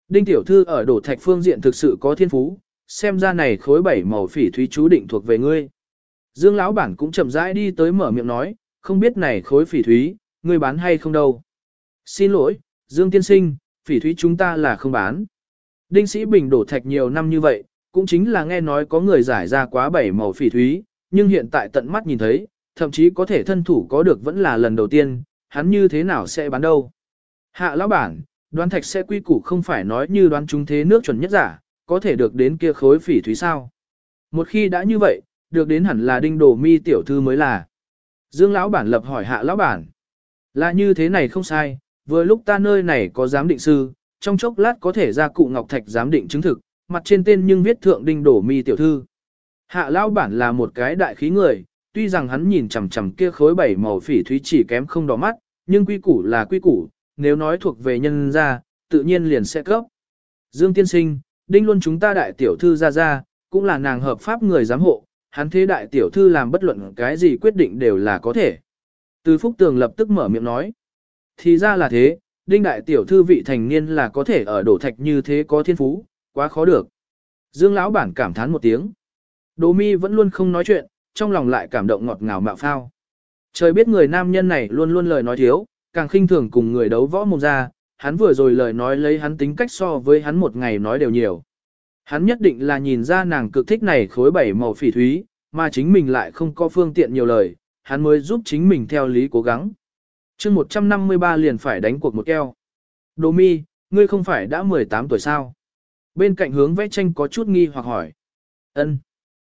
Đinh tiểu thư ở đổ thạch phương diện thực sự có thiên phú, xem ra này khối bảy màu phỉ thúy chú định thuộc về ngươi. Dương lão bản cũng chậm rãi đi tới mở miệng nói, không biết này khối phỉ thúy, ngươi bán hay không đâu. Xin lỗi, Dương tiên sinh, phỉ thúy chúng ta là không bán. Đinh sĩ bình đổ thạch nhiều năm như vậy, cũng chính là nghe nói có người giải ra quá bảy màu phỉ thúy, nhưng hiện tại tận mắt nhìn thấy, thậm chí có thể thân thủ có được vẫn là lần đầu tiên, hắn như thế nào sẽ bán đâu. Hạ lão bản, đoán thạch sẽ quy củ không phải nói như đoán chúng thế nước chuẩn nhất giả, có thể được đến kia khối phỉ thúy sao. Một khi đã như vậy, được đến hẳn là đinh đồ mi tiểu thư mới là. Dương lão bản lập hỏi hạ lão bản. Là như thế này không sai, vừa lúc ta nơi này có giám định sư, trong chốc lát có thể ra cụ ngọc thạch giám định chứng thực, mặt trên tên nhưng viết thượng đinh đổ mi tiểu thư. Hạ lão bản là một cái đại khí người, tuy rằng hắn nhìn chằm chằm kia khối bảy màu phỉ thúy chỉ kém không đỏ mắt, nhưng quy củ là quy củ, nếu nói thuộc về nhân gia, tự nhiên liền sẽ cấp. Dương tiên sinh, đinh luôn chúng ta đại tiểu thư ra ra, cũng là nàng hợp pháp người giám hộ, hắn thế đại tiểu thư làm bất luận cái gì quyết định đều là có thể. Từ Phúc Tường lập tức mở miệng nói. Thì ra là thế, đinh đại tiểu thư vị thành niên là có thể ở đổ thạch như thế có thiên phú, quá khó được. Dương lão bản cảm thán một tiếng. Đỗ mi vẫn luôn không nói chuyện, trong lòng lại cảm động ngọt ngào mạo phao. Trời biết người nam nhân này luôn luôn lời nói thiếu, càng khinh thường cùng người đấu võ mồm ra, hắn vừa rồi lời nói lấy hắn tính cách so với hắn một ngày nói đều nhiều. Hắn nhất định là nhìn ra nàng cực thích này khối bảy màu phỉ thúy, mà chính mình lại không có phương tiện nhiều lời, hắn mới giúp chính mình theo lý cố gắng chương 153 liền phải đánh cuộc một keo. Đồ mi, ngươi không phải đã 18 tuổi sao? Bên cạnh hướng vẽ tranh có chút nghi hoặc hỏi. ân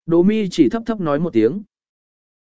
Đồ mi chỉ thấp thấp nói một tiếng.